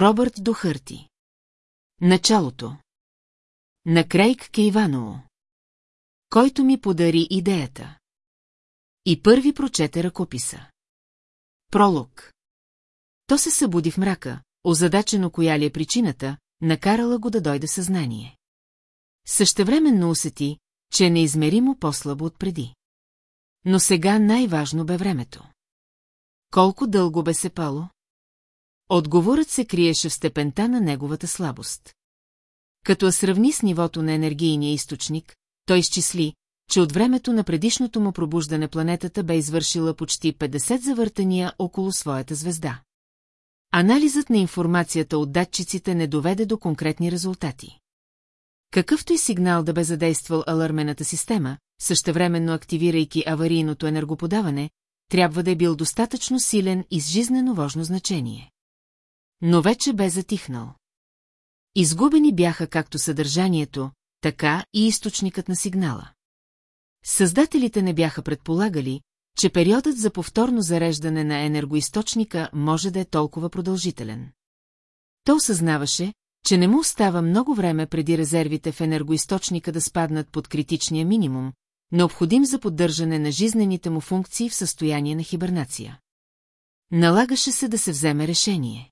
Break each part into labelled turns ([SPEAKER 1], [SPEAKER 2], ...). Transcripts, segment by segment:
[SPEAKER 1] Робърт Дохърти. Началото. На Крейг Кейваноо. Който ми подари идеята. И първи прочете ръкописа. Пролог. То се събуди в мрака, озадачено коя ли е причината, накарала го да дойде съзнание. Същевременно усети, че е неизмеримо по-слабо от преди. Но сега най-важно бе времето. Колко дълго бе се пало? Отговорът се криеше в степента на неговата слабост. Като я сравни с нивото на енергийния източник, той изчисли, че от времето на предишното му пробуждане планетата бе извършила почти 50 завъртания около своята звезда. Анализът на информацията от датчиците не доведе до конкретни резултати. Какъвто и сигнал да бе задействал алармената система, същевременно активирайки аварийното енергоподаване, трябва да е бил достатъчно силен и с жизнено важно значение. Но вече бе затихнал. Изгубени бяха както съдържанието, така и източникът на сигнала. Създателите не бяха предполагали, че периодът за повторно зареждане на енергоисточника може да е толкова продължителен. То осъзнаваше, че не му остава много време преди резервите в енергоисточника да спаднат под критичния минимум, необходим за поддържане на жизнените му функции в състояние на хибернация. Налагаше се да се вземе решение.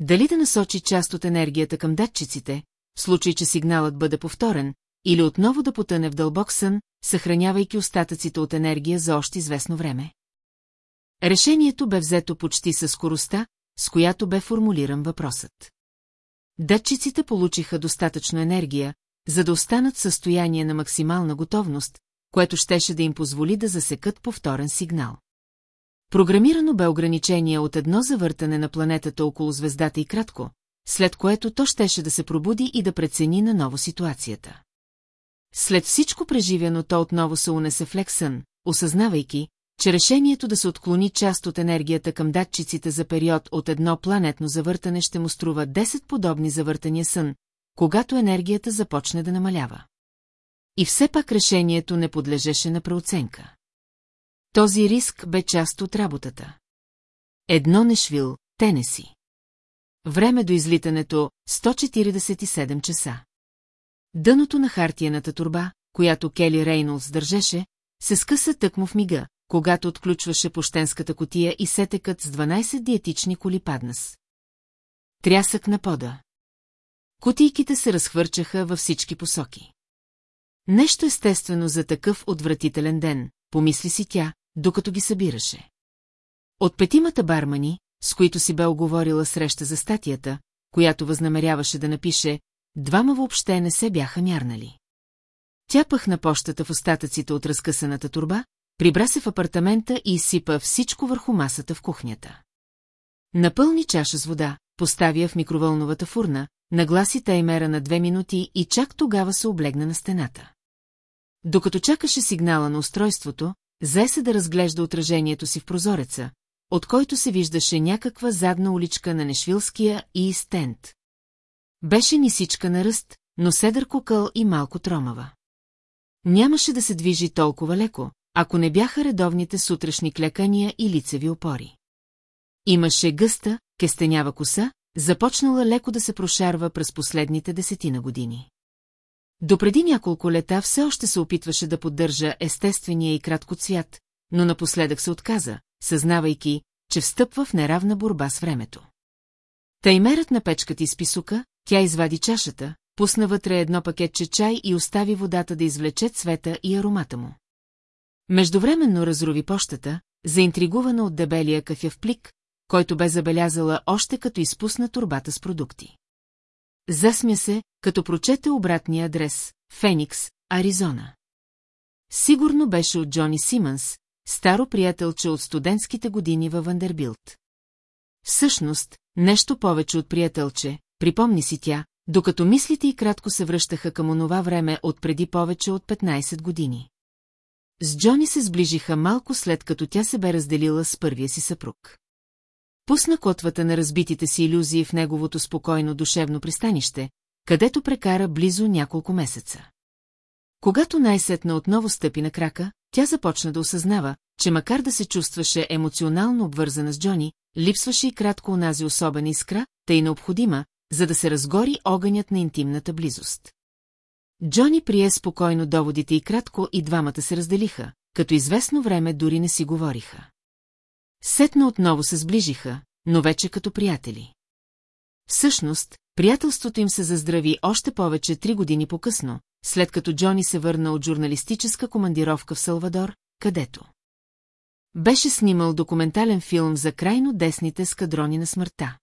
[SPEAKER 1] Дали да насочи част от енергията към датчиците, в случай, че сигналът бъде повторен, или отново да потъне в дълбок сън, съхранявайки остатъците от енергия за още известно време. Решението бе взето почти със скоростта, с която бе формулиран въпросът. Датчиците получиха достатъчно енергия, за да останат в състояние на максимална готовност, което щеше да им позволи да засекат повторен сигнал. Програмирано бе ограничение от едно завъртане на планетата около звездата и кратко, след което то щеше да се пробуди и да прецени на ново ситуацията. След всичко преживяно то отново се унесе в лексън, осъзнавайки, че решението да се отклони част от енергията към датчиците за период от едно планетно завъртане ще му струва 10 подобни завъртания сън, когато енергията започне да намалява. И все пак решението не подлежеше на преоценка. Този риск бе част от работата. Едно Нешвил, Тенеси. Време до излитането 147 часа. Дъното на хартияната турба, която Кели Рейнолдс държеше, се скъса тъкмо в мига, когато отключваше пощенската котия и сетекът с 12 диетични коли паднас. Трясък на пода. Котийките се разхвърчаха във всички посоки. Нещо естествено за такъв отвратителен ден, помисли си тя, докато ги събираше. От петимата бармани, с които си бе оговорила среща за статията, която възнамеряваше да напише, двама въобще не се бяха мярнали. Тя пъхна пощата в остатъците от разкъсаната турба, прибра се в апартамента и изсипа всичко върху масата в кухнята. Напълни чаша с вода, поставя в микровълновата фурна, нагласи таймера на две минути и чак тогава се облегна на стената. Докато чакаше сигнала на устройството, зае се да разглежда отражението си в прозореца, от който се виждаше някаква задна уличка на Нешвилския и стенд. Беше нисичка на ръст, но седър кукъл и малко тромава. Нямаше да се движи толкова леко, ако не бяха редовните сутрешни клекания и лицеви опори. Имаше гъста, кестенява коса, започнала леко да се прошарва през последните десетина години. Допреди няколко лета все още се опитваше да поддържа естествения и кратко цвят, но напоследък се отказа, съзнавайки, че встъпва в неравна борба с времето. Таймерът на печката изписука, тя извади чашата, пусна вътре едно пакетче чай и остави водата да извлече цвета и аромата му. Междувременно разрови пощата, заинтригувана от дебелия кафяв плик, който бе забелязала още като изпусна турбата с продукти. Засмя се, като прочете обратния адрес – Феникс, Аризона. Сигурно беше от Джони Симънс, старо приятелче от студентските години във Вандербилт. Всъщност, нещо повече от приятелче, припомни си тя, докато мислите и кратко се връщаха към онова време от преди повече от 15 години. С Джони се сближиха малко след като тя се бе разделила с първия си съпруг. Пусна котвата на разбитите си иллюзии в неговото спокойно душевно пристанище, където прекара близо няколко месеца. Когато най-сетна отново стъпи на крака, тя започна да осъзнава, че макар да се чувстваше емоционално обвързана с Джони, липсваше и кратко онази особена искра, тъй необходима, за да се разгори огънят на интимната близост. Джони прие спокойно доводите и кратко и двамата се разделиха, като известно време дори не си говориха. Сетна отново се сближиха, но вече като приятели. Всъщност, приятелството им се заздрави още повече три години по-късно, след като Джони се върна от журналистическа командировка в Салвадор, където беше снимал документален филм за крайно десните скадрони на смъртта.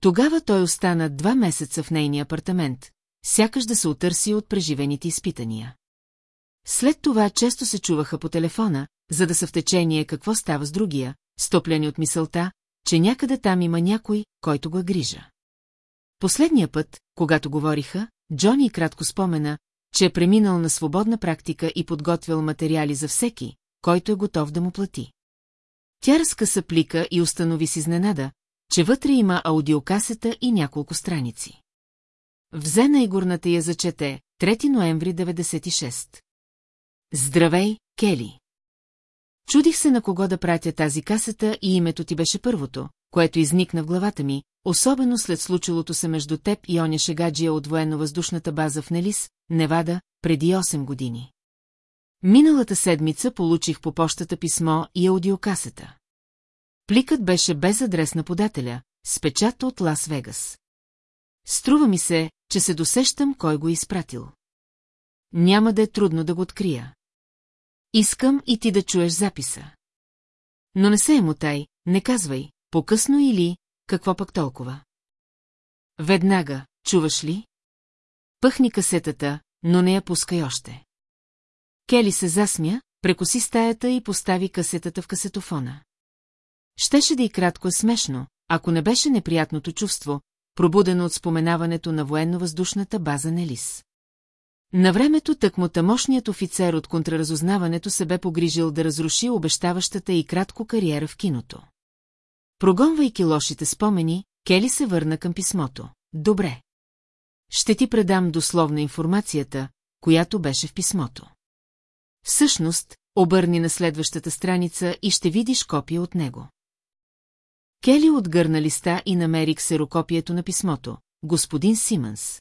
[SPEAKER 1] Тогава той остана два месеца в нейния апартамент, сякаш да се отърси от преживените изпитания. След това често се чуваха по телефона, за да са в течение какво става с другия, стоплени от мисълта, че някъде там има някой, който го грижа. Последния път, когато говориха, Джони кратко спомена, че е преминал на свободна практика и подготвил материали за всеки, който е готов да му плати. Тя разкъса плика и установи с изненада, че вътре има аудиокасета и няколко страници. Взе на игорната я зачете, 3 ноември 96. Здравей, Кели! Чудих се на кого да пратя тази касета и името ти беше първото, което изникна в главата ми, особено след случилото се между теб и оня шегаджия от военно-въздушната база в Нелис, Невада, преди 8 години. Миналата седмица получих по почтата писмо и аудиокасета. Пликът беше без адрес на подателя, с печат от Лас-Вегас. Струва ми се, че се досещам кой го изпратил. Няма да е трудно да го открия. Искам и ти да чуеш записа. Но не се емотай, не казвай, по-късно или, какво пък толкова. Веднага, чуваш ли? Пъхни касетата, но не я пускай още. Кели се засмя, прекоси стаята и постави касетата в касетофона. Щеше да и кратко е смешно, ако не беше неприятното чувство, пробудено от споменаването на военно-въздушната база Нелис. На времето тъкмо тамошният офицер от контраразузнаването се бе погрижил да разруши обещаващата и кратко кариера в киното. Прогонвайки лошите спомени, Кели се върна към писмото. Добре. Ще ти предам дословно информацията, която беше в писмото. Всъщност, обърни на следващата страница и ще видиш копия от него. Кели отгърна листа и намери ксерокопието на писмото. Господин Симънс.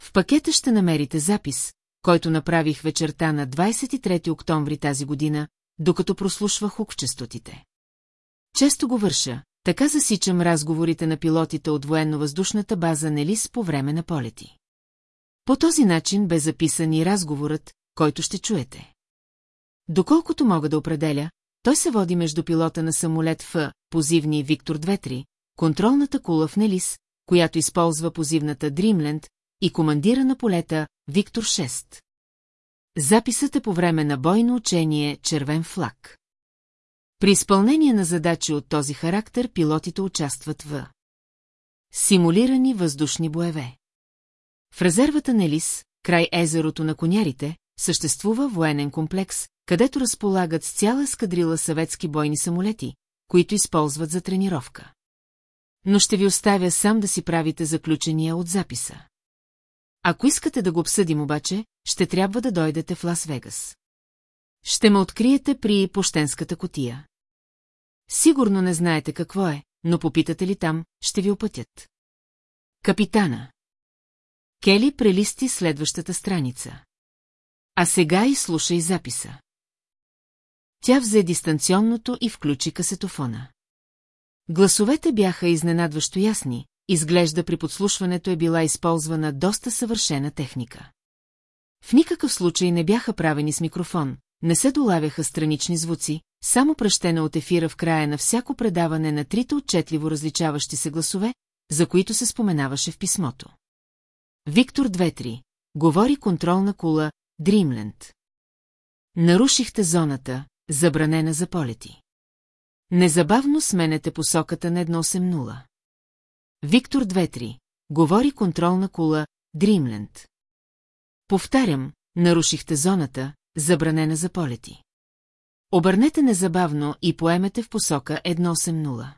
[SPEAKER 1] В пакета ще намерите запис, който направих вечерта на 23 октомври тази година, докато прослушвах общестотите. Често го върша, така засичам разговорите на пилотите от военно-въздушната база Нелис по време на полети. По този начин бе записан и разговорът, който ще чуете. Доколкото мога да определя, той се води между пилота на самолет в позивни Виктор 2-3, контролната кула в Нелис, която използва позивната Дримленд, и командира на полета Виктор 6. Записът е по време на бойно учение Червен флаг. При изпълнение на задачи от този характер пилотите участват в симулирани въздушни боеве. В резервата Нелис, край езерото на конярите, съществува военен комплекс, където разполагат с цяла ескадрила съветски бойни самолети, които използват за тренировка. Но ще ви оставя сам да си правите заключения от записа. Ако искате да го обсъдим обаче, ще трябва да дойдете в Лас-Вегас. Ще ме откриете при пощенската котия. Сигурно не знаете какво е, но попитате ли там, ще ви опътят. Капитана. Кели прелисти следващата страница. А сега и слушай записа. Тя взе дистанционното и включи касетофона. Гласовете бяха изненадващо ясни, изглежда при подслушването е била използвана доста съвършена техника. В никакъв случай не бяха правени с микрофон, не се долавяха странични звуци, само пръщена от ефира в края на всяко предаване на трите отчетливо различаващи се гласове, за които се споменаваше в писмото. Виктор 2-3. Говори контролна кула Дримленд. Нарушихте зоната, забранена за полети. Незабавно сменете посоката на 180. Виктор 2-3. Говори контролна кула Дримленд. Повтарям, нарушихте зоната, забранена за полети. Обърнете незабавно и поемете в посока 180.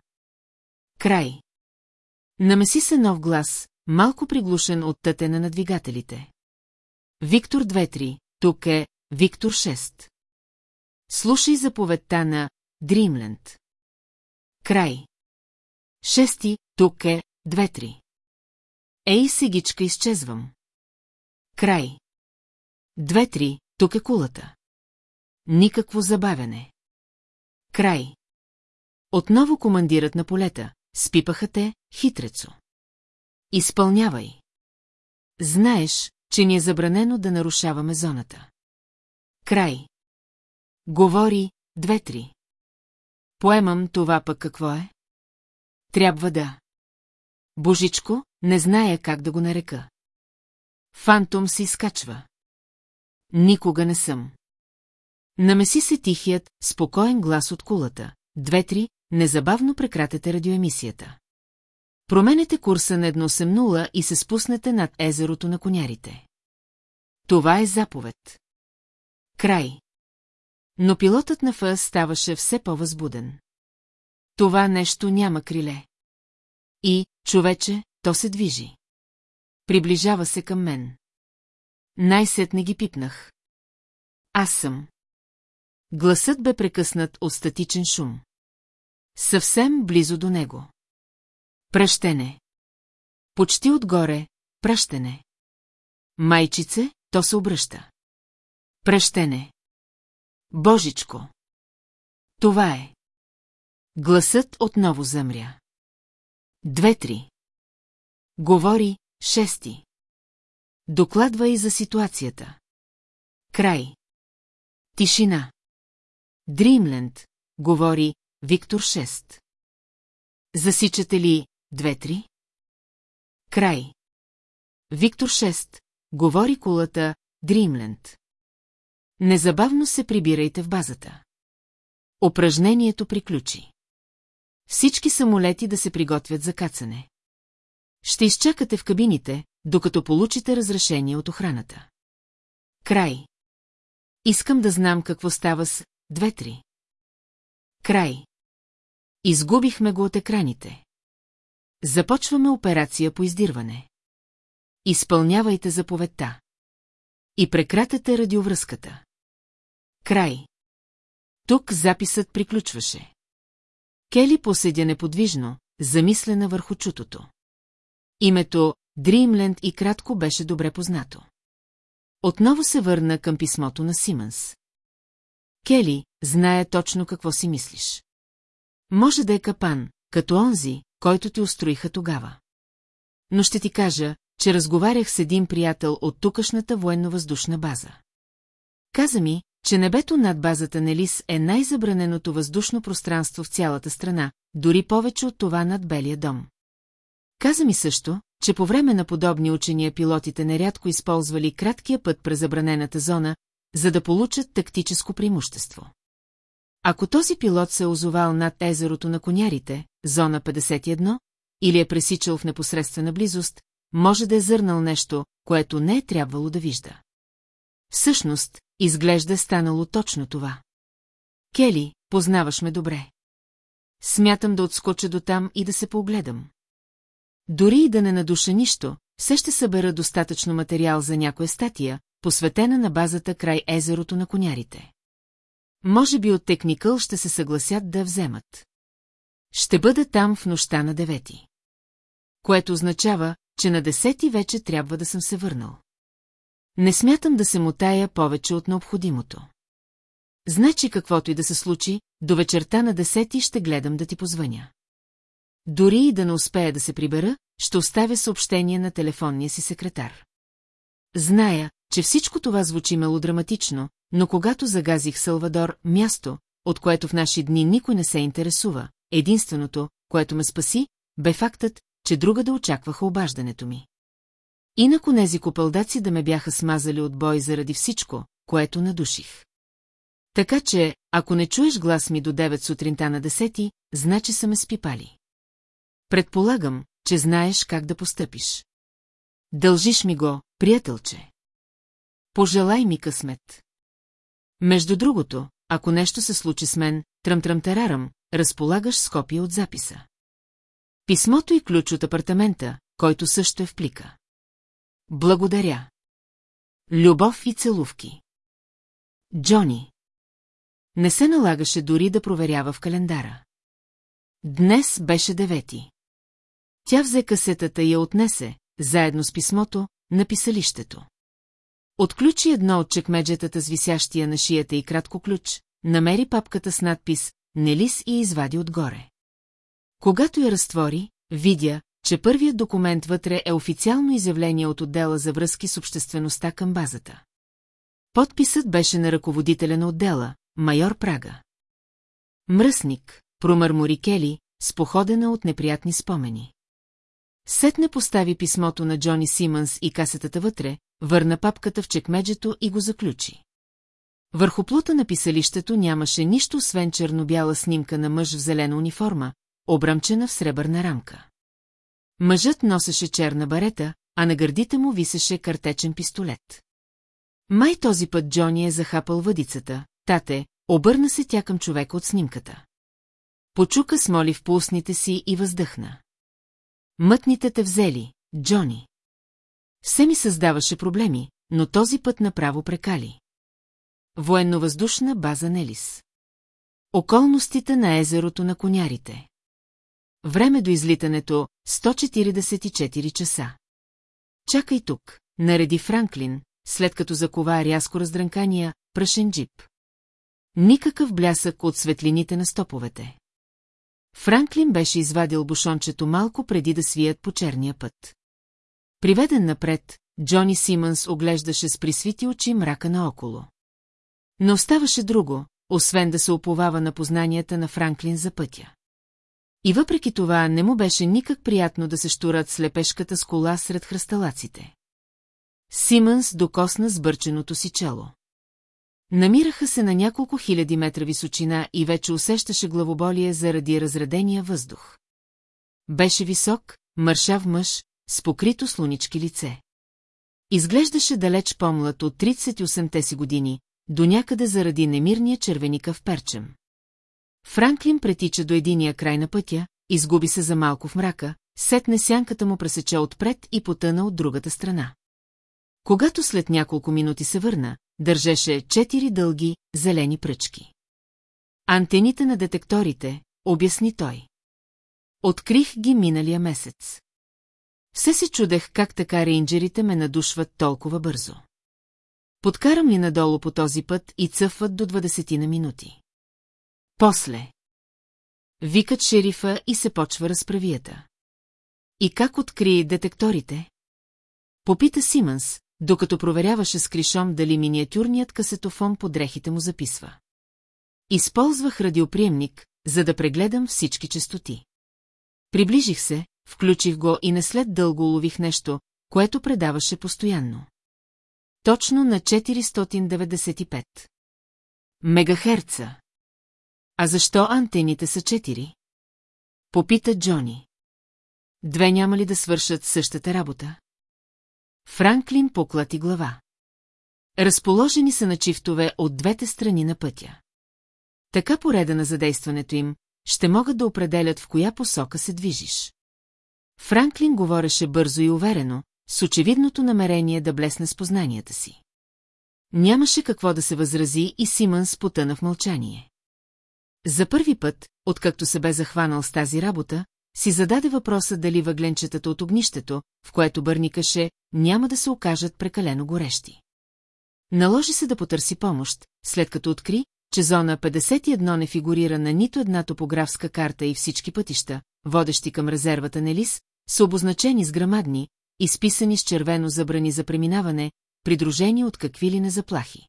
[SPEAKER 1] Край. Намеси се нов глас, малко приглушен от тътена на двигателите. Виктор 2-3, тук е Виктор 6. Слушай заповедта на Дримленд. Край. Шести, тук е, две-три. Ей, сегичка, изчезвам. Край. Две-три, тук е кулата. Никакво забавяне. Край. Отново командират на полета, спипаха те, хитрецо. Изпълнявай. Знаеш, че ни е забранено да нарушаваме зоната. Край. Говори, две-три. Поемам това пък какво е? Трябва да. Божичко, не зная как да го нарека. Фантом се изкачва. Никога не съм. Намеси се тихият, спокоен глас от кулата. Две-три, незабавно прекратете радиоемисията. Променете курса на 180 и се спуснете над езерото на конярите. Това е заповед. Край. Но пилотът на ФАС ставаше все по-възбуден. Това нещо няма криле. И, човече, то се движи. Приближава се към мен. Най-сетне ги пипнах. Аз съм. Гласът бе прекъснат от статичен шум. Съвсем близо до него. Пръщене. Почти отгоре, пръщене. Майчице, то се обръща. Пръщене. Божичко. Това е. Гласът отново замря. Две-три. Говори, шести. Докладва и за ситуацията. Край. Тишина. Дримленд, говори Виктор 6. Засичате ли две-три? Край. Виктор 6. Говори кулата Дримленд. Незабавно се прибирайте в базата. Упражнението приключи. Всички самолети да се приготвят за кацане. Ще изчакате в кабините, докато получите разрешение от охраната. Край. Искам да знам какво става с две-три. Край. Изгубихме го от екраните. Започваме операция по издирване. Изпълнявайте заповедта. И прекратете радиовръзката. Край. Тук записът приключваше. Кели поседя неподвижно, замислена върху чутото. Името Дримленд и кратко беше добре познато. Отново се върна към писмото на Симънс. Кели, зная точно какво си мислиш. Може да е капан, като онзи, който ти устроиха тогава. Но ще ти кажа, че разговарях с един приятел от тукашната военно-въздушна база. Каза ми, че небето над базата Нелис е най-забраненото въздушно пространство в цялата страна, дори повече от това над Белия дом. Каза ми също, че по време на подобни учения пилотите нерядко използвали краткия път през забранената зона, за да получат тактическо преимущество. Ако този пилот се е озовал над езерото на конярите, зона 51, или е пресичал в непосредствена близост, може да е зърнал нещо, което не е трябвало да вижда. Всъщност, изглежда станало точно това. Кели, познаваш ме добре. Смятам да отскоча до там и да се погледам. Дори и да не надуша нищо, все ще събера достатъчно материал за някоя статия, посветена на базата край езерото на конярите. Може би от Техникъл ще се съгласят да вземат. Ще бъда там в нощта на девети. Което означава, че на десети вече трябва да съм се върнал. Не смятам да се мутая повече от необходимото. Значи каквото и да се случи, до вечерта на десети ще гледам да ти позвъня. Дори и да не успея да се прибера, ще оставя съобщение на телефонния си секретар. Зная, че всичко това звучи мелодраматично, но когато загазих Салвадор, място, от което в наши дни никой не се интересува, единственото, което ме спаси, бе фактът, че друга да очакваха обаждането ми. Инак онези купълдаци да ме бяха смазали от бой заради всичко, което надуших. Така че, ако не чуеш глас ми до 9 сутринта на 10, значи са ме спипали. Предполагам, че знаеш как да постъпиш. Дължиш ми го, приятелче. Пожелай ми късмет. Между другото, ако нещо се случи с мен, тръм-тръм-тарарам, разполагаш с копия от записа. Писмото и ключ от апартамента, който също е в плика. Благодаря. Любов и целувки. Джони. Не се налагаше дори да проверява в календара. Днес беше девети. Тя взе касетата и я отнесе, заедно с писмото, на писалището. Отключи едно от чекмеджетата с висящия на шията и кратко ключ, намери папката с надпис «Нелис» и извади отгоре. Когато я разтвори, видя, че първият документ вътре е официално изявление от отдела за връзки с обществеността към базата. Подписът беше на ръководителя на отдела, майор Прага. Мръсник, промърмори Кели, споходена от неприятни спомени. Сетне постави писмото на Джони Симънс и касетата вътре, върна папката в чекмеджето и го заключи. Върху плута на писалището нямаше нищо, освен черно-бяла снимка на мъж в зелена униформа, обрамчена в сребърна рамка. Мъжът носеше черна барета, а на гърдите му висеше картечен пистолет. Май този път Джони е захапал въдицата, тате, обърна се тя към човека от снимката. Почука смоли в пулсните си и въздъхна. Мътните те взели, Джони. Все ми създаваше проблеми, но този път направо прекали. Военновъздушна база Нелис. Околностите на езерото на конярите. Време до излитането 144 часа. Чакай тук, нареди Франклин, след като закова рязко раздрънкания, прашен джип. Никакъв блясък от светлините на стоповете. Франклин беше извадил бушончето малко преди да свият по черния път. Приведен напред, Джони Симънс оглеждаше с присвити очи мрака наоколо. Но оставаше друго, освен да се оповава на познанията на Франклин за пътя. И въпреки това не му беше никак приятно да се штурат слепешката с кола сред хръсталаците. Симънс докосна сбърченото си чело. Намираха се на няколко хиляди метра височина и вече усещаше главоболие заради разредения въздух. Беше висок, мършав мъж, с покрито слонички лице. Изглеждаше далеч по-млад от 38-те си години, до някъде заради немирния червеникъв перчем. Франклин претича до единия край на пътя, изгуби се за малко в мрака, сетне сянката му пресече отпред и потъна от другата страна. Когато след няколко минути се върна, държеше четири дълги, зелени пръчки. Антените на детекторите, обясни той. Открих ги миналия месец. Все се чудех как така рейнджерите ме надушват толкова бързо. Подкарам ли надолу по този път и цъфват до 20 на минути. После. Викат шерифа и се почва разправията. И как откри детекторите? Попита Симънс, докато проверяваше с кришом дали миниатюрният касетофон по дрехите му записва. Използвах радиоприемник, за да прегледам всички частоти. Приближих се, включих го и не след дълго улових нещо, което предаваше постоянно. Точно на 495. Мегахерца. А защо антените са 4? Попита Джони. Две няма ли да свършат същата работа? Франклин поклати глава. Разположени са на чифтове от двете страни на пътя. Така пореда на задействането им, ще могат да определят в коя посока се движиш. Франклин говореше бързо и уверено, с очевидното намерение да блесне с познанията си. Нямаше какво да се възрази и Симънс потъна в мълчание. За първи път, откакто се бе захванал с тази работа, си зададе въпроса дали въгленчетата от огнището, в което бърникаше, няма да се окажат прекалено горещи. Наложи се да потърси помощ, след като откри, че зона 51 не фигурира на нито една топографска карта и всички пътища, водещи към резервата Нелис, са обозначени с грамадни, изписани с червено забрани за преминаване, придружени от какви ли не заплахи.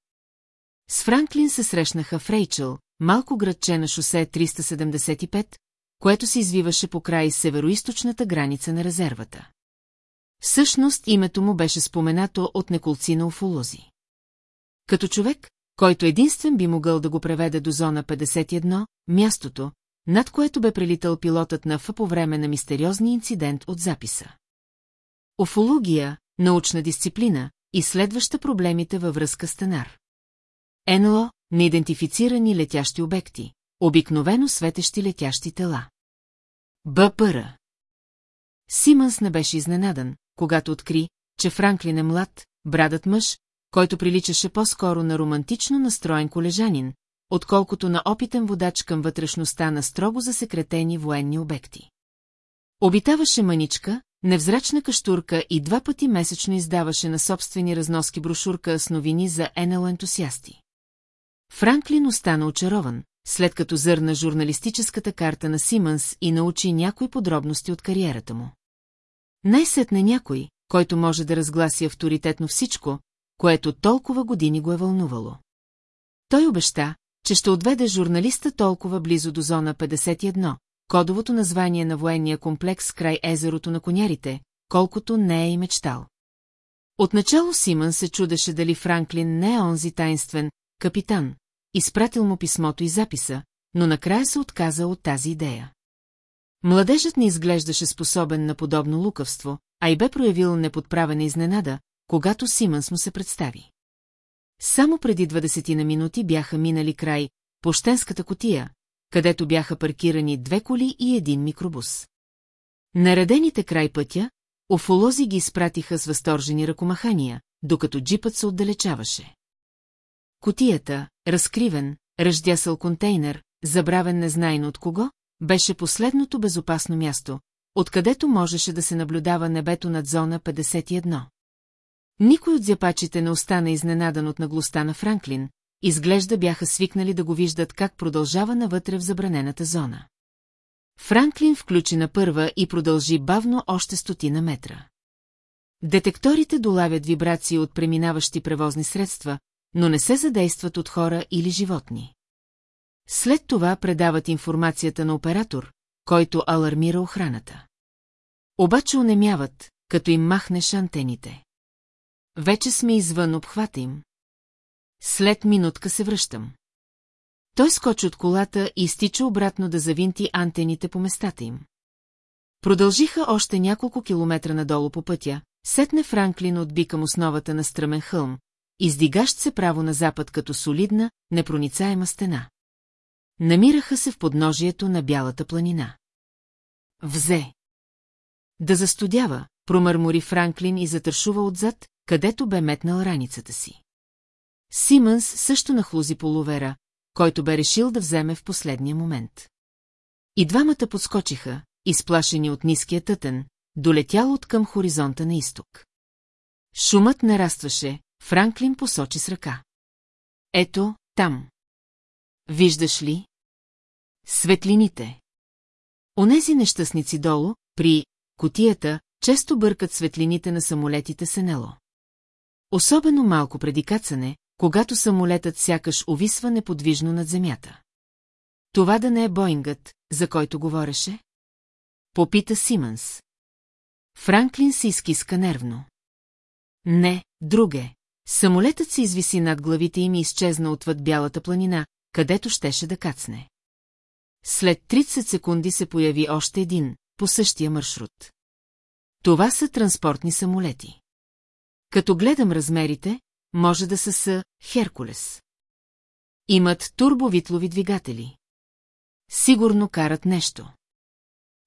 [SPEAKER 1] С Франклин се срещнаха в Рейчел, малко градче на шосе 375, което се извиваше по край североисточната граница на резервата. Всъщност името му беше споменато от неколци на уфолози. Като човек, който единствен би могъл да го преведе до зона 51, мястото, над което бе прелитал пилотът на ФА по време на мистериозния инцидент от записа. Офология, научна дисциплина, изследваща проблемите във връзка с тенар. НЛО – неидентифицирани летящи обекти, обикновено светещи летящи тела. БПР Симънс не беше изненадан, когато откри, че Франклин е млад, брадът мъж, който приличаше по-скоро на романтично настроен колежанин, отколкото на опитен водач към вътрешността на строго засекретени военни обекти. Обитаваше маничка, невзрачна каштурка и два пъти месечно издаваше на собствени разноски брошурка с новини за НЛ ентусиасти. Франклин остана очарован, след като зърна журналистическата карта на Симънс и научи някои подробности от кариерата му. Най-сетне някой, който може да разгласи авторитетно всичко, което толкова години го е вълнувало. Той обеща, че ще отведе журналиста толкова близо до зона 51, кодовото название на военния комплекс край езерото на конярите, колкото не е и мечтал. Отначало Симън се чудеше дали Франклин не е онзи тайнствен капитан, изпратил му писмото и записа, но накрая се отказа от тази идея. Младежът не изглеждаше способен на подобно лукавство, а и бе проявил неподправена изненада, когато Симънс му се представи. Само преди 20 на минути бяха минали край пощенската котия, където бяха паркирани две коли и един микробус. Наредените край пътя, офолози ги изпратиха с възторжени ръкомахания, докато джипът се отдалечаваше. Котията, разкривен, ръждясъл контейнер, забравен незнайно от кого, беше последното безопасно място, откъдето можеше да се наблюдава небето над зона 51. Никой от зяпачите не остана изненадан от наглостта на Франклин, изглежда бяха свикнали да го виждат как продължава навътре в забранената зона. Франклин включи на първа и продължи бавно още стотина метра. Детекторите долавят вибрации от преминаващи превозни средства, но не се задействат от хора или животни. След това предават информацията на оператор, който алармира охраната. Обаче онемяват, като им махнеш антените. Вече сме извън обхвата им. След минутка се връщам. Той скочи от колата и изтича обратно да завинти антените по местата им. Продължиха още няколко километра надолу по пътя, сетне Франклин отби към основата на стръмен хълм, издигащ се право на запад като солидна, непроницаема стена. Намираха се в подножието на бялата планина. Взе. Да застудява, промърмори Франклин и затършува отзад, където бе метнал раницата си. Симънс също нахлузи полувера, който бе решил да вземе в последния момент. И двамата подскочиха, изплашени от ниския тътен, долетял от към хоризонта на изток. Шумът нарастваше, Франклин посочи с ръка. Ето, там. Виждаш ли? Светлините. Онези нещастници долу, при котията, често бъркат светлините на самолетите Сенело. Особено малко преди кацане, когато самолетът сякаш увисва неподвижно над земята. Това да не е Боингът, за който говореше? Попита Симънс. Франклин се изкиска нервно. Не, друге. Самолетът се извиси над главите им и изчезна отвъд бялата планина, където щеше да кацне. След 30 секунди се появи още един, по същия маршрут. Това са транспортни самолети. Като гледам размерите, може да са с Херкулес. Имат турбовитлови двигатели. Сигурно карат нещо.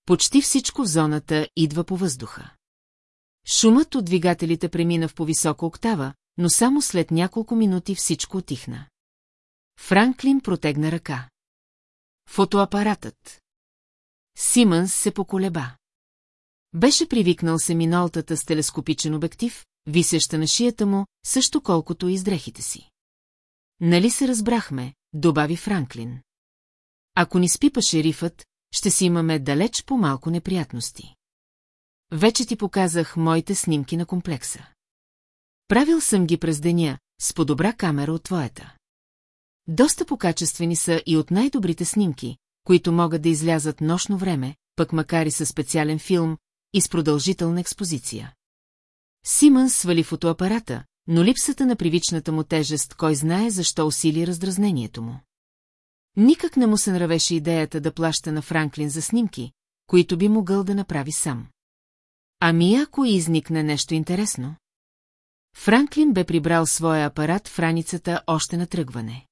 [SPEAKER 1] Почти всичко в зоната идва по въздуха. Шумът от двигателите премина в повисока октава, но само след няколко минути всичко отихна. Франклин протегна ръка. Фотоапаратът. Симънс се поколеба. Беше привикнал се минолтата с телескопичен обектив, висеща на шията му, също колкото и с дрехите си. Нали се разбрахме, добави Франклин. Ако ни спипа шерифът, ще си имаме далеч по-малко неприятности. Вече ти показах моите снимки на комплекса. Правил съм ги през деня, с по-добра камера от твоята. Доста покачествени са и от най-добрите снимки, които могат да излязат нощно време, пък макар и със специален филм, и с продължителна експозиция. Симън свали фотоапарата, но липсата на привичната му тежест, кой знае защо усили раздразнението му. Никак не му се нравеше идеята да плаща на Франклин за снимки, които би могъл да направи сам. Ами ако изникне нещо интересно? Франклин бе прибрал своя апарат в раницата още на тръгване.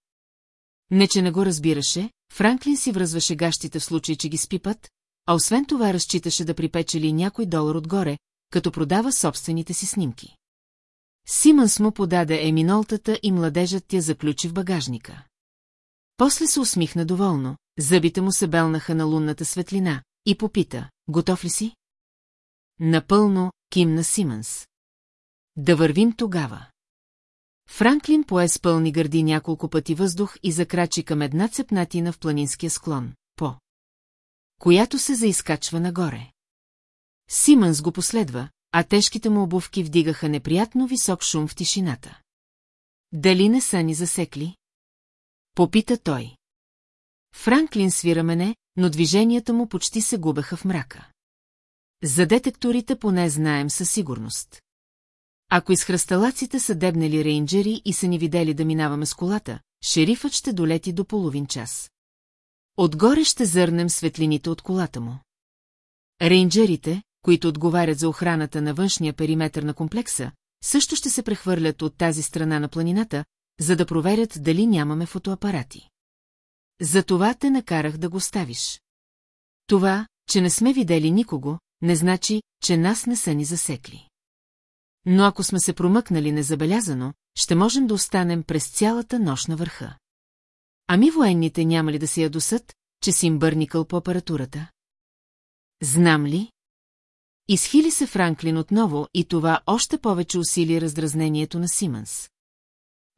[SPEAKER 1] Не, че не го разбираше, Франклин си връзваше гащите в случай, че ги спипат, а освен това разчиташе да припечели някой долар отгоре, като продава собствените си снимки. Симънс му подаде еминолтата и младежът тя заключи в багажника. После се усмихна доволно, зъбите му се белнаха на лунната светлина и попита, готов ли си? Напълно, кимна Симънс. Да вървим тогава. Франклин пое с пълни гърди няколко пъти въздух и закрачи към една цепнатина в планинския склон, по която се заискачва нагоре. Симънс го последва, а тежките му обувки вдигаха неприятно висок шум в тишината. Дали не са ни засекли? Попита той. Франклин свира мене, но движенията му почти се губеха в мрака. За детекторите поне знаем със сигурност. Ако из хръсталаците са дебнели рейнджери и са ни видели да минаваме с колата, шерифът ще долети до половин час. Отгоре ще зърнем светлините от колата му. Рейнджерите, които отговарят за охраната на външния периметр на комплекса, също ще се прехвърлят от тази страна на планината, за да проверят дали нямаме фотоапарати. За това те накарах да го ставиш. Това, че не сме видели никого, не значи, че нас не са ни засекли. Но ако сме се промъкнали незабелязано, ще можем да останем през цялата нощ на върха. Ами военните няма ли да се ядосат, че си им бърникал по апаратурата? Знам ли? Изхили се Франклин отново и това още повече усили раздразнението на Симънс.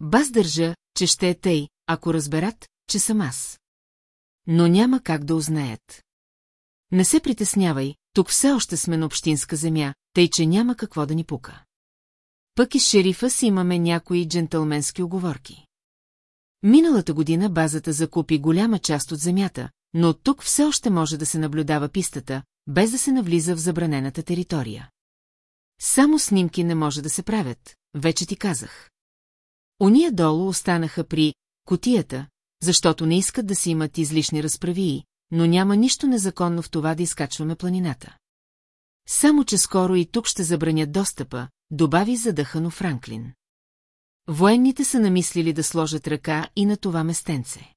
[SPEAKER 1] Баз държа, че ще е тъй, ако разберат, че съм аз. Но няма как да узнаят. Не се притеснявай, тук все още сме на общинска земя, тъй че няма какво да ни пука. Пък и с шерифа си имаме някои джентълменски оговорки. Миналата година базата закупи голяма част от земята, но тук все още може да се наблюдава пистата, без да се навлиза в забранената територия. Само снимки не може да се правят, вече ти казах. Ония долу останаха при котията, защото не искат да си имат излишни разправии, но няма нищо незаконно в това да изкачваме планината. Само, че скоро и тук ще забранят достъпа, добави задъхано Франклин. Военните са намислили да сложат ръка и на това местенце.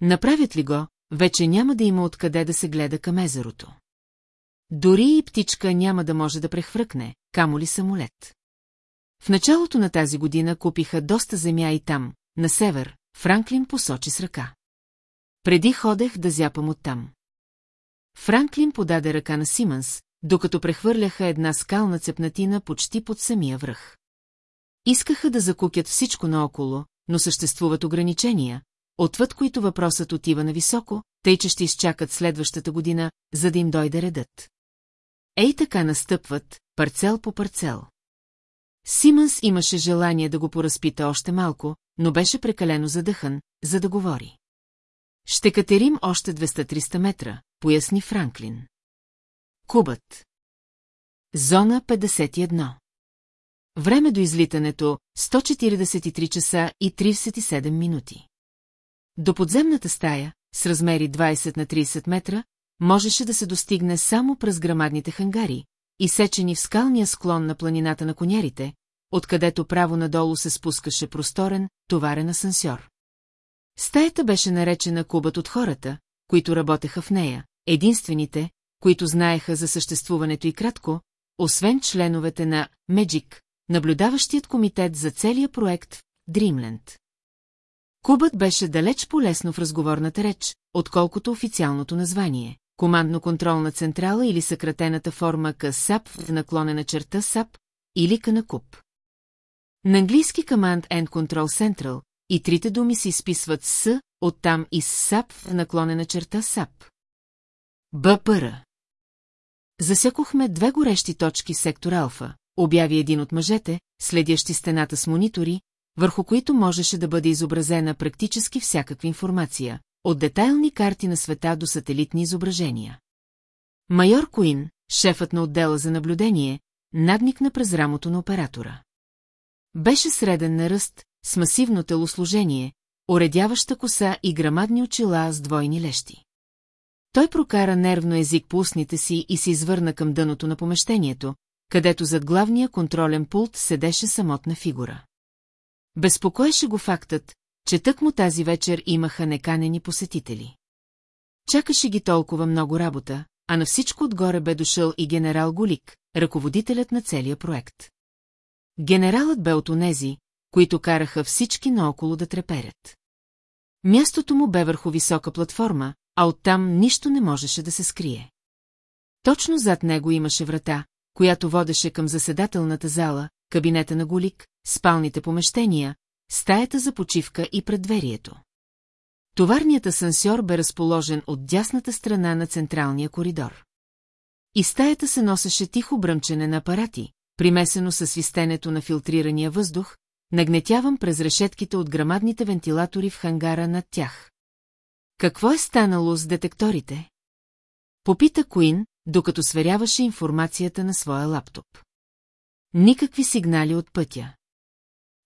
[SPEAKER 1] Направят ли го, вече няма да има откъде да се гледа към езерото. Дори и птичка няма да може да прехвръкне, камо ли самолет. В началото на тази година купиха доста земя и там, на север, Франклин посочи с ръка. Преди ходех да зяпам оттам. Франклин подаде ръка на Симънс, докато прехвърляха една скална цепнатина почти под самия връх. Искаха да закукят всичко наоколо, но съществуват ограничения, отвъд които въпросът отива на високо, тъй че ще изчакат следващата година, за да им дойде редът. Ей така настъпват, парцел по парцел. Симънс имаше желание да го поразпита още малко, но беше прекалено задъхан, за да говори. Ще катерим още 200-300 метра, поясни Франклин. Кубът. Зона 51. Време до излитането 143 часа и 37 минути. До подземната стая, с размери 20 на 30 метра, можеше да се достигне само през грамадните хангари, изсечени в скалния склон на планината на конярите, откъдето право надолу се спускаше просторен, товарен асансьор. Стаята беше наречена кубът от хората, които работеха в нея, единствените, които знаеха за съществуването и кратко, освен членовете на Меджик, наблюдаващият комитет за целия проект Дримленд. Кубът беше далеч по-лесно в разговорната реч, отколкото официалното название – командно-контролна централа или съкратената форма КСАП в наклонена черта САП или КНКУП. На английски Command and Control Central и трите думи се изписват с, оттам и САП в наклонена черта САП. БПР. Засякохме две горещи точки сектор Алфа, обяви един от мъжете, следящи стената с монитори, върху които можеше да бъде изобразена практически всякаква информация, от детайлни карти на света до сателитни изображения. Майор Куин, шефът на отдела за наблюдение, надникна през рамото на оператора. Беше среден на ръст, с масивно телосложение, оредяваща коса и грамадни очила с двойни лещи. Той прокара нервно език по устните си и се извърна към дъното на помещението, където зад главния контролен пулт седеше самотна фигура. Безпокоеше го фактът, че тък му тази вечер имаха неканени посетители. Чакаше ги толкова много работа, а на всичко отгоре бе дошъл и генерал Голик, ръководителят на целия проект. Генералът бе от онези, които караха всички наоколо да треперят. Мястото му бе върху висока платформа, а оттам нищо не можеше да се скрие. Точно зад него имаше врата, която водеше към заседателната зала, кабинета на Голик, спалните помещения, стаята за почивка и предверието. Товарният асансьор бе разположен от дясната страна на централния коридор. И стаята се носеше тихо бръмчене на апарати, примесено със свистенето на филтрирания въздух, нагнетявам през решетките от грамадните вентилатори в хангара над тях. Какво е станало с детекторите? Попита Куин, докато сверяваше информацията на своя лаптоп. Никакви сигнали от пътя.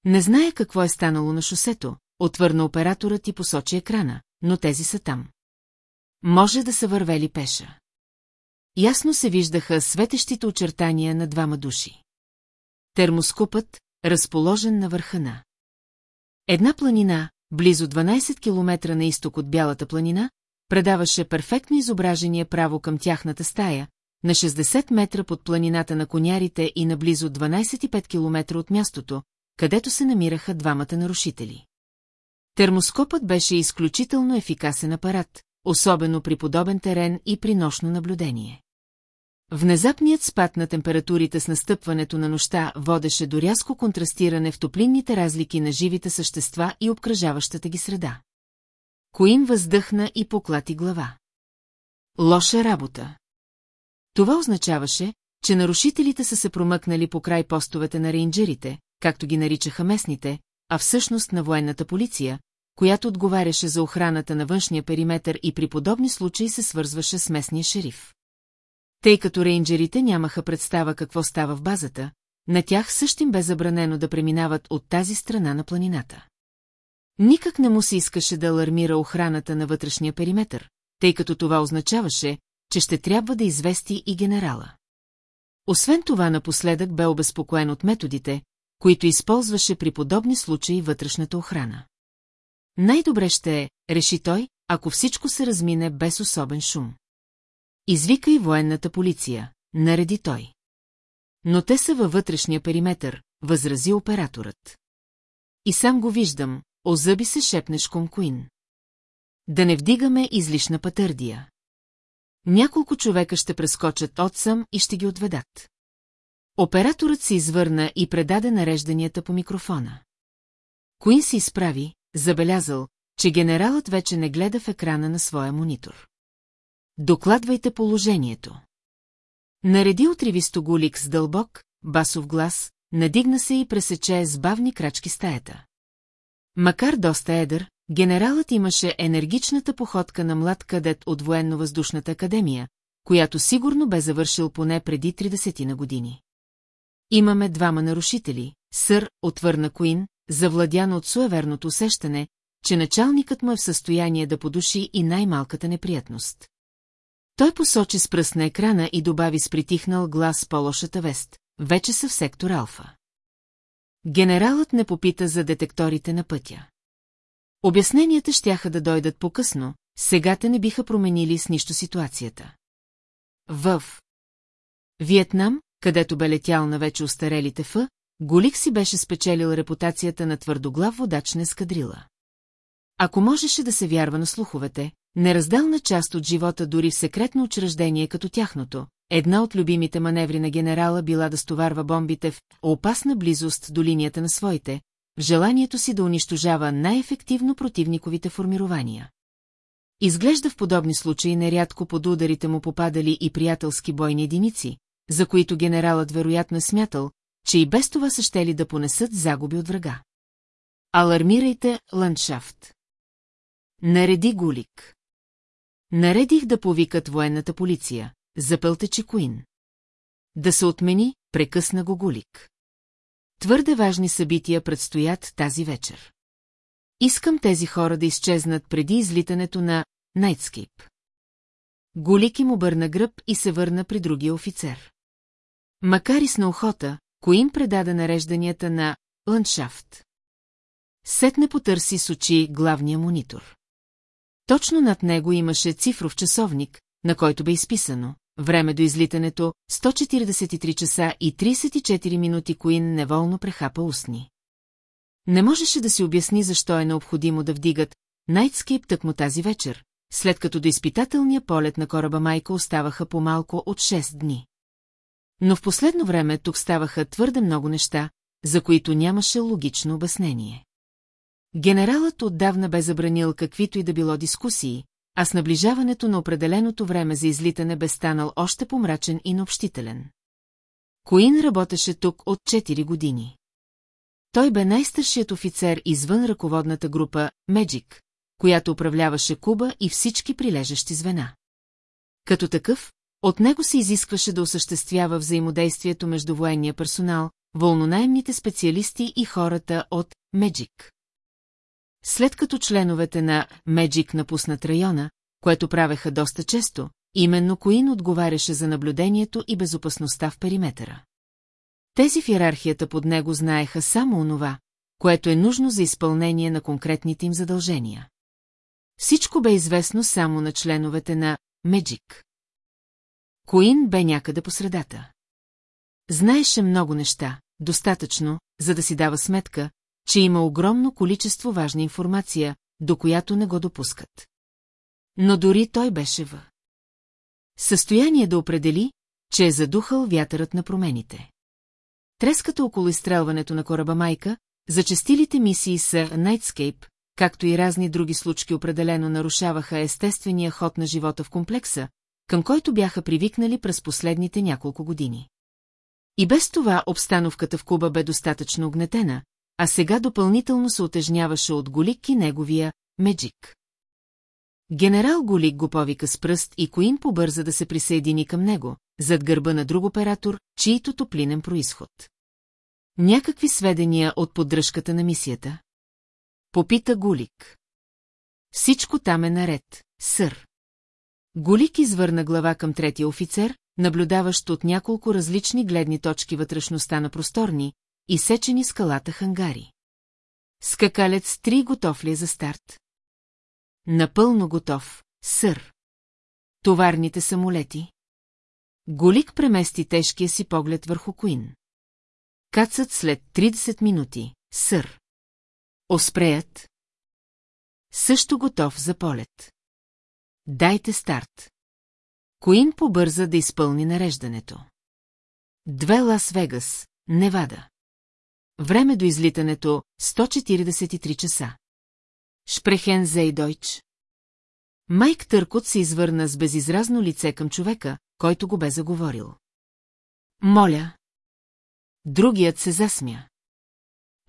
[SPEAKER 1] Не зная какво е станало на шосето, отвърна операторът и посочи екрана, но тези са там. Може да са вървели пеша. Ясно се виждаха светещите очертания на двама души. Термоскопът, разположен на върха на. Една планина, близо 12 км на изток от Бялата планина, предаваше перфектно изображение право към тяхната стая, на 60 метра под планината на конярите и на близо 12,5 км от мястото, където се намираха двамата нарушители. Термоскопът беше изключително ефикасен апарат, особено при подобен терен и при нощно наблюдение. Внезапният спад на температурите с настъпването на нощта водеше до рязко контрастиране в топлинните разлики на живите същества и обкръжаващата ги среда. Коин въздъхна и поклати глава. Лоша работа. Това означаваше, че нарушителите са се промъкнали по край постовете на рейнджерите, както ги наричаха местните, а всъщност на военната полиция, която отговаряше за охраната на външния периметр и при подобни случаи се свързваше с местния шериф. Тъй като рейнджерите нямаха представа какво става в базата, на тях също им бе забранено да преминават от тази страна на планината. Никак не му се искаше да алармира охраната на вътрешния периметр, тъй като това означаваше, че ще трябва да извести и генерала. Освен това напоследък бе обезпокоен от методите, които използваше при подобни случаи вътрешната охрана. Най-добре ще е, реши той, ако всичко се размине без особен шум. Извика и военната полиция, нареди той. Но те са във вътрешния периметър, възрази операторът. И сам го виждам, озъби се шепнеш Комкуин. Да не вдигаме излишна пътърдия. Няколко човека ще прескочат отсъм и ще ги отведат. Операторът се извърна и предаде нарежданията по микрофона. Куин се изправи, забелязал, че генералът вече не гледа в екрана на своя монитор. Докладвайте положението. Нареди отривисто голик с дълбок, басов глас, надигна се и пресече с бавни крачки стаята. Макар доста едър, генералът имаше енергичната походка на млад кадет от военно-въздушната академия, която сигурно бе завършил поне преди 30 на години. Имаме двама нарушители, сър, отвърна Куин, завладяна от суеверното усещане, че началникът му е в състояние да подуши и най-малката неприятност. Той посочи с пръст на екрана и добави с притихнал глас по-лошата вест. Вече са в сектор Алфа. Генералът не попита за детекторите на пътя. Обясненията щяха да дойдат по-късно, сега те не биха променили с нищо ситуацията. В Виетнам, където бе летял на вече устарелите Ф, Голик си беше спечелил репутацията на твърдоглав водач на ескадрила. Ако можеше да се вярва на слуховете, неразделна част от живота дори в секретно учреждение като тяхното, една от любимите маневри на генерала била да стоварва бомбите в опасна близост до линията на своите, в желанието си да унищожава най-ефективно противниковите формирования. Изглежда в подобни случаи нерядко под ударите му попадали и приятелски бойни единици, за които генералът вероятно е смятал, че и без това са щели да понесат загуби от врага. Алармирайте ландшафт. Нареди Гулик. Наредих да повикат военната полиция, запълтече Куин. Да се отмени, прекъсна го Гулик. Твърде важни събития предстоят тази вечер. Искам тези хора да изчезнат преди излитането на Найтскип. Голик им обърна гръб и се върна при другия офицер. Макар и с наухота, Коин предаде нарежданията на ландшафт. Сетне потърси с очи главния монитор. Точно над него имаше цифров часовник, на който бе изписано време до излитането 143 часа и 34 минути Коин неволно прехапа устни. Не можеше да си обясни защо е необходимо да вдигат Найтскейп тъкмо тази вечер, след като до изпитателния полет на кораба Майка оставаха по-малко от 6 дни. Но в последно време тук ставаха твърде много неща, за които нямаше логично обяснение. Генералът отдавна бе забранил каквито и да било дискусии, а с наближаването на определеното време за излитане бе станал още помрачен и необщителен. Коин работеше тук от 4 години. Той бе най-старшият офицер извън ръководната група «Меджик», която управляваше Куба и всички прилежащи звена. Като такъв, от него се изискваше да осъществява взаимодействието между военния персонал, вълнонаемните специалисти и хората от «Меджик». След като членовете на «Меджик» напуснат района, което правеха доста често, именно Коин отговаряше за наблюдението и безопасността в периметъра. Тези в иерархията под него знаеха само онова, което е нужно за изпълнение на конкретните им задължения. Всичко бе известно само на членовете на Меджик. Коин бе някъде по средата. Знаеше много неща, достатъчно, за да си дава сметка, че има огромно количество важна информация, до която не го допускат. Но дори той беше в състояние да определи, че е задухал вятърът на промените. Треската около изстрелването на кораба Майка, зачастилите мисии с Nightscape, както и разни други случки определено нарушаваха естествения ход на живота в комплекса, към който бяха привикнали през последните няколко години. И без това обстановката в Куба бе достатъчно огнетена, а сега допълнително се отежняваше от Голик и неговия Меджик. Генерал Голик го повика с пръст и Коин побърза да се присъедини към него, зад гърба на друг оператор, чието топлинен происход. Някакви сведения от поддръжката на мисията. Попита Гулик. Всичко там е наред, сър. Голик извърна глава към третия офицер, наблюдаващ от няколко различни гледни точки вътрешността на просторни, и сечени скалата хангари. Скакалец три готов ли е за старт? Напълно готов, сър. Товарните самолети. Голик премести тежкия си поглед върху Куин. Кацат след 30 минути, сър. Оспреят. Също готов за полет. Дайте старт. Коин побърза да изпълни нареждането. Две Лас-Вегас, Невада. Време до излитането 143 часа. Шпрехен Зейдойч. Майк Търкот се извърна с безизразно лице към човека, който го бе заговорил. Моля. Другият се засмя.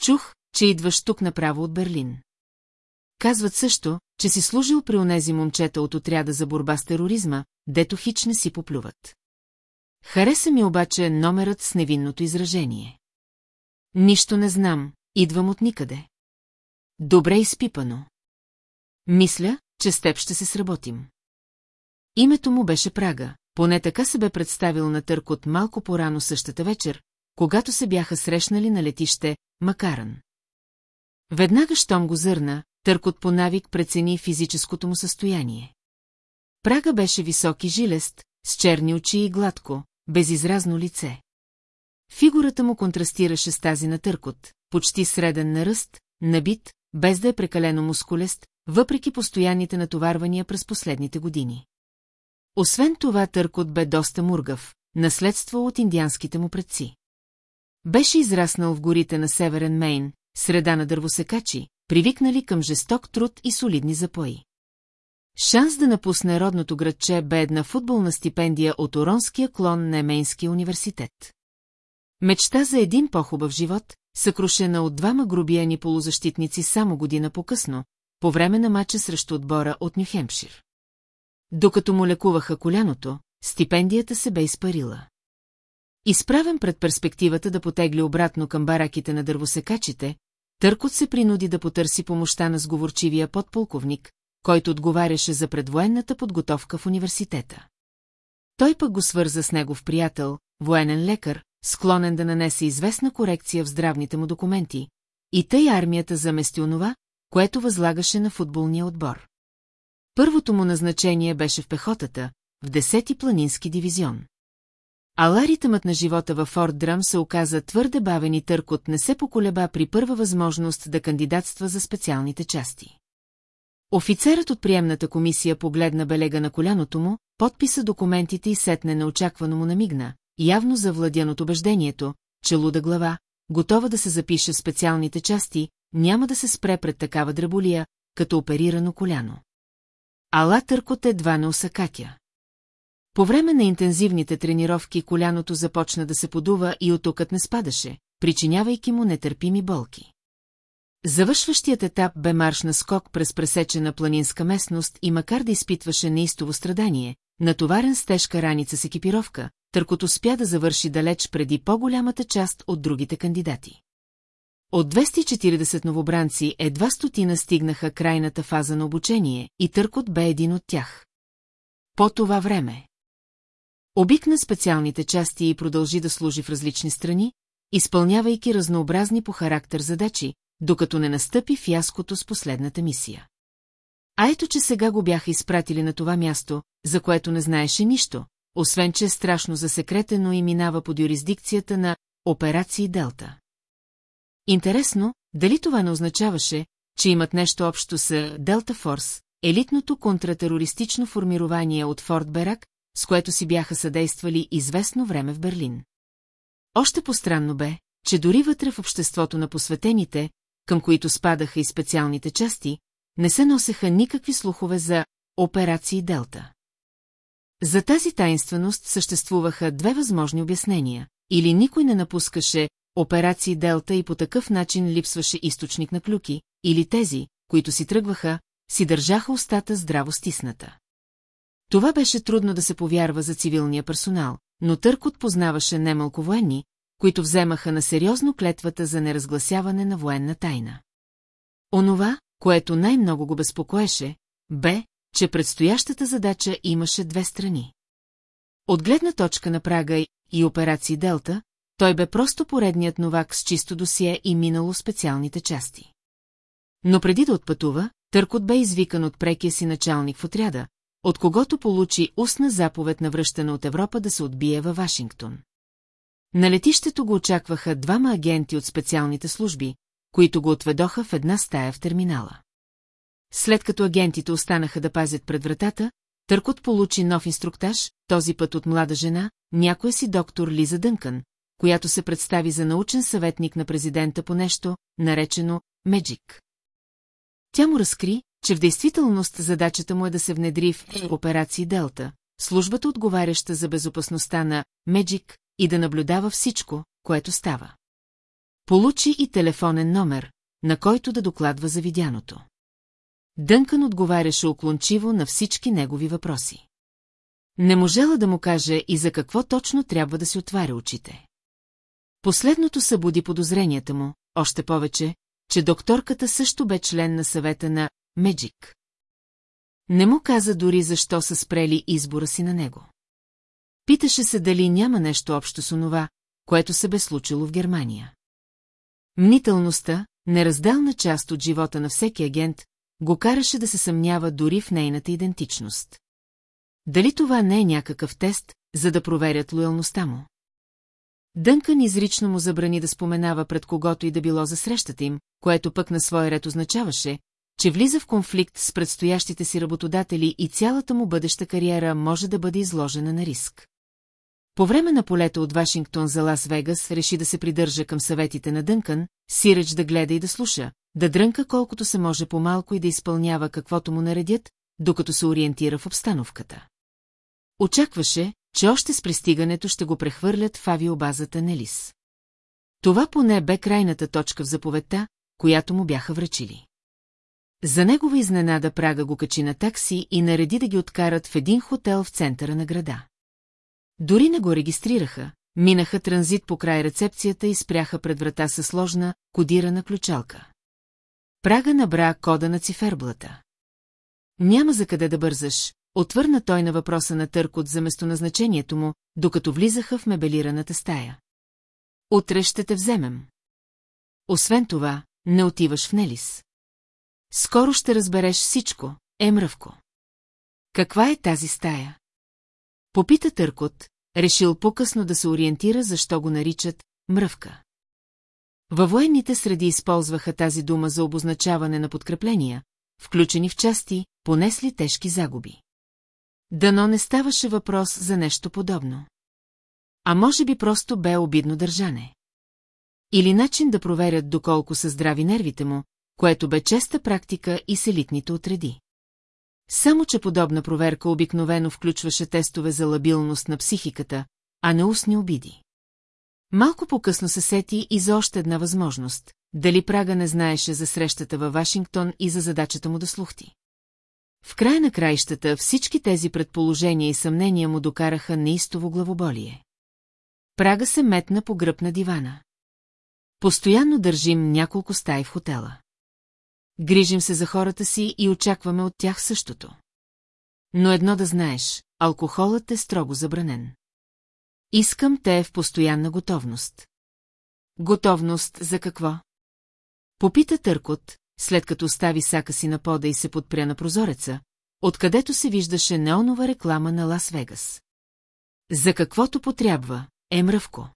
[SPEAKER 1] Чух, че идваш тук направо от Берлин. Казват също, че си служил при онези момчета от отряда за борба с тероризма, дето хич не си поплюват. Хареса ми обаче номерът с невинното изражение. Нищо не знам, идвам от никъде. Добре изпипано. Мисля, че с теб ще се сработим. Името му беше Прага, поне така се бе представил на търк от малко по-рано същата вечер, когато се бяха срещнали на летище Макаран. Веднага, щом го зърна, Търкот по навик прецени физическото му състояние. Прага беше висок и жилест, с черни очи и гладко, безизразно лице. Фигурата му контрастираше с тази на Търкот, почти среден на ръст, набит, без да е прекалено мускулест, въпреки постоянните натоварвания през последните години. Освен това Търкот бе доста мургав, наследство от индианските му предци. Беше израснал в горите на Северен Мейн, среда на дървосекачи, привикнали към жесток труд и солидни запои. Шанс да напусне родното градче бе една футболна стипендия от Оронския клон на Емейнския университет. Мечта за един по-хубав живот, съкрушена от двама грубияни полузащитници само година по-късно, по време на мача срещу отбора от Нюхемпшир. Докато му лекуваха коляното, стипендията се бе изпарила. Изправен пред перспективата да потегли обратно към бараките на дървосекачите, Търкот се принуди да потърси помощта на сговорчивия подполковник, който отговаряше за предвоенната подготовка в университета. Той пък го свърза с негов приятел, военен лекар, склонен да нанесе известна корекция в здравните му документи, и тъй армията замести онова, което възлагаше на футболния отбор. Първото му назначение беше в пехотата, в 10-ти планински дивизион. Ала ритъмът на живота във Форт Драм се оказа твърде бавен и Търкот не се поколеба при първа възможност да кандидатства за специалните части. Офицерът от приемната комисия погледна белега на коляното му, подписа документите и сетне неочаквано му намигна, явно завладян от убеждението, че луда глава, готова да се запише в специалните части, няма да се спре пред такава дреболия, като оперирано коляно. Ала търкот едва не усакатя. По време на интензивните тренировки коляното започна да се подува и отокът не спадаше, причинявайки му нетърпими болки. Завършващият етап бе марш на скок през пресечена планинска местност и макар да изпитваше неистово страдание, натоварен с тежка раница с екипировка, търкото успя да завърши далеч преди по-голямата част от другите кандидати. От 240 новобранци едва стотина стигнаха крайната фаза на обучение и Търкот бе един от тях. По това време. Обикна специалните части и продължи да служи в различни страни, изпълнявайки разнообразни по характер задачи, докато не настъпи фяското с последната мисия. А ето, че сега го бяха изпратили на това място, за което не знаеше нищо, освен че е страшно засекретено и минава под юрисдикцията на операции Делта. Интересно, дали това не означаваше, че имат нещо общо с Делта Форс, елитното контратерористично формирование от Форт Берак, с което си бяха съдействали известно време в Берлин. Още постранно бе, че дори вътре в обществото на посветените, към които спадаха и специалните части, не се носеха никакви слухове за операции Делта. За тази таинственост съществуваха две възможни обяснения. Или никой не напускаше операции Делта и по такъв начин липсваше източник на клюки, или тези, които си тръгваха, си държаха устата здраво стисната. Това беше трудно да се повярва за цивилния персонал, но Търкот познаваше немалко военни, които вземаха на сериозно клетвата за неразгласяване на военна тайна. Онова, което най-много го безпокоеше, бе, че предстоящата задача имаше две страни. От гледна точка на Прага и операции Делта, той бе просто поредният новак с чисто досие и минало специалните части. Но преди да отпътува, Търкот бе извикан от прекия си началник в отряда, от когото получи устна заповед на връщане от Европа да се отбие във Вашингтон. На летището го очакваха двама агенти от специалните служби, които го отведоха в една стая в терминала. След като агентите останаха да пазят пред вратата, Търкот получи нов инструктаж, този път от млада жена, някоя си доктор Лиза Дънкън, която се представи за научен съветник на президента по нещо, наречено «Меджик». Тя му разкри, че в действителност задачата му е да се внедри в операции Делта, службата отговаряща за безопасността на Меджик и да наблюдава всичко, което става. Получи и телефонен номер, на който да докладва за видяното. Дънкан отговаряше оклончиво на всички негови въпроси. Не можела да му каже и за какво точно трябва да си отваря очите. Последното събуди подозренията му, още повече, че докторката също бе член на съвета на Меджик. Не му каза дори защо са спрели избора си на него. Питаше се дали няма нещо общо с онова, което се бе случило в Германия. Мнителността, неразделна част от живота на всеки агент, го караше да се съмнява дори в нейната идентичност. Дали това не е някакъв тест, за да проверят лоялността му? Дънкан изрично му забрани да споменава пред когото и да било за срещата им, което пък на своя ред означаваше, че влиза в конфликт с предстоящите си работодатели и цялата му бъдеща кариера може да бъде изложена на риск. По време на полета от Вашингтон за Лас-Вегас реши да се придържа към съветите на Дънкан, сиреч да гледа и да слуша, да дрънка колкото се може по-малко и да изпълнява каквото му наредят, докато се ориентира в обстановката. Очакваше, че още с пристигането ще го прехвърлят в авиобазата Нелис. Това поне бе крайната точка в заповедта, която му бяха връчили. За негова изненада Прага го качи на такси и нареди да ги откарат в един хотел в центъра на града. Дори не го регистрираха, минаха транзит по край рецепцията и спряха пред врата със сложна, кодирана ключалка. Прага набра кода на циферблата. Няма за къде да бързаш, отвърна той на въпроса на Търкот за местоназначението му, докато влизаха в мебелираната стая. Утре ще те вземем. Освен това, не отиваш в Нелис. Скоро ще разбереш всичко, е мръвко. Каква е тази стая? Попита Търкот, решил по-късно да се ориентира защо го наричат мръвка. Във военните среди използваха тази дума за обозначаване на подкрепления, включени в части, понесли тежки загуби. Дано не ставаше въпрос за нещо подобно. А може би просто бе обидно държане. Или начин да проверят доколко са здрави нервите му, което бе честа практика и с елитните отреди. Само, че подобна проверка обикновено включваше тестове за лабилност на психиката, а не устни обиди. Малко по-късно се сети и за още една възможност. Дали Прага не знаеше за срещата във Вашингтон и за задачата му да слухти. В края на краищата всички тези предположения и съмнения му докараха неистово главоболие. Прага се метна по гръб на дивана. Постоянно държим няколко стаи в хотела. Грижим се за хората си и очакваме от тях същото. Но едно да знаеш, алкохолът е строго забранен. Искам те в постоянна готовност. Готовност за какво? Попита Търкот, след като остави сака си на пода и се подпря на прозореца, откъдето се виждаше неонова реклама на Лас-Вегас. За каквото потрябва, е мръвко.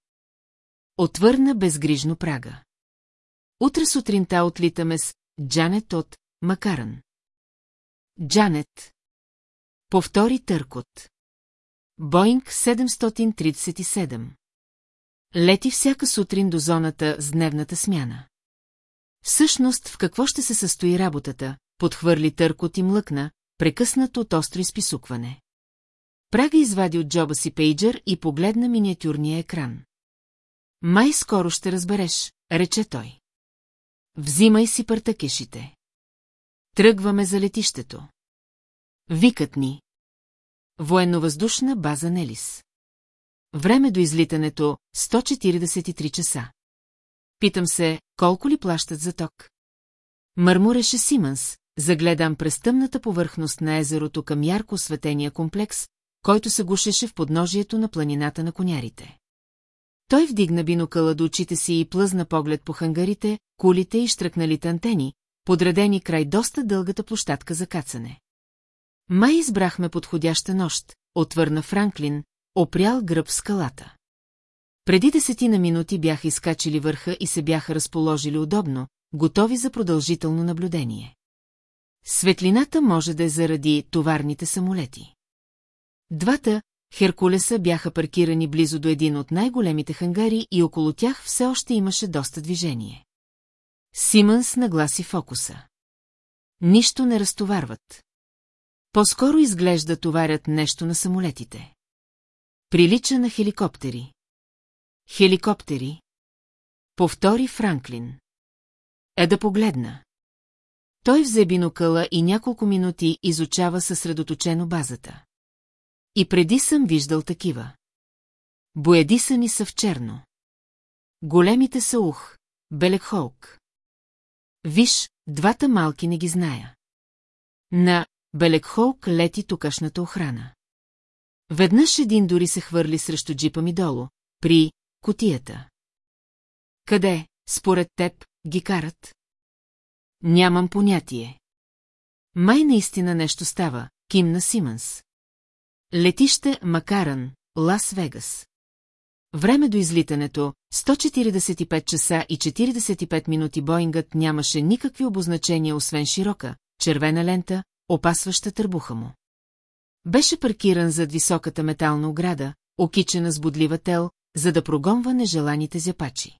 [SPEAKER 1] Отвърна безгрижно прага. Утре сутринта отлитаме с Джанет от Макаран. Джанет. Повтори Търкот. Боинг 737. Лети всяка сутрин до зоната с дневната смяна. Всъщност, в какво ще се състои работата, подхвърли търкот и млъкна, прекъснато от остро изписукване. Прага извади от джоба си пейджър и погледна миниатюрния екран. Май скоро ще разбереш, рече той. Взимай си партакешите. Тръгваме за летището. Викът ни. Военновъздушна база Нелис. Време до излитането 143 часа. Питам се, колко ли плащат за ток? Мърмуреше Симънс, загледам през тъмната повърхност на езерото към ярко осветения комплекс, който се гушеше в подножието на планината на конярите. Той вдигна бинокъла до очите си и плъзна поглед по хангарите, кулите и штръкналите антени, подредени край доста дългата площадка за кацане. Май избрахме подходяща нощ, отвърна Франклин, опрял гръб в скалата. Преди десетина минути бяха изкачили върха и се бяха разположили удобно, готови за продължително наблюдение. Светлината може да е заради товарните самолети. Двата Херкулеса бяха паркирани близо до един от най-големите хангари и около тях все още имаше доста движение. Симънс нагласи фокуса. Нищо не разтоварват. По-скоро изглежда товарят нещо на самолетите. Прилича на хеликоптери. Хеликоптери. Повтори Франклин. Е да погледна. Той взе бинокъла и няколко минути изучава съсредоточено базата. И преди съм виждал такива. Боядисани са в черно. Големите са ух, Белекхолк. Виж, двата малки не ги зная. На Белекхолк лети тукашната охрана. Веднъж един дори се хвърли срещу джипа ми долу, при котията. Къде, според теб, ги карат? Нямам понятие. Май наистина нещо става, кимна Симънс. Летище Макаран, Лас-Вегас. Време до излитането, 145 часа и 45 минути Боингът нямаше никакви обозначения, освен широка, червена лента, опасваща търбуха му. Беше паркиран зад високата метална ограда, окичена с бодлива тел, за да прогонва нежеланите зяпачи.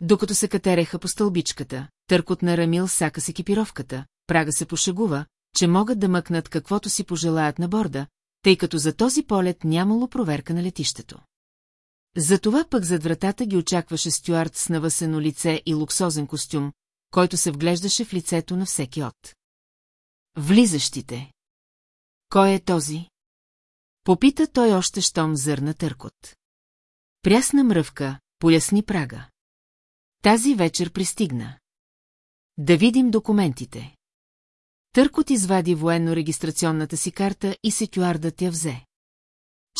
[SPEAKER 1] Докато се катереха по стълбичката, търкот на Рамил сака с екипировката, прага се пошегува, че могат да мъкнат каквото си пожелаят на борда, тъй като за този полет нямало проверка на летището. Затова пък зад вратата ги очакваше стюард с навъсено лице и луксозен костюм, който се вглеждаше в лицето на всеки от. Влизащите. Кой е този? Попита той още щом зърна търкот. Прясна мръвка, поясни прага. Тази вечер пристигна. Да видим документите. Търкот извади военно-регистрационната си карта и секюардът я взе.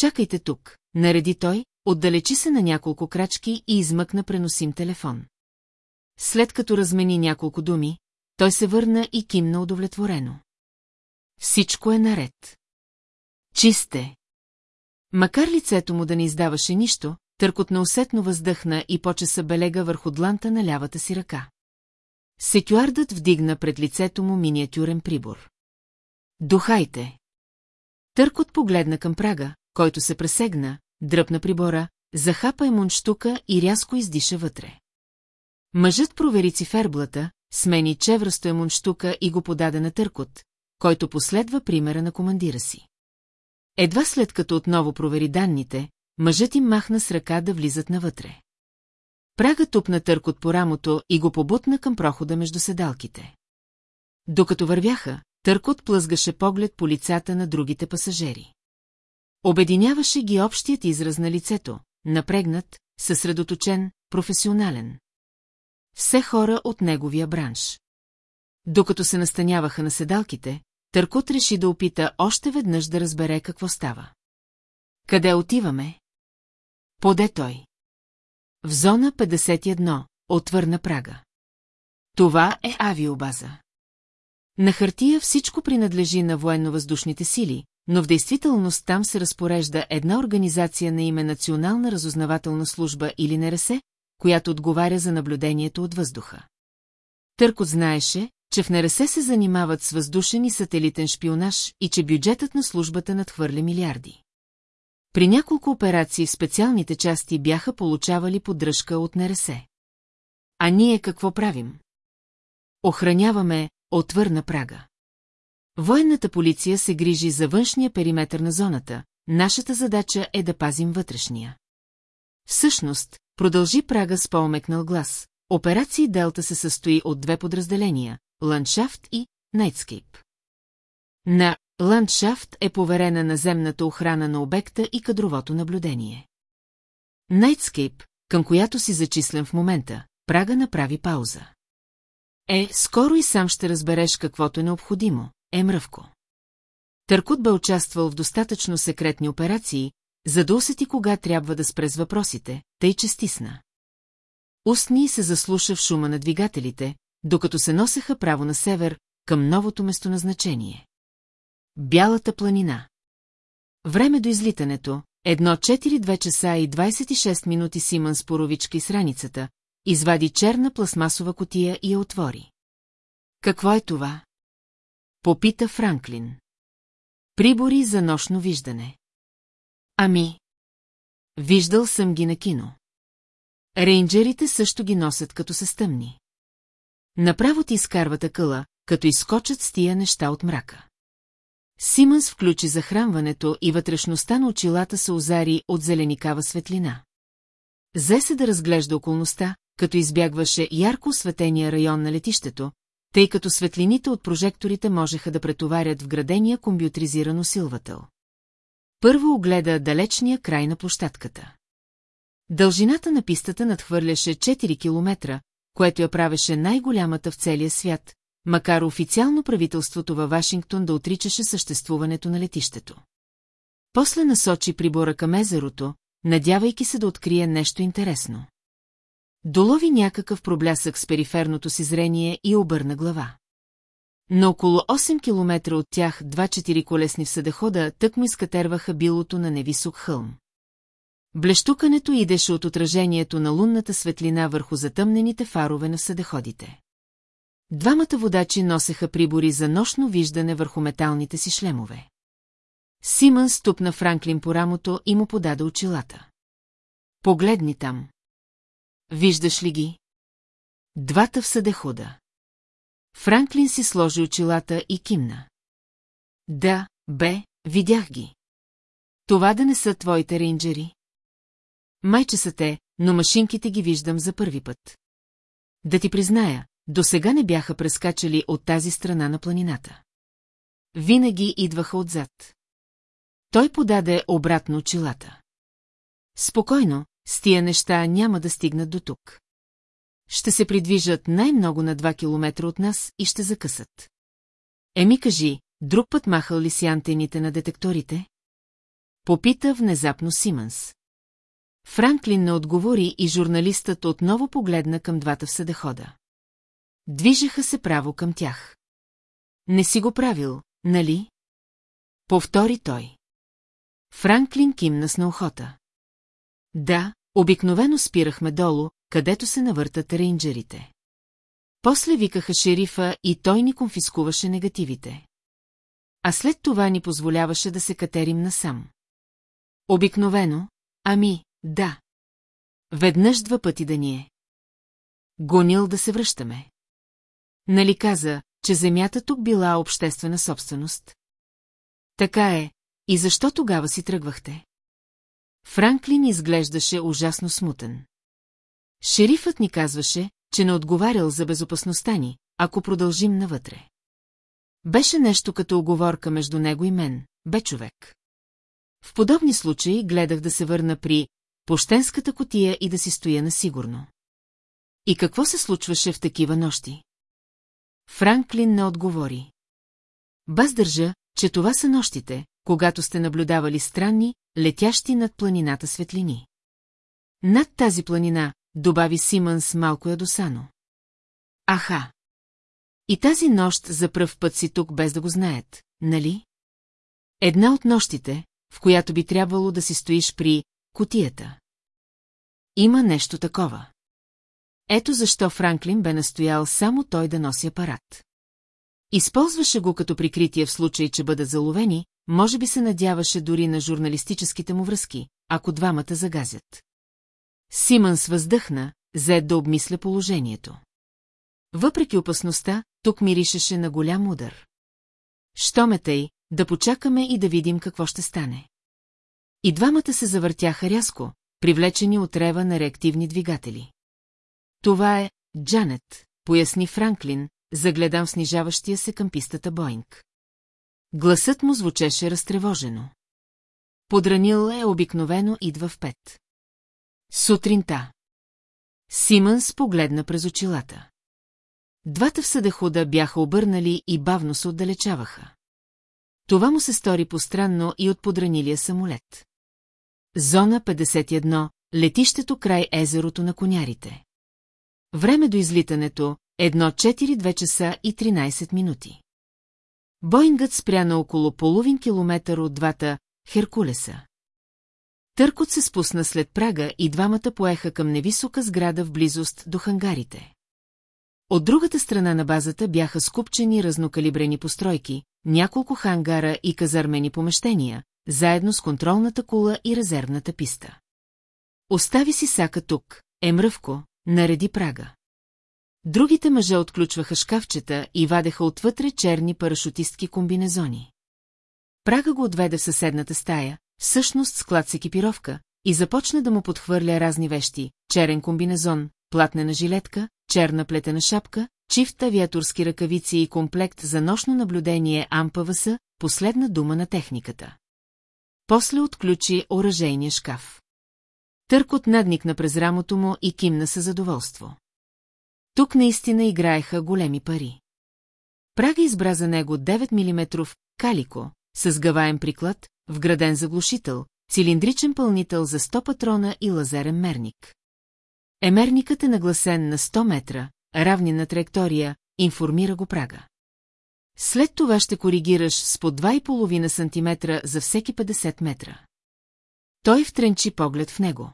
[SPEAKER 1] Чакайте тук, нареди той, отдалечи се на няколко крачки и измъкна преносим телефон. След като размени няколко думи, той се върна и кимна удовлетворено. Всичко е наред. Чисте. Макар лицето му да не издаваше нищо, търкот неусетно въздъхна и почеса белега върху дланта на лявата си ръка. Секюардът вдигна пред лицето му миниатюрен прибор. Духайте! Търкот погледна към прага, който се пресегна, дръпна прибора, захапа мунштука и рязко издиша вътре. Мъжът провери циферблата, смени чевръсто мунштука и го подаде на Търкот, който последва примера на командира си. Едва след като отново провери данните, мъжът им махна с ръка да влизат навътре. Прага тупна Търкот по рамото и го побутна към прохода между седалките. Докато вървяха, Търкот плъзгаше поглед по лицата на другите пасажери. Обединяваше ги общият израз на лицето, напрегнат, съсредоточен, професионален. Все хора от неговия бранш. Докато се настаняваха на седалките, Търкот реши да опита още веднъж да разбере какво става. Къде отиваме? Поде той. В зона 51, отвърна Прага. Това е авиобаза. На хартия всичко принадлежи на военно-въздушните сили, но в действителност там се разпорежда една организация на име Национална разузнавателна служба или НРС, която отговаря за наблюдението от въздуха. Търкот знаеше, че в НРС се занимават с въздушен и сателитен шпионаж и че бюджетът на службата надхвърля милиарди. При няколко операции специалните части бяха получавали поддръжка от НРС. А ние какво правим? Охраняваме, отвърна прага. Военната полиция се грижи за външния периметр на зоната, нашата задача е да пазим вътрешния. Всъщност, продължи Прага с по-омекнал глас, операции Делта се състои от две подразделения – Ландшафт и Найтскейп. На Ландшафт е поверена наземната охрана на обекта и кадровото наблюдение. Найтскейп, към която си зачислен в момента, Прага направи пауза. Е, скоро и сам ще разбереш каквото е необходимо, е мръвко. Търкут бе участвал в достатъчно секретни операции, за да усети кога трябва да спре въпросите, тъй че стисна. Устни се заслуша в шума на двигателите, докато се носеха право на север, към новото местоназначение. Бялата планина. Време до излитането, едно 4-2 часа и 26 минути Симън с поровичка и с раницата, извади черна пластмасова котия и я отвори. Какво е това? Попита Франклин. Прибори за нощно виждане. Ами. Виждал съм ги на кино. Рейнджерите също ги носят като се стъмни. Направо ти изкарват къла, като изскочат с тия неща от мрака. Симънс включи захранването и вътрешността на очилата се озари от зеленикава светлина. Зе се да разглежда околността, като избягваше ярко осветения район на летището, тъй като светлините от прожекторите можеха да претоварят вградения компютризиран усилвател. Първо огледа далечния край на площадката. Дължината на пистата надхвърляше 4 километра, което я правеше най-голямата в целия свят, макар официално правителството във Вашингтон да отричаше съществуването на летището. После насочи прибора към езерото, надявайки се да открие нещо интересно. Долови някакъв проблясък с периферното си зрение и обърна глава. На около 8 километра от тях два четириколесни в съдехода тък му изкатерваха билото на невисок хълм. Блещукането идеше от отражението на лунната светлина върху затъмнените фарове на съдеходите. Двамата водачи носеха прибори за нощно виждане върху металните си шлемове. Симън ступна Франклин по рамото и му подаде очилата. Погледни там. Виждаш ли ги? Двата в съдехуда. Франклин си сложи очилата и кимна. Да, бе, видях ги. Това да не са твоите рейнджери? Майче са те, но машинките ги виждам за първи път. Да ти призная, до сега не бяха прескачали от тази страна на планината. Винаги идваха отзад. Той подаде обратно очилата. Спокойно, с тия неща няма да стигнат до тук. Ще се придвижат най-много на 2 километра от нас и ще закъсат. Еми кажи, друг път махал ли си антените на детекторите? Попита внезапно Симънс. Франклин не отговори и журналистът отново погледна към двата в съдехода. Движеха се право към тях. Не си го правил, нали? Повтори той. Франклин кимна с на охота. Да, обикновено спирахме долу, където се навъртат рейнджерите. После викаха шерифа и той ни конфискуваше негативите. А след това ни позволяваше да се катерим насам. Обикновено, ами, да. Веднъж два пъти да ни е. Гонил да се връщаме. Нали каза, че земята тук била обществена собственост? Така е, и защо тогава си тръгвахте? Франклин изглеждаше ужасно смутен. Шерифът ни казваше, че не отговарял за безопасността ни, ако продължим навътре. Беше нещо като оговорка между него и мен, бе човек. В подобни случаи гледах да се върна при пощенската котия и да си стоя насигурно. И какво се случваше в такива нощи? Франклин не отговори. Баз държа, че това са нощите, когато сте наблюдавали странни, летящи над планината светлини. Над тази планина, добави Симънс малко ядосано. Аха! И тази нощ за пръв път си тук без да го знаят, нали? Една от нощите, в която би трябвало да си стоиш при котията. Има нещо такова. Ето защо Франклин бе настоял само той да носи апарат. Използваше го като прикритие в случай, че бъдат заловени, може би се надяваше дори на журналистическите му връзки, ако двамата загазят. Симънс въздъхна, зед да обмисля положението. Въпреки опасността, тук миришеше на голям удар. Що ме тъй, да почакаме и да видим какво ще стане. И двамата се завъртяха рязко, привлечени от рева на реактивни двигатели. Това е Джанет, поясни Франклин, загледам снижаващия се към пистата Боинг. Гласът му звучеше разтревожено. Подранил е обикновено идва в пет. Сутринта. Симънс погледна през очилата. Двата всъдехуда бяха обърнали и бавно се отдалечаваха. Това му се стори постранно и от подранилия самолет. Зона 51, летището край езерото на конярите. Време до излитането – 1-4-2 часа и 13 минути. Боингът спря на около половин километър от двата Херкулеса. Търкот се спусна след прага и двамата поеха към невисока сграда в близост до хангарите. От другата страна на базата бяха скупчени разнокалибрени постройки, няколко хангара и казармени помещения, заедно с контролната кула и резервната писта. Остави си сака тук, е мръвко, нареди прага. Другите мъже отключваха шкафчета и вадеха отвътре черни парашутистки комбинезони. Прага го отведе в съседната стая, всъщност склад с екипировка, и започна да му подхвърля разни вещи, черен комбинезон, платнена жилетка, черна плетена шапка, чифт авиаторски ръкавици и комплект за нощно наблюдение АМПВС, последна дума на техниката. После отключи оръжейния шкаф. Търкот надникна през рамото му и кимна със задоволство. Тук наистина играеха големи пари. Прага избра за него 9 мм калико, с гаваем приклад, вграден заглушител, цилиндричен пълнител за 100 патрона и лазерен мерник. Емерникът е нагласен на 100 метра, равнина траектория, информира го Прага. След това ще коригираш с по 2,5 см за всеки 50 метра. Той втренчи поглед в него.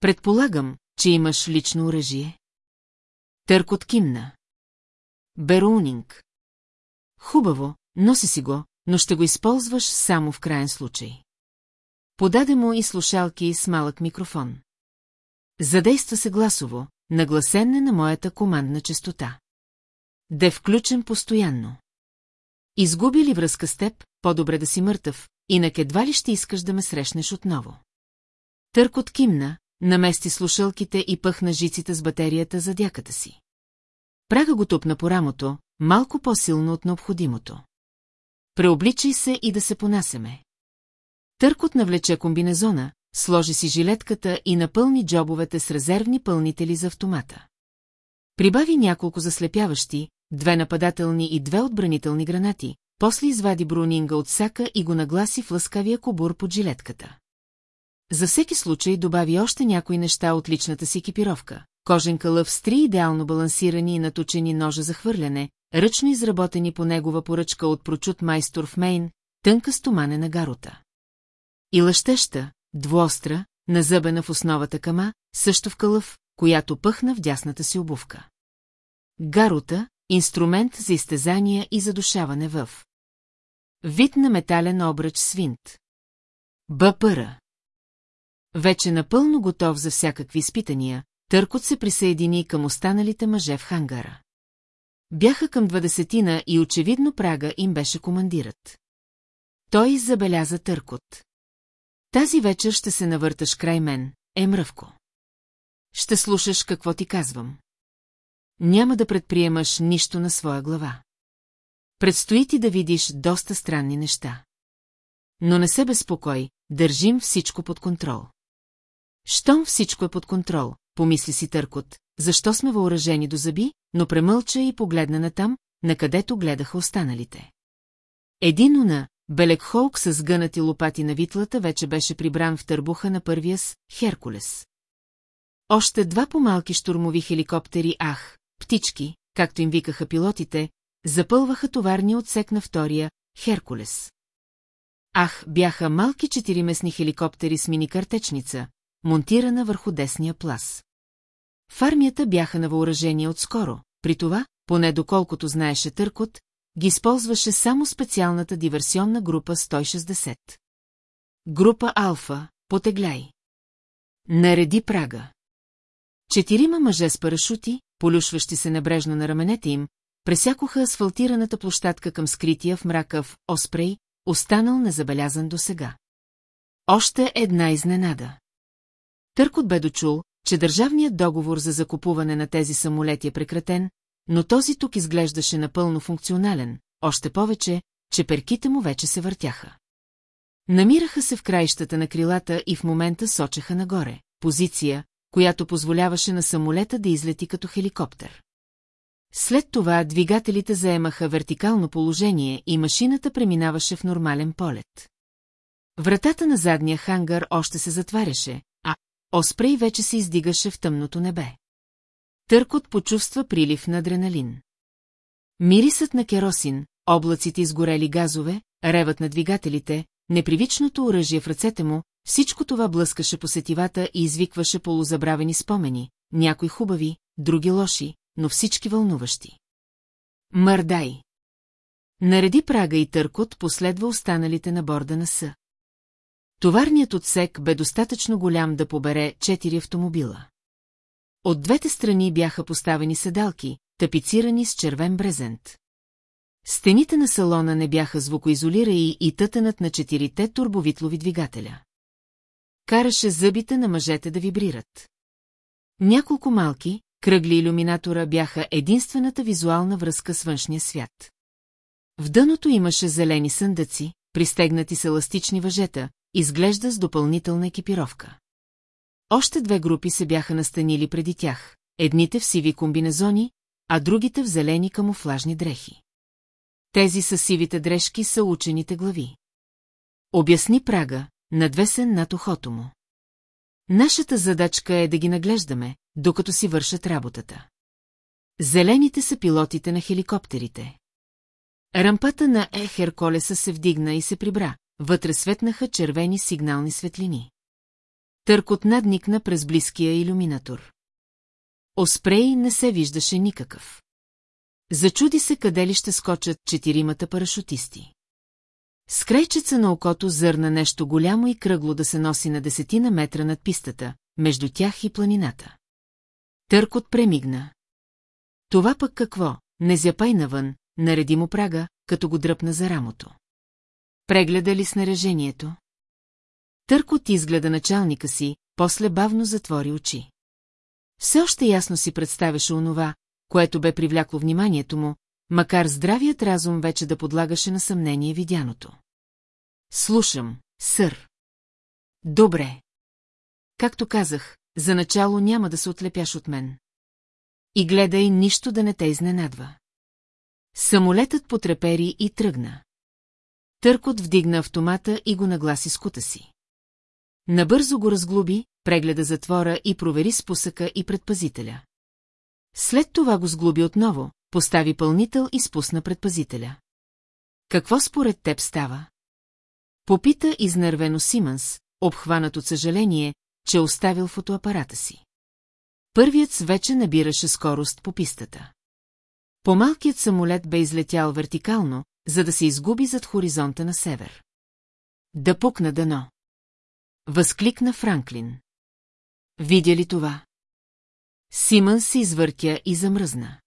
[SPEAKER 1] Предполагам, че имаш лично оръжие. Търкот кимна. Берунинг. Хубаво, носи си го, но ще го използваш само в крайен случай. Подаде му и слушалки с малък микрофон. Задейства се гласово, нагласен е на моята командна частота. Де включен постоянно. Изгуби ли връзка с теб, по-добре да си мъртъв, инак едва ли ще искаш да ме срещнеш отново. Търкот кимна, намести слушалките и пъхна жиците с батерията за дяката си. Прага го тупна по рамото, малко по-силно от необходимото. Преобличай се и да се понасеме. Търкот навлече комбинезона, сложи си жилетката и напълни джобовете с резервни пълнители за автомата. Прибави няколко заслепяващи, две нападателни и две отбранителни гранати, после извади брунинга от сака и го нагласи в лъскавия кобур под жилетката. За всеки случай добави още някои неща от личната си екипировка. Кожен кълъв с три идеално балансирани и наточени ножа за хвърляне, ръчно изработени по негова поръчка от прочут майстор в Мейн, тънка стоманена гарота. И лъщеща, двуостра, назъбена в основата кама, също в кълъв, която пъхна в дясната си обувка. Гарута – инструмент за изтезания и задушаване в. Вид на метален обръч свинт. Бъпъра. Вече напълно готов за всякакви изпитания, Търкот се присъедини към останалите мъже в хангара. Бяха към двадесетина и очевидно Прага им беше командират. Той забеляза Търкот. Тази вечер ще се навърташ край мен, е мръвко. Ще слушаш какво ти казвам. Няма да предприемаш нищо на своя глава. Предстои ти да видиш доста странни неща. Но не се безпокой, държим всичко под контрол. Щом всичко е под контрол, помисли си Търкот, защо сме въоръжени до зъби, но премълча и погледна натам, накъдето гледаха останалите. Един уна, Белек Холк с гънати лопати на витлата вече беше прибран в търбуха на първия с Херкулес. Още два по-малки штурмови хеликоптери Ах, птички, както им викаха пилотите, запълваха товарния отсек на втория Херкулес. Ах, бяха малки четириместни хеликоптери с мини-картечница, монтирана върху десния плас. В армията бяха на въоръжение отскоро, при това, поне доколкото знаеше Търкот, ги използваше само специалната диверсионна група 160. Група Алфа, потегляй. Нареди прага. Четирима мъже с парашути, полюшващи се небрежно на раменете им, пресякоха асфалтираната площадка към скрития в мрака в Оспрей, останал незабелязан досега. Още една изненада. Търкот бе дочул, че държавният договор за закупуване на тези самолети е прекратен, но този тук изглеждаше напълно функционален, още повече, че перките му вече се въртяха. Намираха се в краищата на крилата и в момента сочеха нагоре, позиция, която позволяваше на самолета да излети като хеликоптер. След това двигателите заемаха вертикално положение и машината преминаваше в нормален полет. Вратата на задния хангар още се затваряше, Оспрей вече се издигаше в тъмното небе. Търкот почувства прилив на адреналин. Мирисът на керосин, облаците изгорели газове, ревът на двигателите, непривичното оръжие в ръцете му, всичко това блъскаше по сетивата и извикваше полузабравени спомени, някои хубави, други лоши, но всички вълнуващи. Мърдай! Нареди прага и търкот последва останалите на борда на С. Товарният отсек бе достатъчно голям да побере четири автомобила. От двете страни бяха поставени седалки, тапицирани с червен брезент. Стените на салона не бяха звукоизолирани и тътънът на четирите турбовитлови двигателя. Караше зъбите на мъжете да вибрират. Няколко малки, кръгли иллюминатора бяха единствената визуална връзка с външния свят. В дъното имаше зелени съндъци, пристегнати с еластични въжета, изглежда с допълнителна екипировка. Още две групи се бяха настанили преди тях, едните в сиви комбинезони, а другите в зелени камуфлажни дрехи. Тези с сивите дрежки са учените глави. Обясни прага, надвесен над ухото му. Нашата задачка е да ги наглеждаме, докато си вършат работата. Зелените са пилотите на хеликоптерите. Рампата на Ехер колеса се вдигна и се прибра, вътре светнаха червени сигнални светлини. Търкот надникна през близкия иллюминатор. Оспрей не се виждаше никакъв. Зачуди се къде ли ще скочат четиримата парашутисти. С крайчеца на окото зърна нещо голямо и кръгло да се носи на десетина метра над пистата, между тях и планината. Търкот премигна. Това пък какво, не зяпай навън, нареди му прага, като го дръпна за рамото. Прегледа ли снаряжението? Търкот изгледа началника си, после бавно затвори очи. Все още ясно си представяше онова, което бе привлякло вниманието му, макар здравият разум вече да подлагаше на съмнение видяното. Слушам, сър. Добре. Както казах, за начало няма да се отлепяш от мен. И гледай нищо да не те изненадва. Самолетът потрепери и тръгна. Търкот вдигна автомата и го нагласи с кута си. Набързо го разглоби, прегледа затвора и провери спусъка и предпазителя. След това го сглоби отново, постави пълнител и спусна предпазителя. Какво според теб става? Попита изнервено Симънс, обхванат от съжаление, че оставил фотоапарата си. Първият вече набираше скорост по пистата. Помалкият самолет бе излетял вертикално, за да се изгуби зад хоризонта на север. Да пукна дано. Възкликна Франклин. Видя ли това? Симън се извъртя и замръзна.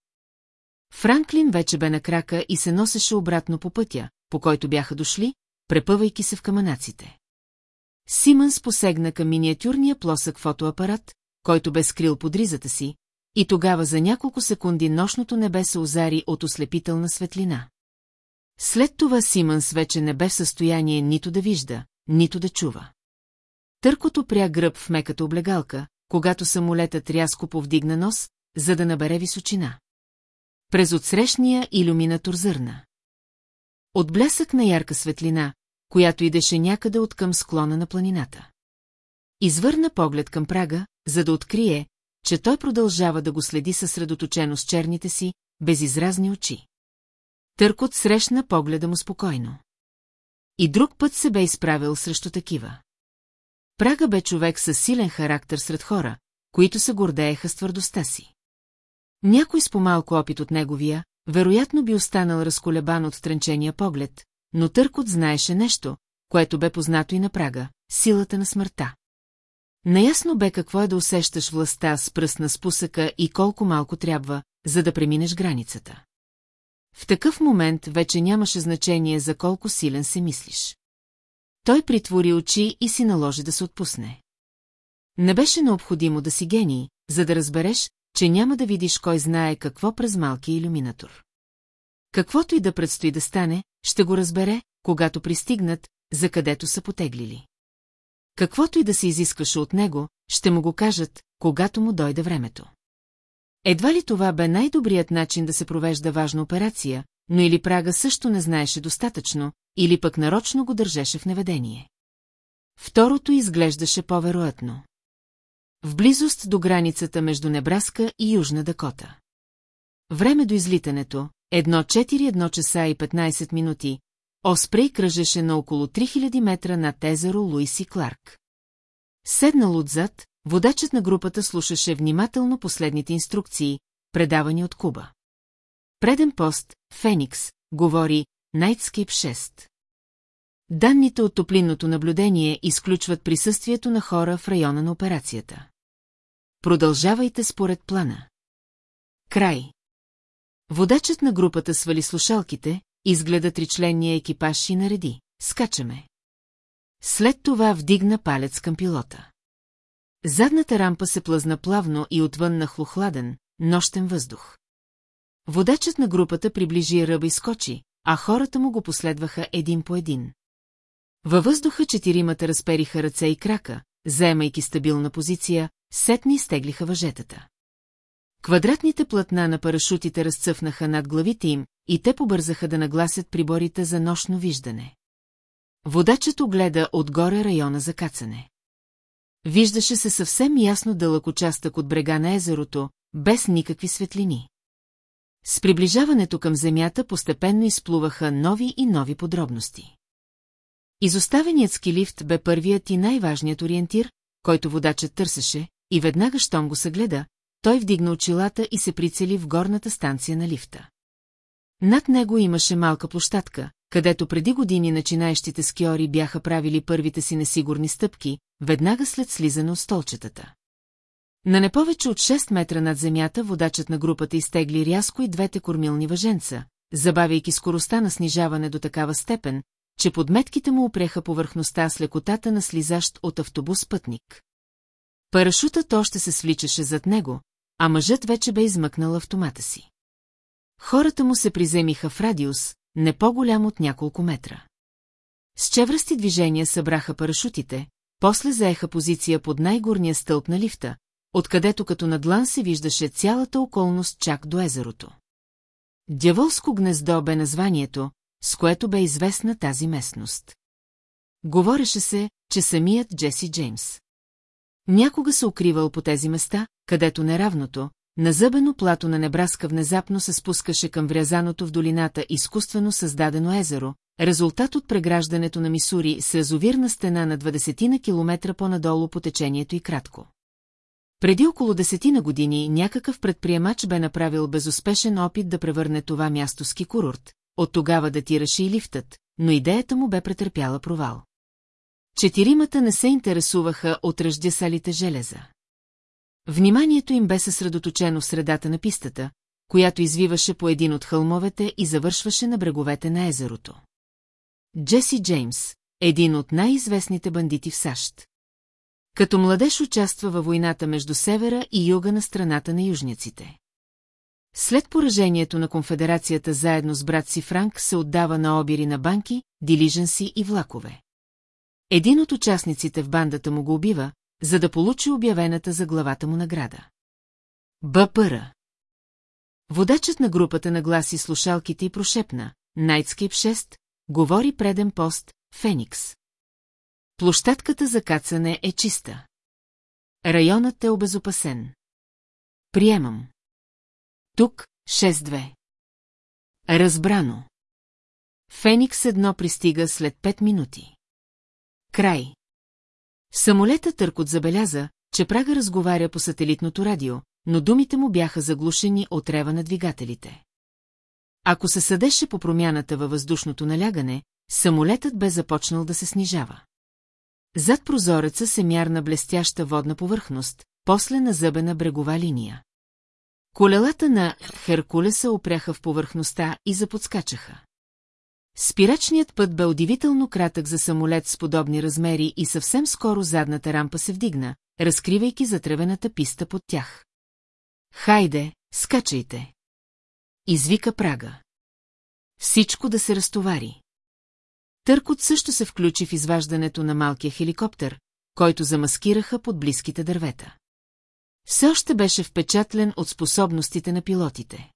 [SPEAKER 1] Франклин вече бе на крака и се носеше обратно по пътя, по който бяха дошли, препъвайки се в каманаците. Симънс посегна към миниатюрния плосък фотоапарат, който бе скрил под ризата си, и тогава за няколко секунди нощното небе се озари от ослепителна светлина. След това Симънс вече не бе в състояние нито да вижда, нито да чува. Търкото пря гръб в меката облегалка, когато самолетът рязко повдигна нос, за да набере височина. През отсрещния иллюминатор зърна. От блясък на ярка светлина, която идеше някъде от към склона на планината. Извърна поглед към прага, за да открие, че той продължава да го следи съсредоточено с черните си, безизразни очи. Търкот срещна погледа му спокойно. И друг път се бе изправил срещу такива. Прага бе човек със силен характер сред хора, които се гордееха с твърдостта си. Някой с по-малко опит от неговия, вероятно би останал разколебан от странчения поглед, но Търкот знаеше нещо, което бе познато и на Прага – силата на смъртта. Наясно бе какво е да усещаш властта с пръст на спусъка и колко малко трябва, за да преминеш границата. В такъв момент вече нямаше значение за колко силен се мислиш. Той притвори очи и си наложи да се отпусне. Не беше необходимо да си гений, за да разбереш, че няма да видиш кой знае какво през малкия иллюминатор. Каквото и да предстои да стане, ще го разбере, когато пристигнат, за където са потеглили. Каквото и да се изискаше от него, ще му го кажат, когато му дойде времето. Едва ли това бе най-добрият начин да се провежда важна операция, но или Прага също не знаеше достатъчно, или пък нарочно го държеше в неведение. Второто изглеждаше по-вероятно. В близост до границата между Небраска и Южна Дакота. Време до излитането, едно 4-1 часа и 15 минути, Оспрей кръжеше на около 3000 метра над езеро Луис и Кларк. Седнал отзад, водачът на групата слушаше внимателно последните инструкции, предавани от Куба. Преден пост, Феникс, говори Nightscape 6. Данните от топлинното наблюдение изключват присъствието на хора в района на операцията. Продължавайте според плана. Край. Водачът на групата свали слушалките, изгледа тричленния екипаж и нареди. Скачаме. След това вдигна палец към пилота. Задната рампа се плъзна плавно и отвън на хлохладен, нощен въздух. Водачът на групата приближи ръба и скочи, а хората му го последваха един по един. Във въздуха четиримата разпериха ръце и крака, заемайки стабилна позиция, сетни изтеглиха въжетата. Квадратните платна на парашутите разцъфнаха над главите им и те побързаха да нагласят приборите за нощно виждане. Водачът огледа отгоре района за кацане. Виждаше се съвсем ясно дълъг участък от брега на езерото, без никакви светлини. С приближаването към земята постепенно изплуваха нови и нови подробности. Изоставеният ски лифт бе първият и най-важният ориентир, който водачът търсеше, и веднага, щом го съгледа, той вдигна очилата и се прицели в горната станция на лифта. Над него имаше малка площадка, където преди години начинаещите скиори бяха правили първите си несигурни стъпки, веднага след слизане от столчетата. На не повече от 6 метра над земята водачът на групата изтегли рязко и двете кормилни въженца, забавяйки скоростта на снижаване до такава степен, че подметките му опреха повърхността с лекотата на слизащ от автобус пътник. Парашутът още се свличаше зад него, а мъжът вече бе измъкнал автомата си. Хората му се приземиха в радиус, не по-голям от няколко метра. С чевръсти движения събраха парашутите, после заеха позиция под най-горния стълб на лифта, откъдето като надлан се виждаше цялата околност чак до езерото. Дяволско гнездо бе названието, с което бе известна тази местност. Говореше се, че самият Джеси Джеймс. Някога се укривал по тези места, където неравното, назъбено плато на Небраска внезапно се спускаше към врязаното в долината изкуствено създадено езеро, резултат от преграждането на Мисури с язовирна стена на 20 на километра по-надолу по течението и кратко. Преди около десетина години някакъв предприемач бе направил безуспешен опит да превърне това място ски курорт, от тогава датираше и лифтът, но идеята му бе претърпяла провал. Четиримата не се интересуваха от ръждясалите железа. Вниманието им бе съсредоточено в средата на пистата, която извиваше по един от хълмовете и завършваше на бреговете на езерото. Джеси Джеймс, един от най-известните бандити в САЩ. Като младеж участва във войната между севера и юга на страната на южняците. След поражението на конфедерацията заедно с брат си Франк се отдава на обири на банки, дилиженси и влакове. Един от участниците в бандата му го убива, за да получи обявената за главата му награда. БПР Водачът на групата нагласи слушалките и прошепна. Найтскип 6, говори преден пост, Феникс. Площадката за кацане е чиста. Районът е обезопасен. Приемам. Тук, 6-2. Разбрано. Феникс едно пристига след 5 минути. Край. Самолета Търкот забеляза, че Прага разговаря по сателитното радио, но думите му бяха заглушени от рева на двигателите. Ако се съдеше по промяната във въздушното налягане, самолетът бе започнал да се снижава. Зад прозореца се мярна блестяща водна повърхност, после на зъбена брегова линия. Колелата на Херкулеса опряха в повърхността и заподскачаха. Спирачният път бе удивително кратък за самолет с подобни размери и съвсем скоро задната рампа се вдигна, разкривайки затревената писта под тях. Хайде, скачайте! Извика Прага. Всичко да се разтовари. Търкот също се включи в изваждането на малкия хеликоптер, който замаскираха под близките дървета. Все още беше впечатлен от способностите на пилотите.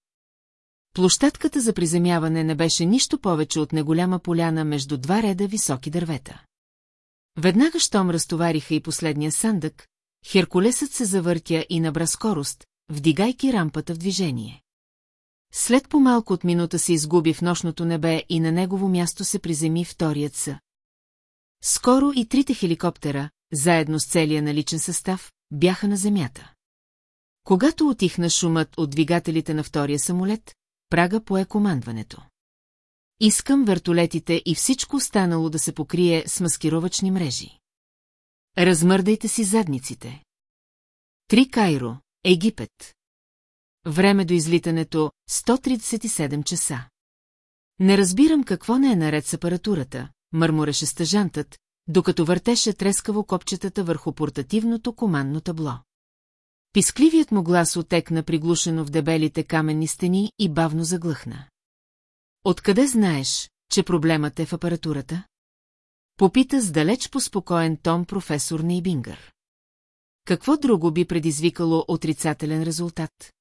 [SPEAKER 1] Площадката за приземяване не беше нищо повече от неголяма поляна между два реда високи дървета. Веднага щом разтовариха и последния сандък, Херкулесът се завъртя и набра скорост, вдигайки рампата в движение. След по-малко от минута се изгуби в нощното небе и на негово място се приземи вторият са. Скоро и трите хеликоптера, заедно с целия наличен състав, бяха на земята. Когато отихна шумът от двигателите на втория самолет, Прага пое командването. Искам вертолетите и всичко останало да се покрие с маскировачни мрежи. Размърдайте си задниците. Три Кайро, Египет. Време до излитането 137 часа. Не разбирам какво не е наред с апаратурата, мърмореше стъжантът, докато въртеше трескаво копчетата върху портативното командно табло. Пискливият му глас отекна приглушено в дебелите каменни стени и бавно заглъхна. Откъде знаеш, че проблемът е в апаратурата? Попита с далеч по спокоен тон професор Нейбингър. Какво друго би предизвикало отрицателен резултат?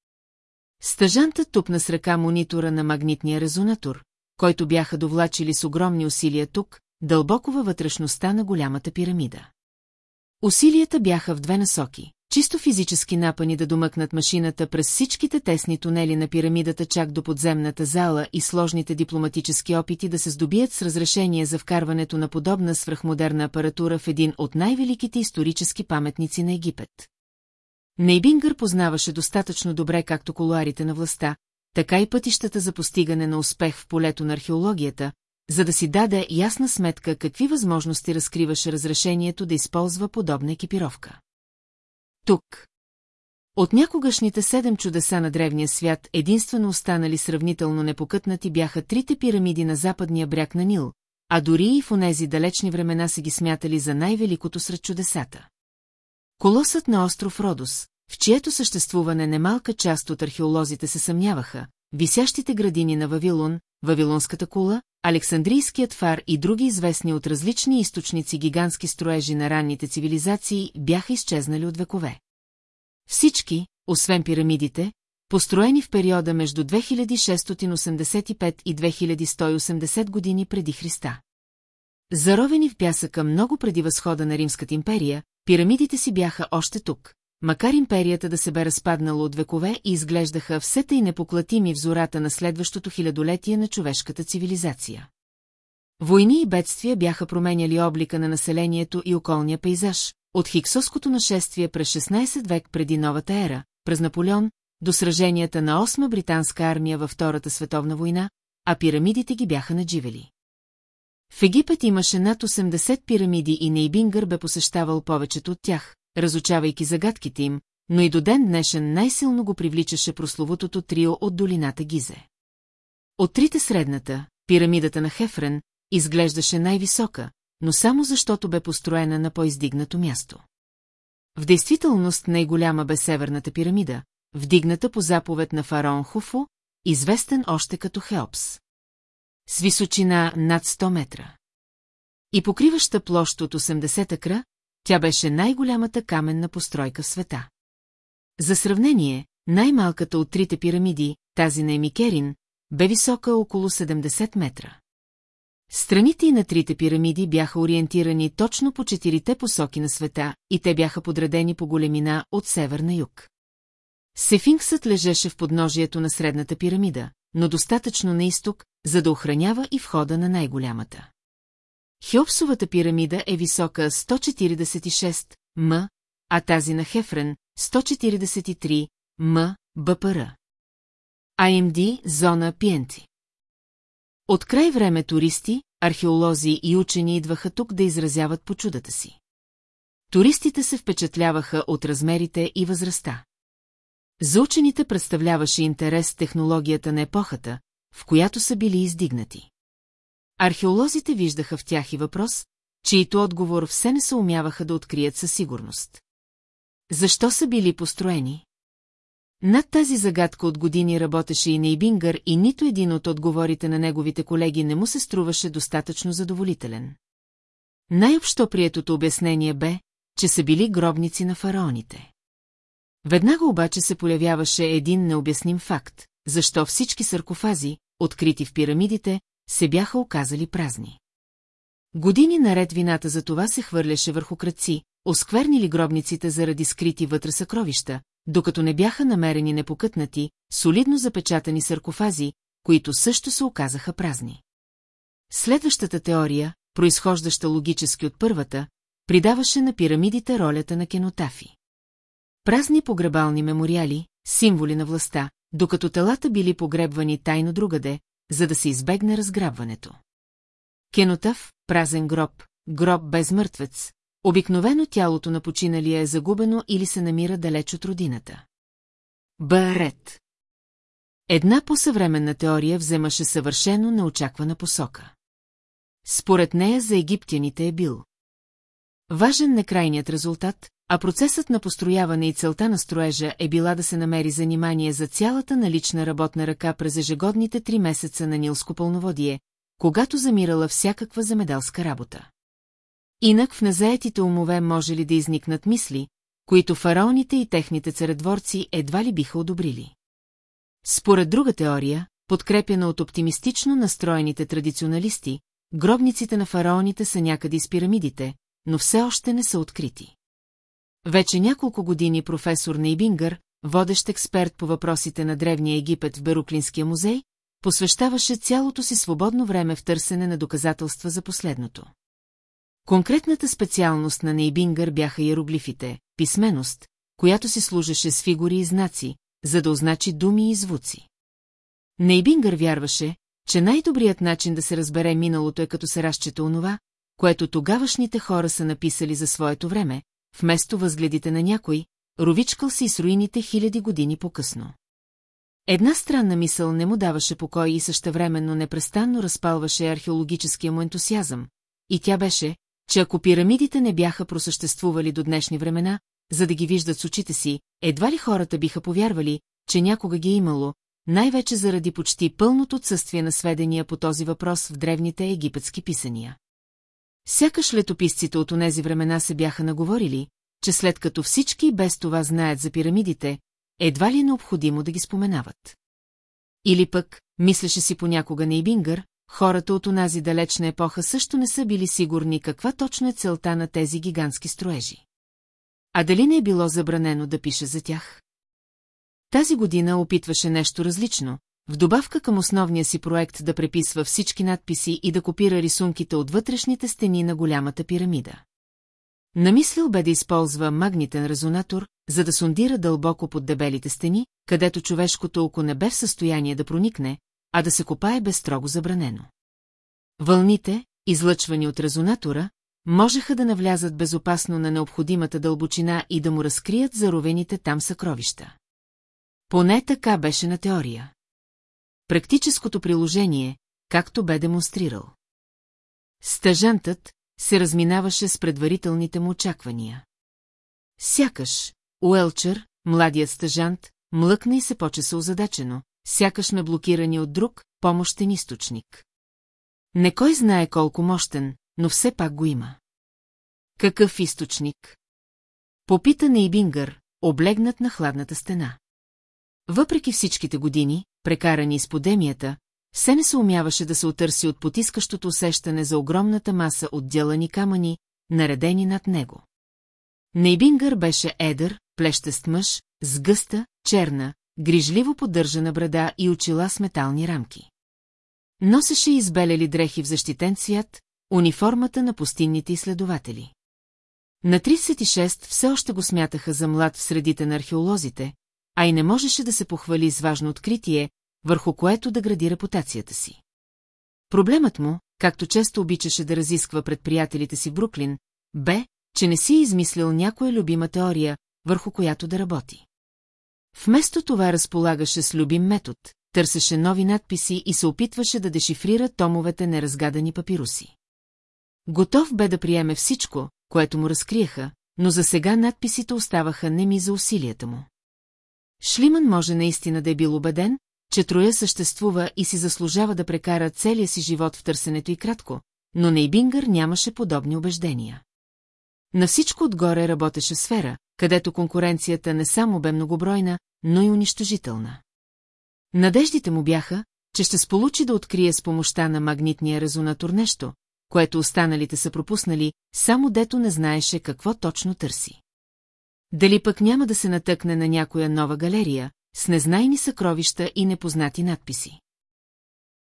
[SPEAKER 1] Стъжантът тупна с ръка монитора на магнитния резонатор, който бяха довлачили с огромни усилия тук, дълбоко във вътрешността на голямата пирамида. Усилията бяха в две насоки чисто физически напани да домъкнат машината през всичките тесни тунели на пирамидата чак до подземната зала и сложните дипломатически опити да се здобият с разрешение за вкарването на подобна свръхмодерна апаратура в един от най-великите исторически паметници на Египет. Нейбингър познаваше достатъчно добре както колуарите на властта, така и пътищата за постигане на успех в полето на археологията, за да си даде ясна сметка какви възможности разкриваше разрешението да използва подобна екипировка. Тук. От някогашните седем чудеса на древния свят единствено останали сравнително непокътнати бяха трите пирамиди на западния бряг на Нил, а дори и в онези далечни времена са ги смятали за най-великото сред чудесата. Колосът на остров Родос, в чието съществуване немалка част от археолозите се съмняваха, висящите градини на Вавилон, Вавилонската кула, Александрийският фар и други известни от различни източници гигантски строежи на ранните цивилизации бяха изчезнали от векове. Всички, освен пирамидите, построени в периода между 2685 и 2180 години преди Христа. Заровени в пясъка много преди възхода на Римската империя, пирамидите си бяха още тук, макар империята да се бе разпаднала от векове и изглеждаха все и непоклатими в зората на следващото хилядолетие на човешката цивилизация. Войни и бедствия бяха променяли облика на населението и околния пейзаж, от хиксоското нашествие през 16 век преди новата ера, през Наполеон, до сраженията на 8 британска армия във Втората световна война, а пирамидите ги бяха надживели. В Египет имаше над 80 пирамиди и Нейбингър бе посещавал повечето от тях, разучавайки загадките им, но и до ден днешен най-силно го привличаше прословутото трио от долината Гизе. От трите средната, пирамидата на Хефрен, изглеждаше най-висока, но само защото бе построена на по-издигнато място. В действителност най-голяма бе Северната пирамида, вдигната по заповед на фараон Хуфо, известен още като Хеопс. С височина над 100 метра. И покриваща площ от 80 акра, тя беше най-голямата каменна постройка в света. За сравнение, най-малката от трите пирамиди, тази на Емикерин, бе висока около 70 метра. Страните и на трите пирамиди бяха ориентирани точно по четирите посоки на света и те бяха подредени по големина от север на юг. Сефинксът лежеше в подножието на средната пирамида, но достатъчно на изток, за да охранява и входа на най-голямата. Хеопсовата пирамида е висока 146 м, а тази на Хефрен 143 м, БПР. АМД зона Пиенти. От край време туристи, археолози и учени идваха тук да изразяват по чудата си. Туристите се впечатляваха от размерите и възрастта. За учените представляваше интерес технологията на епохата, в която са били издигнати. Археолозите виждаха в тях и въпрос, чието отговор все не се умяваха да открият със сигурност. Защо са били построени? Над тази загадка от години работеше и Нейбингър и нито един от отговорите на неговите колеги не му се струваше достатъчно задоволителен. Най-общо приетото обяснение бе, че са били гробници на фараоните. Веднага обаче се появяваше един необясним факт, защо всички саркофази, открити в пирамидите, се бяха оказали празни. Години наред вината за това се хвърляше върху кръци, осквернили гробниците заради скрити вътре съкровища, докато не бяха намерени непокътнати, солидно запечатани саркофази, които също се оказаха празни. Следващата теория, произхождаща логически от първата, придаваше на пирамидите ролята на кенотафи. Празни погребални мемориали, символи на властта, докато телата били погребвани тайно другаде, за да се избегне разграбването. Кенотав, празен гроб, гроб без мъртвец, обикновено тялото на починалия е загубено или се намира далеч от родината. Барет Една по-съвременна теория вземаше съвършено неочаквана посока. Според нея за египтяните е бил. Важен не крайният резултат, а процесът на построяване и целта на строежа е била да се намери занимание за цялата налична работна ръка през ежегодните три месеца на Нилско пълноводие, когато замирала всякаква земеделска работа. Инак в назаетите умове може ли да изникнат мисли, които фараоните и техните царедворци едва ли биха одобрили. Според друга теория, подкрепена от оптимистично настроените традиционалисти, гробниците на фараоните са някъде из пирамидите, но все още не са открити. Вече няколко години професор Нейбингър, водещ експерт по въпросите на Древния Египет в Беруклинския музей, посвещаваше цялото си свободно време в търсене на доказателства за последното. Конкретната специалност на Нейбингър бяха иероглифите, писменост, която си служеше с фигури и знаци, за да означи думи и звуци. Нейбингър вярваше, че най-добрият начин да се разбере миналото е като се разчета онова, което тогавашните хора са написали за своето време, вместо възгледите на някой, ровичкал си с руините хиляди години по-късно. Една странна мисъл не му даваше покой и същевременно непрестанно разпалваше археологическия му ентусиазъм, и тя беше, че ако пирамидите не бяха просъществували до днешни времена, за да ги виждат с очите си, едва ли хората биха повярвали, че някога ги е имало, най-вече заради почти пълното отсъствие на сведения по този въпрос в древните египетски писания. Сякаш летописците от онези времена се бяха наговорили, че след като всички без това знаят за пирамидите, едва ли е необходимо да ги споменават. Или пък, мислеше си понякога Нейбингър, хората от онази далечна епоха също не са били сигурни каква точно е целта на тези гигантски строежи. А дали не е било забранено да пише за тях? Тази година опитваше нещо различно, в добавка към основния си проект да преписва всички надписи и да копира рисунките от вътрешните стени на голямата пирамида. Намислил бе да използва магнитен резонатор, за да сондира дълбоко под дебелите стени, където човешкото око не бе в състояние да проникне, а да се копае без строго забранено. Вълните, излъчвани от резонатора, можеха да навлязат безопасно на необходимата дълбочина и да му разкрият заровените там съкровища. Поне така беше на теория. Практическото приложение, както бе демонстрирал. Стъжантът се разминаваше с предварителните му очаквания. Сякаш, Уелчър, младият стъжант, млъкна и се почеса озадачено, сякаш ме блокирани от друг, помощен източник. Не кой знае колко мощен, но все пак го има. Какъв източник? Попита Нейбингър, облегнат на хладната стена. Въпреки всичките години, прекарани с подемията, все не се умяваше да се отърси от потискащото усещане за огромната маса от дялани камъни, наредени над него. Нейбингър беше едър, плещест мъж, с гъста, черна, грижливо поддържана брада и очила с метални рамки. Носеше избелели дрехи в защитен цвят, униформата на пустинните изследователи. На 36 все още го смятаха за млад в средите на археолозите, а и не можеше да се похвали с важно откритие, върху което да гради репутацията си. Проблемът му, както често обичаше да разисква пред приятелите си Бруклин, бе, че не си е измислил някоя любима теория, върху която да работи. Вместо това разполагаше с любим метод, търсеше нови надписи и се опитваше да дешифрира томовете неразгадани папируси. Готов бе да приеме всичко, което му разкриеха, но за сега надписите оставаха неми за усилията му. Шлиман може наистина да е бил убеден, че Троя съществува и си заслужава да прекара целия си живот в търсенето и кратко, но Нейбингър нямаше подобни убеждения. На всичко отгоре работеше сфера, където конкуренцията не само бе многобройна, но и унищожителна. Надеждите му бяха, че ще сполучи да открие с помощта на магнитния резонатор нещо, което останалите са пропуснали, само дето не знаеше какво точно търси. Дали пък няма да се натъкне на някоя нова галерия, с незнайни съкровища и непознати надписи.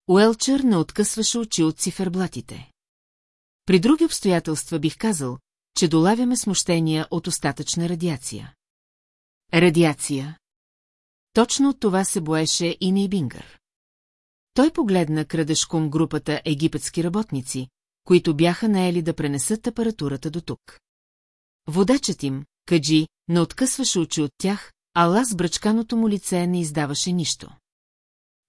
[SPEAKER 1] Уелчър не откъсваше очи от циферблатите. При други обстоятелства бих казал, че долавяме смущения от остатъчна радиация. Радиация. Точно от това се боеше и Нейбингър. Той погледна крадешком групата египетски работници, които бяха наели да пренесат апаратурата до тук. Водачът им, Каджи, не откъсваше очи от тях, ала с бръчканото му лице не издаваше нищо.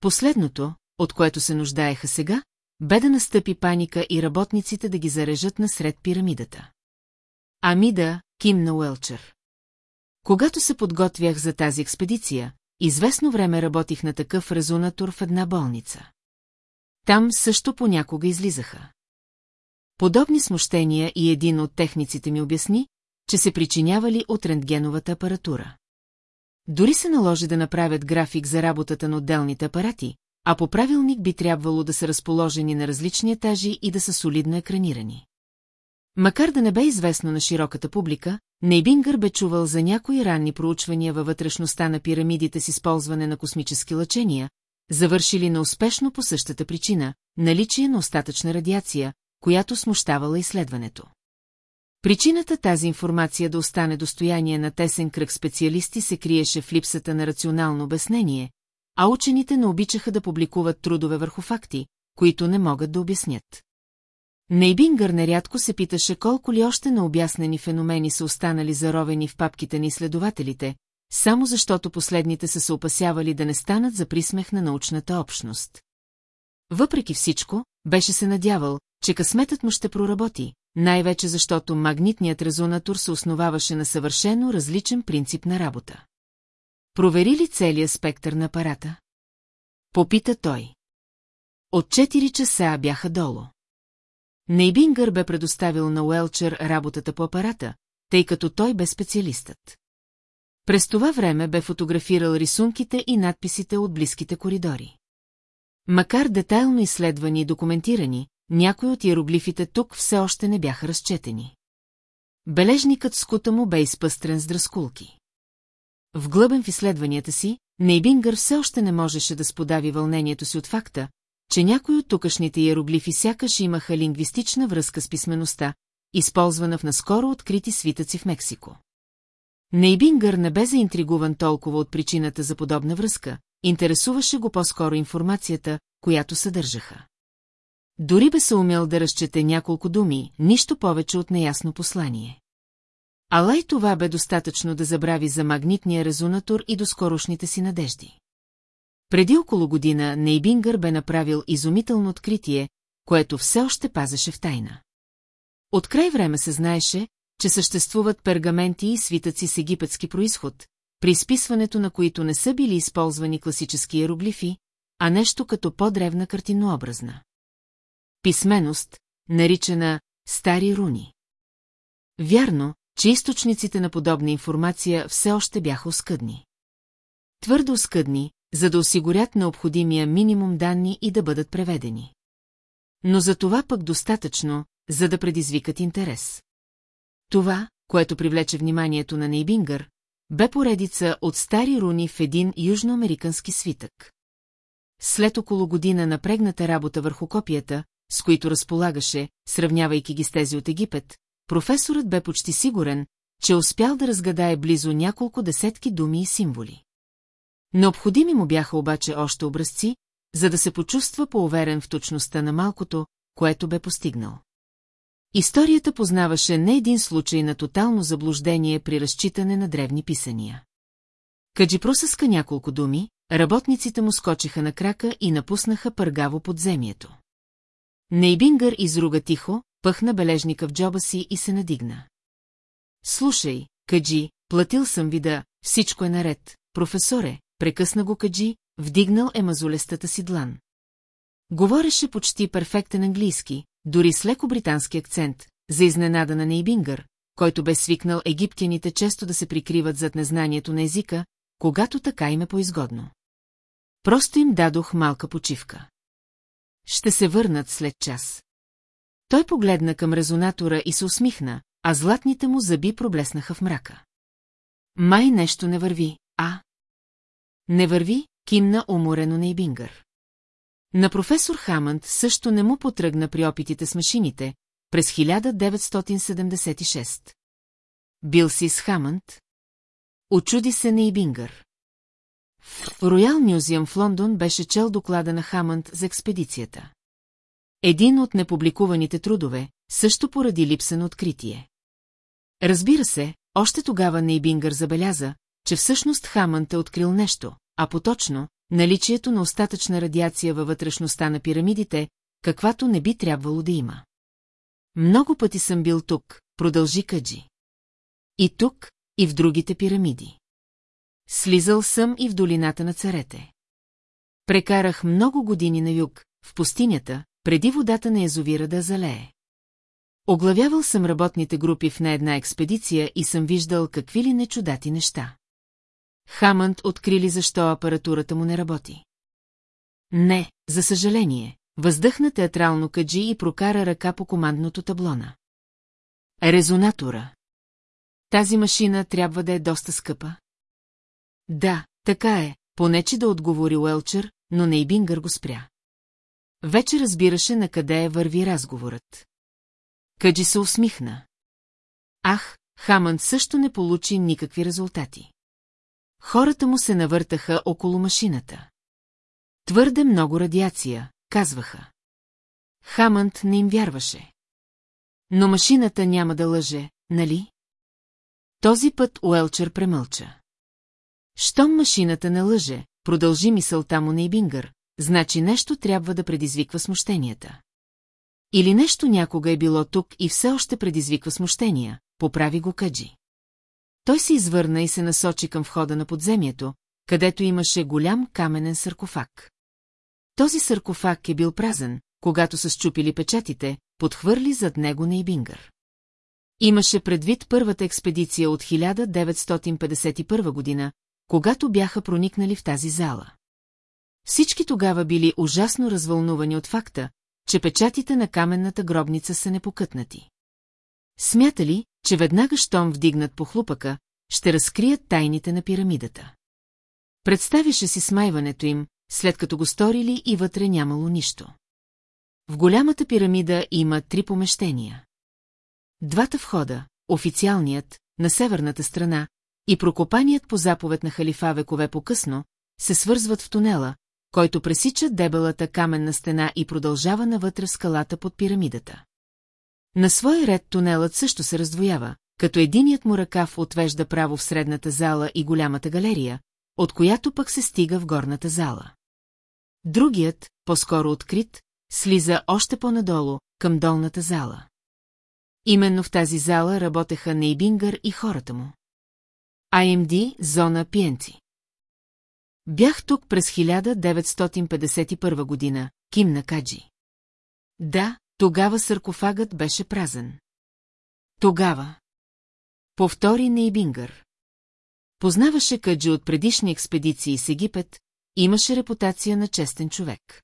[SPEAKER 1] Последното, от което се нуждаеха сега, бе да настъпи паника и работниците да ги зарежат насред пирамидата. Амида, кимна Уелчър. Когато се подготвях за тази експедиция, известно време работих на такъв резонатор в една болница. Там също понякога излизаха. Подобни смущения и един от техниците ми обясни, че се причинявали от рентгеновата апаратура. Дори се наложи да направят график за работата на отделните апарати, а по правилник би трябвало да са разположени на различни етажи и да са солидно екранирани. Макар да не бе известно на широката публика, Нейбингър бе чувал за някои ранни проучвания във вътрешността на пирамидите с използване на космически лъчения, завършили на успешно по същата причина – наличие на остатъчна радиация, която смущавала изследването. Причината тази информация да остане достояние на тесен кръг специалисти се криеше в липсата на рационално обяснение, а учените не обичаха да публикуват трудове върху факти, които не могат да обяснят. Нейбингър нерядко се питаше колко ли още необяснени феномени са останали заровени в папките на изследователите, само защото последните са се опасявали да не станат за присмех на научната общност. Въпреки всичко, беше се надявал, че късметът му ще проработи, най-вече защото магнитният резонатор се основаваше на съвършено различен принцип на работа. Провери ли целият спектър на апарата? Попита той. От 4 часа бяха долу. Нейбингър бе предоставил на Уелчер работата по апарата, тъй като той бе специалистът. През това време бе фотографирал рисунките и надписите от близките коридори. Макар детайлно изследвани и документирани, някои от иероглифите тук все още не бяха разчетени. Бележникът с кута му бе изпъстрен с дръскулки. Вглъбен в изследванията си, Нейбингър все още не можеше да сподави вълнението си от факта, че някои от тукашните иероглифи сякаш имаха лингвистична връзка с писмеността, използвана в наскоро открити свитъци в Мексико. Нейбингър не бе заинтригуван толкова от причината за подобна връзка, интересуваше го по-скоро информацията, която съдържаха. Дори бе се умел да разчете няколко думи, нищо повече от неясно послание. Ала и това бе достатъчно да забрави за магнитния резонатор и до скорошните си надежди. Преди около година Нейбингър бе направил изумително откритие, което все още пазеше в тайна. От край време се знаеше, че съществуват пергаменти и свитъци с египетски происход, при изписването на които не са били използвани класически иероглифи, а нещо като по-древна картинообразна. Писменост, наричана «стари руни». Вярно, че източниците на подобна информация все още бяха оскъдни. Твърдо оскъдни, за да осигурят необходимия минимум данни и да бъдат преведени. Но за това пък достатъчно, за да предизвикат интерес. Това, което привлече вниманието на Нейбингър, бе поредица от стари руни в един южноамерикански свитък. След около година напрегната работа върху копията, с които разполагаше, сравнявайки ги с тези от Египет, професорът бе почти сигурен, че успял да разгадае близо няколко десетки думи и символи. Необходими му бяха обаче още образци, за да се почувства по-уверен в точността на малкото, което бе постигнал. Историята познаваше не един случай на тотално заблуждение при разчитане на древни писания. Каджи просъска няколко думи, работниците му скочиха на крака и напуснаха пъргаво подземието. Нейбингър изруга тихо, пъхна бележника в джоба си и се надигна. Слушай, Каджи, платил съм ви да, всичко е наред, професоре, прекъсна го Каджи, вдигнал е мазолестата си длан. Говореше почти перфектен английски, дори с леко британски акцент, за изненада на Нейбингър, който бе свикнал египтяните често да се прикриват зад незнанието на езика, когато така им е поизгодно. Просто им дадох малка почивка. Ще се върнат след час. Той погледна към резонатора и се усмихна, а златните му зъби проблеснаха в мрака. Май нещо не върви, а? Не върви, кимна уморено Нейбингър. На професор Хамънд също не му потръгна при опитите с машините през 1976. Бил си с Хамънд? Очуди се Нейбингър. Роял Мюзиъм в Лондон беше чел доклада на Хамънд за експедицията. Един от непубликуваните трудове, също поради липса на откритие. Разбира се, още тогава Нейбингър забеляза, че всъщност Хамънд е открил нещо, а поточно, наличието на остатъчна радиация във вътрешността на пирамидите, каквато не би трябвало да има. Много пъти съм бил тук, продължи Каджи. И тук, и в другите пирамиди. Слизал съм и в долината на царете. Прекарах много години на юг, в пустинята, преди водата на язовира да залее. Оглавявал съм работните групи в не една експедиция и съм виждал какви ли нечудати неща. Хамънд открили защо апаратурата му не работи. Не, за съжаление, въздъхна театрално Каджи и прокара ръка по командното таблона. Резонатора. Тази машина трябва да е доста скъпа. Да, така е, поне че да отговори Уелчер, но Нейбингър го спря. Вече разбираше на къде върви разговорът. Каджи се усмихна. Ах, Хамънд също не получи никакви резултати. Хората му се навъртаха около машината. Твърде много радиация, казваха. Хамънд не им вярваше. Но машината няма да лъже, нали? Този път Уелчер премълча. Щом машината не лъже, продължи мисълта му Нейбингър, значи нещо трябва да предизвиква смущенията. Или нещо някога е било тук и все още предизвиква смущения, поправи го Каджи. Той се извърна и се насочи към входа на подземието, където имаше голям каменен саркофаг. Този саркофаг е бил празен, когато са счупили печатите, подхвърли зад него Нейбингър. Имаше предвид първата експедиция от 1951 година, когато бяха проникнали в тази зала. Всички тогава били ужасно развълнувани от факта, че печатите на каменната гробница са непокътнати. Смятали, че веднага щом вдигнат по хлупъка, ще разкрият тайните на пирамидата. Представяше си смайването им, след като го сторили и вътре нямало нищо. В голямата пирамида има три помещения. Двата входа, официалният, на северната страна, и прокопаният по заповед на халифа векове по-късно, се свързват в тунела, който пресича дебелата каменна стена и продължава навътре в скалата под пирамидата. На свой ред тунелът също се раздвоява, като единият му ръкав отвежда право в средната зала и голямата галерия, от която пък се стига в горната зала. Другият, по-скоро открит, слиза още по-надолу, към долната зала. Именно в тази зала работеха Нейбингър и хората му. АМД, зона Пиенци. Бях тук през 1951 година, кимна Каджи. Да, тогава саркофагът беше празен. Тогава. Повтори Нейбингър. Познаваше Каджи от предишни експедиции с Египет, имаше репутация на честен човек.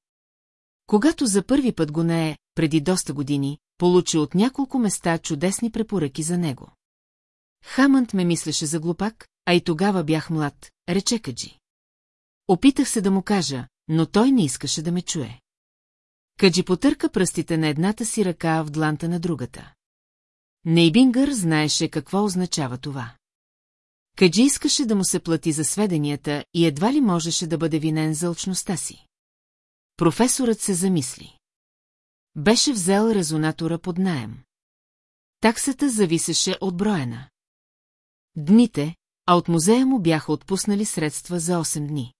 [SPEAKER 1] Когато за първи път го нае, преди доста години, получи от няколко места чудесни препоръки за него. Хамънт ме мислеше за глупак, а и тогава бях млад, рече Каджи. Опитах се да му кажа, но той не искаше да ме чуе. Каджи потърка пръстите на едната си ръка в дланта на другата. Нейбингър знаеше какво означава това. Каджи искаше да му се плати за сведенията и едва ли можеше да бъде винен за лчността си. Професорът се замисли. Беше взел резонатора под наем. Таксата зависеше от броена. Дните, а от музея му бяха отпуснали средства за 8 дни.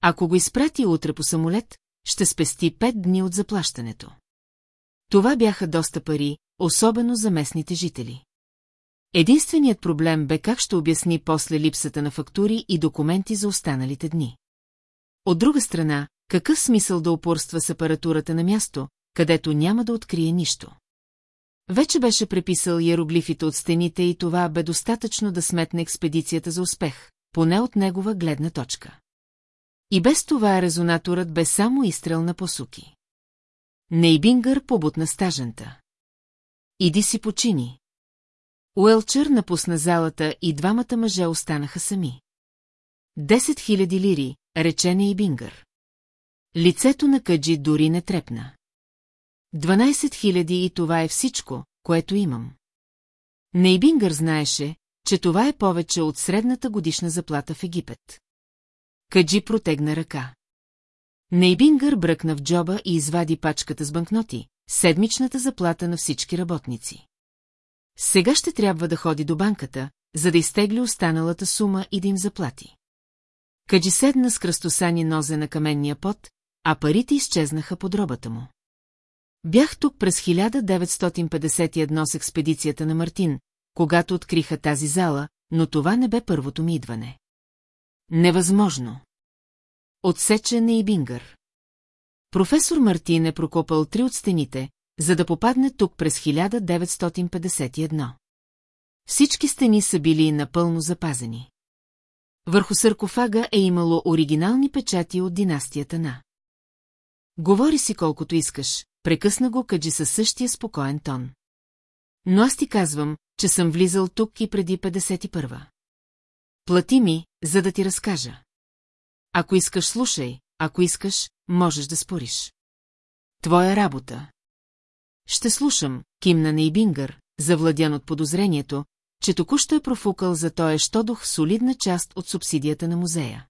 [SPEAKER 1] Ако го изпрати утре по самолет, ще спести 5 дни от заплащането. Това бяха доста пари, особено за местните жители. Единственият проблем бе как ще обясни после липсата на фактури и документи за останалите дни. От друга страна, какъв смисъл да упорства с апаратурата на място, където няма да открие нищо? Вече беше преписал иероглифите от стените и това бе достатъчно да сметне експедицията за успех, поне от негова гледна точка. И без това резонаторът бе само изстрел на посуки. Нейбингър побутна стажента. Иди си почини. Уелчър напусна залата и двамата мъже останаха сами. Десет хиляди лири, рече Нейбингър. Лицето на Каджи дори не трепна. Дванайсет хиляди и това е всичко, което имам. Нейбингър знаеше, че това е повече от средната годишна заплата в Египет. Каджи протегна ръка. Нейбингър бръкна в джоба и извади пачката с банкноти, седмичната заплата на всички работници. Сега ще трябва да ходи до банката, за да изтегли останалата сума и да им заплати. Каджи седна с кръстосани нозе на каменния пот, а парите изчезнаха под робата му. Бях тук през 1951 с експедицията на Мартин, когато откриха тази зала, но това не бе първото ми идване. Невъзможно. Отсече на Ибингър. Професор Мартин е прокопал три от стените, за да попадне тук през 1951. Всички стени са били напълно запазени. Върху саркофага е имало оригинални печати от династията на. Говори си колкото искаш, прекъсна го Каджи със същия спокоен тон. Но аз ти казвам, че съм влизал тук и преди 51-а. Плати ми, за да ти разкажа. Ако искаш, слушай, ако искаш, можеш да спориш. Твоя работа. Ще слушам, кимна Нейбингър, завладян от подозрението, че току-що е профукал за тоя щодох солидна част от субсидията на музея.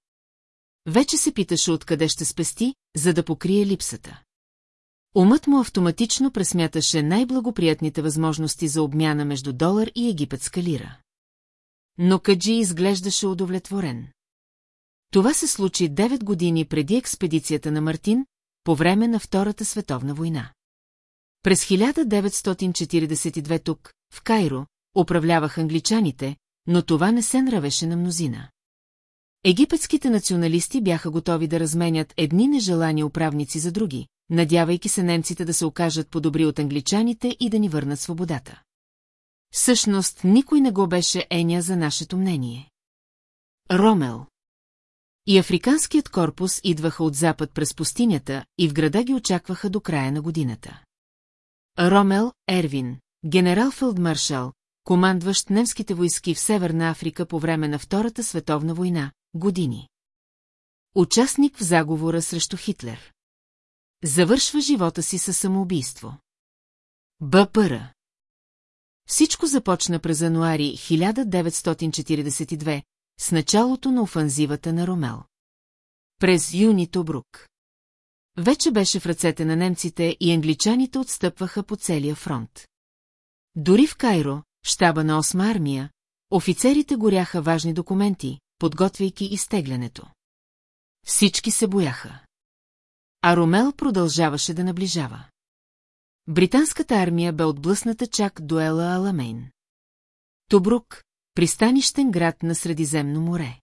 [SPEAKER 1] Вече се питаше откъде ще спести, за да покрие липсата. Умът му автоматично пресмяташе най-благоприятните възможности за обмяна между долар и египетска лира. Но Каджи изглеждаше удовлетворен. Това се случи 9 години преди експедицията на Мартин, по време на Втората световна война. През 1942 тук, в Кайро, управлявах англичаните, но това не се нравеше на мнозина. Египетските националисти бяха готови да разменят едни нежелани управници за други, надявайки се немците да се окажат по-добри от англичаните и да ни върнат свободата. Всъщност, никой не го беше еня за нашето мнение. Ромел И африканският корпус идваха от запад през пустинята и в града ги очакваха до края на годината. Ромел Ервин, генерал-фелдмаршал, командващ немските войски в Северна Африка по време на Втората световна война, години. Участник в заговора срещу Хитлер. Завършва живота си със самоубийство. БПР Всичко започна през януари 1942, с началото на офанзивата на Ромел. През юни Тобрук. Вече беше в ръцете на немците и англичаните отстъпваха по целия фронт. Дори в Кайро, щаба на Осма армия, офицерите горяха важни документи, подготвяйки изтеглянето. Всички се бояха. А Ромел продължаваше да наближава. Британската армия бе отблъсната чак до Ела Аламейн. Тобрук, пристанищен град на Средиземно море.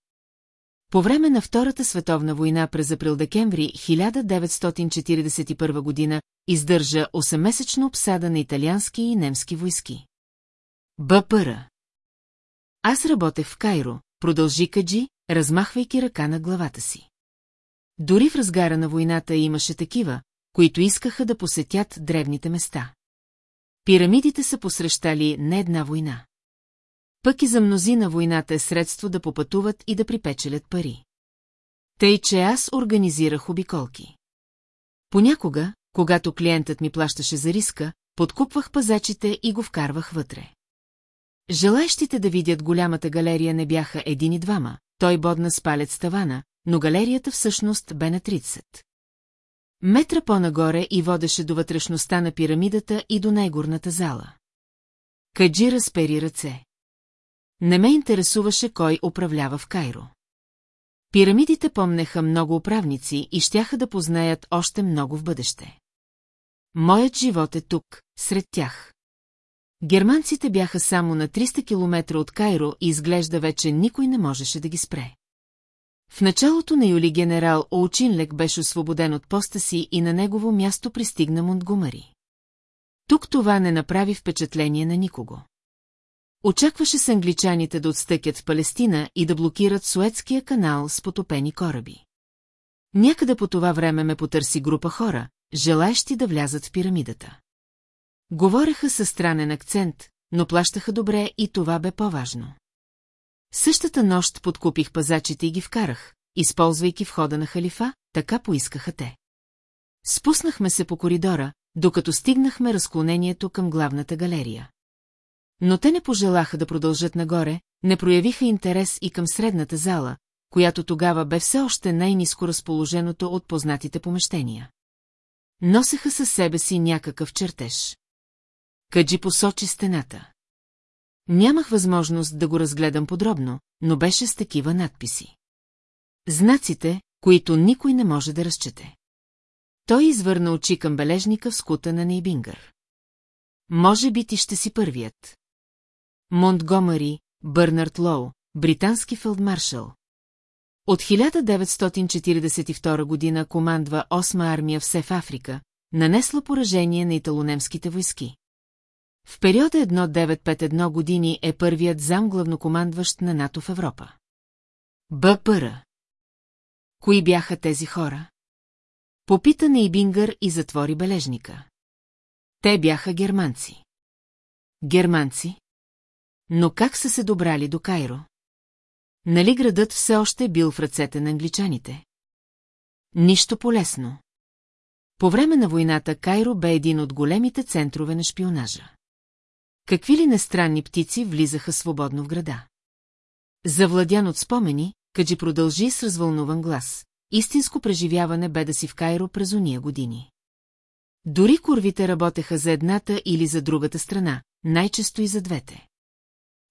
[SPEAKER 1] По време на Втората световна война през април-декември 1941 година издържа 8-месечна обсада на италиански и немски войски. БПР. Аз работех в Кайро, продължи Каджи, размахвайки ръка на главата си. Дори в разгара на войната имаше такива, които искаха да посетят древните места. Пирамидите са посрещали не една война. Пък и за мнозина войната е средство да попътуват и да припечелят пари. Тъй, че аз организирах обиколки. Понякога, когато клиентът ми плащаше за риска, подкупвах пазачите и го вкарвах вътре. Желаящите да видят голямата галерия не бяха един и двама, той бодна с палец тавана, но галерията всъщност бе на 30. Метра по-нагоре и водеше до вътрешността на пирамидата и до най-горната зала. Каджи разпери ръце. Не ме интересуваше кой управлява в Кайро. Пирамидите помнеха много управници и щяха да познаят още много в бъдеще. Моят живот е тук, сред тях. Германците бяха само на 300 км от Кайро и изглежда вече никой не можеше да ги спре. В началото на юли генерал Оучинлек беше освободен от поста си и на негово място пристигна Монтгомари. Тук това не направи впечатление на никого. Очакваше с англичаните да отстъкят в Палестина и да блокират Суетския канал с потопени кораби. Някъде по това време ме потърси група хора, желаещи да влязат в пирамидата. Говореха със странен акцент, но плащаха добре и това бе по-важно. Същата нощ подкупих пазачите и ги вкарах, използвайки входа на халифа, така поискаха те. Спуснахме се по коридора, докато стигнахме разклонението към главната галерия. Но те не пожелаха да продължат нагоре, не проявиха интерес и към средната зала, която тогава бе все още най-низко разположеното от познатите помещения. Носеха със себе си някакъв чертеж. Каджи посочи стената. Нямах възможност да го разгледам подробно, но беше с такива надписи. Знаците, които никой не може да разчете. Той извърна очи към бележника в скута на Нейбингър. Може би ти ще си първият. Монтгомари, Бърнард Лоу, британски фелдмаршал. От 1942 година командва 8 армия в Сев Африка, нанесла поражение на италонемските войски. В периода 1951 години е първият зам главнокомандващ на НАТО в Европа. БПР. Кои бяха тези хора? Попита Нейбингър и затвори бележника. Те бяха германци. Германци? Но как са се добрали до Кайро? Нали градът все още е бил в ръцете на англичаните? Нищо полезно. По време на войната Кайро бе един от големите центрове на шпионажа. Какви ли нестранни птици влизаха свободно в града? Завладян от спомени, Каджи продължи с развълнуван глас. Истинско преживяване бе да си в Кайро през уния години. Дори курвите работеха за едната или за другата страна, най-често и за двете.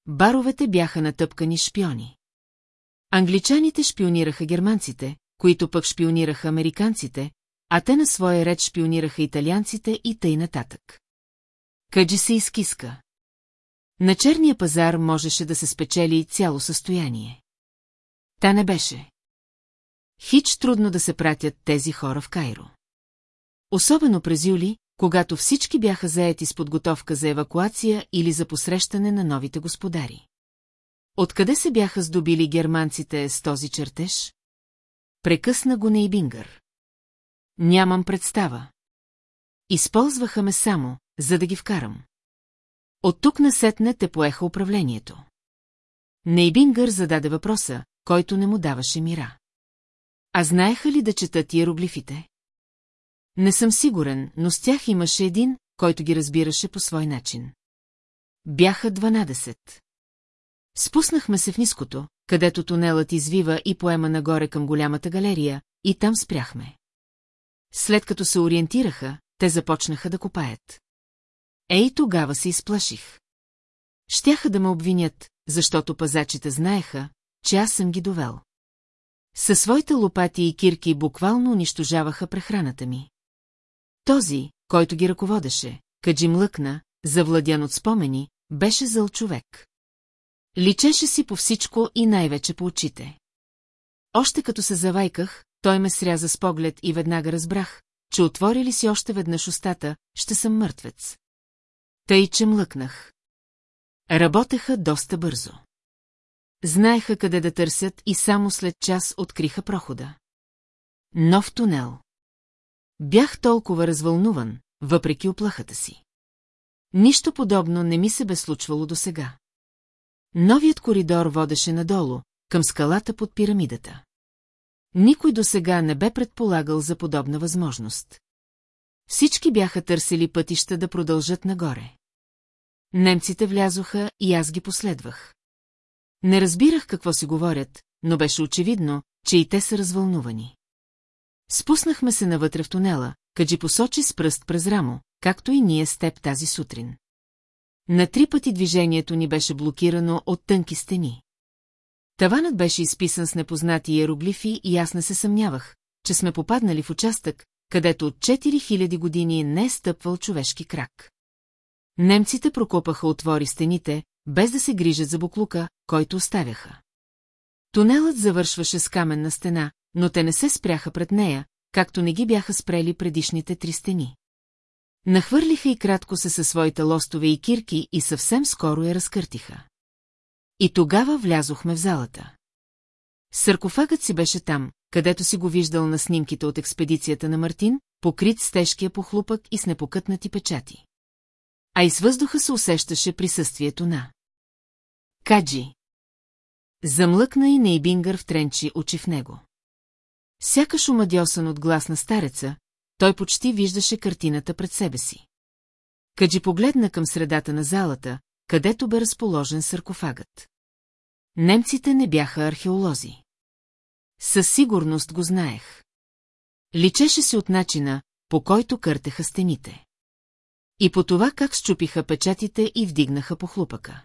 [SPEAKER 1] Баровете бяха натъпкани шпиони. Англичаните шпионираха германците, които пък шпионираха американците, а те на своя ред шпионираха италианците и тъй нататък. Каджи се изкиска. На черния пазар можеше да се спечели цяло състояние. Та не беше. Хич трудно да се пратят тези хора в Кайро. Особено през юли, когато всички бяха заети с подготовка за евакуация или за посрещане на новите господари. Откъде се бяха здобили германците с този чертеж? Прекъсна го Нейбингър. Нямам представа. Използваха ме само, за да ги вкарам. От тук насетне те поеха управлението. Нейбингър зададе въпроса, който не му даваше мира. А знаеха ли да четат иероглифите? Не съм сигурен, но с тях имаше един, който ги разбираше по свой начин. бяха 12. Спуснахме се в ниското, където тунелът извива и поема нагоре към голямата галерия, и там спряхме. След като се ориентираха, те започнаха да копаят. Ей, тогава се изплаших. Щяха да ме обвинят, защото пазачите знаеха, че аз съм ги довел. Със своите лопати и кирки буквално унищожаваха прехраната ми. Този, който ги ръководеше, Каджи млъкна, завладян от спомени, беше зъл човек. Личеше си по всичко и най-вече по очите. Още като се завайках, той ме сряза с поглед и веднага разбрах, че отвори ли си още веднъж устата, ще съм мъртвец. Тъй, че млъкнах. Работеха доста бързо. Знаеха къде да търсят и само след час откриха прохода. Нов тунел. Бях толкова развълнуван, въпреки оплахата си. Нищо подобно не ми се бе случвало досега. Новият коридор водеше надолу, към скалата под пирамидата. Никой досега не бе предполагал за подобна възможност. Всички бяха търсили пътища да продължат нагоре. Немците влязоха и аз ги последвах. Не разбирах какво си говорят, но беше очевидно, че и те са развълнувани. Спуснахме се навътре в тунела, Каджи посочи с пръст през рамо, както и ние с теб тази сутрин. На три пъти движението ни беше блокирано от тънки стени. Таванът беше изписан с непознати иероглифи и аз не се съмнявах, че сме попаднали в участък, където от 4000 години не е стъпвал човешки крак. Немците прокопаха отвори стените, без да се грижат за буклука, който оставяха. Тунелът завършваше с каменна стена, но те не се спряха пред нея, както не ги бяха спрели предишните три стени. Нахвърлиха и кратко се със своите лостове и кирки и съвсем скоро я разкъртиха. И тогава влязохме в залата. Саркофагът си беше там, където си го виждал на снимките от експедицията на Мартин, покрит с тежкия похлупък и с непокътнати печати. А из въздуха се усещаше присъствието на... Каджи. Замлъкна и Нейбингър втренчи очи в него. Сякаш омадьосан от глас на стареца, той почти виждаше картината пред себе си. Каджи погледна към средата на залата, където бе разположен саркофагът. Немците не бяха археолози. Със сигурност го знаех. Личеше се от начина, по който къртеха стените. И по това как щупиха печатите и вдигнаха по хлупака.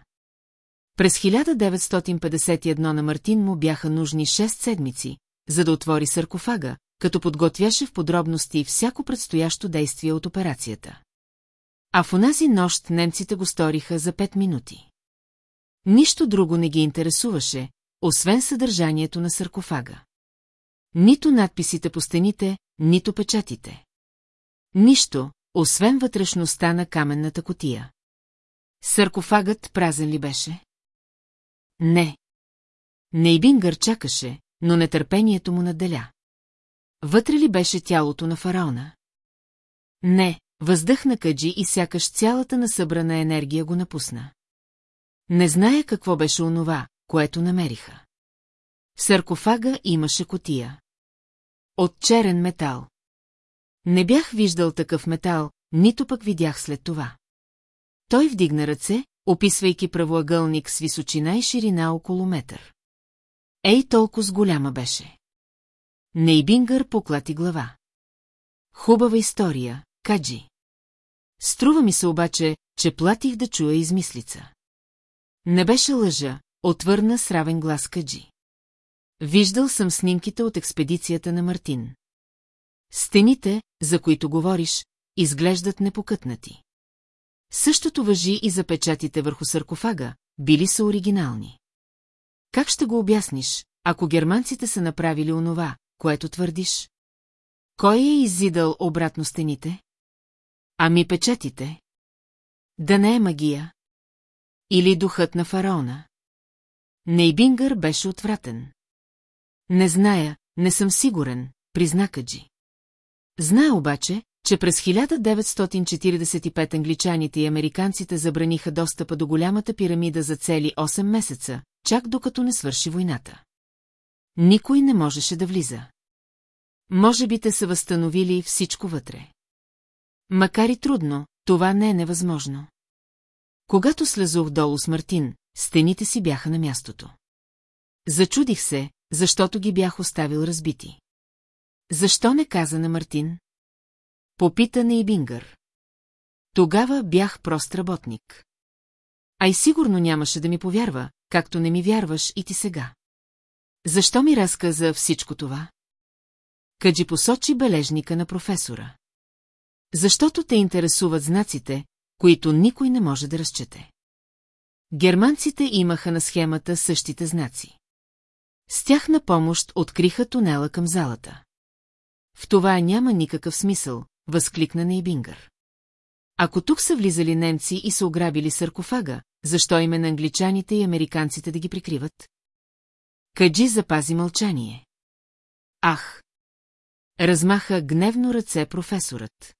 [SPEAKER 1] През 1951 на Мартин му бяха нужни 6 седмици, за да отвори саркофага, като подготвяше в подробности всяко предстоящо действие от операцията. А в онази нощ немците го сториха за пет минути. Нищо друго не ги интересуваше, освен съдържанието на саркофага. Нито надписите по стените, нито печатите. Нищо, освен вътрешността на каменната котия. Саркофагът празен ли беше? Не. Нейбингър чакаше, но нетърпението му наделя. Вътре ли беше тялото на фараона? Не, въздъхна Каджи и сякаш цялата насъбрана енергия го напусна. Не зная какво беше онова, което намериха. В саркофага имаше котия. От черен метал. Не бях виждал такъв метал, нито пък видях след това. Той вдигна ръце, описвайки правоъгълник с височина и ширина около метър. Ей толкова с голяма беше. Нейбингър поклати глава. Хубава история, Каджи. Струва ми се обаче, че платих да чуя измислица. Не беше лъжа, отвърна с равен глас Каджи. Виждал съм снимките от експедицията на Мартин. Стените, за които говориш, изглеждат непокътнати. Същото въжи и за печатите върху саркофага, били са оригинални. Как ще го обясниш, ако германците са направили онова, което твърдиш? Кой е изидал обратно стените? Ами печатите? Да не е магия. Или духът на фараона? Нейбингър беше отвратен. Не зная, не съм сигурен, призна Каджи. Знае обаче, че през 1945 англичаните и американците забраниха достъпа до голямата пирамида за цели 8 месеца, чак докато не свърши войната. Никой не можеше да влиза. Може би те са възстановили всичко вътре. Макар и трудно, това не е невъзможно. Когато слезох долу с Мартин, стените си бяха на мястото. Зачудих се, защото ги бях оставил разбити. Защо не каза на Мартин? Попита на Ибингър. Тогава бях прост работник. А и сигурно нямаше да ми повярва, както не ми вярваш и ти сега. Защо ми разказа всичко това? Каджи посочи бележника на професора. Защото те интересуват знаците, които никой не може да разчете. Германците имаха на схемата същите знаци. С тях на помощ откриха тунела към залата. В това няма никакъв смисъл, възкликна Нейбингър. Ако тук са влизали немци и са ограбили саркофага, защо име на англичаните и американците да ги прикриват? Каджи запази мълчание. Ах! Размаха гневно ръце професорът.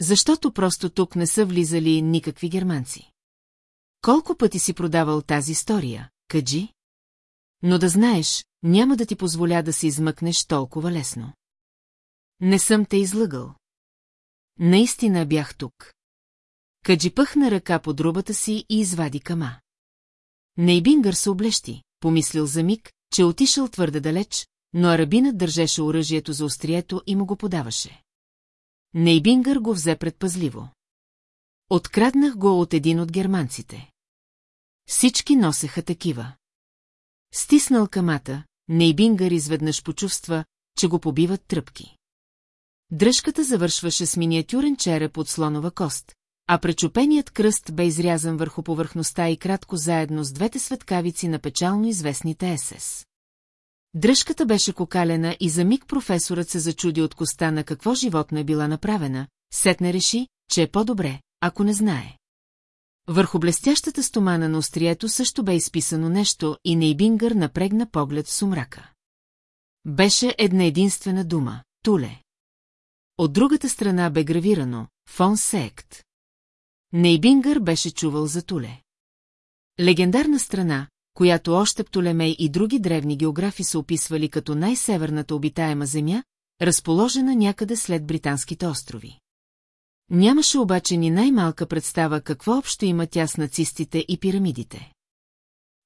[SPEAKER 1] Защото просто тук не са влизали никакви германци. Колко пъти си продавал тази история, Каджи? Но да знаеш, няма да ти позволя да се измъкнеш толкова лесно. Не съм те излъгал. Наистина бях тук. Каджи пъхна ръка под рубата си и извади кама. Нейбингър се облещи, помислил за миг, че отишъл твърде далеч, но арабинът държеше оръжието за острието и му го подаваше. Нейбингър го взе предпазливо. Откраднах го от един от германците. Всички носеха такива. Стиснал камата, Нейбингър изведнъж почувства, че го побиват тръпки. Дръжката завършваше с миниатюрен череп от слонова кост, а пречупеният кръст бе изрязан върху повърхността и кратко заедно с двете светкавици на печално известните СС. Дръжката беше кокалена и за миг професорът се зачуди от коста на какво животно е била направена, сетне реши, че е по-добре, ако не знае. Върху блестящата стомана на острието също бе изписано нещо и Нейбингър напрегна поглед в сумрака. Беше една единствена дума – Туле. От другата страна бе гравирано – Фон Сект. Нейбингър беше чувал за Туле. Легендарна страна, която още Птолемей и други древни географи са описвали като най-северната обитаема земя, разположена някъде след Британските острови. Нямаше обаче ни най-малка представа какво общо има тя с нацистите и пирамидите.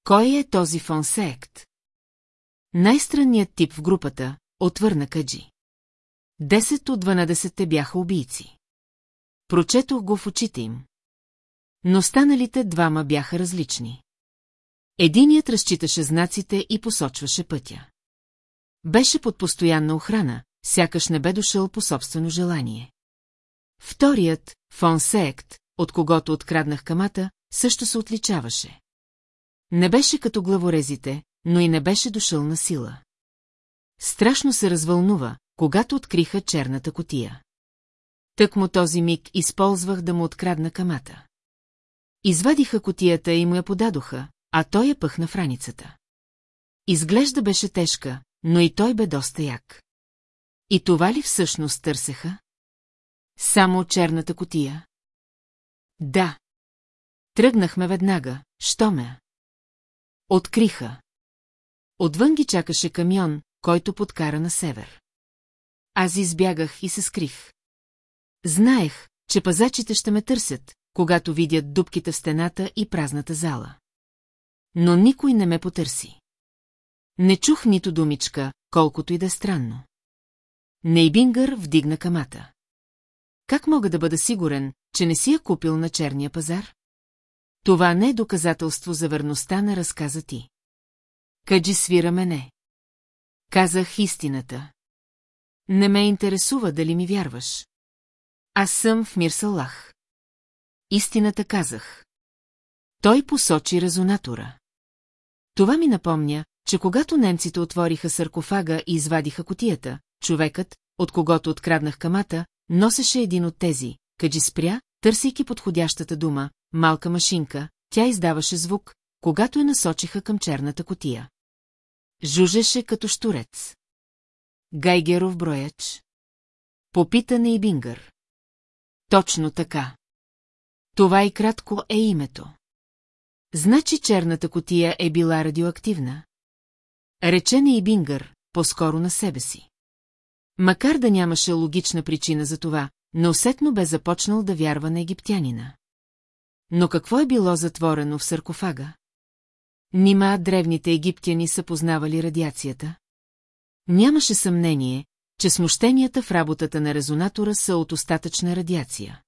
[SPEAKER 1] Кой е този фон Сект? Най-странният тип в групата, отвърна Каджи. Десет от дванадесетте бяха убийци. Прочетох го в очите им. Но станалите двама бяха различни. Единият разчиташе знаците и посочваше пътя. Беше под постоянна охрана, сякаш не бе дошъл по собствено желание. Вторият, фон Сект, от когото откраднах камата, също се отличаваше. Не беше като главорезите, но и не беше дошъл на сила. Страшно се развълнува, когато откриха черната котия. Тък му този миг използвах да му открадна камата. Извадиха котията и му я подадоха, а той я пъхна в раницата. Изглежда беше тежка, но и той бе доста як. И това ли всъщност търсеха? Само черната котия? Да. Тръгнахме веднага, що ме? Откриха. Отвън ги чакаше камион, който подкара на север. Аз избягах и се скрих. Знаех, че пазачите ще ме търсят, когато видят дубките в стената и празната зала. Но никой не ме потърси. Не чух нито думичка, колкото и да е странно. Нейбингър вдигна камата. Как мога да бъда сигурен, че не си я купил на черния пазар? Това не е доказателство за верността на разказа ти. Каджи свира мене. Казах истината. Не ме интересува дали ми вярваш. Аз съм в Мирсалах. Истината казах. Той посочи резонатора. Това ми напомня, че когато немците отвориха саркофага и извадиха котията, човекът, от когото откраднах камата, носеше един от тези, каджи спря, търсейки подходящата дума, малка машинка, тя издаваше звук, когато я насочиха към черната котия. Жужеше като штурец. Гайгеров брояч. Попитане и бингър. Точно така. Това и кратко е името. Значи черната котия е била радиоактивна. Рече и Бингър, по-скоро на себе си. Макар да нямаше логична причина за това, неусетно бе започнал да вярва на египтянина. но какво е било затворено в саркофага? Нима древните египтяни са познавали радиацията? Нямаше съмнение, че смущенията в работата на резонатора са от остатъчна радиация.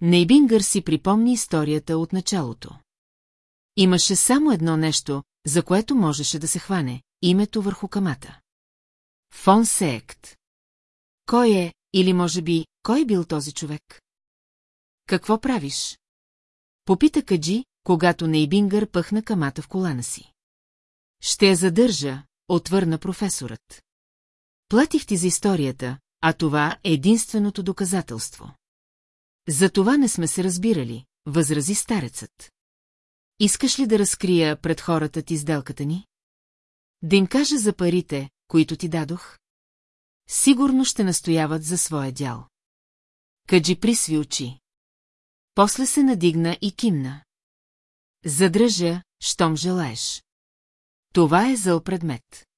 [SPEAKER 1] Нейбингър си припомни историята от началото. Имаше само едно нещо, за което можеше да се хване – името върху камата. Фон Сеект. Кой е, или може би, кой бил този човек? Какво правиш? Попита Каджи, когато Нейбингър пъхна камата в колана си. Ще я задържа, отвърна професорът. Платих ти за историята, а това е единственото доказателство. За това не сме се разбирали, възрази старецът. Искаш ли да разкрия пред хората ти сделката ни? Да им кажа за парите, които ти дадох? Сигурно ще настояват за своя дял. Каджи присви очи. После се надигна и кимна. Задръжа, щом желаеш. Това е зъл предмет.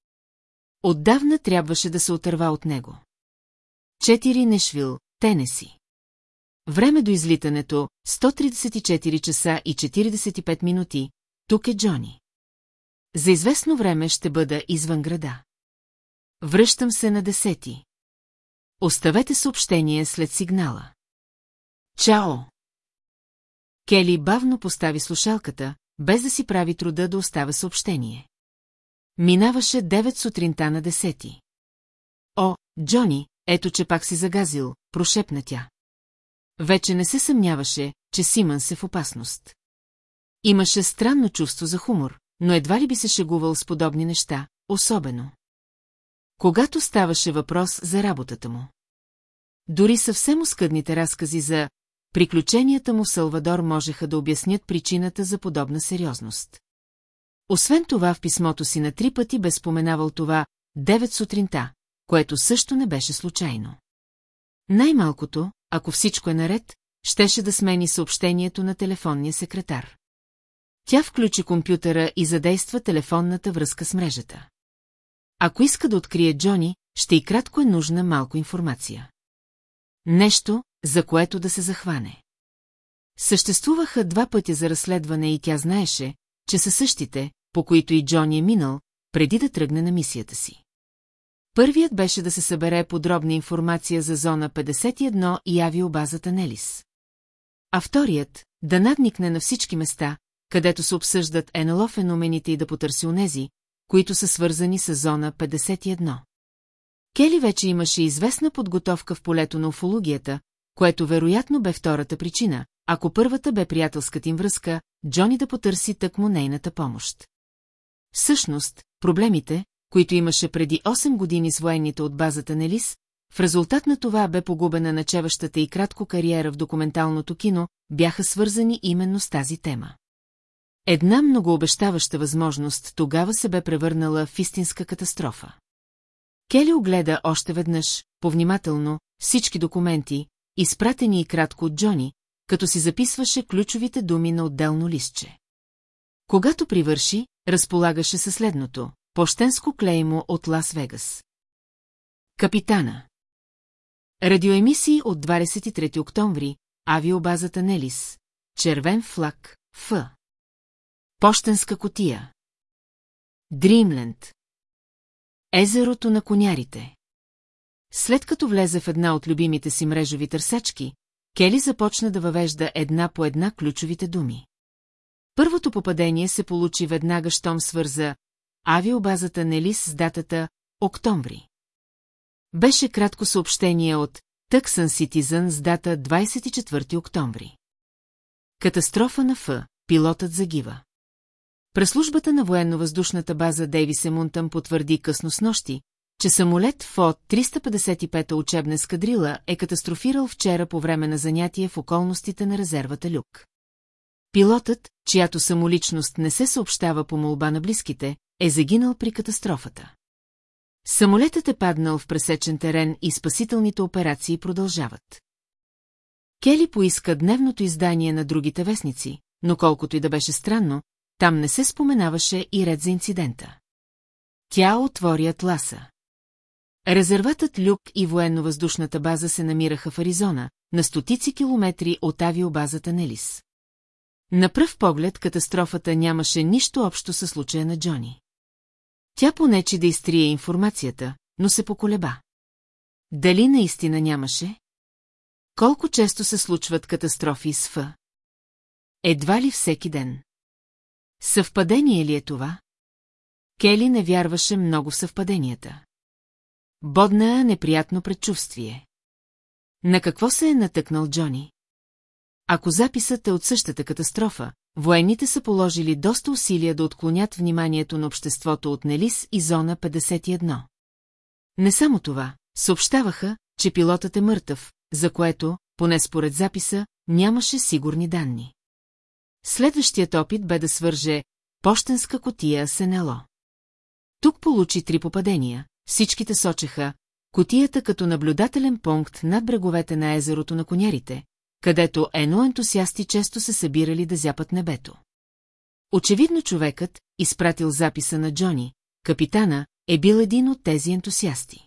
[SPEAKER 1] Отдавна трябваше да се отърва от него. Четири Нешвил, Тенеси. Време до излитането, 134 часа и 45 минути, тук е Джони. За известно време ще бъда извън града. Връщам се на десети. Оставете съобщение след сигнала. Чао! Кели бавно постави слушалката, без да си прави труда да оставя съобщение. Минаваше 9 сутринта на десети. О, Джони, ето че пак си загазил, прошепна тя. Вече не се съмняваше, че Симън се в опасност. Имаше странно чувство за хумор, но едва ли би се шегувал с подобни неща, особено. Когато ставаше въпрос за работата му. Дори съвсем оскъдните разкази за приключенията му в Салвадор можеха да обяснят причината за подобна сериозност. Освен това в писмото си на три пъти бе споменавал това девет сутринта, което също не беше случайно. Най-малкото, ако всичко е наред, щеше да смени съобщението на телефонния секретар. Тя включи компютъра и задейства телефонната връзка с мрежата. Ако иска да открие Джони, ще и кратко е нужна малко информация. Нещо, за което да се захване. Съществуваха два пътя за разследване и тя знаеше, че са същите, по които и Джони е минал, преди да тръгне на мисията си. Първият беше да се събере подробна информация за зона 51 и авиобазата Нелис. А вторият – да надникне на всички места, където се обсъждат НЛО феномените и да потърси онези, които са свързани с зона 51. Кели вече имаше известна подготовка в полето на уфологията, което вероятно бе втората причина, ако първата бе приятелската им връзка, Джони да потърси тъкмо нейната помощ. Всъщност, проблемите, които имаше преди 8 години с военните от базата Нелис, в резултат на това бе погубена начеващата и кратко кариера в документалното кино, бяха свързани именно с тази тема. Една многообещаваща възможност тогава се бе превърнала в истинска катастрофа. Кели огледа още веднъж, повнимателно, всички документи, изпратени и кратко от Джони, като си записваше ключовите думи на отделно листче. Когато привърши, разполагаше със следното – пощенско клеймо от Лас-Вегас. Капитана Радиоемисии от 23 октомври, авиобазата Нелис, червен флаг, Ф. Пощенска котия. Дримленд. Езерото на конярите. След като влезе в една от любимите си мрежови търсачки, Кели започна да въвежда една по една ключовите думи. Първото попадение се получи веднага, щом свърза авиобазата Нелис с датата октомври. Беше кратко съобщение от Тъксън Citizen с дата 24 октомври. Катастрофа на Ф. Пилотът загива. Преслужбата на военно-въздушната база Дейвис Емунтън потвърди късно с нощи, че самолет ФОД 355 учебна ескадрила е катастрофирал вчера по време на занятие в околностите на резервата Люк. Пилотът, чиято самоличност не се съобщава по молба на близките, е загинал при катастрофата. Самолетът е паднал в пресечен терен и спасителните операции продължават. Кели поиска дневното издание на другите вестници, но колкото и да беше странно, там не се споменаваше и ред за инцидента. Тя отвори атласа. Резерватът Люк и военно-въздушната база се намираха в Аризона, на стотици километри от авиобазата Нелис. На пръв поглед катастрофата нямаше нищо общо със случая на Джони. Тя понече да изтрие информацията, но се поколеба. Дали наистина нямаше? Колко често се случват катастрофи с Ф? Едва ли всеки ден. Съвпадение ли е това? Кели не вярваше много в съвпаденията. Бодна неприятно предчувствие. На какво се е натъкнал Джони? Ако записът е от същата катастрофа, военните са положили доста усилия да отклонят вниманието на обществото от Нелис и зона 51. Не само това, съобщаваха, че пилотът е мъртъв, за което, поне според записа, нямаше сигурни данни. Следващият опит бе да свърже почтенска котия с НЛО. Тук получи три попадения, всичките сочеха котията като наблюдателен пункт над бреговете на езерото на конярите, където ено ентусиасти често се събирали да зяпат небето. Очевидно човекът, изпратил записа на Джони, капитана, е бил един от тези ентусиасти.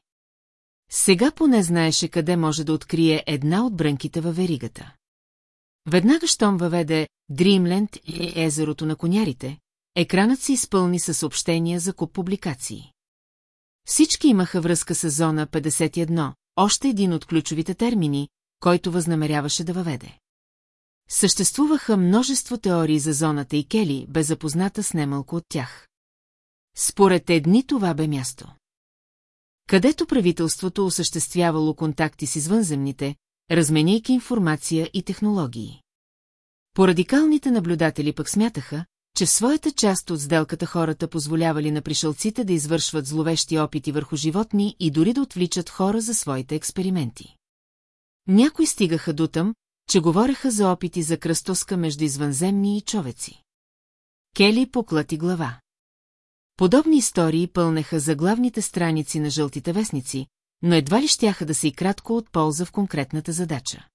[SPEAKER 1] Сега поне знаеше къде може да открие една от брънките във веригата. Веднага щом въведе Дримленд и езерото на конярите, екранът се изпълни със съобщения за куп публикации. Всички имаха връзка с зона 51, още един от ключовите термини, който възнамеряваше да въведе. Съществуваха множество теории за зоната и Кели, бе запозната с немалко от тях. Според едни това бе място. Където правителството осъществявало контакти с извънземните, разменяйки информация и технологии. Порадикалните наблюдатели пък смятаха, че в своята част от сделката хората позволявали на пришълците да извършват зловещи опити върху животни и дори да отвличат хора за своите експерименти. Някои стигаха дотъм, че говореха за опити за кръстоска между извънземни и човеци. Кели поклати глава. Подобни истории пълнеха за главните страници на жълтите вестници, но едва ли щяха да се и кратко от полза в конкретната задача.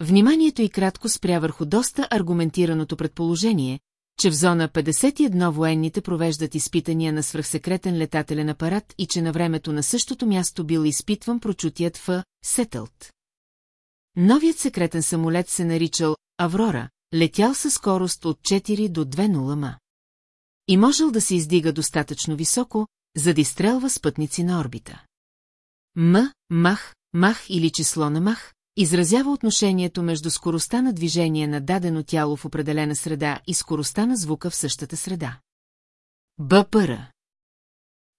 [SPEAKER 1] Вниманието и кратко спря върху доста аргументираното предположение, че в зона 51 военните провеждат изпитания на свръхсекретен летателен апарат и че на времето на същото място бил изпитван прочутият в Сетълт. Новият секретен самолет се наричал Аврора, летял със скорост от 4 до 2.0 м. И можел да се издига достатъчно високо, за да изстрелва спътници на орбита. М, мах, мах или число на мах, изразява отношението между скоростта на движение на дадено тяло в определена среда и скоростта на звука в същата среда. БПР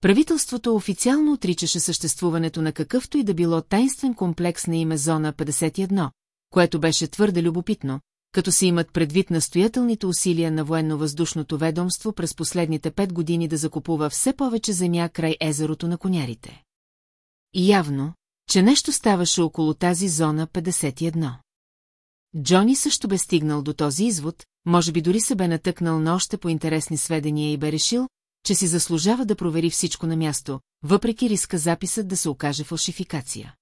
[SPEAKER 1] Правителството официално отричаше съществуването на какъвто и да било тайнствен комплекс на име Зона 51, което беше твърде любопитно, като се имат предвид настоятелните усилия на военно-въздушното ведомство през последните пет години да закупува все повече земя край езерото на конярите. Явно, че нещо ставаше около тази зона 51. Джони също бе стигнал до този извод, може би дори се бе натъкнал на още по-интересни сведения и бе решил, че си заслужава да провери всичко на място, въпреки риска записът да се окаже фалшификация.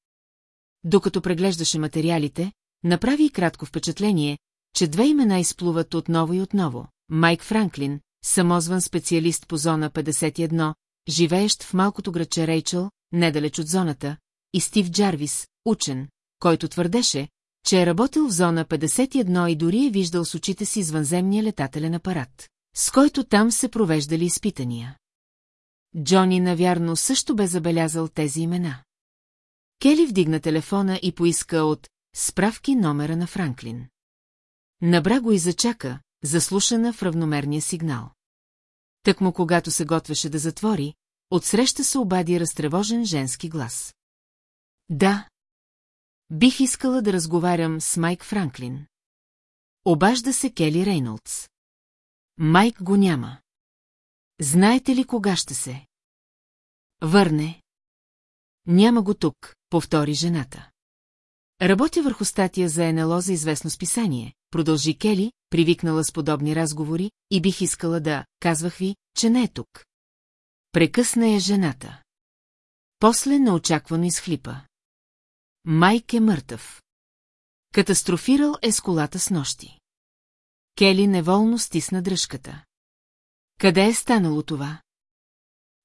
[SPEAKER 1] Докато преглеждаше материалите, направи и кратко впечатление, че две имена изплуват отново и отново. Майк Франклин, самозван специалист по зона 51, живеещ в малкото градче Рейчел, недалеч от зоната, и Стив Джарвис, учен, който твърдеше, че е работил в зона 51 и дори е виждал с очите си извънземния летателен апарат, с който там се провеждали изпитания. Джони, навярно, също бе забелязал тези имена. Кели вдигна телефона и поиска от справки номера на Франклин. Набра го и зачака, заслушана в равномерния сигнал. Так му когато се готвеше да затвори, отсреща се обади разтревожен женски глас. Да. Бих искала да разговарям с Майк Франклин. Обажда се Кели Рейнолдс. Майк го няма. Знаете ли кога ще се? Върне. Няма го тук, повтори жената. Работя върху статия за НЛО за известно списание, продължи Кели, привикнала с подобни разговори, и бих искала да, казвах ви, че не е тук. Прекъсна я жената. После неочаквано изхлипа. Майк е мъртъв. Катастрофирал е с колата с нощи. Кели неволно стисна дръжката. Къде е станало това?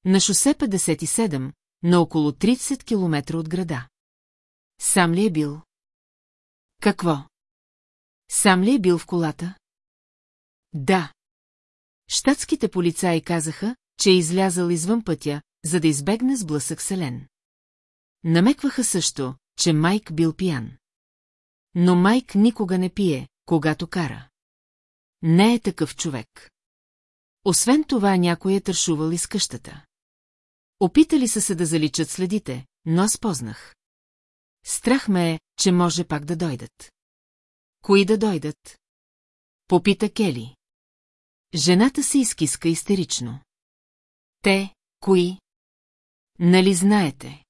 [SPEAKER 1] На шосе 57, на около 30 км от града. Сам ли е бил? Какво? Сам ли е бил в колата? Да. Штатските полицаи казаха, че е излязъл извън пътя, за да избегне сблъсък с Елен. Намекваха също, че Майк бил пиян. Но Майк никога не пие, когато кара. Не е такъв човек. Освен това някой е тършувал из къщата. Опитали са се да заличат следите, но аз познах. Страх ме е, че може пак да дойдат. Кои да дойдат? Попита Кели. Жената се изкиска истерично. Те, кои? Нали знаете?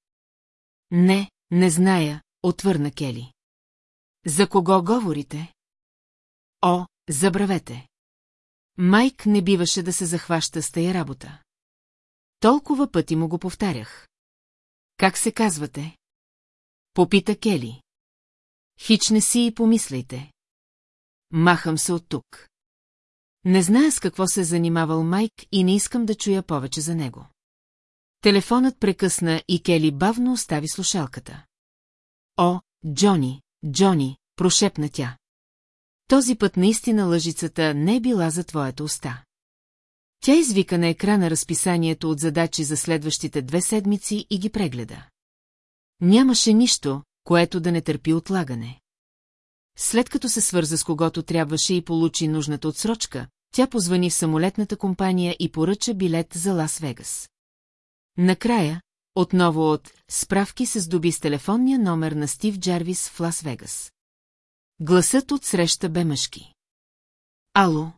[SPEAKER 1] Не, не зная, отвърна Кели. За кого говорите? О, забравете. Майк не биваше да се захваща с тая работа. Толкова пъти му го повтарях. Как се казвате? Попита Кели. Хич не си и помисляйте. Махам се от тук. Не зная с какво се е занимавал Майк и не искам да чуя повече за него. Телефонът прекъсна и Кели бавно остави слушалката. О, Джони, Джони, прошепна тя. Този път наистина лъжицата не е била за твоята уста. Тя извика на екрана разписанието от задачи за следващите две седмици и ги прегледа. Нямаше нищо, което да не търпи отлагане. След като се свърза с когото трябваше и получи нужната отсрочка, тя позвани в самолетната компания и поръча билет за Лас-Вегас. Накрая, отново от справки се здоби с телефонния номер на Стив Джарвис в Лас-Вегас. Гласът от среща бе мъжки. Ало?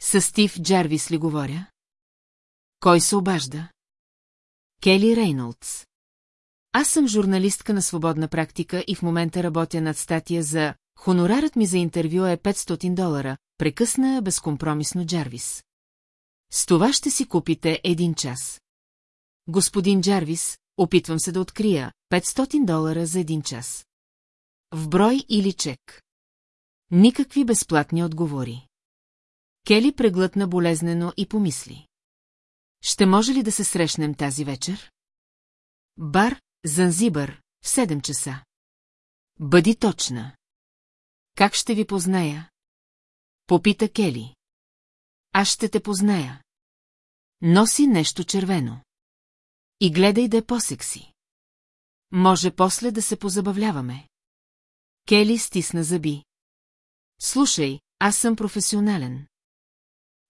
[SPEAKER 1] С Стив Джарвис ли говоря? Кой се обажда? Кели Рейнолдс. Аз съм журналистка на свободна практика и в момента работя над статия за «Хонорарът ми за интервю е 500 долара», прекъсна безкомпромисно Джарвис. С това ще си купите един час. Господин Джарвис, опитвам се да открия 500 долара за един час. В брой или чек? Никакви безплатни отговори. Кели преглътна болезнено и помисли. Ще може ли да се срещнем тази вечер? Бар, Занзибър, в 7 часа. Бъди точна. Как ще ви позная? Попита Кели. Аз ще те позная. Носи нещо червено. И гледай да е по-секси. Може после да се позабавляваме. Кели стисна зъби. Слушай, аз съм професионален.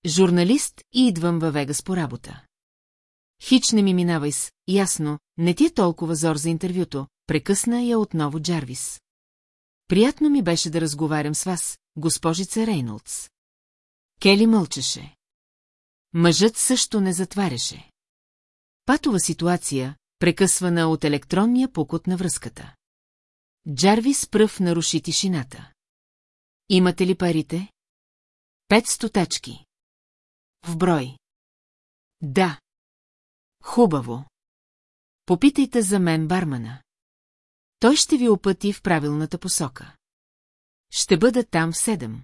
[SPEAKER 1] Журналист и идвам във Вегас по работа. Хич не ми минавай с, ясно, не ти е толкова зор за интервюто, прекъсна я отново Джарвис. Приятно ми беше да разговарям с вас, госпожица Рейнолдс. Кели мълчеше. Мъжът също не затваряше. Патова ситуация, прекъсвана от електронния покот на връзката. Джарвис пръв наруши тишината. Имате ли парите? Пет стотачки. В брой. Да. Хубаво. Попитайте за мен бармана. Той ще ви опъти в правилната посока. Ще бъда там в седем.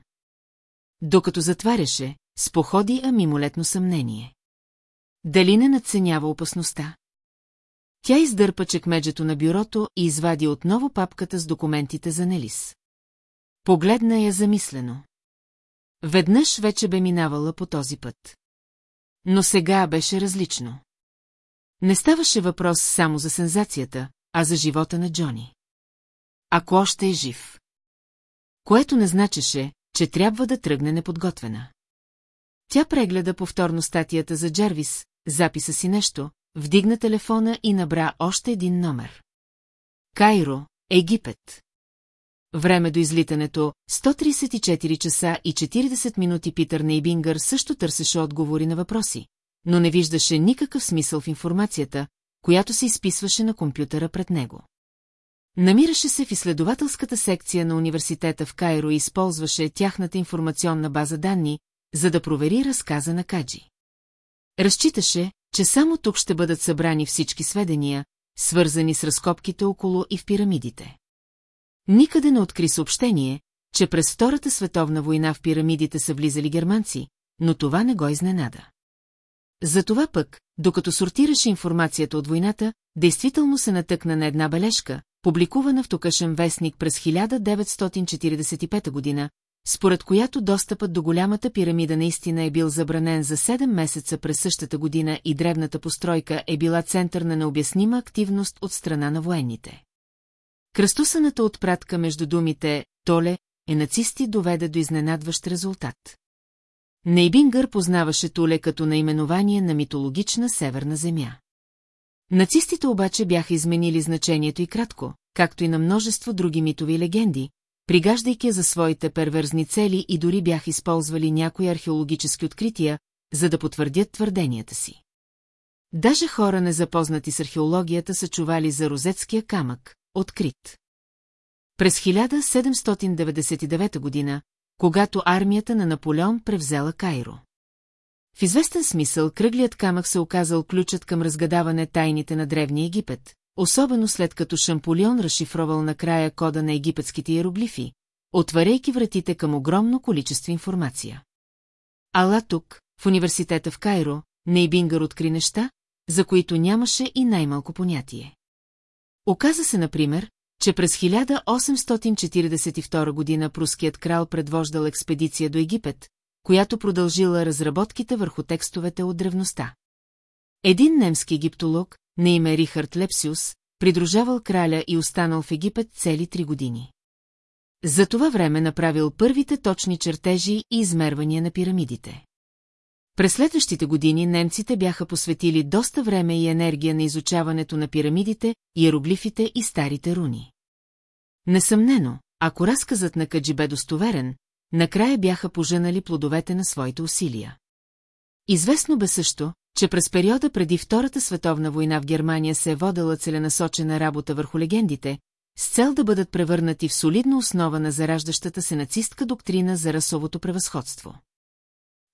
[SPEAKER 1] Докато затваряше, с походи, а мимолетно съмнение. Дали не надценява опасността? Тя издърпа чекмеджето на бюрото и извади отново папката с документите за Нелис. Погледна я замислено. Веднъж вече бе минавала по този път. Но сега беше различно. Не ставаше въпрос само за сензацията, а за живота на Джони. Ако още е жив. Което не значеше, че трябва да тръгне неподготвена. Тя прегледа повторно статията за Джервис, записа си нещо, вдигна телефона и набра още един номер. Кайро, Египет. Време до излитането, 134 часа и 40 минути Питър Нейбингър също търсеше отговори на въпроси, но не виждаше никакъв смисъл в информацията, която се изписваше на компютъра пред него. Намираше се в изследователската секция на университета в Кайро и използваше тяхната информационна база данни, за да провери разказа на Каджи. Разчиташе, че само тук ще бъдат събрани всички сведения, свързани с разкопките около и в пирамидите. Никъде не откри съобщение, че през Втората световна война в пирамидите са влизали германци, но това не го изненада. Затова пък, докато сортираше информацията от войната, действително се натъкна на една бележка, публикувана в токъшен вестник през 1945 година, според която достъпът до голямата пирамида наистина е бил забранен за 7 месеца през същата година и древната постройка е била център на необяснима активност от страна на военните. Кръстосаната отпратка между думите «Толе» е нацисти доведе до изненадващ резултат. Нейбингър познаваше Туле като наименование на митологична северна земя. Нацистите обаче бяха изменили значението и кратко, както и на множество други митови легенди, пригаждайки за своите перверзни цели и дори бях използвали някои археологически открития, за да потвърдят твърденията си. Даже хора незапознати с археологията са чували за розетския камък, открит. През 1799 година, когато армията на Наполеон превзела Кайро. В известен смисъл кръглият камък се оказал ключът към разгадаване тайните на Древния Египет, особено след като Шамполион разшифровал накрая кода на египетските иероглифи, отваряйки вратите към огромно количество информация. Ала тук, в университета в Кайро, Нейбингър откри неща, за които нямаше и най-малко понятие. Оказа се, например, че през 1842 година пруският крал предвождал експедиция до Египет, която продължила разработките върху текстовете от древността. Един немски египтолог, на име Рихард Лепсиус, придружавал краля и останал в Египет цели три години. За това време направил първите точни чертежи и измервания на пирамидите. През следващите години немците бяха посветили доста време и енергия на изучаването на пирамидите, иероглифите и старите руни. Несъмнено, ако разказът на Каджи бе достоверен, накрая бяха поженали плодовете на своите усилия. Известно бе също, че през периода преди Втората световна война в Германия се е водела целенасочена работа върху легендите, с цел да бъдат превърнати в солидна основа на зараждащата се нацистка доктрина за расовото превъзходство.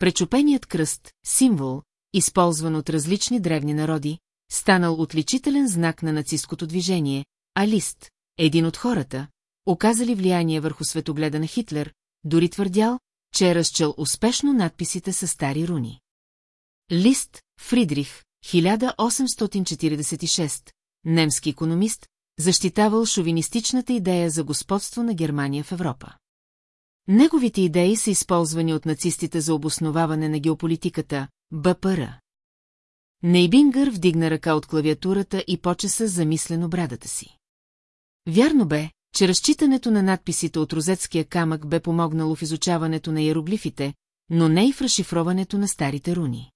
[SPEAKER 1] Пречупеният кръст, символ, използван от различни древни народи, станал отличителен знак на нацистското движение, а Лист, един от хората, оказали влияние върху светогледа на Хитлер, дори твърдял, че е разчел успешно надписите с стари руни. Лист, Фридрих, 1846, немски економист, защитавал шовинистичната идея за господство на Германия в Европа. Неговите идеи са използвани от нацистите за обосноваване на геополитиката, БПР. Нейбингър вдигна ръка от клавиатурата и почеса замислено брадата си. Вярно бе, че разчитането на надписите от розетския камък бе помогнало в изучаването на иероглифите, но не и в разшифроването на старите руни.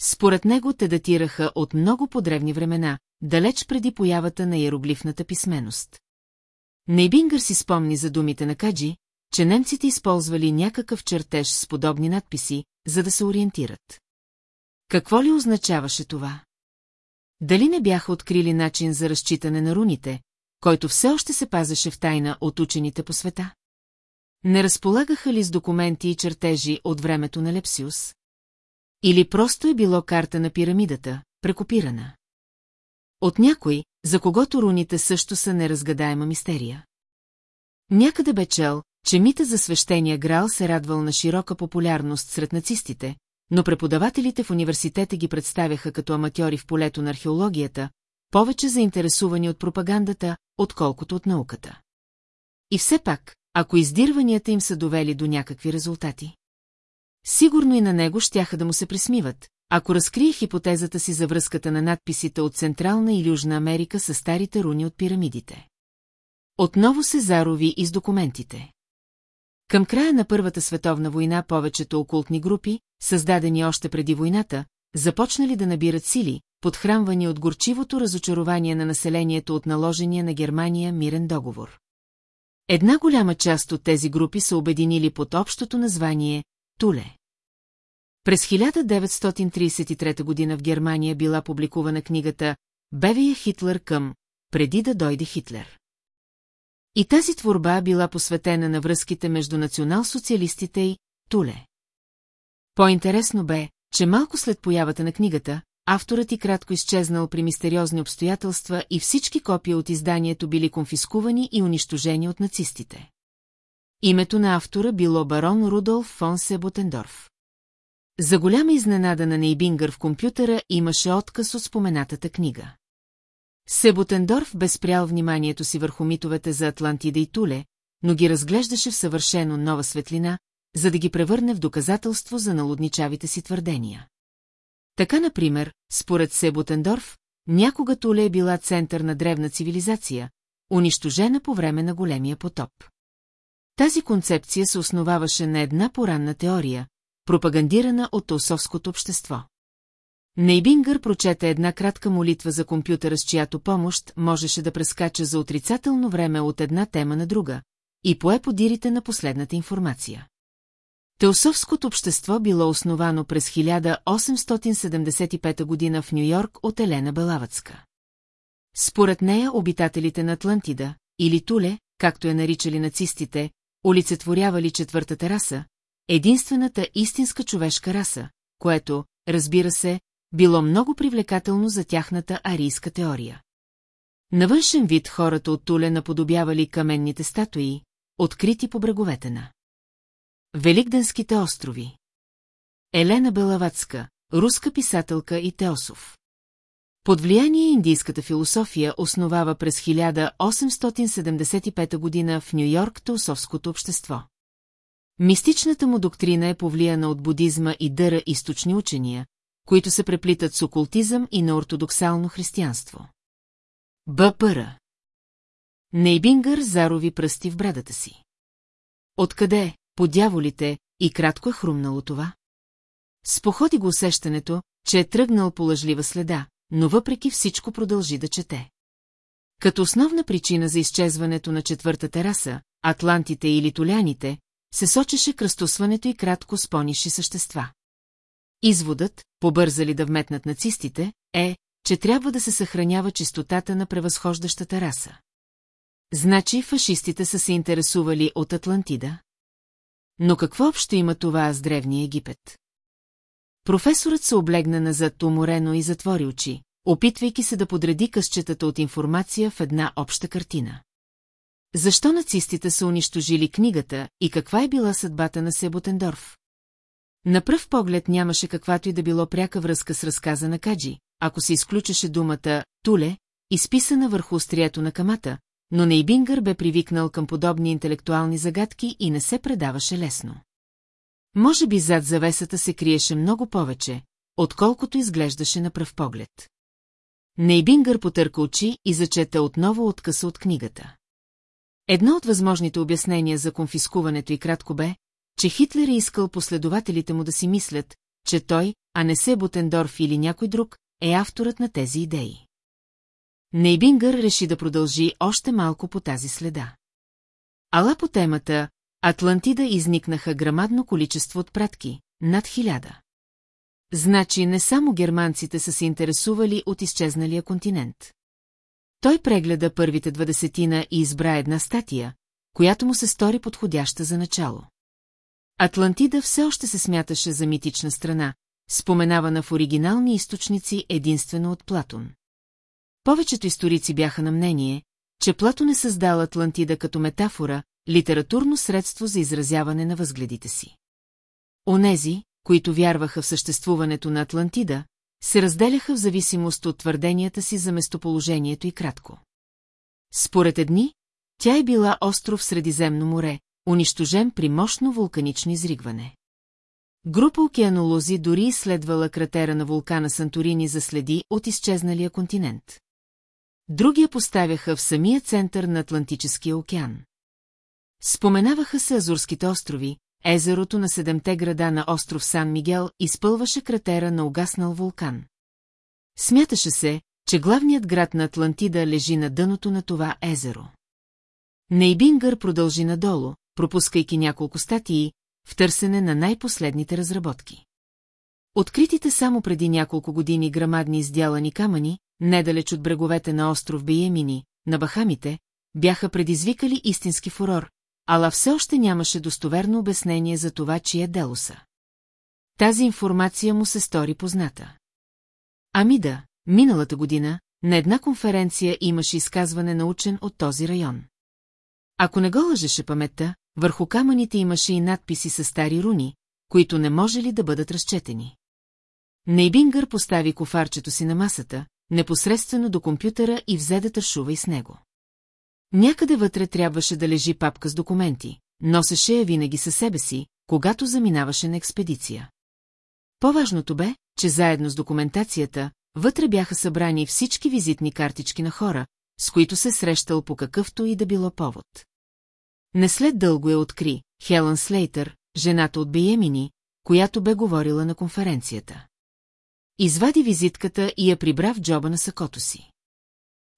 [SPEAKER 1] Според него те датираха от много подревни времена, далеч преди появата на иероглифната писменост. Нейбингър си спомни за думите на Каджи, че немците използвали някакъв чертеж с подобни надписи, за да се ориентират. Какво ли означаваше това? Дали не бяха открили начин за разчитане на руните, който все още се пазеше в тайна от учените по света? Не разполагаха ли с документи и чертежи от времето на Лепсиус? Или просто е било карта на пирамидата, прекопирана? От някой, за когото руните също са неразгадаема мистерия. Някъде бе чел, че мита за свещения грал се радвал на широка популярност сред нацистите, но преподавателите в университета ги представяха като аматьори в полето на археологията, повече заинтересувани от пропагандата, отколкото от науката. И все пак, ако издирванията им са довели до някакви резултати. Сигурно и на него щяха да му се присмиват, ако разкрие хипотезата си за връзката на надписите от Централна и Южна Америка с старите руни от пирамидите. Отново се зарови и с документите. Към края на Първата световна война повечето окултни групи, създадени още преди войната, започнали да набират сили, подхранвани от горчивото разочарование на населението от наложения на Германия мирен договор. Една голяма част от тези групи са обединили под общото название Туле. През 1933 година в Германия била публикувана книгата Бевия Хитлер към «Преди да дойде Хитлер». И тази творба била посветена на връзките между национал-социалистите и Туле. По-интересно бе, че малко след появата на книгата, авторът и кратко изчезнал при мистериозни обстоятелства и всички копия от изданието били конфискувани и унищожени от нацистите. Името на автора било барон Рудолф фон Себутендорф. За голяма изненада на Нейбингър в компютъра имаше отказ от споменатата книга. Себутендорф бе спрял вниманието си върху митовете за Атлантида и Туле, но ги разглеждаше в съвършено нова светлина, за да ги превърне в доказателство за налудничавите си твърдения. Така, например, според Себутендорф, някога Туле е била център на древна цивилизация, унищожена по време на големия потоп. Тази концепция се основаваше на една поранна теория, пропагандирана от Толсовското общество. Нейбингър прочете една кратка молитва за компютъра, с чиято помощ можеше да прескача за отрицателно време от една тема на друга, и пое подирите на последната информация. Теософското общество било основано през 1875 година в Нью-Йорк от Елена Белавацка. Според нея обитателите на Атлантида, или Туле, както я наричали нацистите, олицетворявали четвъртата раса, единствената истинска човешка раса, което, разбира се, било много привлекателно за тяхната арийска теория. На външен вид хората от Туле наподобявали каменните статуи, открити по бреговете на Великденските острови Елена Белавацка, руска писателка и теософ. Под влияние индийската философия основава през 1875 година в Нью-Йорк теософското общество. Мистичната му доктрина е повлияна от будизма и дъра източни учения, които се преплитат с окултизъм и на ортодоксално християнство. Бъпъра Нейбингър зарови пръсти в брадата си. Откъде, по дяволите, и кратко е хрумнало това? Споходи го усещането, че е тръгнал по лъжлива следа, но въпреки всичко продължи да чете. Като основна причина за изчезването на четвъртата раса, атлантите или толяните, се сочеше кръстосването и кратко с пониши същества. Изводът, побързали да вметнат нацистите, е, че трябва да се съхранява чистотата на превъзхождащата раса. Значи фашистите са се интересували от Атлантида? Но какво общо има това с древния Египет? Професорът се облегна назад уморено и затвори очи, опитвайки се да подреди късчетата от информация в една обща картина. Защо нацистите са унищожили книгата и каква е била съдбата на Себутендорф? На пръв поглед нямаше каквато и да било пряка връзка с разказа на Каджи, ако се изключеше думата «Туле», изписана върху острието на камата, но Нейбингър бе привикнал към подобни интелектуални загадки и не се предаваше лесно. Може би зад завесата се криеше много повече, отколкото изглеждаше на пръв поглед. Нейбингър потърка очи и зачета отново откъса от книгата. Едно от възможните обяснения за конфискуването и кратко бе, че Хитлер е искал последователите му да си мислят, че той, а не се Бутендорф или някой друг, е авторът на тези идеи. Нейбингър реши да продължи още малко по тази следа. Ала по темата Атлантида изникнаха грамадно количество от пратки, над хиляда. Значи не само германците са се интересували от изчезналия континент. Той прегледа първите двадесетина и избра една статия, която му се стори подходяща за начало. Атлантида все още се смяташе за митична страна, споменавана в оригинални източници единствено от Платон. Повечето историци бяха на мнение, че Платон е създал Атлантида като метафора, литературно средство за изразяване на възгледите си. Онези, които вярваха в съществуването на Атлантида, се разделяха в зависимост от твърденията си за местоположението и кратко. Според едни, тя е била остров Средиземно море, унищожен при мощно вулканично изригване. Група океанолози дори изследвала кратера на вулкана Санторини за следи от изчезналия континент. Другия поставяха в самия център на Атлантическия океан. Споменаваха се Азурските острови, езерото на седемте града на остров Сан Мигел изпълваше кратера на угаснал вулкан. Смяташе се, че главният град на Атлантида лежи на дъното на това езеро. Нейбингър продължи надолу, пропускайки няколко статии, в търсене на най-последните разработки. Откритите само преди няколко години грамадни издялани камъни, недалеч от бреговете на остров Биемини, на Бахамите, бяха предизвикали истински фурор, ала все още нямаше достоверно обяснение за това, чия дело са. Тази информация му се стори позната. Ами да, миналата година, на една конференция имаше изказване на учен от този район. Ако не го лъжеше паметта, върху камъните имаше и надписи с стари руни, които не може ли да бъдат разчетени. Нейбингър постави кофарчето си на масата, непосредствено до компютъра и взе да тършува и с него. Някъде вътре трябваше да лежи папка с документи, носеше я винаги със себе си, когато заминаваше на експедиция. По-важното бе, че заедно с документацията, вътре бяха събрани всички визитни картички на хора, с които се срещал по какъвто и да било повод. Не след дълго я откри Хелън Слейтър, жената от Биемини, която бе говорила на конференцията. Извади визитката и я прибра в джоба на сакото си.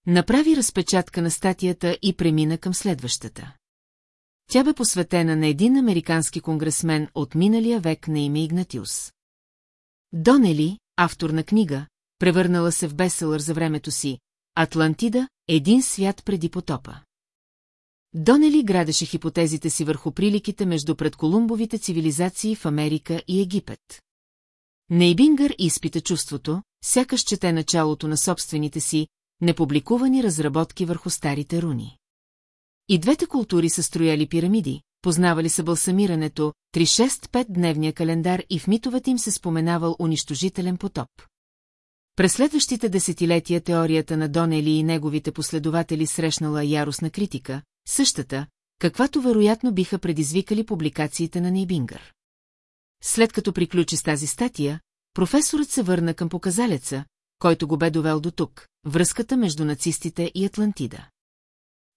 [SPEAKER 1] Направи разпечатка на статията и премина към следващата. Тя бе посветена на един американски конгресмен от миналия век на име Игнатиус. Донели, автор на книга, превърнала се в беселър за времето си, Атлантида – един свят преди потопа. Донели градеше хипотезите си върху приликите между предколумбовите цивилизации в Америка и Египет. Нейбингър изпита чувството, сякаш чете началото на собствените си, непубликувани разработки върху старите руни. И двете култури са строяли пирамиди, познавали са балсамирането, 3-6-5-дневния календар и в митовете им се споменавал унищожителен потоп. През следващите десетилетия теорията на Донели и неговите последователи срещнала яростна критика, същата, каквато вероятно биха предизвикали публикациите на Нейбингър. След като приключи с тази статия, професорът се върна към показалеца, който го бе довел до тук, връзката между нацистите и Атлантида.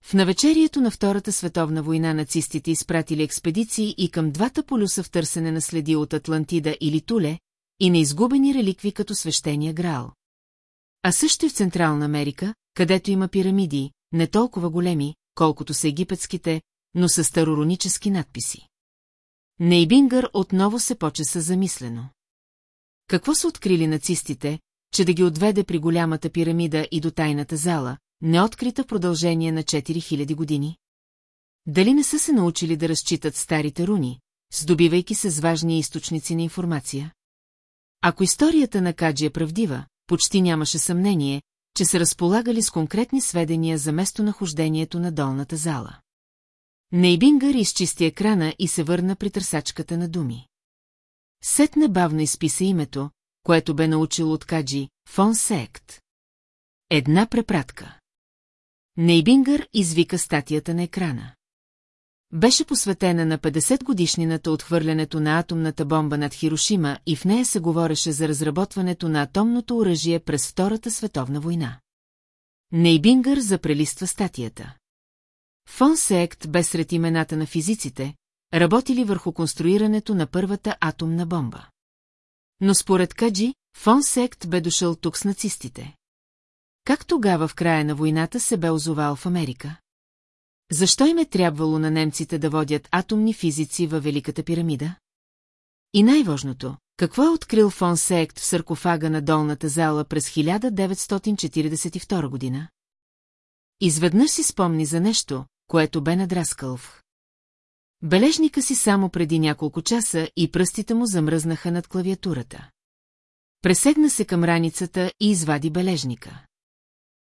[SPEAKER 1] В навечерието на Втората световна война нацистите изпратили експедиции и към двата полюса в търсене на следи от Атлантида или Туле и на изгубени реликви като свещения Граал. А също и в Централна Америка, където има пирамиди, не толкова големи, колкото са египетските, но с староронически надписи. Нейбингър отново се почеса замислено. Какво са открили нацистите, че да ги отведе при голямата пирамида и до тайната зала, неоткрита в продължение на 4000 години? Дали не са се научили да разчитат старите руни, здобивайки се с важни източници на информация? Ако историята на Каджи е правдива, почти нямаше съмнение, че се разполагали с конкретни сведения за местонахождението на долната зала. Нейбингър изчисти екрана и се върна при търсачката на думи. Сет небавно изписа името, което бе научил от Каджи, Фон Сект. Една препратка. Нейбингър извика статията на екрана. Беше посветена на 50 годишнината от хвърлянето на атомната бомба над Хирошима и в нея се говореше за разработването на атомното оръжие през Втората световна война. Нейбингър запрелиства статията. Фон Сект бе сред имената на физиците, работили върху конструирането на първата атомна бомба. Но според Каджи, Фон Сект бе дошъл тук с нацистите. Как тогава в края на войната се бе озовал в Америка? Защо им е трябвало на немците да водят атомни физици във Великата пирамида? И най-важното, какво е открил фон Сект в саркофага на долната зала през 1942 година? Изведнъж си спомни за нещо, което бе надраскал в. Бележника си само преди няколко часа и пръстите му замръзнаха над клавиатурата. Пресегна се към раницата и извади бележника.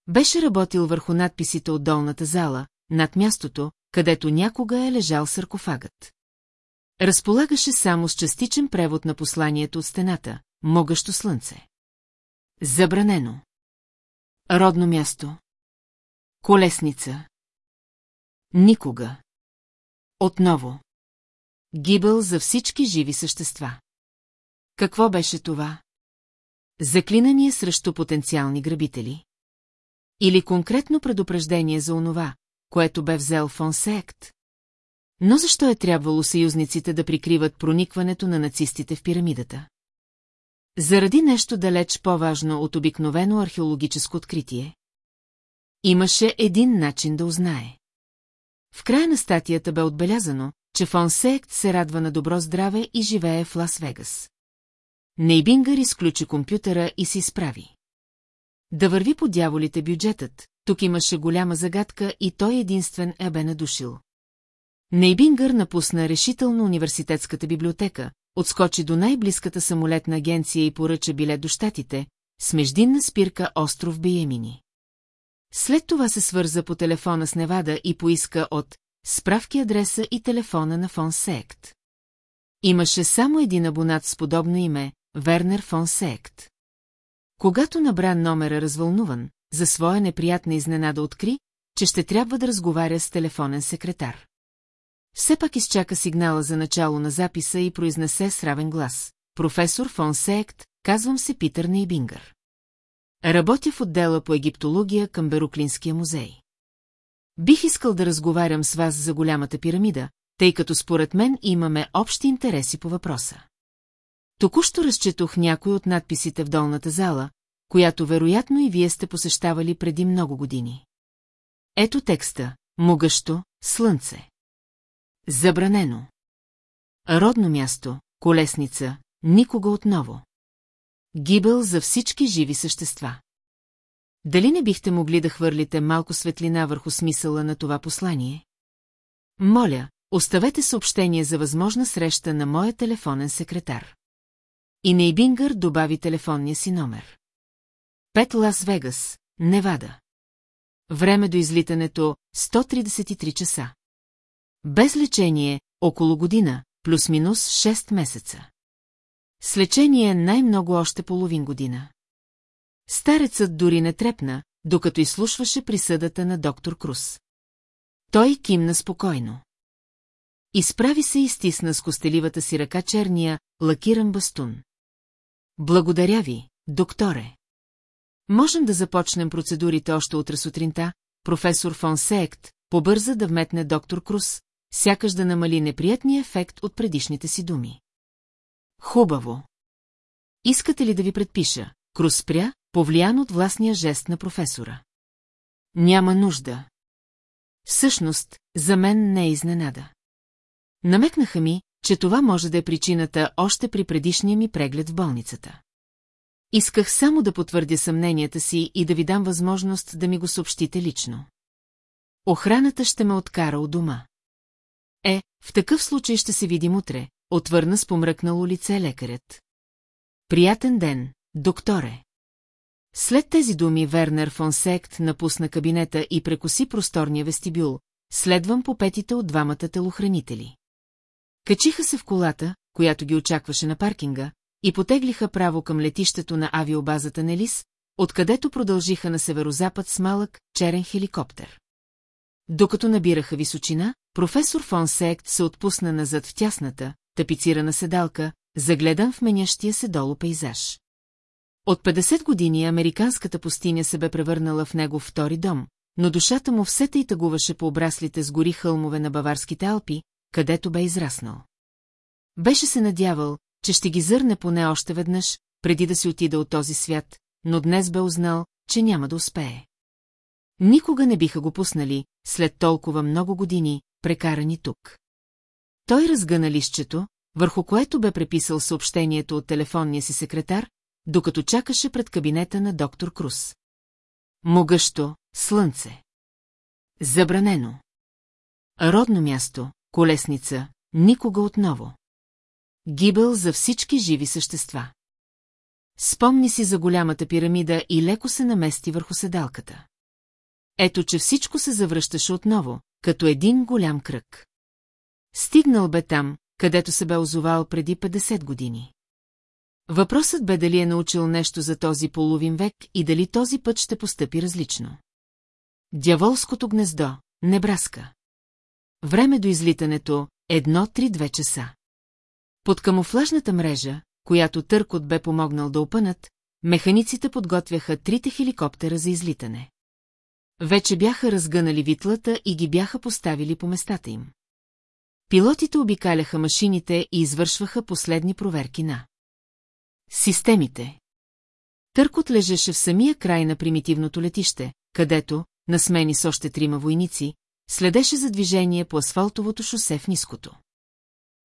[SPEAKER 1] Беше работил върху надписите от долната зала, над мястото, където някога е лежал саркофагът. Разполагаше само с частичен превод на посланието от стената, могащо слънце. Забранено. Родно място. Колесница. Никога. Отново. Гибел за всички живи същества. Какво беше това? Заклинание срещу потенциални грабители? Или конкретно предупреждение за онова, което бе взел фон Сект? Но защо е трябвало съюзниците да прикриват проникването на нацистите в пирамидата? Заради нещо далеч по-важно от обикновено археологическо откритие. Имаше един начин да узнае. В края на статията бе отбелязано, че фон Сект се радва на добро здраве и живее в Лас-Вегас. Нейбингър изключи компютъра и се изправи. Да върви по дяволите бюджетът, тук имаше голяма загадка и той единствен е бе надушил. Нейбингър напусна решително университетската библиотека, отскочи до най-близката самолетна агенция и поръча билет до щатите, с междинна спирка остров Биемини. След това се свърза по телефона с Невада и поиска от справки адреса и телефона на фон Сект. Имаше само един абонат с подобно име, Вернер фон Сект. Когато набра номера развълнуван, за своя неприятна изненада откри, че ще трябва да разговаря с телефонен секретар. Все пак изчака сигнала за начало на записа и произнесе с равен глас. Професор фон Сеект, казвам се Питър Нейбингър. Работя в отдела по египтология към Беруклинския музей. Бих искал да разговарям с вас за голямата пирамида, тъй като според мен имаме общи интереси по въпроса. Току-що разчетох някой от надписите в долната зала, която вероятно и вие сте посещавали преди много години. Ето текста «Могъщо, слънце». Забранено. Родно място, колесница, никога отново. Гибел за всички живи същества. Дали не бихте могли да хвърлите малко светлина върху смисъла на това послание? Моля, оставете съобщение за възможна среща на моя телефонен секретар. И Нейбингър добави телефонния си номер. Пет Лас Вегас, Невада. Време до излитането 133 часа. Без лечение около година, плюс-минус 6 месеца. С лечение най-много още половин година. Старецът дори не трепна, докато изслушваше присъдата на доктор Крус. Той кимна спокойно. Изправи се и стисна с костеливата си ръка черния, лакиран бастун. Благодаря ви, докторе. Можем да започнем процедурите още утре сутринта, професор фон Сеект побърза да вметне доктор Крус, сякаш да намали неприятния ефект от предишните си думи. Хубаво. Искате ли да ви предпиша? Крус спря, повлиян от властния жест на професора. Няма нужда. Всъщност, за мен не е изненада. Намекнаха ми, че това може да е причината още при предишния ми преглед в болницата. Исках само да потвърдя съмненията си и да ви дам възможност да ми го съобщите лично. Охраната ще ме откара от дома. Е, в такъв случай ще се видим утре, отвърна с помръкнало лице лекарят. Приятен ден, докторе. След тези думи Вернер фон Сект напусна кабинета и прекоси просторния вестибюл, следвам по петите от двамата телохранители. Качиха се в колата, която ги очакваше на паркинга, и потеглиха право към летището на авиобазата Нелис, откъдето продължиха на северозапад с малък, черен хеликоптер. Докато набираха височина, професор фон Сект се отпусна назад в тясната, тапицирана седалка, загледан в менящия се долу пейзаж. От 50 години американската пустиня се бе превърнала в него втори дом, но душата му все тъй тъгуваше по обраслите с гори хълмове на Баварските Алпи, където бе израснал. Беше се надявал, че ще ги зърне поне още веднъж, преди да си отида от този свят, но днес бе узнал, че няма да успее. Никога не биха го пуснали, след толкова много години, прекарани тук. Той разгъна лището, върху което бе преписал съобщението от телефонния си секретар, докато чакаше пред кабинета на доктор Крус. Могъщо, слънце. Забранено. Родно място, колесница, никога отново. Гибел за всички живи същества. Спомни си за голямата пирамида и леко се намести върху седалката. Ето, че всичко се завръщаше отново, като един голям кръг. Стигнал бе там, където се бе озовал преди 50 години. Въпросът бе дали е научил нещо за този половин век и дали този път ще постъпи различно. Дяволското гнездо, Небраска. Време до излитането – едно-три-две часа. Под камуфлажната мрежа, която Търкот бе помогнал да опънат, механиците подготвяха трите хеликоптера за излитане. Вече бяха разгънали витлата и ги бяха поставили по местата им. Пилотите обикаляха машините и извършваха последни проверки на системите. Търкот лежеше в самия край на примитивното летище, където, насмени с още трима войници, следеше за движение по асфалтовото шосе в ниското.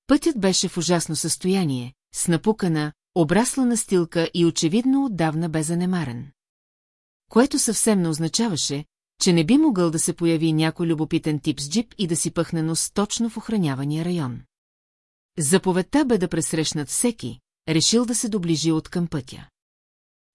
[SPEAKER 1] Пътят беше в ужасно състояние, с напукана, обрасла настилка и очевидно отдавна бе занемарен. Което съвсем не означаваше, че не би могъл да се появи някой любопитен тип с джип и да си пъхне нос точно в охранявания район. Заповедта бе да пресрещнат всеки, решил да се доближи от към пътя.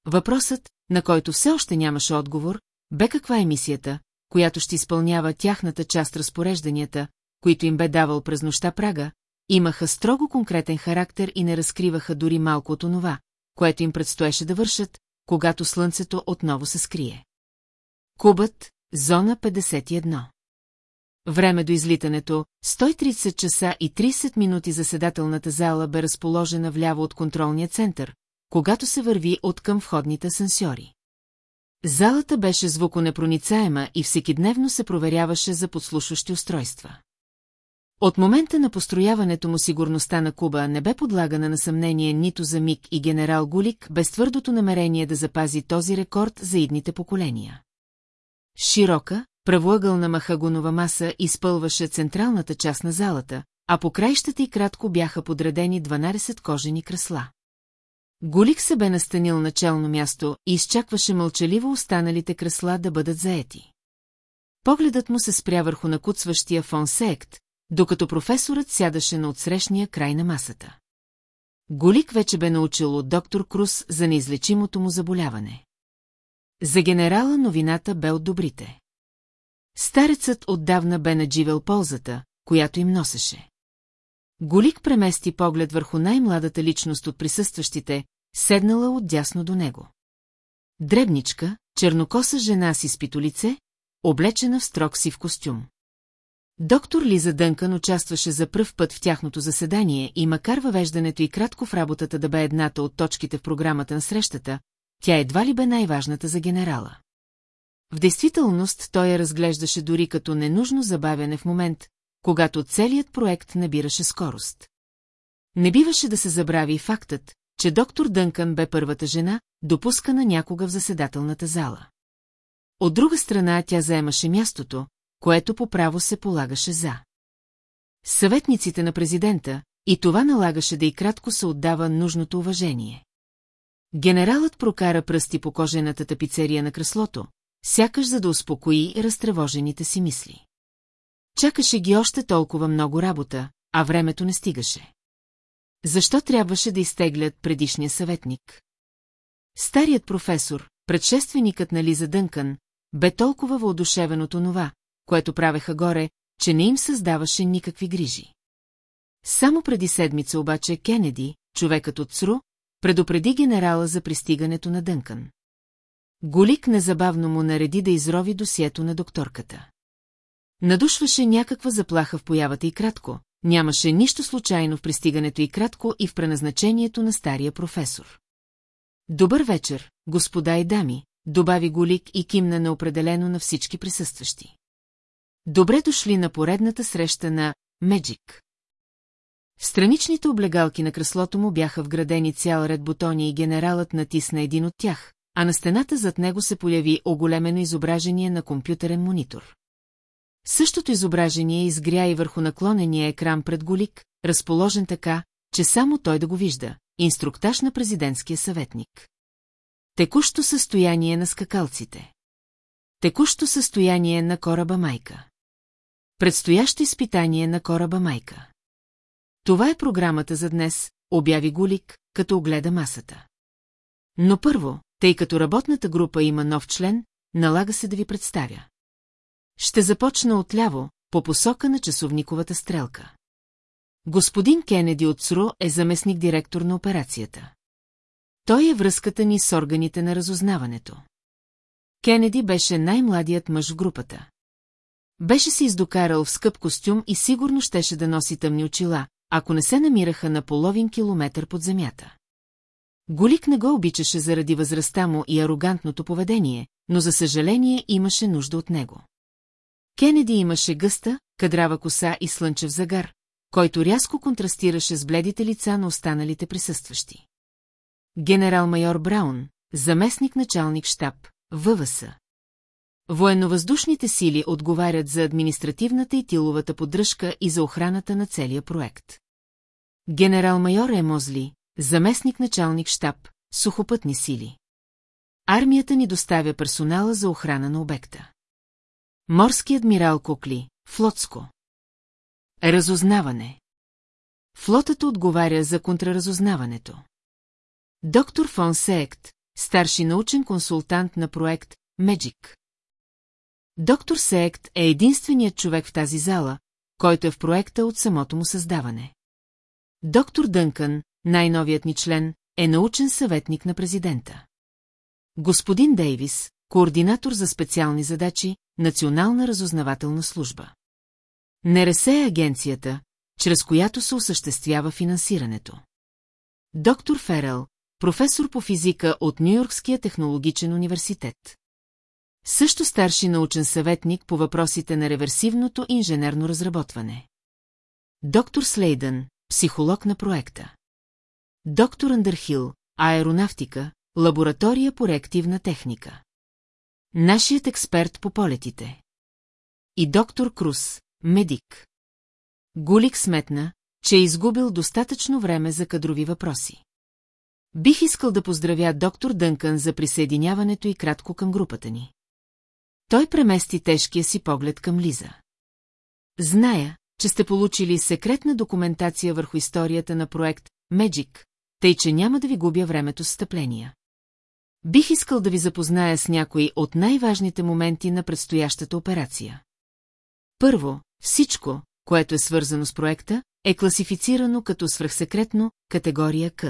[SPEAKER 1] Въпросът, на който все още нямаше отговор, бе каква е мисията, която ще изпълнява тяхната част разпорежданията, които им бе давал през нощта Прага, имаха строго конкретен характер и не разкриваха дори малко от онова, което им предстоеше да вършат, когато слънцето отново се скрие. Кубът, зона 51. Време до излитането, 130 часа и 30 минути заседателната зала бе разположена вляво от контролния център, когато се върви от към входните асансьори. Залата беше звуконепроницаема и всекидневно се проверяваше за подслушващи устройства. От момента на построяването му сигурността на Куба не бе подлагана на съмнение нито за Мик и генерал Гулик без твърдото намерение да запази този рекорд за идните поколения. Широка, правоъгълна махагонова маса изпълваше централната част на залата, а по краищата и кратко бяха подредени 12 кожени кресла. Голик се бе настанил на челно място и изчакваше мълчаливо останалите кресла да бъдат заети. Погледът му се спря върху накуцващия фон Сект, докато професорът сядаше на отсрещния край на масата. Голик вече бе научил от доктор Крус за неизлечимото му заболяване. За генерала новината бе от добрите. Старецът отдавна бе надживел ползата, която им носеше. Голик премести поглед върху най-младата личност от присъстващите, седнала отдясно до него. Дребничка, чернокоса жена с изпито лице, облечена в строг си в костюм. Доктор Лиза Дънкан участваше за пръв път в тяхното заседание и макар въвеждането и кратко в работата да бе едната от точките в програмата на срещата, тя едва ли бе най-важната за генерала. В действителност той я разглеждаше дори като ненужно забавяне в момент, когато целият проект набираше скорост. Не биваше да се забрави и фактът, че доктор Дънкън бе първата жена, допускана някога в заседателната зала. От друга страна тя заемаше мястото, което по право се полагаше за. Съветниците на президента, и това налагаше да и кратко се отдава нужното уважение. Генералът прокара пръсти по кожената тапицерия на креслото, сякаш за да успокои разтревожените си мисли. Чакаше ги още толкова много работа, а времето не стигаше. Защо трябваше да изтеглят предишния съветник? Старият професор, предшественикът на Лиза Дънкън, бе толкова въодушевен от онова, което правеха горе, че не им създаваше никакви грижи. Само преди седмица обаче Кенеди, човекът от ЦРУ, предупреди генерала за пристигането на Дънкън. Голик незабавно му нареди да изрови досието на докторката. Надушваше някаква заплаха в появата и кратко, нямаше нищо случайно в пристигането и кратко и в преназначението на стария професор. Добър вечер, господа и дами, добави Голик и кимна неопределено на всички присъстващи. Добре дошли на поредната среща на Меджик. Страничните облегалки на креслото му бяха вградени цял ред бутони и генералът натисна един от тях, а на стената зад него се появи оголемено изображение на компютърен монитор. Същото изображение изгря и върху наклонения екран пред Голик, разположен така, че само той да го вижда, инструктаж на президентския съветник. Текущо състояние на скакалците. Текущо състояние на кораба Майка. Предстоящо изпитание на кораба Майка. Това е програмата за днес, обяви Голик, като огледа масата. Но първо, тъй като работната група има нов член, налага се да ви представя. Ще започна отляво, по посока на часовниковата стрелка. Господин Кенеди от СРУ е заместник-директор на операцията. Той е връзката ни с органите на разузнаването. Кенеди беше най-младият мъж в групата. Беше се издокарал в скъп костюм и сигурно щеше да носи тъмни очила, ако не се намираха на половин километър под земята. Голик не го обичаше заради възрастта му и арогантното поведение, но за съжаление имаше нужда от него. Кенеди имаше гъста, кадрава коса и слънчев загар, който рязко контрастираше с бледите лица на останалите присъстващи. Генерал-майор Браун, заместник началник штаб, ВВС. Военновъздушните сили отговарят за административната и тиловата поддръжка и за охраната на целия проект. Генерал-майор Емозли, заместник началник штаб, сухопътни сили. Армията ни доставя персонала за охрана на обекта. Морски адмирал Кокли, флотско. Разузнаване. Флотата отговаря за контраразузнаването. Доктор Фон Сеект, старши научен консултант на проект Меджик. Доктор Сеект е единственият човек в тази зала, който е в проекта от самото му създаване. Доктор Дънкън, най-новият ни член, е научен съветник на президента. Господин Дейвис, координатор за специални задачи, Национална разузнавателна служба. НРС е агенцията, чрез която се осъществява финансирането. Доктор Ферел, професор по физика от Нью-Йоркския технологичен университет. Също старши научен съветник по въпросите на реверсивното инженерно разработване. Доктор Слейдън, психолог на проекта. Доктор Андърхил, аеронавтика, лаборатория по реактивна техника. Нашият експерт по полетите. И доктор Крус, медик. Гулик сметна, че е изгубил достатъчно време за кадрови въпроси. Бих искал да поздравя доктор Дънкън за присъединяването и кратко към групата ни. Той премести тежкия си поглед към Лиза. Зная, че сте получили секретна документация върху историята на проект Magic, тъй че няма да ви губя времето с стъпления. Бих искал да ви запозная с някои от най-важните моменти на предстоящата операция. Първо, всичко, което е свързано с проекта, е класифицирано като свръхсекретно, категория К.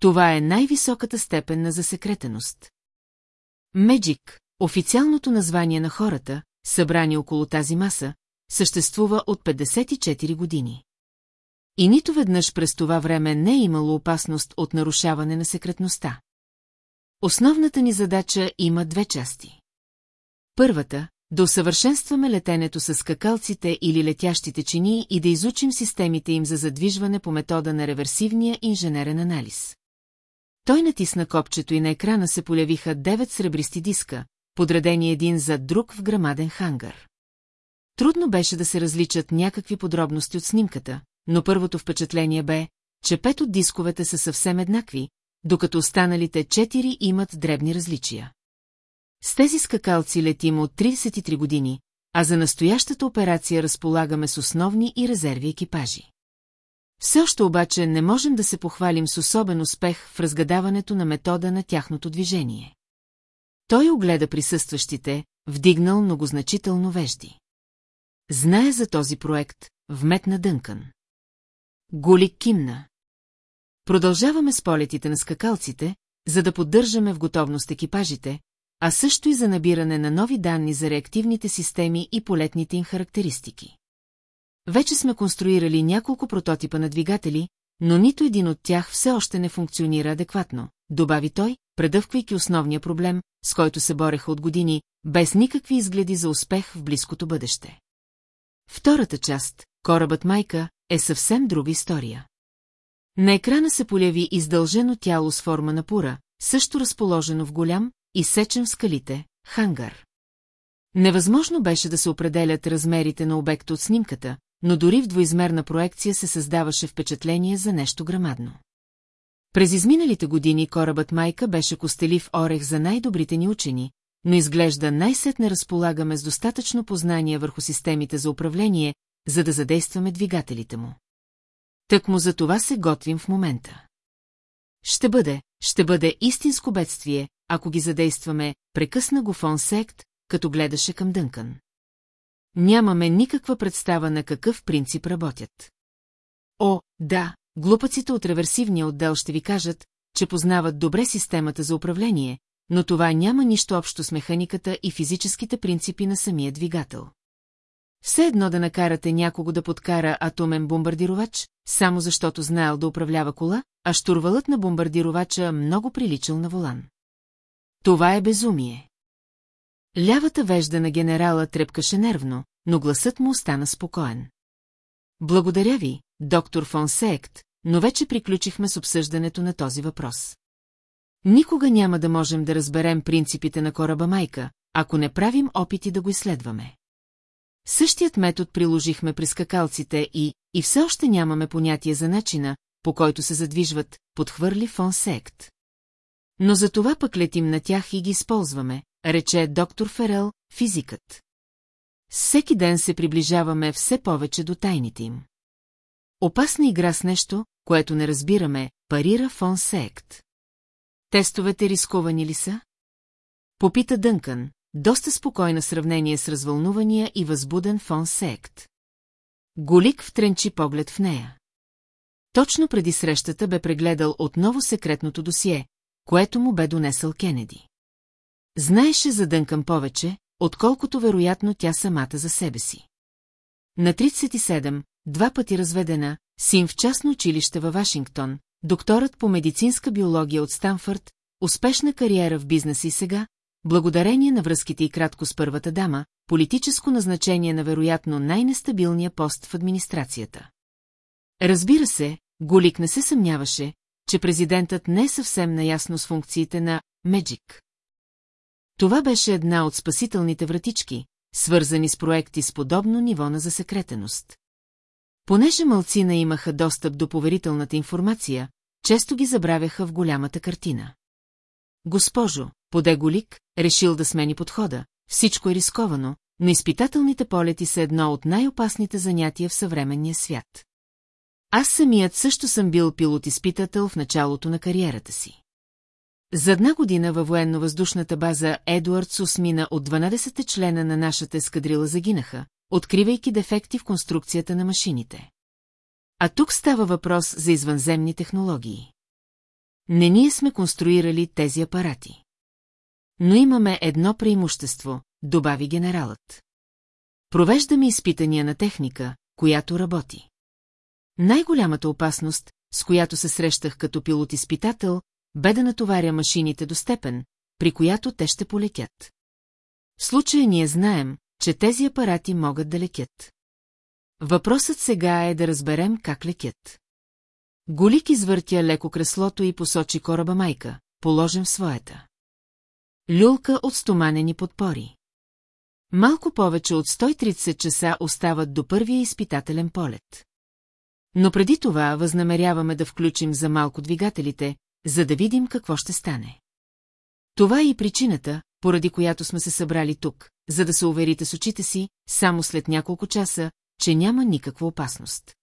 [SPEAKER 1] Това е най-високата степен на засекретеност. Меджик, официалното название на хората, събрани около тази маса, съществува от 54 години. И нито веднъж през това време не е имало опасност от нарушаване на секретността. Основната ни задача има две части. Първата – да усъвършенстваме летенето с скакалците или летящите чини и да изучим системите им за задвижване по метода на реверсивния инженерен анализ. Той натисна копчето и на екрана се полявиха девет сребристи диска, подредени един за друг в грамаден хангар. Трудно беше да се различат някакви подробности от снимката, но първото впечатление бе, че пет от дисковете са съвсем еднакви, докато останалите четири имат дребни различия. С тези скакалци летим от 33 години, а за настоящата операция разполагаме с основни и резерви екипажи. Все още обаче не можем да се похвалим с особен успех в разгадаването на метода на тяхното движение. Той огледа присъстващите, вдигнал многозначително вежди. Знае за този проект, вметна Дънкън. Голик кимна. Продължаваме с полетите на скакалците, за да поддържаме в готовност екипажите, а също и за набиране на нови данни за реактивните системи и полетните им характеристики. Вече сме конструирали няколко прототипа на двигатели, но нито един от тях все още не функционира адекватно, добави той, предъвквайки основния проблем, с който се бореха от години, без никакви изгледи за успех в близкото бъдеще. Втората част, корабът Майка, е съвсем друга история. На екрана се поляви издължено тяло с форма на пура, също разположено в голям, изсечен в скалите, хангар. Невъзможно беше да се определят размерите на обекта от снимката, но дори в двоизмерна проекция се създаваше впечатление за нещо грамадно. През изминалите години корабът Майка беше костелив орех за най-добрите ни учени, но изглежда най-сетне разполагаме с достатъчно познание върху системите за управление, за да задействаме двигателите му. Тък му за това се готвим в момента. Ще бъде, ще бъде истинско бедствие, ако ги задействаме, прекъсна го фон сект, като гледаше към Дънкан. Нямаме никаква представа на какъв принцип работят. О, да, глупаците от реверсивния отдел ще ви кажат, че познават добре системата за управление, но това няма нищо общо с механиката и физическите принципи на самия двигател. Все едно да накарате някого да подкара атомен бомбардировач, само защото знаел да управлява кола, а штурвалът на бомбардировача много приличал на волан. Това е безумие. Лявата вежда на генерала трепкаше нервно, но гласът му остана спокоен. Благодаря ви, доктор фон Сект, но вече приключихме с обсъждането на този въпрос. Никога няма да можем да разберем принципите на кораба майка, ако не правим опити да го изследваме. Същият метод приложихме при скакалците и, и все още нямаме понятие за начина, по който се задвижват, подхвърли фон Сект. Но за това пък летим на тях и ги използваме, рече доктор Ферел, физикът. Всеки ден се приближаваме все повече до тайните им. Опасна игра с нещо, което не разбираме, парира фон Сект. Тестовете рисковани ли са? Попита Дънкън, доста спокойна сравнение с развълнувания и възбуден фон Сект. Голик втренчи поглед в нея. Точно преди срещата бе прегледал отново секретното досие, което му бе донесъл Кенеди. Знаеше за Дънкън повече, отколкото вероятно тя самата за себе си. На 37, два пъти разведена, син в частно училище във Вашингтон, докторът по медицинска биология от Станфорд, успешна кариера в бизнеса и сега, благодарение на връзките и кратко с първата дама, политическо назначение на вероятно най-нестабилния пост в администрацията. Разбира се, Голик не се съмняваше, че президентът не е съвсем наясно с функциите на Меджик. Това беше една от спасителните вратички, свързани с проекти с подобно ниво на засекретеност. Понеже мълцина имаха достъп до поверителната информация, често ги забравяха в голямата картина. Госпожо, поде Голик, решил да смени подхода, всичко е рисковано, но изпитателните полети са едно от най-опасните занятия в съвременния свят. Аз самият също съм бил пилот-изпитател в началото на кариерата си. За една година във военно-въздушната база Едуард Сусмина от 12-те члена на нашата ескадрила загинаха, откривайки дефекти в конструкцията на машините. А тук става въпрос за извънземни технологии. Не ние сме конструирали тези апарати. Но имаме едно преимущество, добави генералът. Провеждаме изпитания на техника, която работи. Най-голямата опасност, с която се срещах като пилот-изпитател, бе да натоваря машините до степен, при която те ще полетят. В случая ние знаем, че тези апарати могат да лекят. Въпросът сега е да разберем как лекят. Голик извъртя леко креслото и посочи кораба майка, положен в своята. Люлка от стоманени подпори. Малко повече от 130 часа остават до първия изпитателен полет. Но преди това възнамеряваме да включим за малко двигателите, за да видим какво ще стане. Това е и причината, поради която сме се събрали тук, за да се уверите с очите си, само след няколко часа, че няма никаква опасност.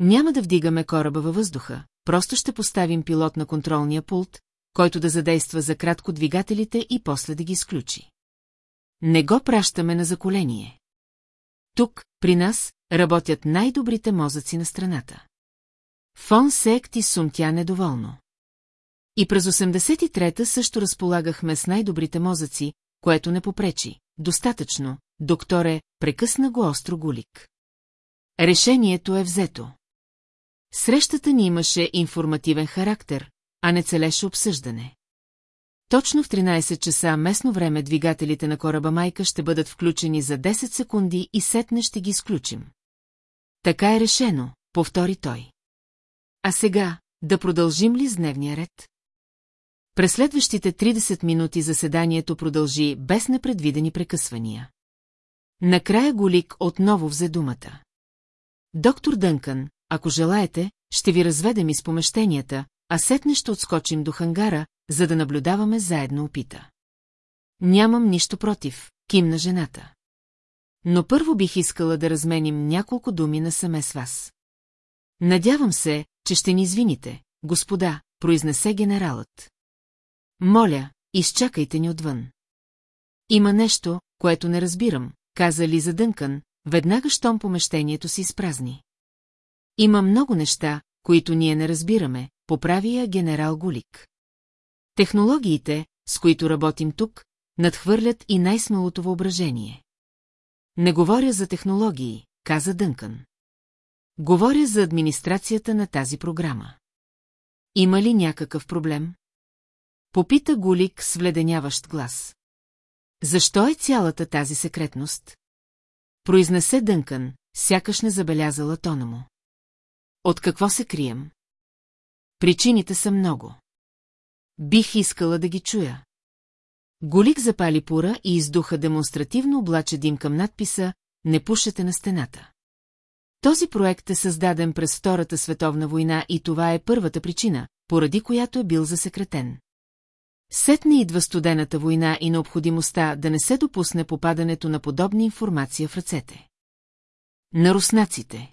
[SPEAKER 1] Няма да вдигаме кораба във въздуха, просто ще поставим пилот на контролния пулт, който да задейства за кратко двигателите и после да ги изключи. Не го пращаме на заколение. Тук, при нас, работят най-добрите мозъци на страната. Фон Сект и сумтя недоволно. И през 83-та също разполагахме с най-добрите мозъци, което не попречи. Достатъчно, докторе, прекъсна го остро гулик. Решението е взето. Срещата ни имаше информативен характер, а не целеше обсъждане. Точно в 13 часа местно време двигателите на кораба Майка ще бъдат включени за 10 секунди и сетне ще ги изключим. Така е решено, повтори той. А сега, да продължим ли с дневния ред? През следващите 30 минути заседанието продължи без непредвидени прекъсвания. Накрая Голик отново взе думата. Доктор Дънкън, ако желаете, ще ви разведем из помещенията, а сетне ще отскочим до хангара, за да наблюдаваме заедно опита. Нямам нищо против, кимна жената. Но първо бих искала да разменим няколко думи насаме с вас. Надявам се, че ще ни извините, господа, произнесе генералът. Моля, изчакайте ни отвън. Има нещо, което не разбирам, каза Лиза Дънкън, веднага щом помещението си изпразни. Има много неща, които ние не разбираме, поправи я генерал Гулик. Технологиите, с които работим тук, надхвърлят и най-смелото въображение. Не говоря за технологии, каза Дънкън. Говоря за администрацията на тази програма. Има ли някакъв проблем? Попита Гулик с вледеняващ глас. Защо е цялата тази секретност? Произнесе Дънкън, сякаш не забелязала тона му. От какво се крием? Причините са много. Бих искала да ги чуя. Голик запали пура и издуха демонстративно облаче дим към надписа «Не пушете на стената». Този проект е създаден през Втората световна война и това е първата причина, поради която е бил засекретен. Сетне идва студената война и необходимостта да не се допусне попадането на подобна информация в ръцете. На руснаците.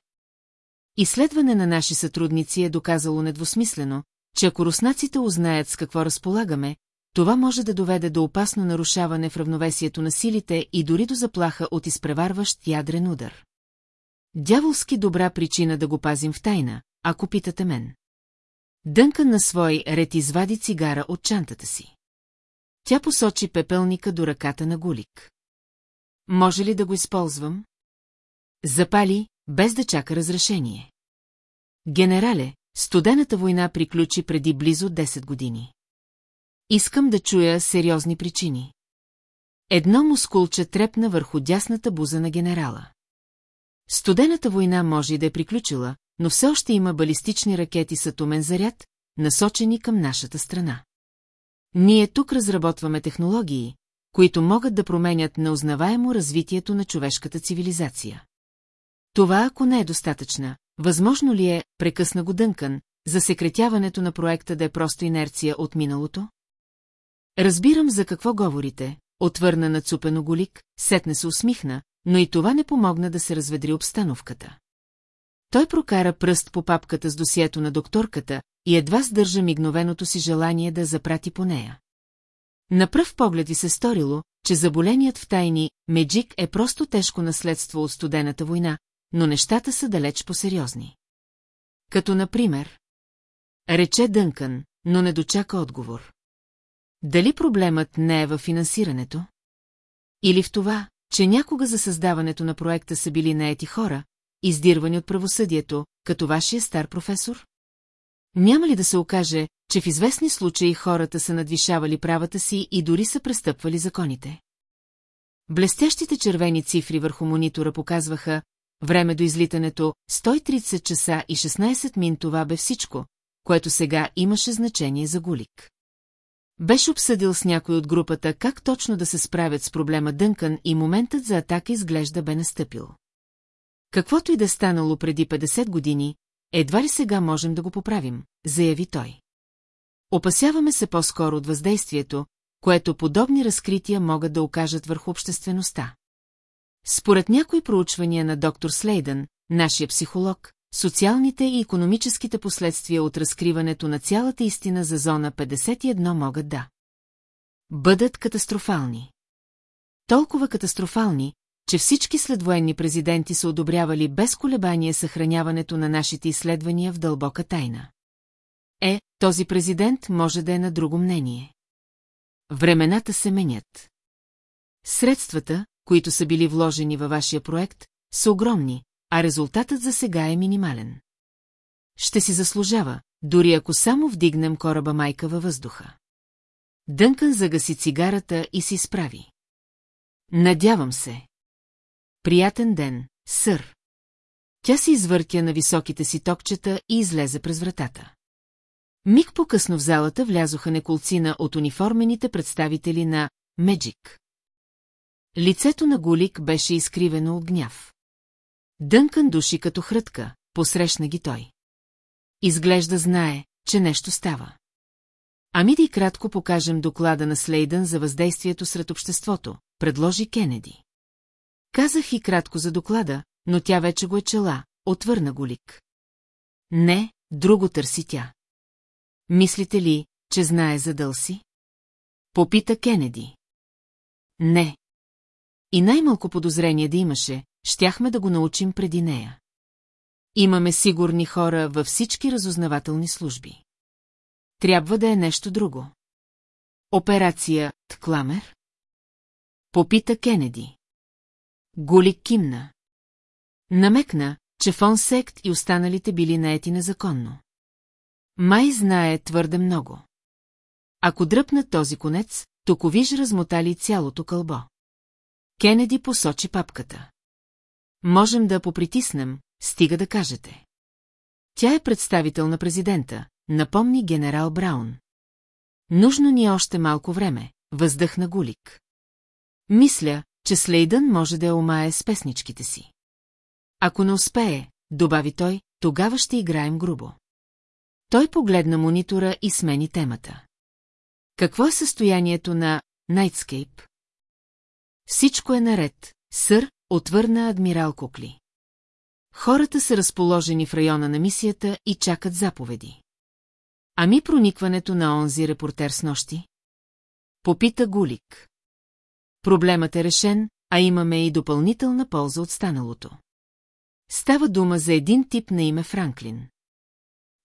[SPEAKER 1] Изследване на наши сътрудници е доказало недвусмислено, че ако руснаците узнаят с какво разполагаме, това може да доведе до опасно нарушаване в равновесието на силите и дори до заплаха от изпреварващ ядрен удар. Дяволски добра причина да го пазим в тайна, ако питате мен. Дънкан на свой ред извади цигара от чантата си. Тя посочи пепелника до ръката на Гулик. Може ли да го използвам? Запали, без да чака разрешение. Генерале, студената война приключи преди близо 10 години. Искам да чуя сериозни причини. Едно мускулче трепна върху дясната буза на генерала. Студената война може и да е приключила, но все още има балистични ракети с атомен заряд, насочени към нашата страна. Ние тук разработваме технологии, които могат да променят неузнаваемо развитието на човешката цивилизация. Това, ако не е достатъчна, възможно ли е, прекъсна го Дънкан, за секретяването на проекта да е просто инерция от миналото? Разбирам за какво говорите, отвърна на цупено голик, сетне се усмихна, но и това не помогна да се разведри обстановката. Той прокара пръст по папката с досието на докторката и едва сдържа мигновеното си желание да запрати по нея. На пръв поглед ви се сторило, че заболеният в тайни Меджик е просто тежко наследство от студената война, но нещата са далеч по-сериозни. Като например... Рече Дънкън, но не дочака отговор. Дали проблемът не е в финансирането? Или в това, че някога за създаването на проекта са били наети хора, издирвани от правосъдието, като вашия стар професор? Няма ли да се окаже, че в известни случаи хората са надвишавали правата си и дори са престъпвали законите? Блестящите червени цифри върху монитора показваха време до излитането 130 часа и 16 мин това бе всичко, което сега имаше значение за Гулик. Беше обсъдил с някой от групата как точно да се справят с проблема Дънкан и моментът за атака изглежда бе настъпил. Каквото и да е станало преди 50 години, едва ли сега можем да го поправим, заяви той. Опасяваме се по-скоро от въздействието, което подобни разкрития могат да окажат върху обществеността. Според някои проучвания на доктор Слейдън, нашия психолог, социалните и економическите последствия от разкриването на цялата истина за зона 51 могат да бъдат катастрофални. Толкова катастрофални, че всички следвоенни президенти са одобрявали без колебание съхраняването на нашите изследвания в дълбока тайна. Е, този президент може да е на друго мнение. Времената се менят. Средствата, които са били вложени във вашия проект, са огромни, а резултатът за сега е минимален. Ще си заслужава, дори ако само вдигнем кораба майка във въздуха. Дънкан загаси цигарата и си справи. Надявам се. Приятен ден, сър. Тя се извъртя на високите си токчета и излезе през вратата. Миг по-късно в залата влязоха неколцина от униформените представители на Меджик. Лицето на Голик беше изкривено от гняв. Дънкан души като хрътка, посрещна ги той. Изглежда знае, че нещо става. Ами да и кратко покажем доклада на Слейдън за въздействието сред обществото, предложи Кенеди. Казах и кратко за доклада, но тя вече го е чела, отвърна Голик. Не, друго търси тя. Мислите ли, че знае за Дълси? Попита Кенеди. Не. И най-малко подозрение да имаше, щяхме да го научим преди нея. Имаме сигурни хора във всички разузнавателни служби. Трябва да е нещо друго. Операция Ткламер? Попита Кенеди. Голи кимна. Намекна, че Фонсект и останалите били наети незаконно. Май знае твърде много. Ако дръпнат този конец, токовиж размотали цялото кълбо. Кенеди посочи папката. Можем да попритиснем, стига да кажете. Тя е представител на президента, напомни генерал Браун. Нужно ни е още малко време, въздъхна Гулик. Мисля, че Слейдън може да я омае с песничките си. Ако не успее, добави той, тогава ще играем грубо. Той погледна монитора и смени темата. Какво е състоянието на Nightscape? Всичко е наред, сър, отвърна адмирал Кукли. Хората са разположени в района на мисията и чакат заповеди. Ами проникването на онзи репортер с нощи? Попита Гулик. Проблемът е решен, а имаме и допълнителна полза от станалото. Става дума за един тип на име Франклин.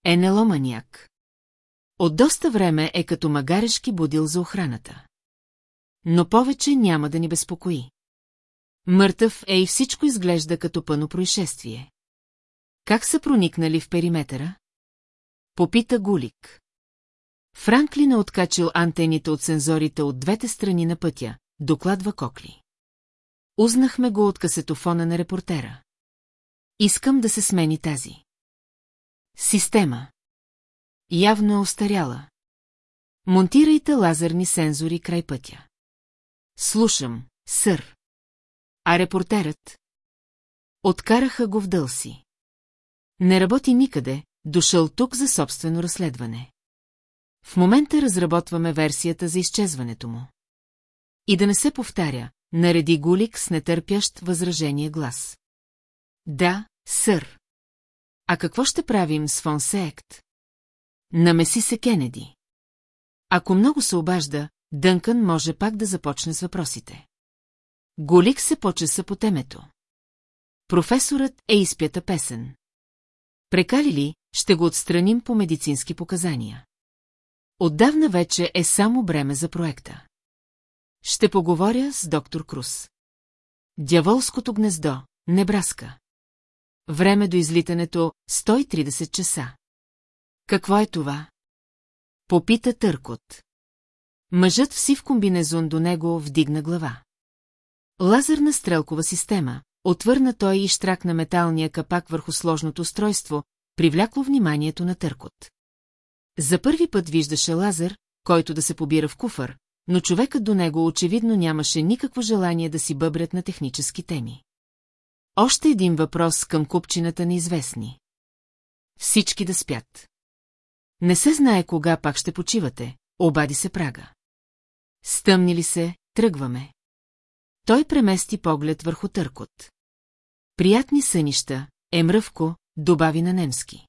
[SPEAKER 1] Енеломаняк. От доста време е като магарешки будил за охраната. Но повече няма да ни безпокои. Мъртъв е и всичко изглежда като пъно происшествие. Как са проникнали в периметъра? Попита Гулик. Франклин е откачил антените от сензорите от двете страни на пътя, докладва Кокли. Узнахме го от касетофона на репортера. Искам да се смени тази. Система. Явно е остаряла. Монтирайте лазерни сензори край пътя. Слушам, сър. А репортерът? Откараха го в дълси. Не работи никъде, дошъл тук за собствено разследване. В момента разработваме версията за изчезването му. И да не се повтаря, нареди Гулик с нетърпящ възражение глас. Да, сър. А какво ще правим с Фонсеект? Намеси се Кенеди. Ако много се обажда, Дънкън може пак да започне с въпросите. Голик се почеса по темето. Професорът е изпята песен. Прекали ли, ще го отстраним по медицински показания. Отдавна вече е само бреме за проекта. Ще поговоря с доктор Крус. Дяволското гнездо, Небраска. Време до излитането 130 часа. Какво е това? Попита Търкот. Мъжът в сив комбинезон до него вдигна глава. Лазерна стрелкова система, отвърна той и штракна металния капак върху сложното устройство, привлякло вниманието на Търкот. За първи път виждаше лазер, който да се побира в куфър, но човекът до него очевидно нямаше никакво желание да си бъбрят на технически теми. Още един въпрос към купчината неизвестни. Всички да спят. Не се знае кога пак ще почивате, обади се прага. Стъмни ли се, тръгваме. Той премести поглед върху търкот. Приятни сънища, е мръвко, добави на немски.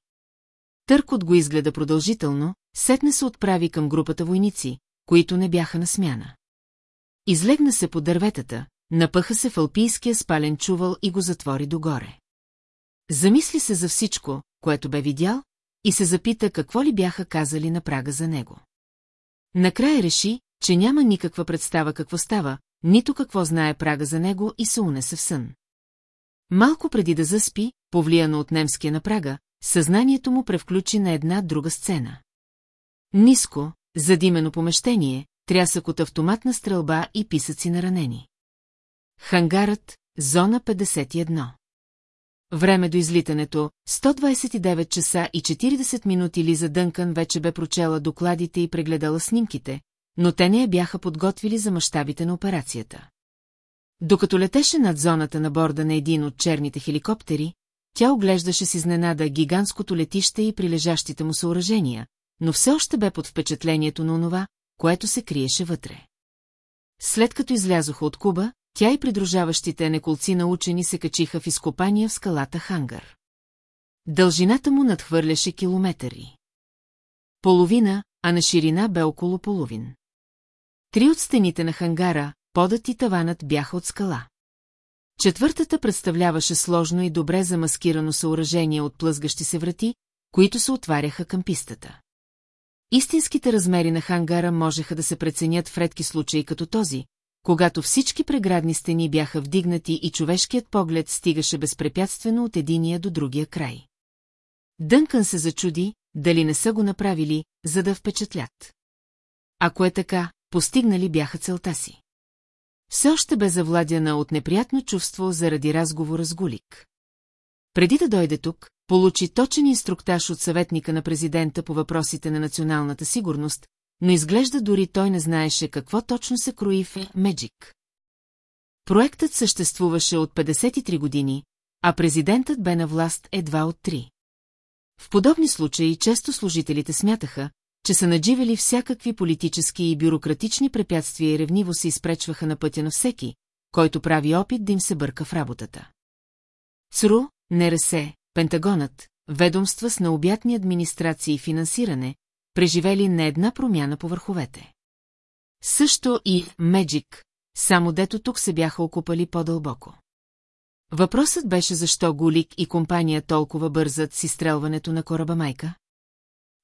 [SPEAKER 1] Търкот го изгледа продължително, сетне се отправи към групата войници, които не бяха на смяна. Излегна се по дърветата, напъха се в алпийския спален чувал и го затвори догоре. Замисли се за всичко, което бе видял, и се запита какво ли бяха казали на прага за него. Накрая реши, че няма никаква представа какво става, нито какво знае прага за него и се унесе в сън. Малко преди да заспи, повлияно от немския на прага, съзнанието му превключи на една друга сцена. Ниско, задимено помещение, трясък от автоматна стрелба и писъци на ранени. Хангарът, зона 51. Време до излитането, 129 часа и 40 минути Лиза Дънкън вече бе прочела докладите и прегледала снимките, но те не я бяха подготвили за мащабите на операцията. Докато летеше над зоната на борда на един от черните хеликоптери, тя оглеждаше с изненада гигантското летище и прилежащите му съоръжения, но все още бе под впечатлението на онова, което се криеше вътре. След като излязоха от Куба, тя и придружаващите неколци на учени се качиха в изкопания в скалата Хангар. Дължината му надхвърляше километъри. Половина, а на ширина бе около половин. Три от стените на хангара, подът и таванът бяха от скала. Четвъртата представляваше сложно и добре замаскирано съоръжение от плъзгащи се врати, които се отваряха към пистата. Истинските размери на хангара можеха да се преценят в редки случаи като този, когато всички преградни стени бяха вдигнати и човешкият поглед стигаше безпрепятствено от единия до другия край. Дънкън се зачуди, дали не са го направили, за да впечатлят. Ако е така, постигнали бяха целта си. Все още бе завладяна от неприятно чувство заради разговора с Гулик. Преди да дойде тук, получи точен инструктаж от съветника на президента по въпросите на националната сигурност, но изглежда дори той не знаеше какво точно се крои в Меджик. Проектът съществуваше от 53 години, а президентът бе на власт едва от 3. В подобни случаи често служителите смятаха, че са надживели всякакви политически и бюрократични препятствия и ревниво се изпречваха на пътя на всеки, който прави опит да им се бърка в работата. ЦРУ, НРС, Пентагонът, ведомства с необятни администрации и финансиране, преживели не една промяна по върховете. Също и Меджик, само дето тук се бяха окупали по-дълбоко. Въпросът беше защо Голик и компания толкова бързат с изстрелването на кораба Майка?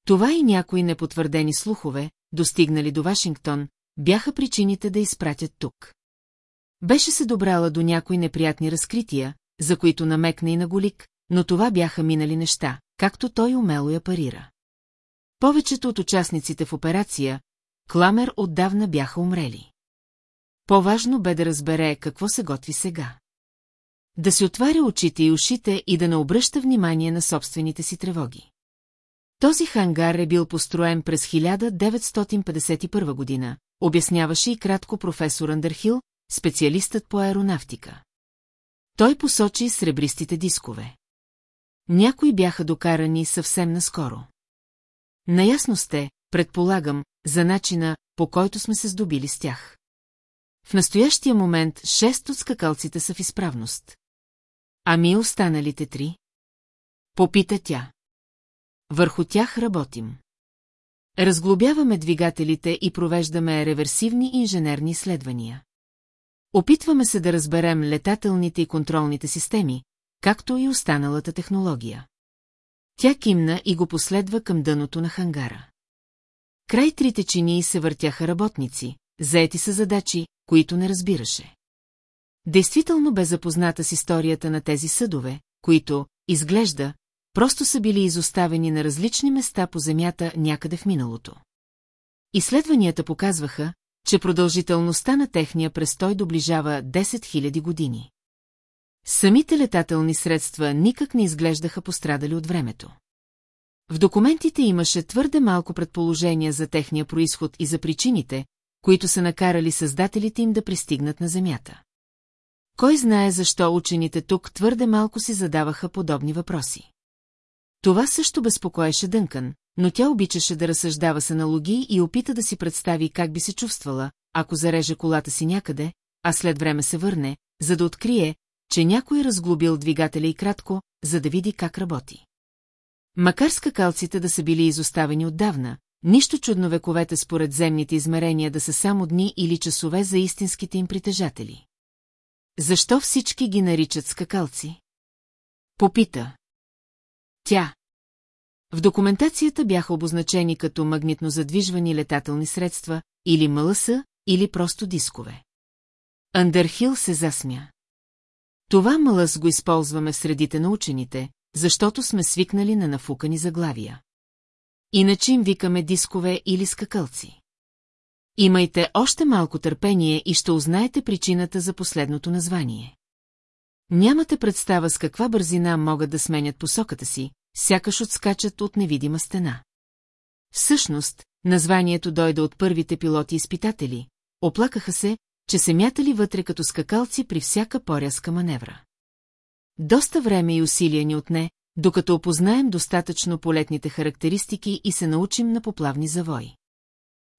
[SPEAKER 1] Това и някои непотвърдени слухове, достигнали до Вашингтон, бяха причините да изпратят тук. Беше се добрала до някои неприятни разкрития, за които намекна и на голик, но това бяха минали неща, както той умело я парира. Повечето от участниците в операция, Кламер отдавна бяха умрели. По-важно бе да разбере какво се готви сега. Да си отваря очите и ушите и да не обръща внимание на собствените си тревоги. Този хангар е бил построен през 1951 година, обясняваше и кратко професор Андерхил, специалистът по аеронавтика. Той посочи сребристите дискове. Някои бяха докарани съвсем наскоро. Наясно сте, предполагам, за начина, по който сме се здобили с тях. В настоящия момент шест от скакалците са в изправност. Ами останалите три? Попита тя. Върху тях работим. Разглобяваме двигателите и провеждаме реверсивни инженерни изследвания. Опитваме се да разберем летателните и контролните системи, както и останалата технология. Тя кимна и го последва към дъното на хангара. Край трите чинии се въртяха работници, заети са задачи, които не разбираше. Действително бе запозната с историята на тези съдове, които, изглежда, просто са били изоставени на различни места по земята някъде в миналото. Изследванията показваха, че продължителността на техния престой доближава 10 000 години. Самите летателни средства никак не изглеждаха пострадали от времето. В документите имаше твърде малко предположения за техния происход и за причините, които са накарали създателите им да пристигнат на Земята. Кой знае защо учените тук твърде малко си задаваха подобни въпроси. Това също безпокоеше Дънкан, но тя обичаше да разсъждава с аналогии и опита да си представи как би се чувствала, ако зареже колата си някъде, а след време се върне, за да открие, че някой разглобил двигателя и кратко, за да види как работи. Макар скакалците да са били изоставени отдавна, нищо чудно вековете според земните измерения да са само дни или часове за истинските им притежатели. Защо всички ги наричат скакалци? Попита. Тя. В документацията бяха обозначени като магнитно задвижвани летателни средства, или мълъса, или просто дискове. Андерхил се засмя. Това мълъс го използваме в средите на учените, защото сме свикнали на нафукани заглавия. Иначе им викаме дискове или скакалци. Имайте още малко търпение и ще узнаете причината за последното название. Нямате представа с каква бързина могат да сменят посоката си, сякаш отскачат от невидима стена. Всъщност, названието дойде от първите пилоти-изпитатели, оплакаха се, че се мятали вътре като скакалци при всяка порязка маневра. Доста време и усилия ни отне, докато опознаем достатъчно полетните характеристики и се научим на поплавни завои.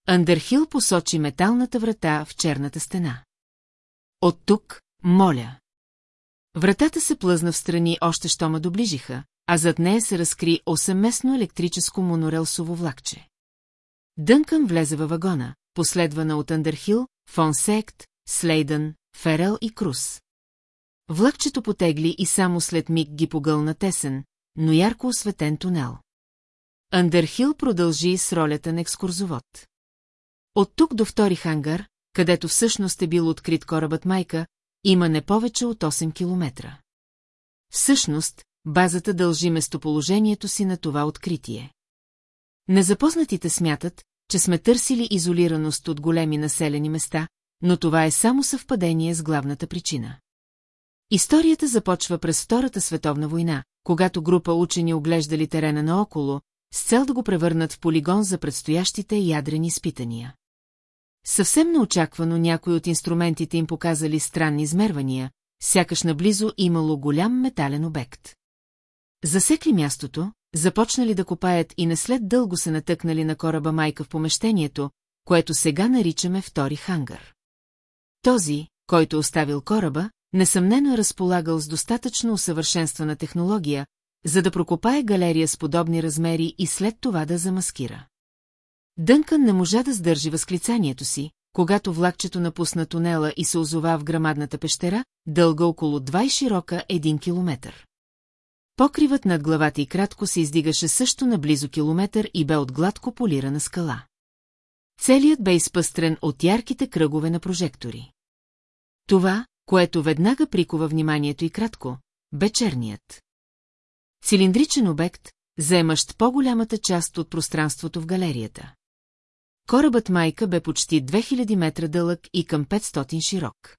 [SPEAKER 1] Андерхил посочи металната врата в черната стена. От тук, моля. Вратата се плъзна в страни още що ма доближиха, а зад нея се разкри осемместно електрическо монорелсово влакче. Дънкън влезе във вагона, последвана от Андерхил, Фонсект, Слейдън, Ферел и Крус. Влакчето потегли и само след миг ги погълна тесен, но ярко осветен тунел. Андерхил продължи с ролята на екскурзовод. От тук до втори хангар, където всъщност е бил открит корабът Майка, има не повече от 8 километра. Всъщност, базата дължи местоположението си на това откритие. Незапознатите смятат, че сме търсили изолираност от големи населени места, но това е само съвпадение с главната причина. Историята започва през Втората световна война, когато група учени оглеждали терена наоколо, с цел да го превърнат в полигон за предстоящите ядрени изпитания. Съвсем неочаквано някои от инструментите им показали странни измервания, сякаш наблизо имало голям метален обект. Засекли мястото, започнали да копаят и не след дълго се натъкнали на кораба майка в помещението, което сега наричаме втори хангар. Този, който оставил кораба, несъмнено е разполагал с достатъчно усъвършенствана технология, за да прокопае галерия с подобни размери и след това да замаскира. Дънкън не можа да сдържи възклицанието си, когато влакчето напусна тунела и се озова в грамадната пещера, дълга около 2 и широка 1 километър. Покривът над главата и кратко се издигаше също на близо километър и бе от гладко полирана скала. Целият бе изпъстрен от ярките кръгове на прожектори. Това, което веднага прикова вниманието и кратко, бе черният. Цилиндричен обект, заемащ по-голямата част от пространството в галерията. Корабът майка бе почти 2000 метра дълъг и към 500 широк.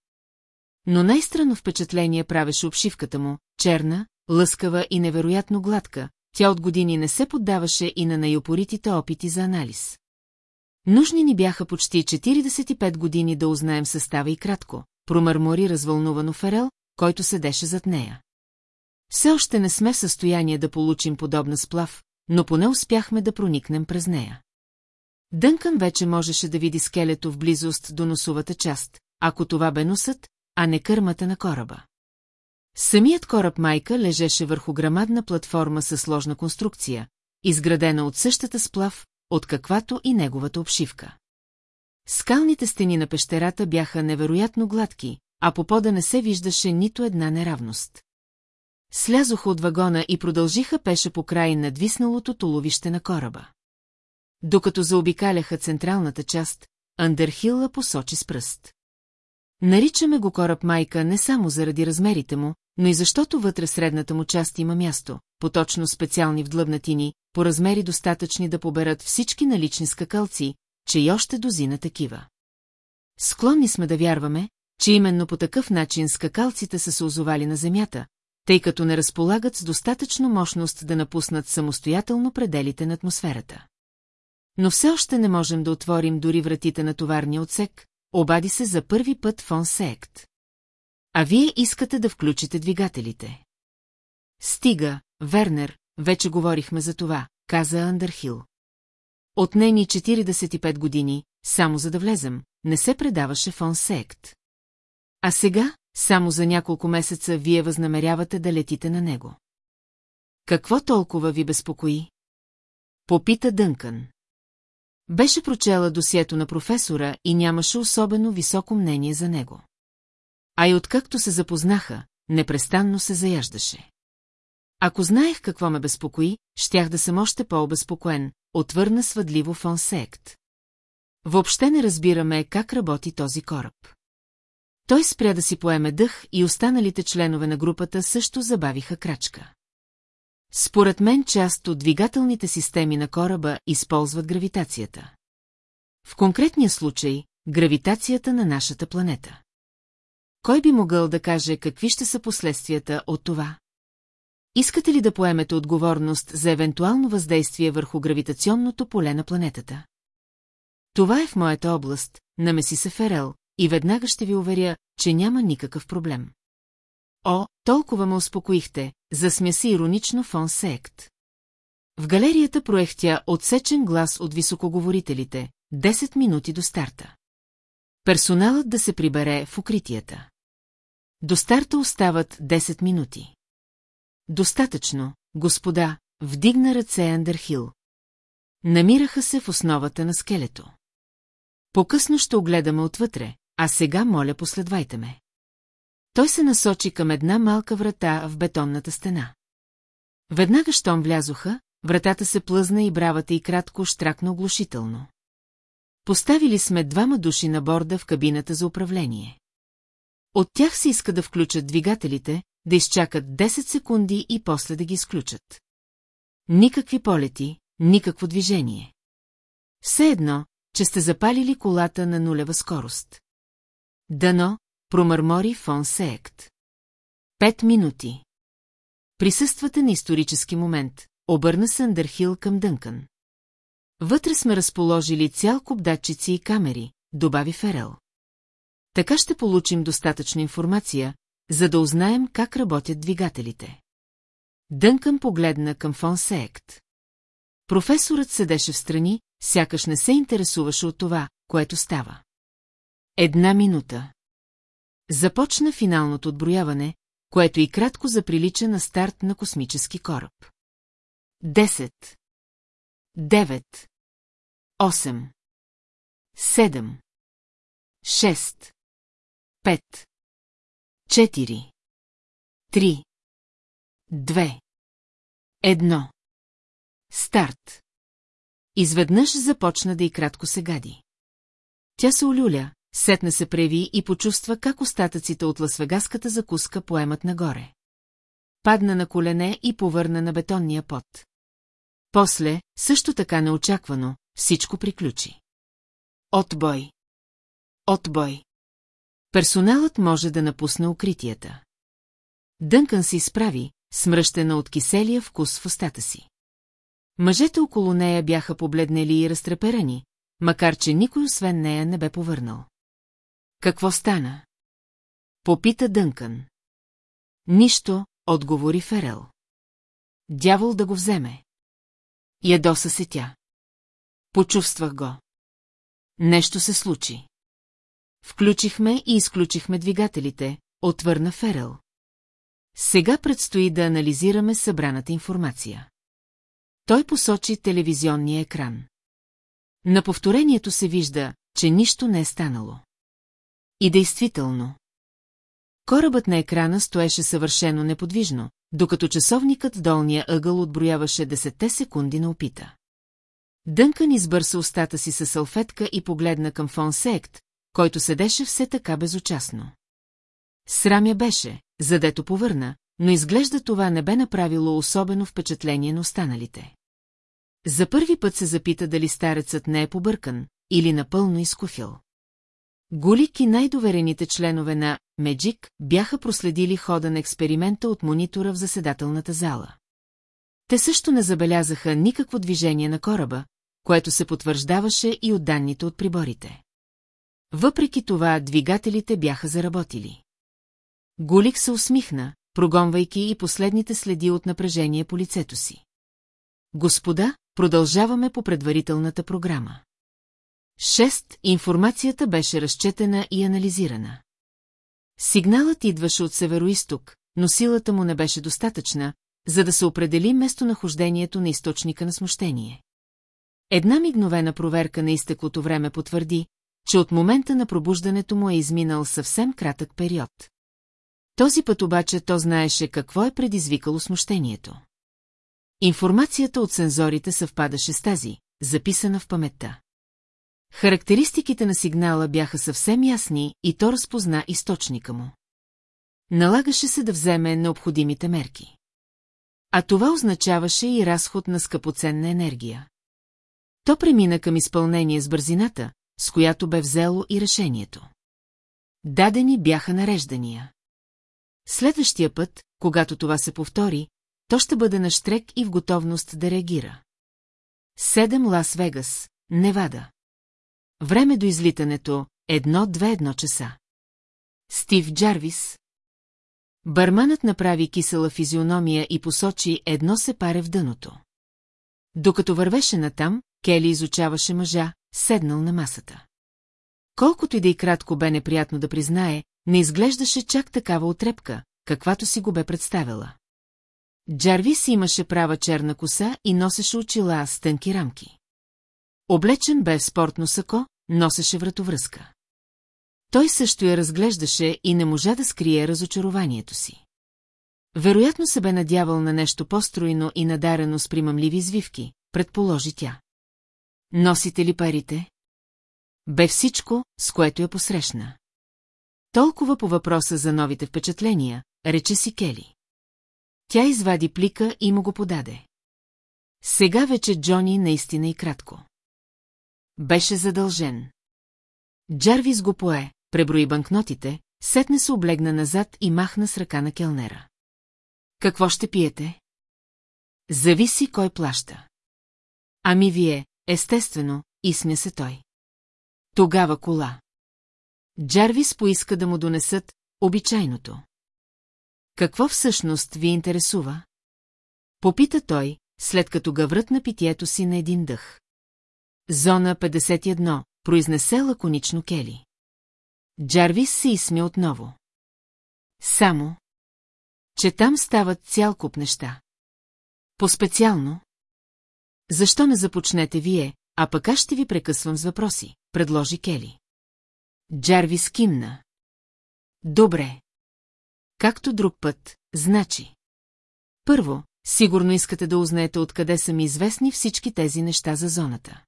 [SPEAKER 1] Но най-странно впечатление правеше обшивката му, черна, лъскава и невероятно гладка, тя от години не се поддаваше и на най-опоритите опити за анализ. Нужни ни бяха почти 45 години да узнаем състава и кратко, промърмори развълнувано Ферел, който седеше зад нея. Все още не сме в състояние да получим подобна сплав, но поне успяхме да проникнем през нея. Дънкан вече можеше да види скелето в близост до носовата част, ако това бе носът, а не кърмата на кораба. Самият кораб майка лежеше върху грамадна платформа със сложна конструкция, изградена от същата сплав, от каквато и неговата обшивка. Скалните стени на пещерата бяха невероятно гладки, а по пода не се виждаше нито една неравност. Слязоха от вагона и продължиха пеше по край надвисналото туловище на кораба. Докато заобикаляха централната част, Андерхилла посочи с пръст. Наричаме го кораб майка не само заради размерите му, но и защото вътре средната му част има място, поточно специални вдлъбнатини, по размери достатъчни да поберат всички налични скакалци, че и още дозина такива. Склонни сме да вярваме, че именно по такъв начин скакалците са се озовали на земята, тъй като не разполагат с достатъчно мощност да напуснат самостоятелно пределите на атмосферата. Но все още не можем да отворим дори вратите на товарния отсек, обади се за първи път фон Сект. А вие искате да включите двигателите. Стига, Вернер, вече говорихме за това, каза Андерхил. Отне ни 45 години, само за да влезем, не се предаваше фон Сект. А сега, само за няколко месеца, вие възнамерявате да летите на него. Какво толкова ви безпокои? Попита Дънкън. Беше прочела досието на професора и нямаше особено високо мнение за него. А и откакто се запознаха, непрестанно се заяждаше. Ако знаех какво ме безпокои, щях да съм още по-обезпокоен, отвърна свъдливо фон Сект. Въобще не разбираме как работи този кораб. Той спря да си поеме дъх и останалите членове на групата също забавиха крачка. Според мен част от двигателните системи на кораба използват гравитацията. В конкретния случай – гравитацията на нашата планета. Кой би могъл да каже какви ще са последствията от това? Искате ли да поемете отговорност за евентуално въздействие върху гравитационното поле на планетата? Това е в моята област, намеси се Ферел, и веднага ще ви уверя, че няма никакъв проблем. О, толкова ме успокоихте, засмя се иронично фон Сект. В галерията проехтя отсечен глас от високоговорителите, 10 минути до старта. Персоналът да се прибере в укритията. До старта остават 10 минути. Достатъчно, господа, вдигна ръце Андерхил. Намираха се в основата на скелето. По-късно ще огледаме отвътре, а сега моля последвайте ме. Той се насочи към една малка врата в бетонната стена. Веднага, щом влязоха, вратата се плъзна и бравата и кратко штракна оглушително. Поставили сме двама души на борда в кабината за управление. От тях се иска да включат двигателите, да изчакат 10 секунди и после да ги изключат. Никакви полети, никакво движение. Все едно, че сте запалили колата на нулева скорост. Дано, промърмори фон Сеект. Пет минути. Присъствате на исторически момент, обърна се Андерхил към Дънкън. Вътре сме разположили цял куп датчици и камери, добави Ферел. Така ще получим достатъчно информация, за да узнаем как работят двигателите. Дънкън погледна към фон Сеект. Професорът седеше в страни, сякаш не се интересуваше от това, което става. Една минута. Започна финалното отброяване, което и кратко заприлича на старт на космически кораб. Десет. Девет. Осем. Седем. Шест. Пет. Четири. Три. Две. Едно. Старт. Изведнъж започна да и кратко се гади. Тя се олюля, сетне се преви и почувства как остатъците от ласвегаската закуска поемат нагоре. Падна на колене и повърна на бетонния пот. После, също така неочаквано, всичко приключи. Отбой. Отбой. Персоналът може да напусне укритията. Дънкън се изправи, смръщена от киселия вкус в устата си. Мъжете около нея бяха побледнели и разтреперани, макар че никой освен нея не бе повърнал. Какво стана? Попита Дънкън. Нищо, отговори Ферел. Дявол да го вземе. Ядоса се тя. Почувствах го. Нещо се случи. Включихме и изключихме двигателите, отвърна Ферел. Сега предстои да анализираме събраната информация. Той посочи телевизионния екран. На повторението се вижда, че нищо не е станало. И действително. Корабът на екрана стоеше съвършено неподвижно, докато часовникът долния ъгъл отброяваше десетте секунди на опита. Дънкан избърса устата си със салфетка и погледна към фон Сект, който седеше все така безучастно. Срамя беше, задето повърна, но изглежда това не бе направило особено впечатление на останалите. За първи път се запита дали старецът не е побъркан или напълно изкуфил. Голик и най-доверените членове на Меджик бяха проследили хода на експеримента от монитора в заседателната зала. Те също не забелязаха никакво движение на кораба, което се потвърждаваше и от данните от приборите. Въпреки това, двигателите бяха заработили. Голик се усмихна, прогонвайки и последните следи от напрежение по лицето си. Господа, продължаваме по предварителната програма. Шест, информацията беше разчетена и анализирана. Сигналът идваше от североисток, но силата му не беше достатъчна, за да се определи местонахождението на източника на смущение. Една мигновена проверка на изтеклото време потвърди, че от момента на пробуждането му е изминал съвсем кратък период. Този път обаче то знаеше какво е предизвикало смущението. Информацията от сензорите съвпадаше с тази, записана в паметта. Характеристиките на сигнала бяха съвсем ясни и то разпозна източника му. Налагаше се да вземе необходимите мерки. А това означаваше и разход на скъпоценна енергия. То премина към изпълнение с бързината, с която бе взело и решението. Дадени бяха нареждания. Следващия път, когато това се повтори, то ще бъде на штрек и в готовност да реагира. Седем Лас-Вегас, Невада. Време до излитането – едно-две-едно часа. Стив Джарвис. Барманът направи кисела физиономия и посочи едно се паре в дъното. Докато вървеше натам, Кели изучаваше мъжа, седнал на масата. Колкото и да и кратко бе неприятно да признае, не изглеждаше чак такава отрепка, каквато си го бе представила. Джарвис имаше права черна коса и носеше очила с тънки рамки. Облечен бе в спортно сако, носеше вратовръзка. Той също я разглеждаше и не можа да скрие разочарованието си. Вероятно се бе надявал на нещо по-стройно и надарено с примамливи извивки, предположи тя. Носите ли парите? Бе всичко, с което я посрещна. Толкова по въпроса за новите впечатления, рече си Кели. Тя извади плика и му го подаде. Сега вече Джони наистина и кратко. Беше задължен. Джарвис го пое, преброи банкнотите, сетне се облегна назад и махна с ръка на келнера. Какво ще пиете? Зависи кой плаща. Ами вие, естествено, изсмя се той. Тогава кола. Джарвис поиска да му донесат обичайното. Какво всъщност ви интересува? Попита той, след като гаврът на питието си на един дъх. Зона 51, произнесе лаконично Кели. Джарвис се изсмя отново. Само, че там стават цял куп неща. По-специално. Защо не започнете вие, а пък аз ще ви прекъсвам с въпроси, предложи Кели. Джарвис кимна. Добре. Както друг път, значи. Първо, сигурно искате да узнаете откъде са ми известни всички тези неща за зоната.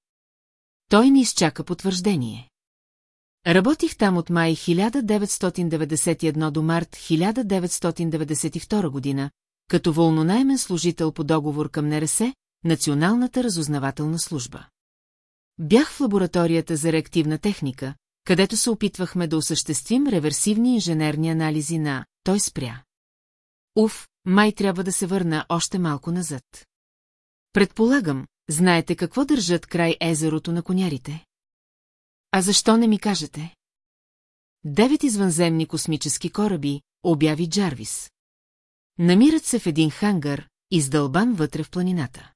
[SPEAKER 1] Той ни изчака потвърждение. Работих там от май 1991 до март 1992 година, като вълнонаймен служител по договор към НРС, Националната разузнавателна служба. Бях в лабораторията за реактивна техника, където се опитвахме да осъществим реверсивни инженерни анализи на «Той спря». Уф, май трябва да се върна още малко назад. Предполагам, знаете какво държат край езерото на конярите? А защо не ми кажете? Девет извънземни космически кораби, обяви Джарвис. Намират се в един хангар, издълбан вътре в планината.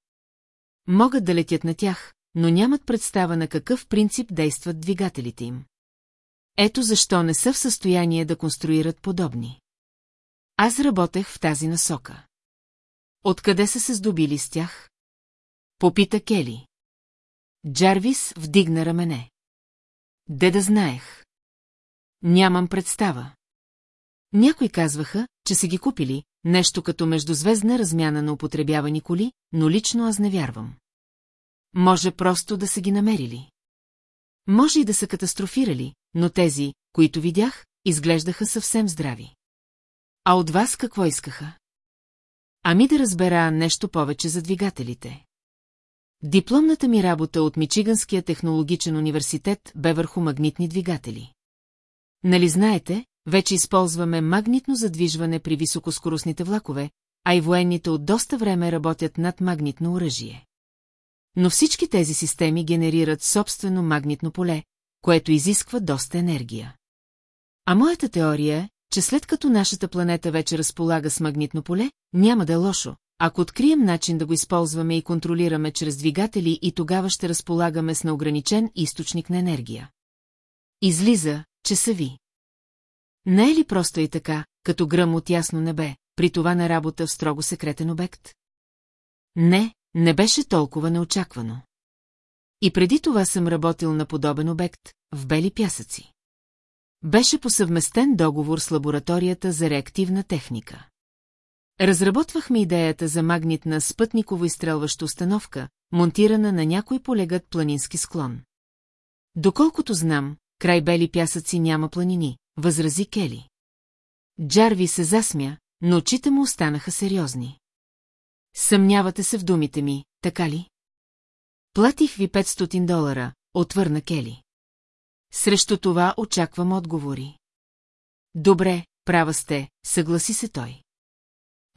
[SPEAKER 1] Могат да летят на тях, но нямат представа на какъв принцип действат двигателите им. Ето защо не са в състояние да конструират подобни. Аз работех в тази насока. Откъде са се здобили с тях? Попита Кели. Джарвис вдигна рамене. Де да знаех. Нямам представа. Някои казваха, че са ги купили, нещо като междузвездна размяна на употребявани коли, но лично аз не вярвам. Може просто да са ги намерили. Може и да са катастрофирали, но тези, които видях, изглеждаха съвсем здрави. А от вас какво искаха? Ами да разбера нещо повече за двигателите. Дипломната ми работа от Мичиганския технологичен университет бе върху магнитни двигатели. Нали знаете, вече използваме магнитно задвижване при високоскоростните влакове, а и военните от доста време работят над магнитно оръжие. Но всички тези системи генерират собствено магнитно поле, което изисква доста енергия. А моята теория е, че след като нашата планета вече разполага с магнитно поле, няма да е лошо, ако открием начин да го използваме и контролираме чрез двигатели и тогава ще разполагаме с неограничен източник на енергия. Излиза, че са ви. Не е ли просто и така, като гръм от ясно небе, при това на работа в строго секретен обект? Не, не беше толкова неочаквано. И преди това съм работил на подобен обект, в бели пясъци. Беше по съвместен договор с лабораторията за реактивна техника. Разработвахме идеята за магнитна спътниково изстрелваща установка, монтирана на някой полегът планински склон. Доколкото знам, край бели пясъци няма планини, възрази Кели. Джарви се засмя, но очите му останаха сериозни. Съмнявате се в думите ми, така ли? Платих ви 500 долара, отвърна Кели. Срещу това очаквам отговори. Добре, права сте, съгласи се той.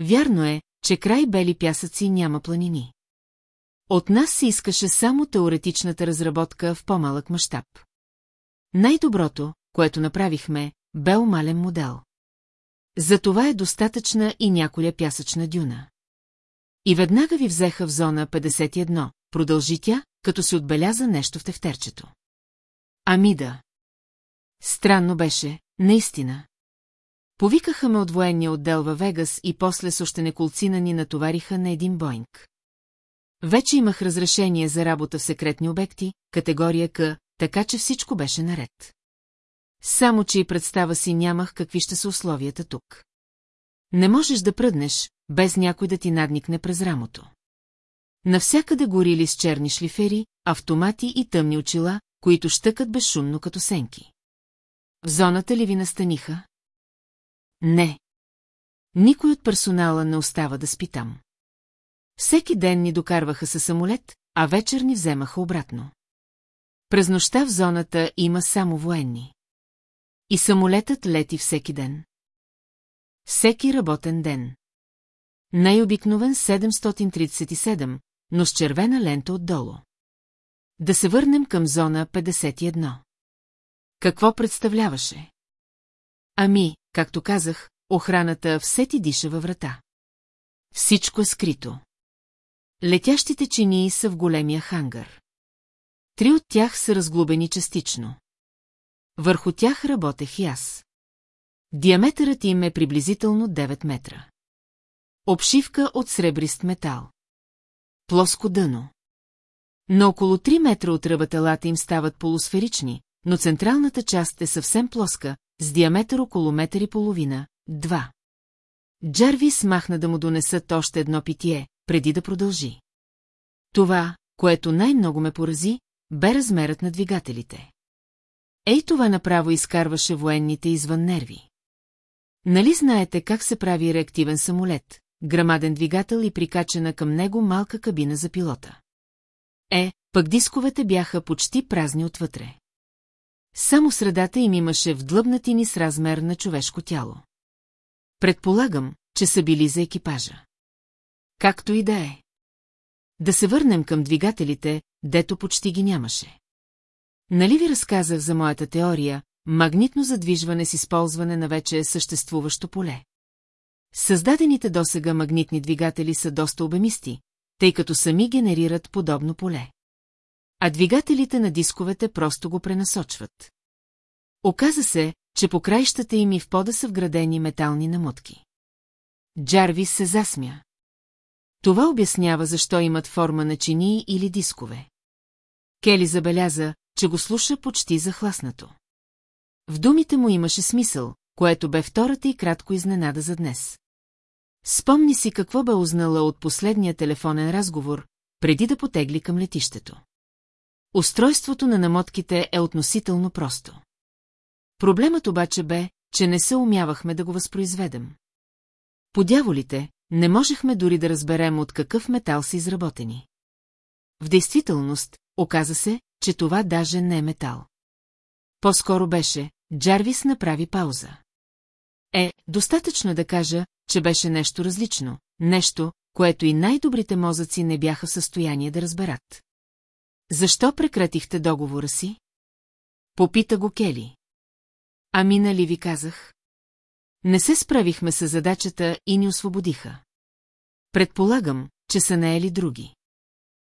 [SPEAKER 1] Вярно е, че край бели пясъци няма планини. От нас се искаше само теоретичната разработка в по-малък мащаб. Най-доброто, което направихме, бе умален модел. За това е достатъчна и няколя пясъчна дюна. И веднага ви взеха в зона 51, продължи тя, като се отбеляза нещо в тефтерчето. Ами да. Странно беше, наистина. Повикаха ме от военния отдел във Вегас и после с още неколцина ни натовариха на един Боинг. Вече имах разрешение за работа в секретни обекти, категория К, така че всичко беше наред. Само, че и представа си нямах какви ще са условията тук. Не можеш да пръднеш, без някой да ти надникне през рамото. Навсякъде горили с черни шлифери, автомати и тъмни очила, които щъкат безшумно като сенки. В зоната ли ви настаниха? Не. Никой от персонала не остава да спи там. Всеки ден ни докарваха със самолет, а вечер ни вземаха обратно. През нощта в зоната има само военни. И самолетът лети всеки ден. Всеки работен ден. Най-обикновен 737, но с червена лента отдолу. Да се върнем към зона 51. Какво представляваше? Ами, както казах, охраната все ти диша във врата. Всичко е скрито. Летящите чинии са в големия хангар. Три от тях са разглобени частично. Върху тях работех и аз. Диаметърът им е приблизително 9 метра. Обшивка от сребрист метал. Плоско дъно. На около 3 метра от ръбателата им стават полусферични, но централната част е съвсем плоска, с диаметър около метър и половина, два. Джарви смахна да му донесат още едно питие, преди да продължи. Това, което най-много ме порази, бе размерът на двигателите. Ей това направо изкарваше военните извън нерви. Нали знаете как се прави реактивен самолет, грамаден двигател и прикачена към него малка кабина за пилота? Е, пък дисковете бяха почти празни отвътре. Само средата им имаше вдлъбнатини с размер на човешко тяло. Предполагам, че са били за екипажа. Както и да е. Да се върнем към двигателите, дето почти ги нямаше. Нали ви разказах за моята теория, магнитно задвижване с използване на вече съществуващо поле? Създадените досега магнитни двигатели са доста обемисти, тъй като сами генерират подобно поле. А двигателите на дисковете просто го пренасочват. Оказа се, че по краищата им и в пода са вградени метални намотки. Джарвис се засмя. Това обяснява защо имат форма на чинии или дискове. Кели забеляза, че го слуша почти захласнато. В думите му имаше смисъл, което бе втората и кратко изненада за днес. Спомни си какво бе узнала от последния телефонен разговор, преди да потегли към летището. Устройството на намотките е относително просто. Проблемът обаче бе, че не се умявахме да го възпроизведем. По дяволите, не можехме дори да разберем от какъв метал са изработени. В действителност, оказа се, че това даже не е метал. По-скоро беше, Джарвис направи пауза. Е, достатъчно да кажа, че беше нещо различно, нещо, което и най-добрите мозъци не бяха в състояние да разберат. Защо прекратихте договора си? Попита го Кели. Ами нали ви казах? Не се справихме с задачата и ни освободиха. Предполагам, че са наели други.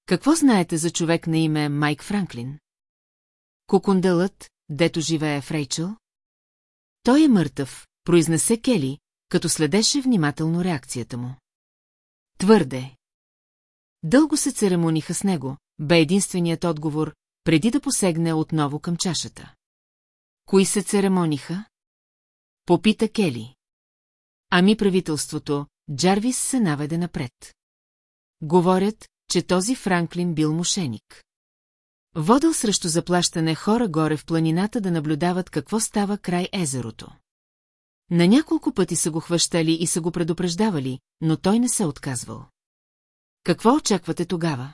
[SPEAKER 1] Какво знаете за човек на име Майк Франклин? Кокунделът, дето живее в Рейчел? Той е мъртъв, произнесе Кели, като следеше внимателно реакцията му. Твърде. Дълго се церемониха с него, бе единственият отговор, преди да посегне отново към чашата. Кои се церемониха? Попита Кели. Ами правителството, Джарвис се наведе напред. Говорят, че този Франклин бил мошеник. Водил срещу заплащане хора горе в планината да наблюдават какво става край езерото. На няколко пъти са го хващали и са го предупреждавали, но той не се отказвал. Какво очаквате тогава?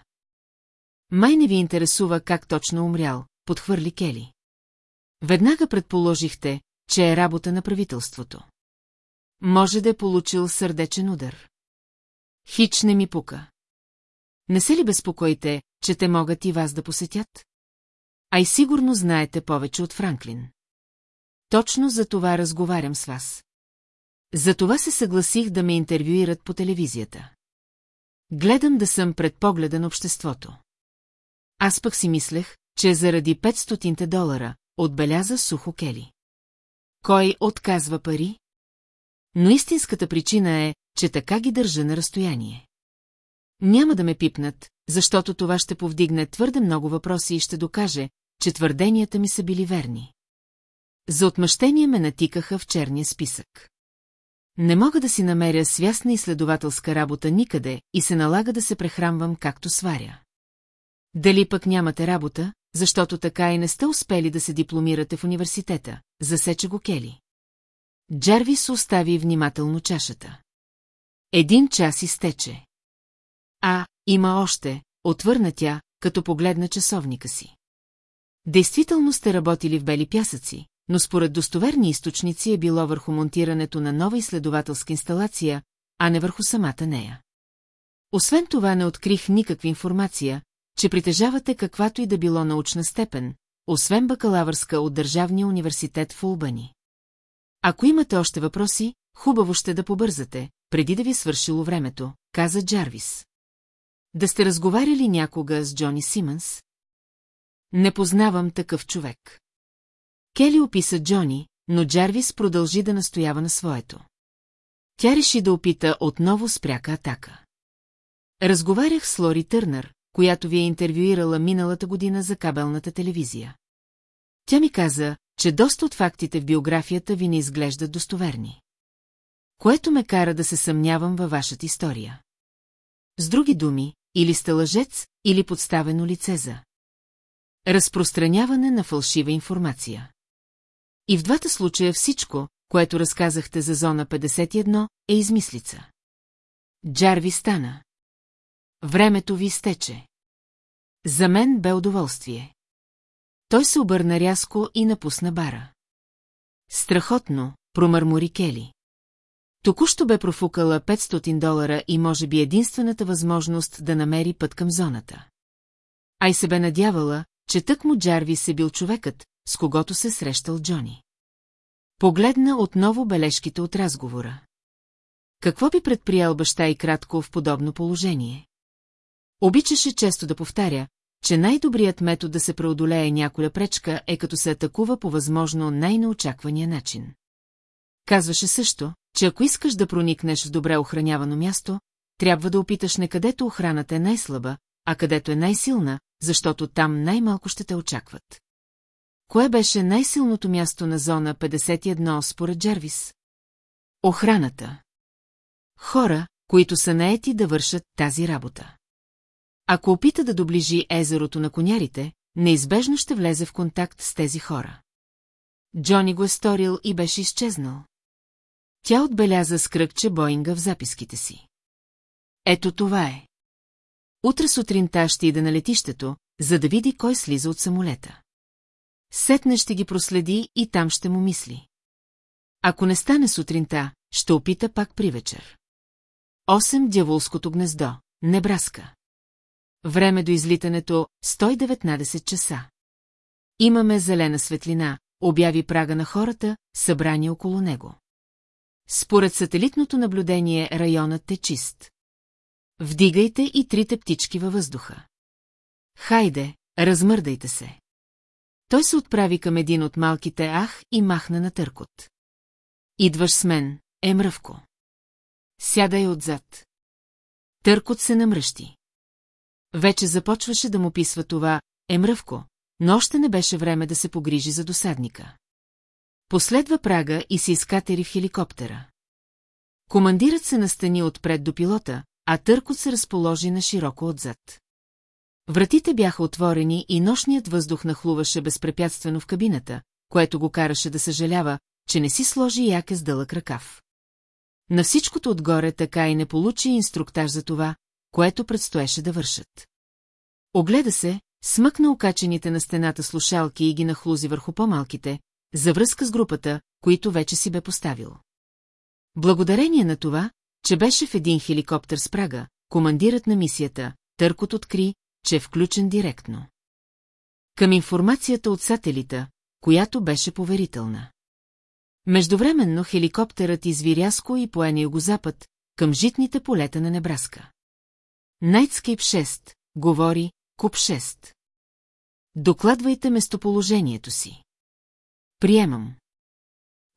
[SPEAKER 1] Май не ви интересува как точно умрял, подхвърли Кели. Веднага предположихте, че е работа на правителството. Може да е получил сърдечен удар. Хич не ми пука. Не се ли безпокоите, че те могат и вас да посетят? А и сигурно знаете повече от Франклин. Точно за това разговарям с вас. За това се съгласих да ме интервюират по телевизията. Гледам да съм пред погледа на обществото. Аз пък си мислех, че заради 500 долара, отбеляза сухо Кели. Кой отказва пари? Но истинската причина е, че така ги държа на разстояние. Няма да ме пипнат, защото това ще повдигне твърде много въпроси и ще докаже, че твърденията ми са били верни. За отмъщение ме натикаха в черния списък. Не мога да си намеря свясна изследователска работа никъде и се налага да се прехрамвам както сваря. Дали пък нямате работа, защото така и не сте успели да се дипломирате в университета, засече го Кели. Джарвис остави внимателно чашата. Един час изтече. А, има още, отвърна тя, като погледна часовника си. Действително сте работили в бели пясъци, но според достоверни източници е било върху монтирането на нова изследователска инсталация, а не върху самата нея. Освен това не открих никаква информация, че притежавате каквато и да било научна степен, освен бакалавърска от Държавния университет в Улбани. Ако имате още въпроси, хубаво ще да побързате, преди да ви е свършило времето, каза Джарвис. Да сте разговаряли някога с Джони Симънс? Не познавам такъв човек. Кели описа Джони, но Джарвис продължи да настоява на своето. Тя реши да опита отново с пряка атака. Разговарях с Лори Търнър, която ви е интервюирала миналата година за кабелната телевизия. Тя ми каза, че доста от фактите в биографията ви не изглеждат достоверни. Което ме кара да се съмнявам във вашата история. С други думи, или сте лъжец, или подставено лице за. Разпространяване на фалшива информация. И в двата случая всичко, което разказахте за зона 51, е измислица. Джарви стана. Времето ви изтече. За мен бе удоволствие. Той се обърна рязко и напусна бара. Страхотно, промърмори Кели. Току-що бе профукала 500 долара и може би единствената възможност да намери път към зоната. Ай се бе надявала, че тък му Джарви се бил човекът, с когото се срещал Джони. Погледна отново бележките от разговора. Какво би предприял баща и кратко в подобно положение? Обичаше често да повтаря, че най-добрият метод да се преодолее няколя пречка е като се атакува по възможно най-неочаквания начин. Казваше също, че ако искаш да проникнеш в добре охранявано място, трябва да опиташ не където охраната е най-слаба, а където е най-силна, защото там най-малко ще те очакват. Кое беше най-силното място на зона 51 според Джервис? Охраната. Хора, които са наети да вършат тази работа. Ако опита да доближи езерото на конярите, неизбежно ще влезе в контакт с тези хора. Джони го е сторил и беше изчезнал. Тя отбеляза с кръгче Боинга в записките си. Ето това е. Утре сутринта ще иде на летището, за да види кой слиза от самолета. Сетне ще ги проследи и там ще му мисли. Ако не стане сутринта, ще опита пак при вечер. Осем дяволското гнездо, Небраска. Време до излитането 119 часа. Имаме зелена светлина, обяви прага на хората, събрани около него. Според сателитното наблюдение районът е чист. Вдигайте и трите птички във въздуха. Хайде, размърдайте се. Той се отправи към един от малките ах и махна на търкот. Идваш с мен, е мръвко. Сядай отзад. Търкот се намръщи. Вече започваше да му писва това, е мръвко, но още не беше време да се погрижи за досадника. Последва прага и се изкатери в хеликоптера. Командирът се настани отпред до пилота, а Търкот се разположи на широко отзад. Вратите бяха отворени и нощният въздух нахлуваше безпрепятствено в кабината, което го караше да съжалява, че не си сложи яке с дълъг ръкав. На всичкото отгоре така и не получи инструктаж за това, което предстоеше да вършат. Огледа се, смъкна окачените на стената слушалки и ги нахлузи върху по-малките, за връзка с групата, които вече си бе поставил. Благодарение на това, че беше в един хеликоптер с прага, командирът на мисията, Търкот откри, че е включен директно. Към информацията от сателита, която беше поверителна. Междувременно хеликоптерът изви рязко и пое на югозапад, към житните полета на Небраска. Найтскейп 6, говори, Куп 6. Докладвайте местоположението си. Приемам.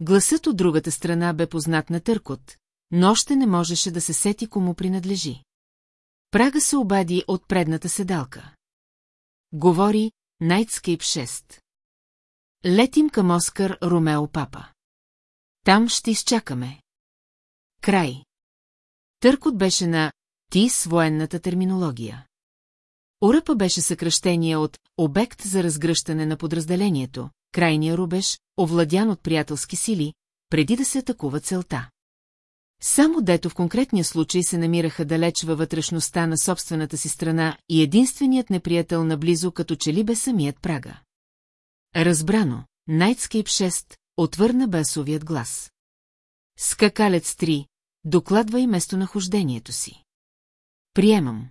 [SPEAKER 1] Гласът от другата страна бе познат на търкот, но още не можеше да се сети кому принадлежи. Прага се обади от предната седалка. Говори Nightscape 6. Летим към Оскар Ромео Папа. Там ще изчакаме. Край. Търкот беше на «ти» с военната терминология. Уръпа беше съкръщение от «обект за разгръщане на подразделението», крайния рубеж, овладян от приятелски сили, преди да се атакува целта. Само дето в конкретния случай се намираха далеч във вътрешността на собствената си страна и единственият неприятел наблизо като че ли бе самият прага. Разбрано, Nightscape 6 отвърна басовият глас. Скакалец 3, докладвай местонахождението си. Приемам.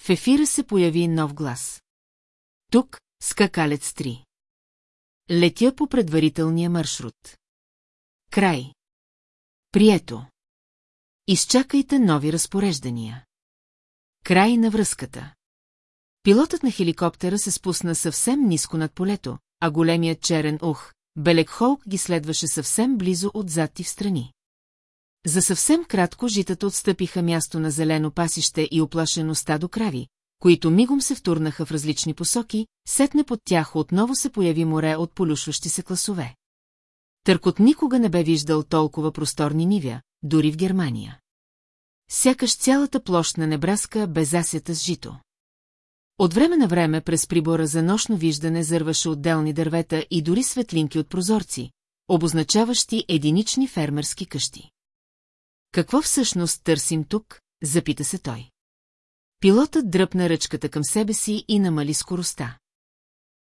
[SPEAKER 1] В ефира се появи нов глас. Тук, скакалец 3. Летя по предварителния маршрут. Край. Прието. Изчакайте нови разпореждания. Край на връзката. Пилотът на хеликоптера се спусна съвсем ниско над полето, а големият черен ух, Белек Холк ги следваше съвсем близо отзад и в страни. За съвсем кратко житата отстъпиха място на зелено пасище и оплашено стадо крави, които мигом се втурнаха в различни посоки, сетне под тях отново се появи море от полюшващи се класове. Търкот никога не бе виждал толкова просторни нивя, дори в Германия. Сякаш цялата площ на Небраска бе засята с жито. От време на време през прибора за нощно виждане зърваше отделни дървета и дори светлинки от прозорци, обозначаващи единични фермерски къщи. Какво всъщност търсим тук, запита се той. Пилотът дръпна ръчката към себе си и намали скоростта.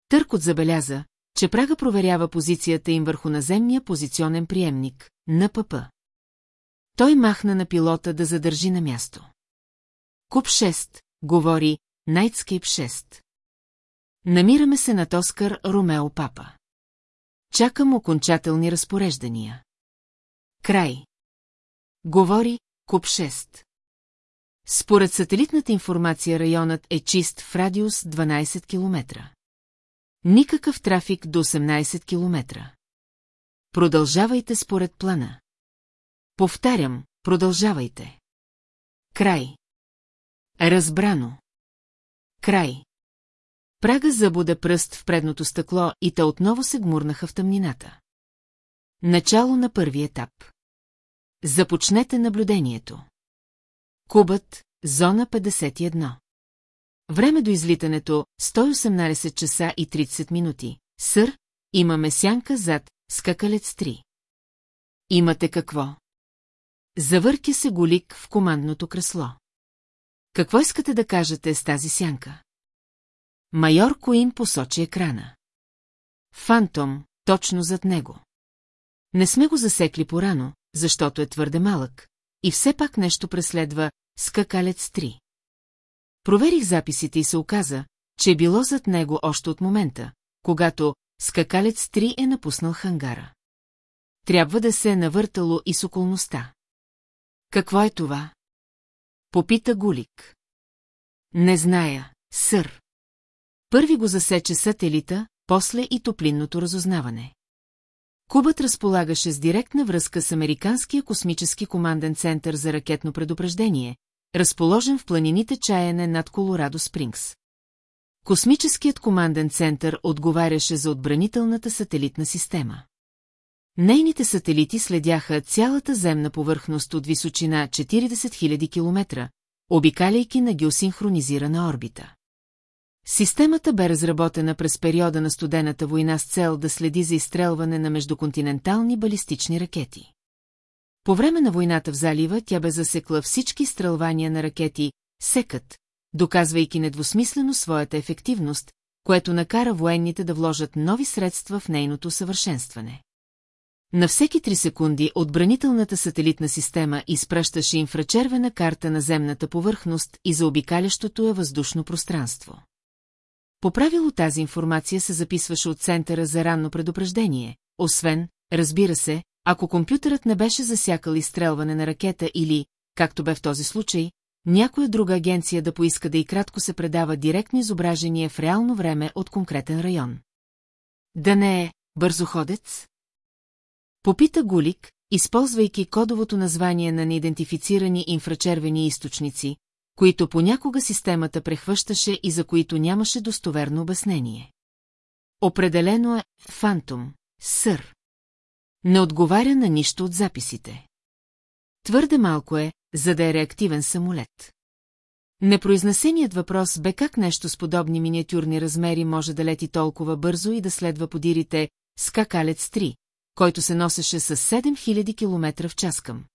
[SPEAKER 1] Търкот забеляза, че Прага проверява позицията им върху наземния позиционен приемник, НПП. Той махна на пилота да задържи на място. Куп 6, говори Nightscape 6. Намираме се на Тоскар Ромео Папа. Чакам окончателни разпореждания. Край. Говори Куп 6. Според сателитната информация районът е чист в радиус 12 км. Никакъв трафик до 18 км. Продължавайте според плана. Повтарям, продължавайте. Край. Разбрано. Край. Прага забуда пръст в предното стъкло и те отново се гмурнаха в тъмнината. Начало на първи етап. Започнете наблюдението. Кубът, зона 51. Време до излитането 118 часа и 30 минути. Сър, имаме сянка зад скакалец 3. Имате какво? Завърки се голик в командното кресло. Какво искате да кажете с тази сянка? Майор Коин посочи екрана. Фантом, точно зад него. Не сме го засекли порано, защото е твърде малък, и все пак нещо преследва скакалец 3. Проверих записите и се оказа, че е било зад него още от момента, когато скакалец 3 е напуснал хангара. Трябва да се е навъртало и с околността. Какво е това? Попита Гулик. Не зная, сър. Първи го засече сателита, после и топлинното разузнаване. Кубът разполагаше с директна връзка с Американския космически команден център за ракетно предупреждение, разположен в планините Чаяне над Колорадо Спрингс. Космическият команден център отговаряше за отбранителната сателитна система. Нейните сателити следяха цялата земна повърхност от височина 40 000 км, обикаляйки на геосинхронизирана орбита. Системата бе разработена през периода на студената война с цел да следи за изстрелване на междуконтинентални балистични ракети. По време на войната в залива тя бе засекла всички стрелвания на ракети «Секът», доказвайки недвусмислено своята ефективност, което накара военните да вложат нови средства в нейното съвършенстване. На всеки три секунди отбранителната сателитна система изпращаше инфрачервена карта на земната повърхност и за обикалящото е въздушно пространство. По правило тази информация се записваше от Центъра за ранно предупреждение, освен, разбира се, ако компютърът не беше засякал изстрелване на ракета или, както бе в този случай, някоя друга агенция да поиска да и кратко се предава директно изображение в реално време от конкретен район. Да не е бързоходец? Попита Гулик, използвайки кодовото название на неидентифицирани инфрачервени източници, които понякога системата прехващаше и за които нямаше достоверно обяснение. Определено е фантом, сър. Не отговаря на нищо от записите. Твърде малко е, за да е реактивен самолет. Непроизнесеният въпрос бе как нещо с подобни миниатюрни размери може да лети толкова бързо и да следва подирите Скакалец 3, който се носеше с 7000 км в час към.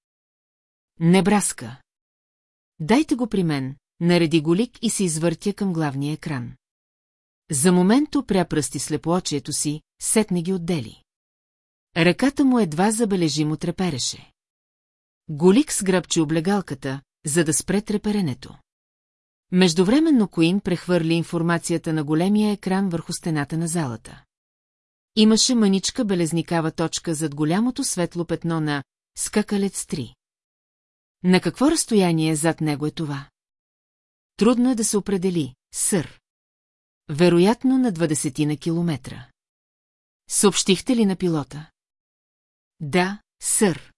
[SPEAKER 1] Небраска. Дайте го при мен, нареди голик и се извъртя към главния екран. За момент опря пръсти слепоочието си, сетне ги отдели. Ръката му едва забележимо трепереше. Голик сгръбчи облегалката, за да спре треперенето. Междувременно Коин прехвърли информацията на големия екран върху стената на залата. Имаше маничка белезникава точка зад голямото светло петно на Скакалец 3. На какво разстояние зад него е това? Трудно е да се определи, сър. Вероятно на 20 на километра. Съобщихте ли на пилота? Да, сър.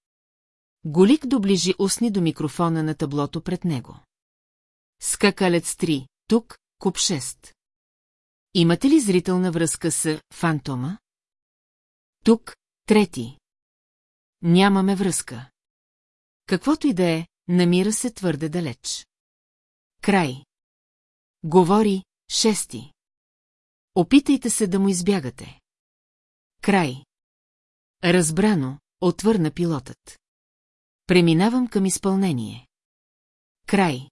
[SPEAKER 1] Голик доближи устни до микрофона на таблото пред него. Скакалец 3, тук, куп 6. Имате ли зрителна връзка с фантома? Тук, трети. Нямаме връзка. Каквото и да е, намира се твърде далеч. Край. Говори шести. Опитайте се да му избягате. Край. Разбрано, отвърна пилотът. Преминавам към изпълнение. Край.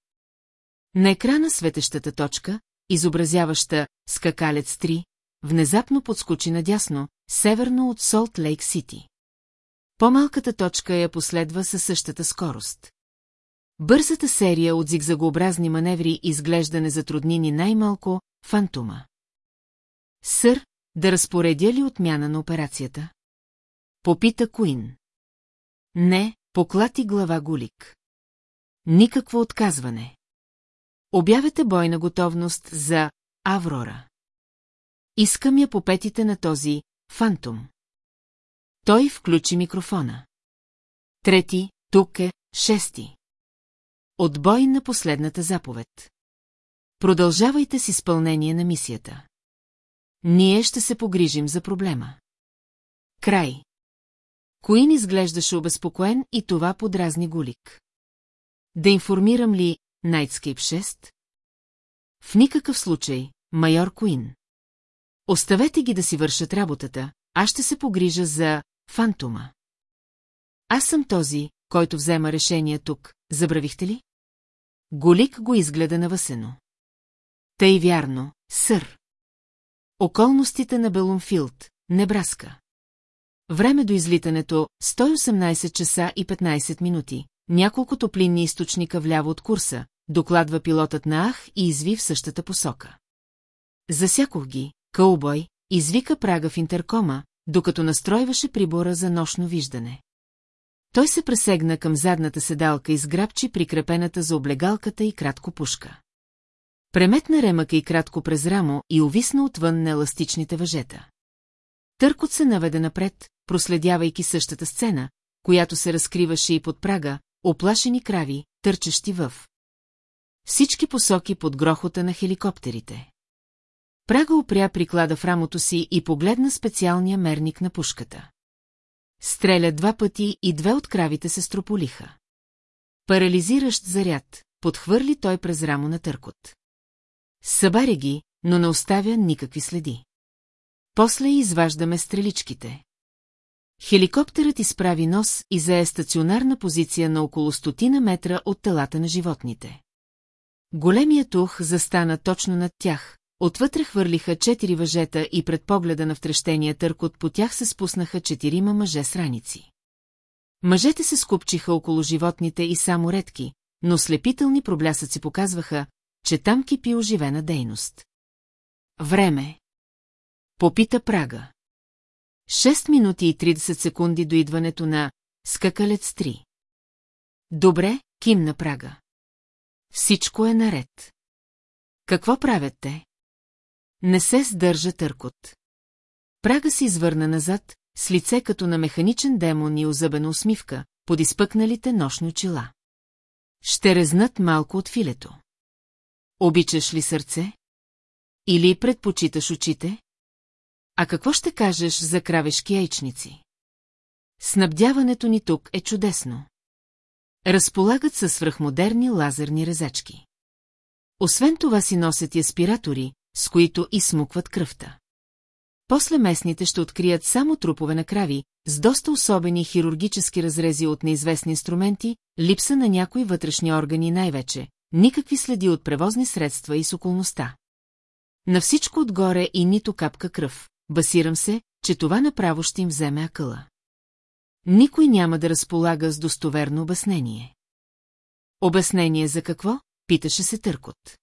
[SPEAKER 1] На екрана светещата точка, изобразяваща скакалец 3, внезапно подскочи надясно, северно от Солт Лейк Сити. По-малката точка я последва със същата скорост. Бързата серия от зигзагообразни маневри изглежда незатруднини най-малко фантома. Сър, да разпоредя ли отмяна на операцията? Попита Куин. Не, поклати глава Гулик. Никакво отказване. Обявете бойна готовност за Аврора. Искам я попетите на този фантом. Той включи микрофона. Трети, тук е, шести. Отбой на последната заповед. Продължавайте с изпълнение на мисията. Ние ще се погрижим за проблема. Край. Коин изглеждаше обезпокоен и това подразни Гулик. Да информирам ли Найтскейп 6? В никакъв случай, майор Куин. Оставете ги да си вършат работата, аз ще се погрижа за фантома. Аз съм този, който взема решение тук, забравихте ли? Голик го изгледа навъсено. Тъй вярно, сър. Околностите на Белумфилд, Небраска. Време до излитането 118 часа и 15 минути. Няколко топлинни източника вляво от курса, докладва пилотът на Ах и изви в същата посока. Засякох ги, кълбой, извика прага в интеркома, докато настройваше прибора за нощно виждане. Той се пресегна към задната седалка и сграбчи прикрепената за облегалката и кратко пушка. Преметна ремъка и кратко през рамо и увисна отвън на еластичните въжета. Търкот се наведе напред, проследявайки същата сцена, която се разкриваше и под прага, оплашени крави, търчещи в. Всички посоки под грохота на хеликоптерите. Прага опря приклада в рамото си и погледна специалния мерник на пушката. Стреля два пъти и две от кравите се строполиха. Парализиращ заряд, подхвърли той през рамо на търкот. Събаря ги, но не оставя никакви следи. После изваждаме стреличките. Хеликоптерът изправи нос и зае стационарна позиция на около стотина метра от телата на животните. Големият ух застана точно над тях, отвътре хвърлиха четири въжета и пред погледа на втрещения търкот по тях се спуснаха четирима мъже с раници. Мъжете се скупчиха около животните и само редки, но слепителни проблясъци показваха, че там кипи оживена дейност. Време. Попита Прага. 6 минути и 30 секунди до идването на Скакалец 3. Добре, кимна Прага. Всичко е наред. Какво правят те? Не се сдържа търкот. Прага се извърна назад, с лице като на механичен демон и озъбена усмивка, под изпъкналите нощни очила. Ще резнат малко от филето. Обичаш ли сърце? Или предпочиташ очите? А какво ще кажеш за кравешки яйчници? Снабдяването ни тук е чудесно. Разполагат със свръхмодерни лазерни резачки. Освен това си носят и аспиратори, с които изсмукват кръвта. После местните ще открият само трупове на крави, с доста особени хирургически разрези от неизвестни инструменти, липса на някои вътрешни органи най-вече, никакви следи от превозни средства и с околността. На всичко отгоре и нито капка кръв, басирам се, че това направо ще им вземе акъла. Никой няма да разполага с достоверно обяснение. Обяснение за какво? Питаше се Търкот.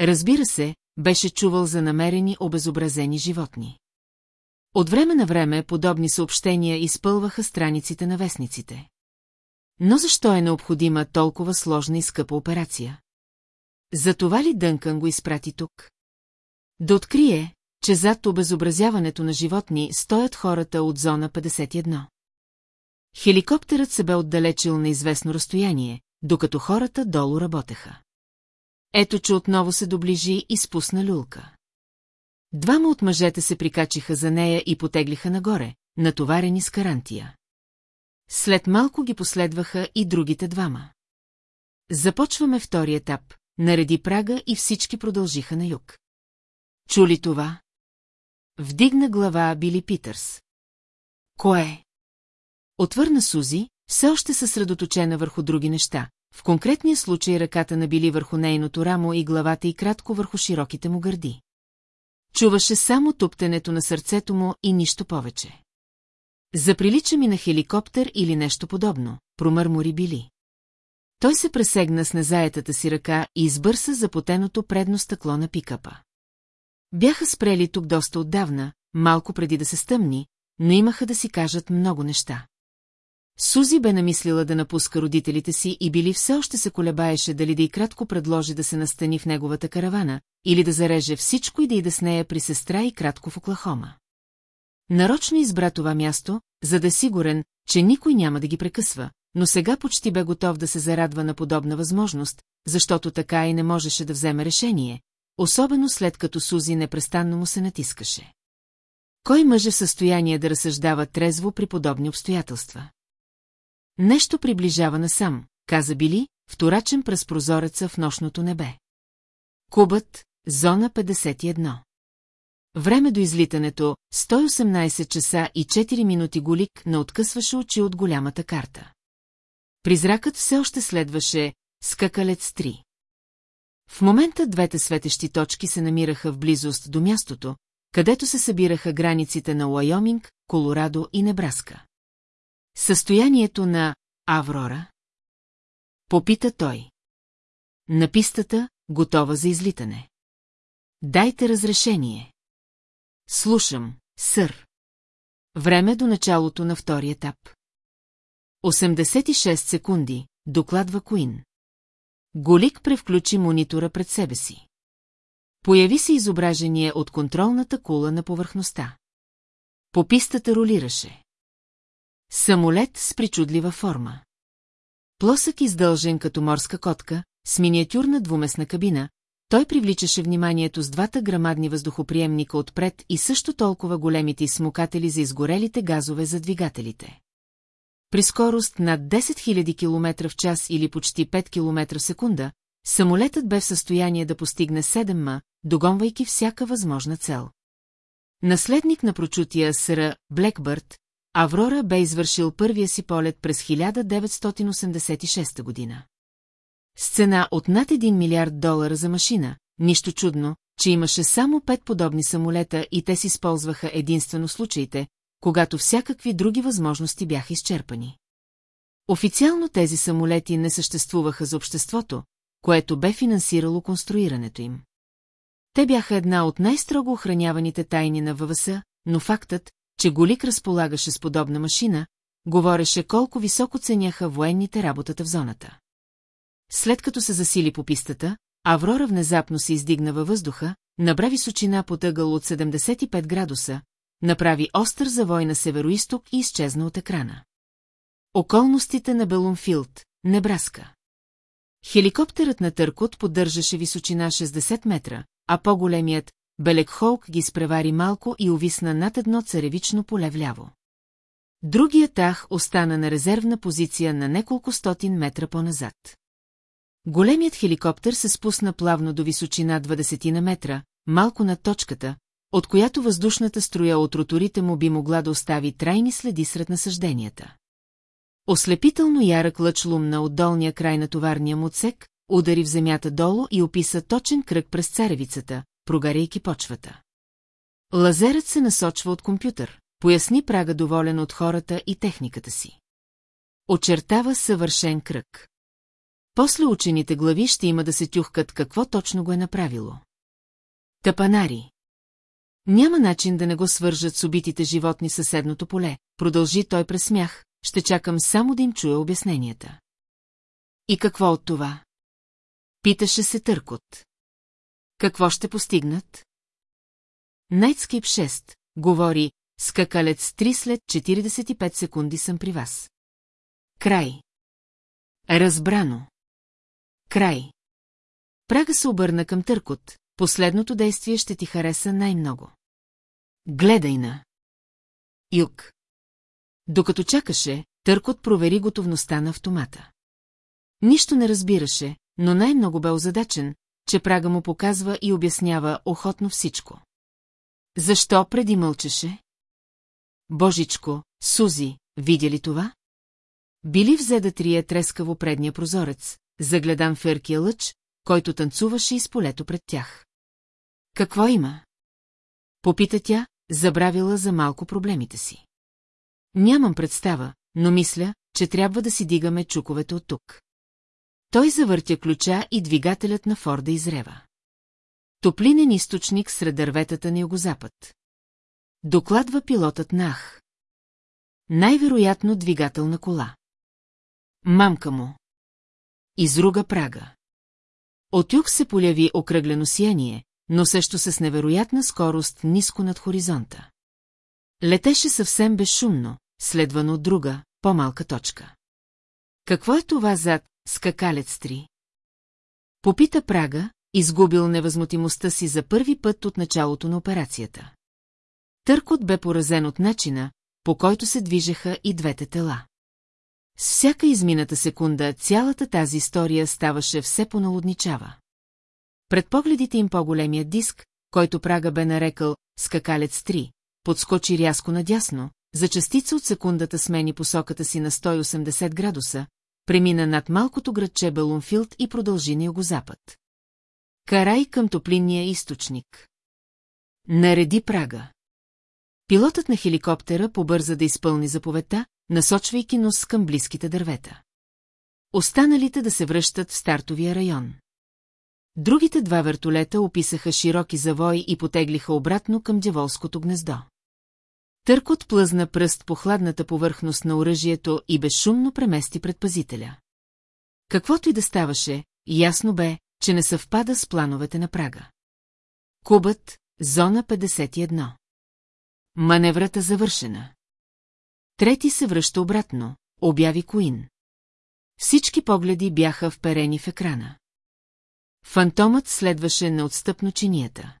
[SPEAKER 1] Разбира се, беше чувал за намерени обезобразени животни. От време на време подобни съобщения изпълваха страниците на вестниците. Но защо е необходима толкова сложна и скъпа операция? За това ли Дънкън го изпрати тук? Да открие, че зад обезобразяването на животни стоят хората от зона 51. Хеликоптерът се бе отдалечил на известно разстояние, докато хората долу работеха. Ето, че отново се доближи и спусна люлка. Двама от мъжете се прикачиха за нея и потеглиха нагоре, натоварени с карантия. След малко ги последваха и другите двама. Започваме втори етап, нареди прага и всички продължиха на юг. Чули това? Вдигна глава Били Питърс. Кое? Отвърна Сузи, все още съсредоточена върху други неща. В конкретния случай ръката на Били върху нейното рамо и главата и кратко върху широките му гърди. Чуваше само туптенето на сърцето му и нищо повече. Заприлича ми на хеликоптер или нещо подобно, промърмори Били. Той се пресегна с незаетата си ръка и избърса запотеното предно стъкло на пикапа. Бяха спрели тук доста отдавна, малко преди да се стъмни, но имаха да си кажат много неща. Сузи бе намислила да напуска родителите си и били все още се колебаеше дали да и кратко предложи да се настани в неговата каравана, или да зареже всичко и да иде с нея при сестра и кратко в Оклахома. Нарочно избра това място, за да е сигурен, че никой няма да ги прекъсва, но сега почти бе готов да се зарадва на подобна възможност, защото така и не можеше да вземе решение, особено след като Сузи непрестанно му се натискаше. Кой мъже в състояние да разсъждава трезво при подобни обстоятелства? Нещо приближава насам, каза Били, вторачен през прозореца в нощното небе. Кубът, зона 51. Време до излитането, 118 часа и 4 минути голик не откъсваше очи от голямата карта. Призракът все още следваше скакалец 3. В момента двете светещи точки се намираха в близост до мястото, където се събираха границите на Уайоминг, Колорадо и Небраска. Състоянието на Аврора? Попита той. На пистата, готова за излитане. Дайте разрешение. Слушам, сър. Време до началото на втори етап. 86 секунди, докладва Куин. Голик превключи монитора пред себе си. Появи се изображение от контролната кула на повърхността. По пистата ролираше. Самолет с причудлива форма. Плосък издължен като морска котка, с миниатюрна двуместна кабина, той привличаше вниманието с двата грамадни въздухоприемника отпред и също толкова големите смукатели за изгорелите газове за двигателите. При скорост над 10 000 км в час или почти 5 км в секунда, самолетът бе в състояние да постигне 7 ма, догонвайки всяка възможна цел. Наследник на прочутия съра Блекбърт, Аврора бе извършил първия си полет през 1986 година. С цена от над 1 милиард долара за машина, нищо чудно, че имаше само пет подобни самолета и те си използваха единствено случаите, когато всякакви други възможности бяха изчерпани. Официално тези самолети не съществуваха за обществото, което бе финансирало конструирането им. Те бяха една от най-строго охраняваните тайни на ВВС, но фактът, че Голик разполагаше с подобна машина, говореше колко високо ценяха военните работата в зоната. След като се засили по пистата, Аврора внезапно се издигна във въздуха, набра височина под ъгъл от 75 градуса, направи остър завой на североисток и изчезна от екрана. Околностите на Белунфилд, Небраска. Хеликоптерът на Търкот поддържаше височина 60 метра, а по-големият, Белекхолк ги спревари малко и увисна над едно царевично поле вляво. Другият тах остана на резервна позиция на неколко стотин метра по-назад. Големият хеликоптер се спусна плавно до височина 20 на метра, малко над точката, от която въздушната струя от роторите му би могла да остави трайни следи сред насъжденията. Ослепително ярък лъч лумна от долния край на товарния му отсек, удари в земята долу и описа точен кръг през царевицата, прогаряйки почвата. Лазерът се насочва от компютър, поясни прага доволен от хората и техниката си. Очертава съвършен кръг. После учените глави ще има да се тюхкат какво точно го е направило. Тапанари. Няма начин да не го свържат с убитите животни съседното поле, продължи той през смях, ще чакам само да им чуя обясненията. И какво от това? Питаше се Търкот. Какво ще постигнат? Найтскейп 6, говори, скакалец 3 след 45 секунди съм при вас. Край. Разбрано. Край. Прага се обърна към Търкот, последното действие ще ти хареса най-много. Гледай на. Юг. Докато чакаше, Търкот провери готовността на автомата. Нищо не разбираше, но най-много бе озадачен, че прага му показва и обяснява охотно всичко. Защо преди мълчеше? Божичко, Сузи, видя ли това? Били взе да трие трескаво предния прозорец, загледан в лъч, който танцуваше из полето пред тях. Какво има? Попита тя, забравила за малко проблемите си. Нямам представа, но мисля, че трябва да си дигаме чуковете от тук. Той завъртя ключа и двигателят на Форда изрева. Топлинен източник сред дърветата на югозапад. Докладва пилотът на Ах. Най-вероятно двигател на кола. Мамка му. Изруга прага. От юг се поляви окръглено сияние, но също с невероятна скорост ниско над хоризонта. Летеше съвсем безшумно, следвано от друга, по-малка точка. Какво е това зад скакалец 3? Попита Прага, изгубил невъзмутимостта си за първи път от началото на операцията. Търкот бе поразен от начина, по който се движеха и двете тела. С всяка измината секунда цялата тази история ставаше все поналудничава. Пред погледите им по-големия диск, който Прага бе нарекал «Скакалец 3», подскочи рязко надясно, за частица от секундата смени посоката си на 180 градуса, премина над малкото градче Белунфилд и продължи на югозапад. Карай към топлинния източник. Нареди Прага. Пилотът на хеликоптера побърза да изпълни заповедта, насочвайки нос към близките дървета. Останалите да се връщат в стартовия район. Другите два вертолета описаха широки завои и потеглиха обратно към дяволското гнездо. Търкот плъзна пръст по хладната повърхност на оръжието и безшумно премести предпазителя. Каквото и да ставаше, ясно бе, че не съвпада с плановете на Прага. Кубът, зона 51. Маневрата завършена. Трети се връща обратно, обяви Куин. Всички погледи бяха вперени в екрана. Фантомът следваше неотстъпно чинията.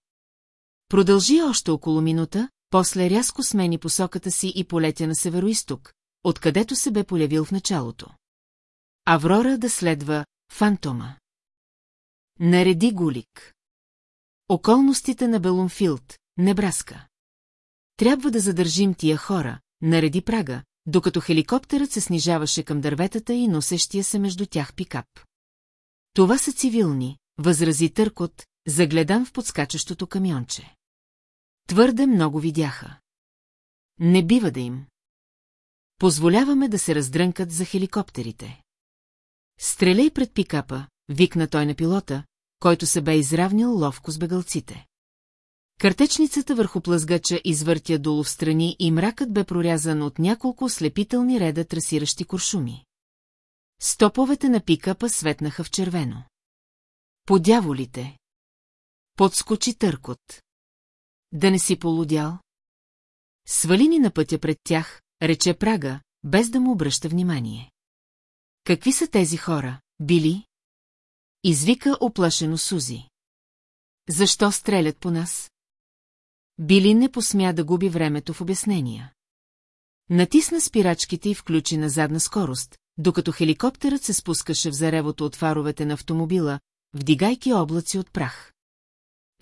[SPEAKER 1] Продължи още около минута, после рязко смени посоката си и полетя на североисток, откъдето се бе полявил в началото. Аврора да следва фантома. Нареди Гулик. Околностите на Белунфилд, Небраска. Трябва да задържим тия хора, нареди прага, докато хеликоптерът се снижаваше към дърветата и носещия се между тях пикап. Това са цивилни, възрази Търкот, загледан в подскачащото камионче. Твърде много видяха. Не бива да им. Позволяваме да се раздрънкат за хеликоптерите. Стреляй пред пикапа, викна той на пилота, който се бе изравнил ловко с бегалците. Картечницата върху плъзгача извъртя долу в страни и мракът бе прорязан от няколко слепителни реда трасиращи куршуми. Стоповете на пикапа светнаха в червено. Подяволите! Подскочи търкот. Да не си полудял? Свали ни на пътя пред тях, рече Прага, без да му обръща внимание. Какви са тези хора, били? Извика оплашено Сузи. Защо стрелят по нас? Били не посмя да губи времето в обяснения. Натисна спирачките и включи на задна скорост, докато хеликоптерът се спускаше в заревото от фаровете на автомобила, вдигайки облаци от прах.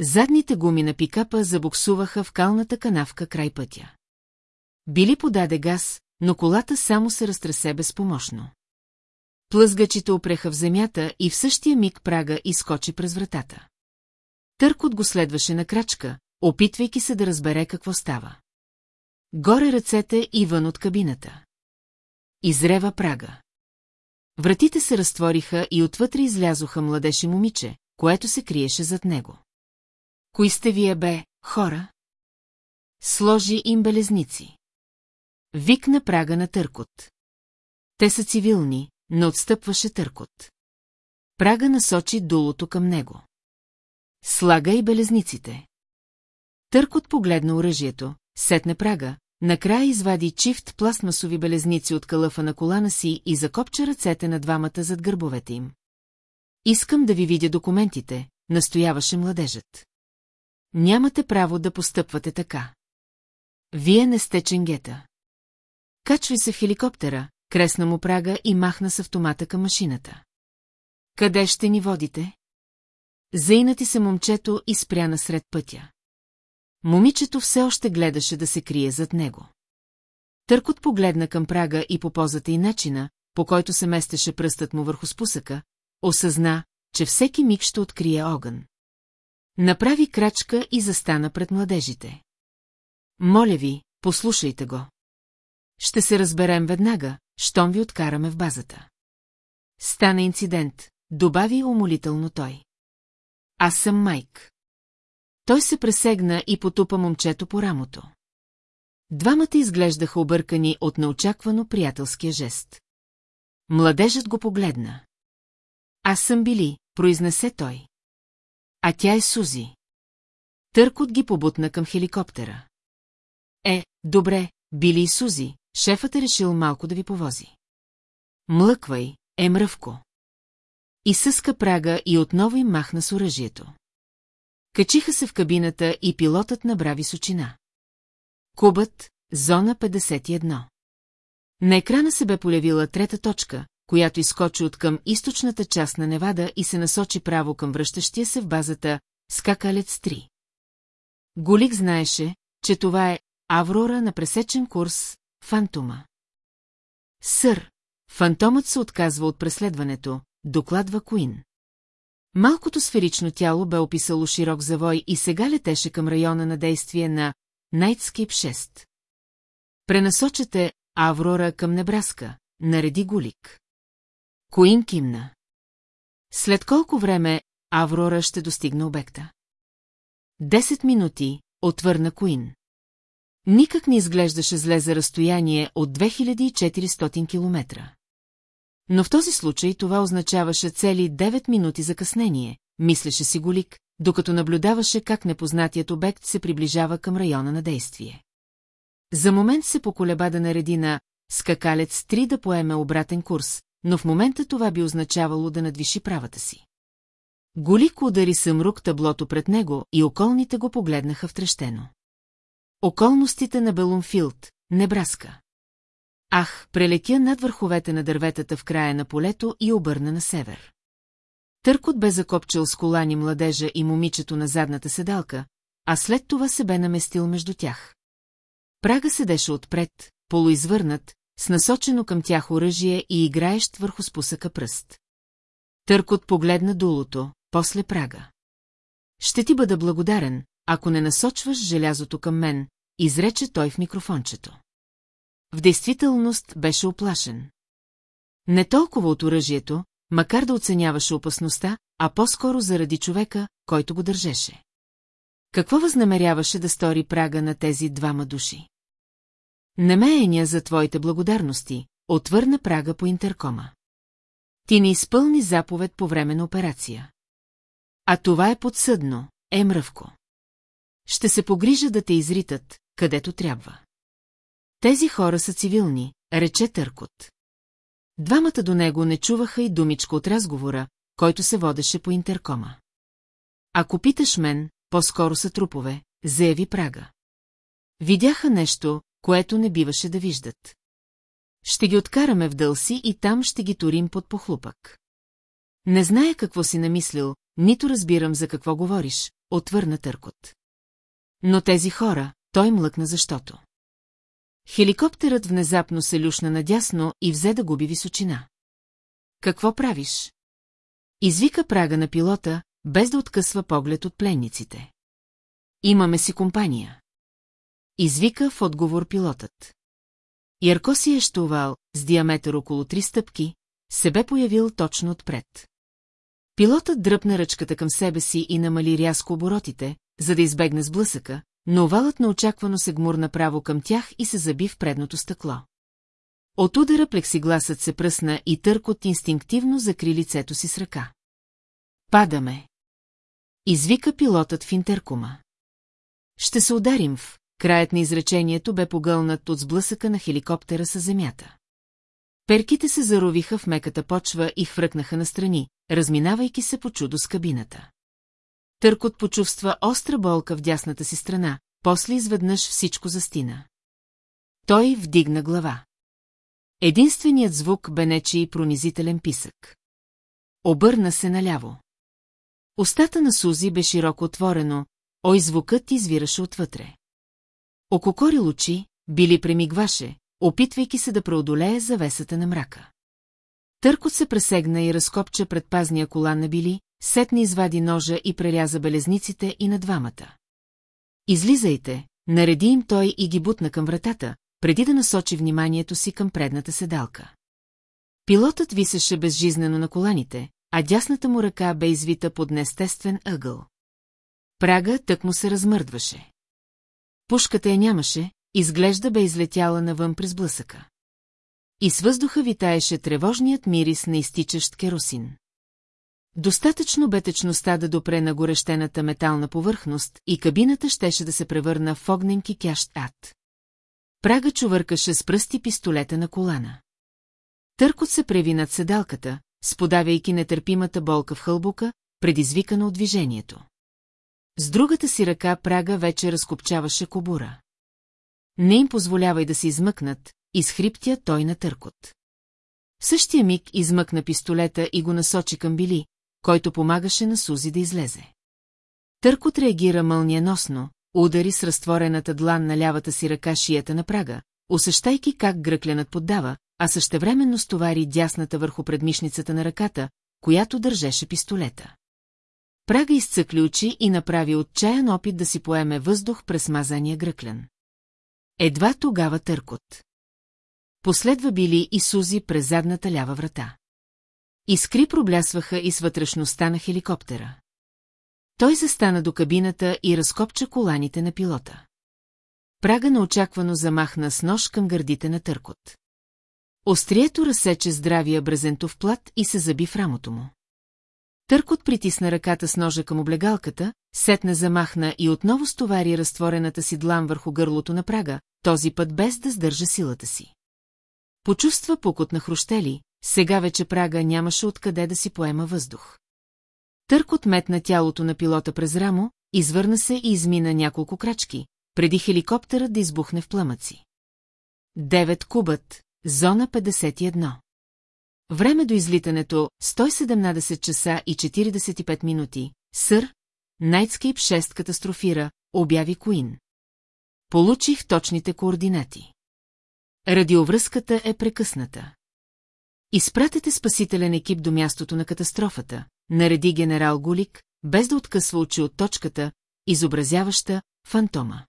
[SPEAKER 1] Задните гуми на пикапа забуксуваха в калната канавка край пътя. Били подаде газ, но колата само се разтресе безпомощно. Плъзгачите опреха в земята и в същия миг прага изкочи през вратата. Търкот го следваше на крачка, опитвайки се да разбере какво става. Горе ръцете и вън от кабината. Изрева прага. Вратите се разтвориха и отвътре излязоха младеше момиче, което се криеше зад него. Кои сте вие, бе, хора? Сложи им белезници. Викна прага на търкот. Те са цивилни, но отстъпваше търкот. Прага насочи дулото към него. Слага и белезниците. Търкот погледна оръжието, сетне прага, накрая извади чифт пластмасови белезници от калъфа на колана си и закопча ръцете на двамата зад гърбовете им. Искам да ви видя документите, настояваше младежът. Нямате право да постъпвате така. Вие не сте ченгета. Качвай се в хеликоптера, кресна му прага и махна с автомата към машината. Къде ще ни водите? заинати се момчето и спря насред пътя. Момичето все още гледаше да се крие зад него. Търкот погледна към прага и по позата и начина, по който се местеше пръстът му върху спусъка, осъзна, че всеки миг ще открие огън. Направи крачка и застана пред младежите. Моля ви, послушайте го. Ще се разберем веднага, щом ви откараме в базата. Стана инцидент, добави умолително той. Аз съм Майк. Той се пресегна и потупа момчето по рамото. Двамата изглеждаха объркани от неочаквано приятелския жест. Младежът го погледна. Аз съм били, произнесе той. А тя е Сузи. Търкот ги побутна към хеликоптера. Е, добре, били и Сузи, шефът е решил малко да ви повози. Млъквай, е мръвко. И съска прага и отново им махна с оръжието. Качиха се в кабината и пилотът набра височина. Кубът, зона 51. На екрана се бе полявила трета точка, която изкочи от към източната част на Невада и се насочи право към връщащия се в базата Скакалец 3. Голик знаеше, че това е Аврора на пресечен курс Фантома. Сър, фантомът се отказва от преследването, докладва Куин. Малкото сферично тяло бе описало широк завой и сега летеше към района на действие на Найтскип 6. Пренасочате Аврора към Небраска, нареди Голик. Коин кимна. След колко време Аврора ще достигне обекта? Десет минути, отвърна Коин. Никак не изглеждаше зле за разстояние от 2400 километра. Но в този случай това означаваше цели 9 минути закъснение, мислеше си Голик, докато наблюдаваше как непознатият обект се приближава към района на действие. За момент се поколеба да нареди на скакалец 3 да поеме обратен курс, но в момента това би означавало да надвиши правата си. Голик удари съмрук таблото пред него и околните го погледнаха втрещено. Околностите на Белумфилд, Небраска. Ах, прелетя над върховете на дърветата в края на полето и обърна на север. Търкот бе закопчал с колани младежа и момичето на задната седалка, а след това се бе наместил между тях. Прага седеше отпред, полуизвърнат, с насочено към тях оръжие и играещ върху спусъка пръст. Търкот погледна дулото, после прага. Ще ти бъда благодарен, ако не насочваш желязото към мен, изрече той в микрофончето. В действителност беше оплашен. Не толкова от оръжието, макар да оценяваше опасността, а по-скоро заради човека, който го държеше. Какво възнамеряваше да стори прага на тези двама души? Немеяния за твоите благодарности, отвърна прага по интеркома. Ти не изпълни заповед по време на операция. А това е подсъдно, е мръвко. Ще се погрижа да те изритат, където трябва. Тези хора са цивилни, рече Търкот. Двамата до него не чуваха и думичка от разговора, който се водеше по интеркома. Ако питаш мен, по-скоро са трупове, заяви Прага. Видяха нещо, което не биваше да виждат. Ще ги откараме в дълси и там ще ги турим под похлупък. Не зная какво си намислил, нито разбирам за какво говориш, отвърна Търкот. Но тези хора, той млъкна защото. Хеликоптерът внезапно се люшна надясно и взе да губи височина. Какво правиш? Извика прага на пилота, без да откъсва поглед от пленниците. Имаме си компания. Извика в отговор пилотът. Ярко си е щувал, с диаметър около три стъпки, се бе появил точно отпред. Пилотът дръпна ръчката към себе си и намали рязко оборотите, за да избегне сблъсъка, но овалът неочаквано се гмурна право към тях и се заби в предното стъкло. От удара плексигласът се пръсна и търкот инстинктивно закри лицето си с ръка. Падаме. Извика пилотът в интеркума. Ще се ударим в... Краят на изречението бе погълнат от сблъсъка на хеликоптера с земята. Перките се заровиха в меката почва и хвръкнаха настрани, разминавайки се по чудо с кабината. Търкот почувства остра болка в дясната си страна, после изведнъж всичко застина. Той вдигна глава. Единственият звук бе нечи и пронизителен писък. Обърна се наляво. Остата на Сузи бе широко отворено, ой звукът извираше отвътре. Ококори лучи, били премигваше, опитвайки се да преодолее завесата на мрака. Търкот се пресегна и разкопча предпазния колан на Били, сетне извади ножа и преряза белезниците и на двамата. Излизайте, нареди им той и ги бутна към вратата, преди да насочи вниманието си към предната седалка. Пилотът висеше безжизнено на коланите, а дясната му ръка бе извита под неестествен ъгъл. Прага тък му се размърдваше. Пушката я нямаше, изглежда бе излетяла навън през блъсъка. И с въздуха витаеше тревожният мирис на изтичащ керосин. Достатъчно бе течността да допре на горещената метална повърхност и кабината щеше да се превърна в огнен кикящ ад. Прага чувъркаше с пръсти пистолета на колана. Търкот се преви над седалката, сподавяйки нетърпимата болка в хълбука, предизвикана от движението. С другата си ръка Прага вече разкопчаваше кобура. Не им позволявай да се измъкнат, изхриптя той на търкот. В същия миг измъкна пистолета и го насочи към Били, който помагаше на Сузи да излезе. Търкот реагира мълниеносно, удари с разтворената длан на лявата си ръка шията на прага, усещайки как гръкленът поддава, а същевременно стовари дясната върху предмишницата на ръката, която държеше пистолета. Прага изцъкли очи и направи отчаян опит да си поеме въздух през мазания гръклен. Едва тогава търкот. Последва били и Сузи през задната лява врата. Искри проблясваха и с вътрешността на хеликоптера. Той застана до кабината и разкопча коланите на пилота. Прага неочаквано замахна с нож към гърдите на търкот. Острието разсече здравия брезентов плат и се заби в рамото му. Търкот притисна ръката с ножа към облегалката, сетне замахна и отново стовари разтворената си длан върху гърлото на прага, този път без да сдържа силата си. Почувства покот на хрущели, сега вече прага нямаше откъде да си поема въздух. Търкот метна тялото на пилота през рамо, извърна се и измина няколко крачки, преди хеликоптера да избухне в пламъци. Девет кубът, зона 51. Време до излитането 117 часа и 45 минути. Сър, Найтскейп 6 катастрофира, обяви Куин. Получих точните координати. Радиовръзката е прекъсната. Изпратете спасителен екип до мястото на катастрофата, нареди генерал Гулик, без да откъсва очи от точката, изобразяваща фантома.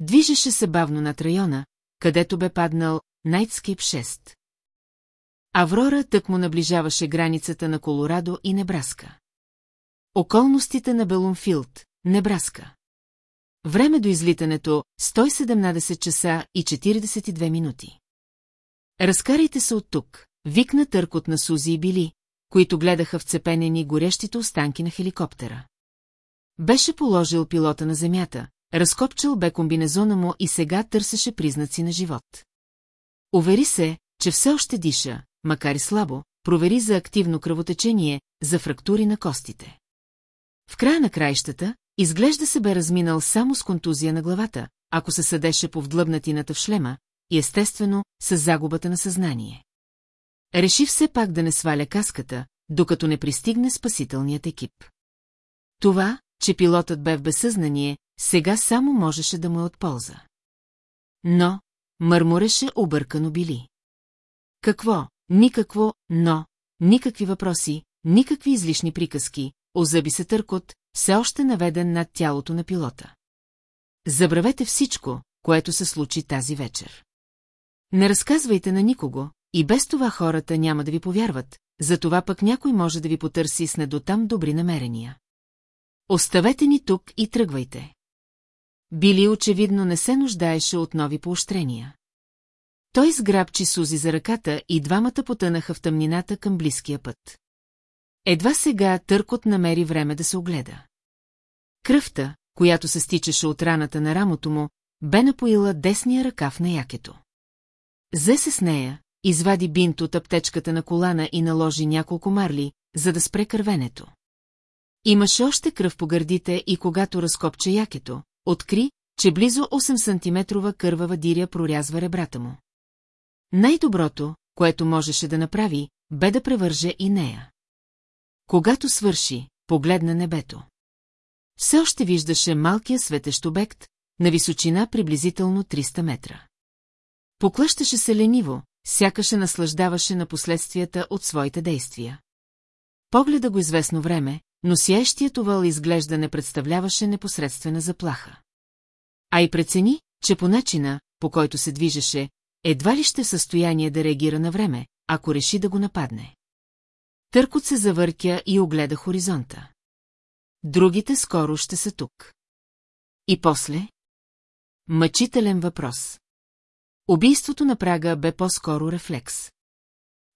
[SPEAKER 1] Движеше се бавно над района, където бе паднал Найтскип 6. Аврора тък му наближаваше границата на Колорадо и Небраска. Околностите на Белунфилд, Небраска. Време до излитането 117 часа и 42 минути. Разкарайте се от тук, викна търкот на Сузи и Били, които гледаха вцепенени горещите останки на хеликоптера. Беше положил пилота на земята, разкопчал бе комбинезона му и сега търсеше признаци на живот. Увери се, че все още диша, макар и слабо, провери за активно кръвотечение, за фрактури на костите. В края на краищата, изглежда се бе разминал само с контузия на главата, ако се съдеше по вдлъбнатината в шлема, и естествено, с загубата на съзнание. Реши все пак да не сваля каската, докато не пристигне спасителният екип. Това, че пилотът бе в безсъзнание, сега само можеше да му е от полза. Но, мърмореше объркано били. Какво, никакво, но, никакви въпроси, никакви излишни приказки, озъби се търкот, все още наведен над тялото на пилота. Забравете всичко, което се случи тази вечер. Не разказвайте на никого, и без това хората няма да ви повярват, затова пък някой може да ви потърси с недотам добри намерения. Оставете ни тук и тръгвайте. Били очевидно не се нуждаеше от нови поощрения. Той сграбчи Сузи за ръката и двамата потънаха в тъмнината към близкия път. Едва сега Търкот намери време да се огледа. Кръвта, която се стичаше от раната на рамото му, бе напоила десния ръкав на якето. Зе се с нея, извади бинт от аптечката на колана и наложи няколко марли, за да спре кървенето. Имаше още кръв по гърдите и когато разкопча якето, откри, че близо 8 сантиметрова кървава диря прорязва ребрата му. Най-доброто, което можеше да направи, бе да превърже и нея. Когато свърши, погледна небето. Все още виждаше малкия светещ обект, на височина приблизително 300 метра. Поклащаше се лениво, сякаше наслаждаваше на последствията от своите действия. Погледа го известно време, но сияещият овал изглежда не представляваше непосредствена заплаха. А и прецени, че по начина, по който се движеше, едва ли ще в състояние да реагира на време, ако реши да го нападне. Търкот се завъртя и огледа хоризонта. Другите скоро ще са тук. И после? Мъчителен въпрос. Убийството на Прага бе по-скоро рефлекс.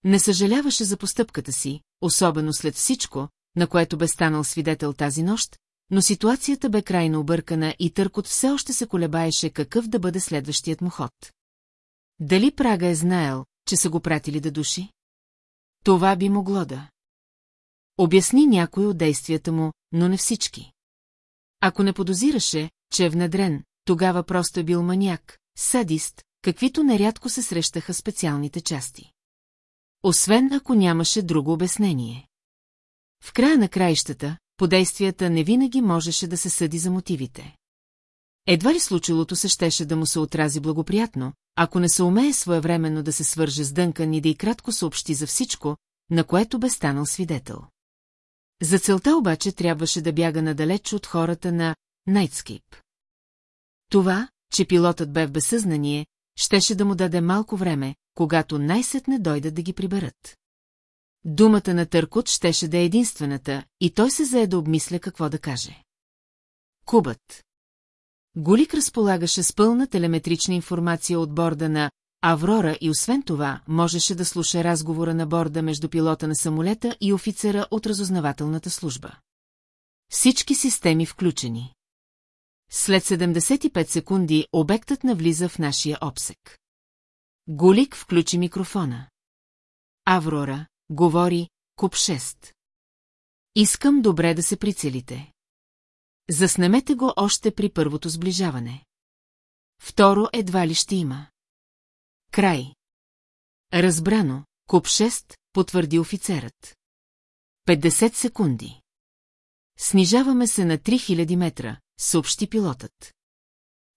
[SPEAKER 1] Не съжаляваше за постъпката си, особено след всичко, на което бе станал свидетел тази нощ, но ситуацията бе крайно объркана и Търкот все още се колебаеше какъв да бъде следващият му ход. Дали Прага е знаел, че са го пратили да души? Това би могло да. Обясни някой от действията му, но не всички. Ако не подозираше, че е внедрен, тогава просто е бил маняк, садист, каквито нерядко се срещаха специалните части. Освен ако нямаше друго обяснение. В края на краищата, по действията не винаги можеше да се съди за мотивите. Едва ли случилото се щеше да му се отрази благоприятно, ако не се умее своевременно да се свърже с Дънкан и да и кратко съобщи за всичко, на което бе станал свидетел. За целта обаче трябваше да бяга надалеч от хората на Найтскип. Това, че пилотът бе в безсъзнание, щеше да му даде малко време, когато най-сетне дойдат да ги приберат. Думата на Търкот щеше да е единствената, и той се зае да обмисля какво да каже. Кубът. Голик разполагаше с пълна телеметрична информация от борда на Аврора и освен това можеше да слуша разговора на борда между пилота на самолета и офицера от разузнавателната служба. Всички системи включени. След 75 секунди обектът навлиза в нашия обсек. Голик включи микрофона. Аврора, говори, куп 6. Искам добре да се прицелите. Заснемете го още при първото сближаване. Второ едва ли ще има. Край. Разбрано, куп 6, потвърди офицерът. 50 секунди. Снижаваме се на 3000 метра, съобщи пилотът.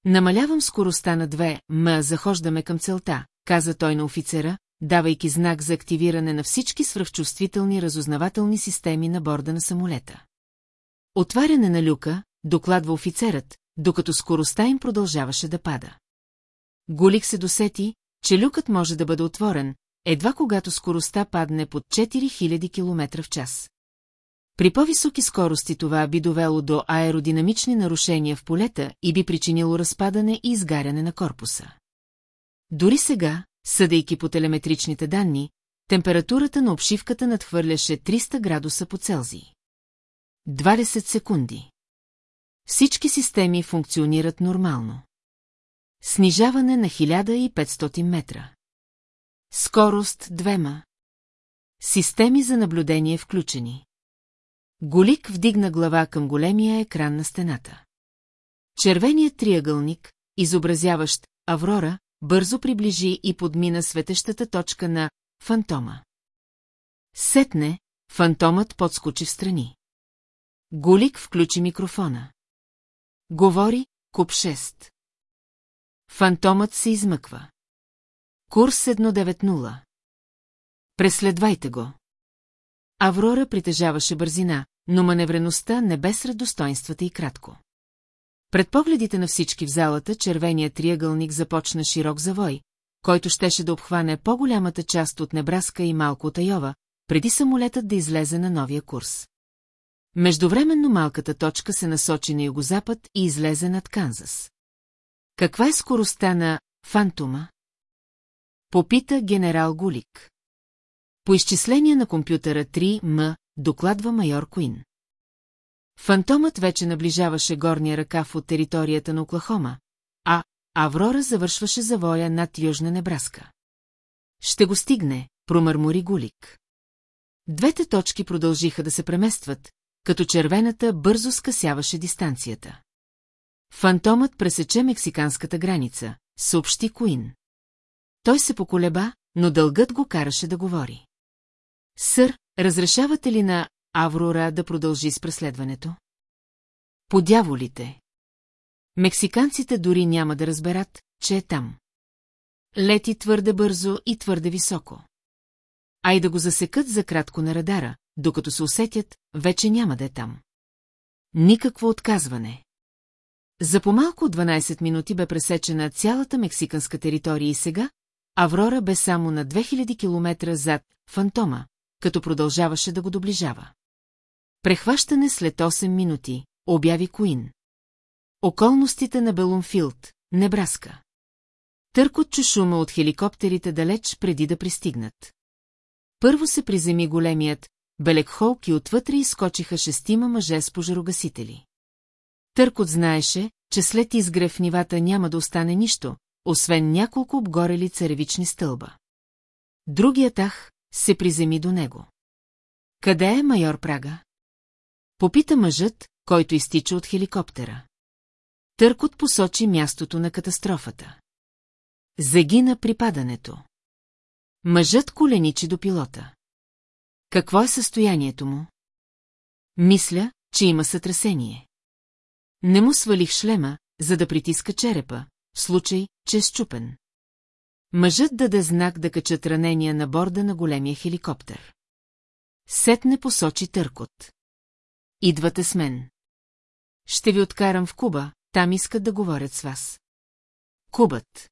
[SPEAKER 1] Намалявам скоростта на 2, м, захождаме към целта, каза той на офицера, давайки знак за активиране на всички свръхчувствителни разузнавателни системи на борда на самолета. Отваряне на люка, докладва офицерът, докато скоростта им продължаваше да пада. Голик се досети, че люкът може да бъде отворен, едва когато скоростта падне под 4000 км в час. При по-високи скорости това би довело до аеродинамични нарушения в полета и би причинило разпадане и изгаряне на корпуса. Дори сега, съдейки по телеметричните данни, температурата на обшивката надхвърляше 300 градуса по Целзий. 20 секунди. Всички системи функционират нормално. Снижаване на 1500 метра. Скорост двема. Системи за наблюдение включени. Голик вдигна глава към големия екран на стената. Червеният триъгълник, изобразяващ Аврора, бързо приближи и подмина светещата точка на фантома. Сетне, фантомът подскочи в страни. Голик включи микрофона. Говори, куп 6. Фантомът се измъква. Курс 190. Преследвайте го. Аврора притежаваше бързина, но маневреността не бе сред достоинствата и кратко. Пред погледите на всички в залата червеният триъгълник започна широк завой, който щеше да обхване по-голямата част от Небраска и малко от Айова, преди самолетът да излезе на новия курс. Междувременно малката точка се насочи на югозапад и излезе над Канзас. Каква е скоростта на Фантума? Попита генерал Гулик. По изчисление на компютъра 3М, докладва майор Куин. Фантомът вече наближаваше горния ръкав от територията на Оклахома, а Аврора завършваше завоя над Южна Небраска. Ще го стигне, промърмори Гулик. Двете точки продължиха да се преместват, като червената бързо скъсяваше дистанцията. Фантомът пресече мексиканската граница, съобщи Куин. Той се поколеба, но дългът го караше да говори. Сър, разрешавате ли на Аврора да продължи с преследването? Подяволите! Мексиканците дори няма да разберат, че е там. Лети твърде бързо и твърде високо. А и да го засекат за кратко на радара, докато се усетят, вече няма да е там. Никакво отказване. За по-малко от 12 минути бе пресечена цялата мексиканска територия и сега, Аврора бе само на 2000 км зад Фантома, като продължаваше да го доближава. Прехващане след 8 минути, обяви Куин. Околностите на Белунфилд, Небраска. Търкот чу шума от хеликоптерите далеч преди да пристигнат. Първо се приземи големият, Белекхолк и отвътре изскочиха шестима мъже с пожарогасители. Търкот знаеше, че след изгрев нивата няма да остане нищо, освен няколко обгорели царевични стълба. Другият ах се приземи до него. Къде е майор Прага? Попита мъжът, който изтича от хеликоптера. Търкот посочи мястото на катастрофата. Загина при падането. Мъжът коленичи до пилота. Какво е състоянието му? Мисля, че има сътресение. Не му свалих шлема, за да притиска черепа, в случай, че е щупен. Мъжът даде знак да качат ранения на борда на големия хеликоптер. Сетне посочи търкот. Идвате с мен. Ще ви откарам в Куба, там искат да говорят с вас. Кубът.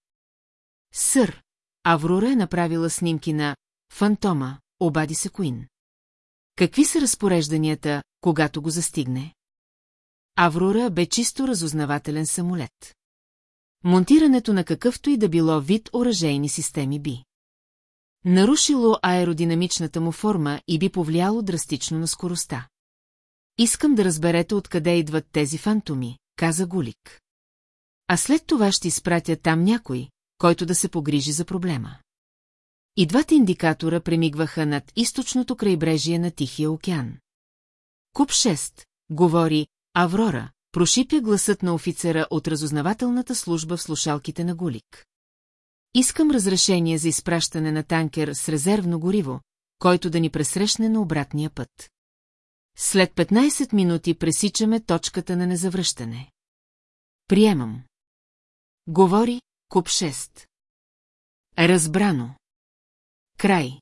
[SPEAKER 1] Сър, Аврора е направила снимки на «Фантома», обади се Куин. Какви са разпорежданията, когато го застигне? Аврора бе чисто разузнавателен самолет. Монтирането на какъвто и да било вид оръжейни системи би. Нарушило аеродинамичната му форма и би повлияло драстично на скоростта. Искам да разберете откъде идват тези фантоми, каза Гулик. А след това ще изпратя там някой, който да се погрижи за проблема. И двата индикатора премигваха над източното крайбрежие на Тихия океан. Куп 6, говори Аврора, прошипя гласът на офицера от разузнавателната служба в слушалките на Гулик. Искам разрешение за изпращане на танкер с резервно гориво, който да ни пресрещне на обратния път. След 15 минути пресичаме точката на незавръщане. Приемам. Говори Куп 6. Разбрано. Край.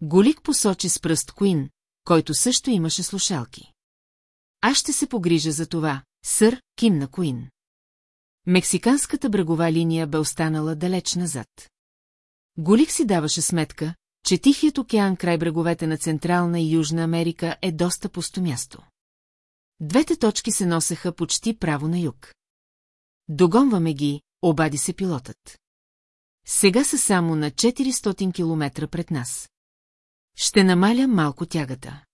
[SPEAKER 1] Голик посочи с пръст Куин, който също имаше слушалки. Аз ще се погрижа за това, сър, кимна Куин. Мексиканската брегова линия бе останала далеч назад. Голик си даваше сметка, че Тихият океан край бреговете на Централна и Южна Америка е доста пусто място. Двете точки се носеха почти право на юг. Догонваме ги, обади се пилотът. Сега са само на 400 км пред нас. Ще намаля малко тягата.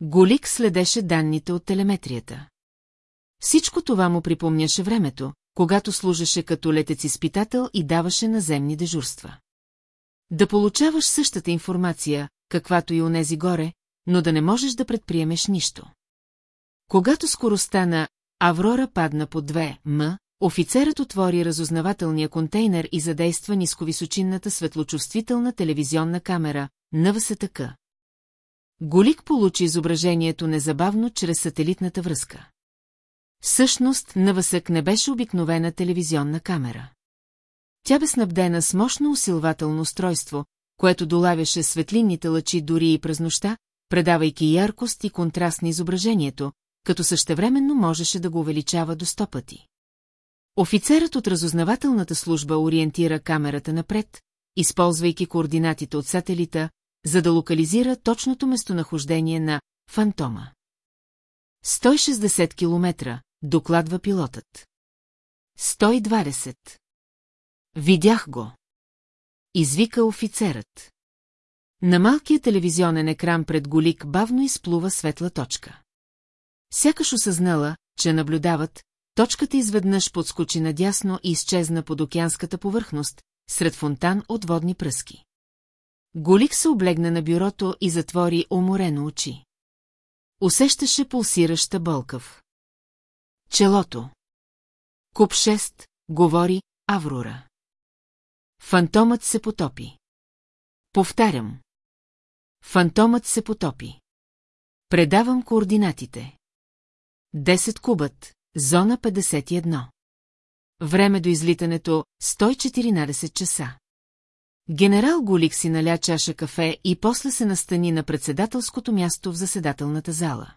[SPEAKER 1] Голик следеше данните от телеметрията. Всичко това му припомняше времето, когато служеше като летец-изпитател и даваше наземни дежурства. Да получаваш същата информация, каквато и онези горе, но да не можеш да предприемеш нищо. Когато скоростта на Аврора падна по 2 м, офицерът отвори разузнавателния контейнер и задейства нисковисочинната светлочувствителна телевизионна камера, НВСТК. Голик получи изображението незабавно чрез сателитната връзка. Всъщност, НВСК не беше обикновена телевизионна камера. Тя бе снабдена с мощно усилвателно устройство, което долавяше светлинните лъчи дори и през нощта, предавайки яркост и контраст на изображението, като същевременно можеше да го увеличава до сто пъти. Офицерът от разузнавателната служба ориентира камерата напред, използвайки координатите от сателита, за да локализира точното местонахождение на фантома. 160 км, докладва пилотът. 120. Видях го. Извика офицерът. На малкия телевизионен екран пред Голик бавно изплува светла точка. Сякаш осъзнала, че наблюдават, точката изведнъж подскочи надясно и изчезна под океанската повърхност, сред фонтан от водни пръски. Голик се облегна на бюрото и затвори уморено очи. Усещаше пулсираща болкав. Челото. Куп 6, говори Аврора. Фантомът се потопи. Повтарям. Фантомът се потопи. Предавам координатите. 10 кубът, зона 51. Време до излитането 114 часа. Генерал Голик си наля чаша кафе и после се настани на председателското място в заседателната зала.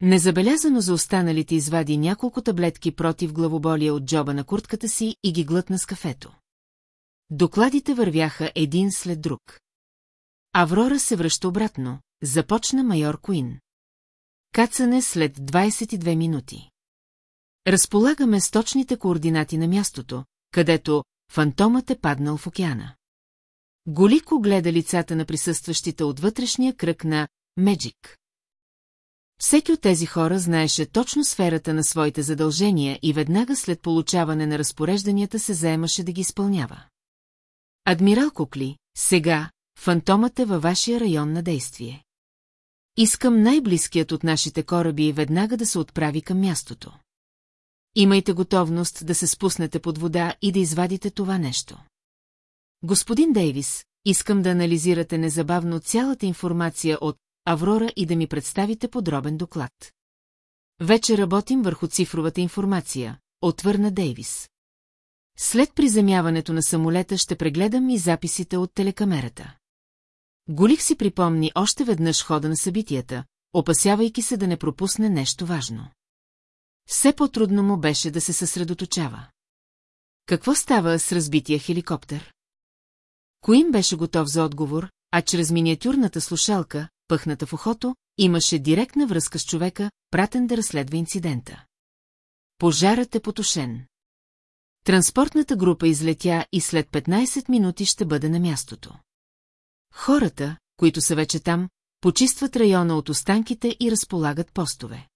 [SPEAKER 1] Незабелязано за останалите извади няколко таблетки против главоболия от джоба на куртката си и ги глътна с кафето. Докладите вървяха един след друг. Аврора се връща обратно, започна майор Куин. Кацане след 22 минути. Разполагаме с точните координати на мястото, където фантомът е паднал в океана. Голико гледа лицата на присъстващите от вътрешния кръг на Меджик. Всеки от тези хора знаеше точно сферата на своите задължения и веднага след получаване на разпорежданията се заемаше да ги изпълнява. Адмирал Кукли, сега, фантомът е във вашия район на действие. Искам най-близкият от нашите кораби веднага да се отправи към мястото. Имайте готовност да се спуснете под вода и да извадите това нещо. Господин Дейвис, искам да анализирате незабавно цялата информация от Аврора и да ми представите подробен доклад. Вече работим върху цифровата информация, отвърна Дейвис. След приземяването на самолета ще прегледам и записите от телекамерата. Голих си припомни още веднъж хода на събитията, опасявайки се да не пропусне нещо важно. Все по-трудно му беше да се съсредоточава. Какво става с разбития хеликоптер? Коим беше готов за отговор, а чрез миниатюрната слушалка, пъхната в ухото, имаше директна връзка с човека, пратен да разследва инцидента. Пожарът е потушен. Транспортната група излетя и след 15 минути ще бъде на мястото. Хората, които са вече там, почистват района от останките и разполагат постове.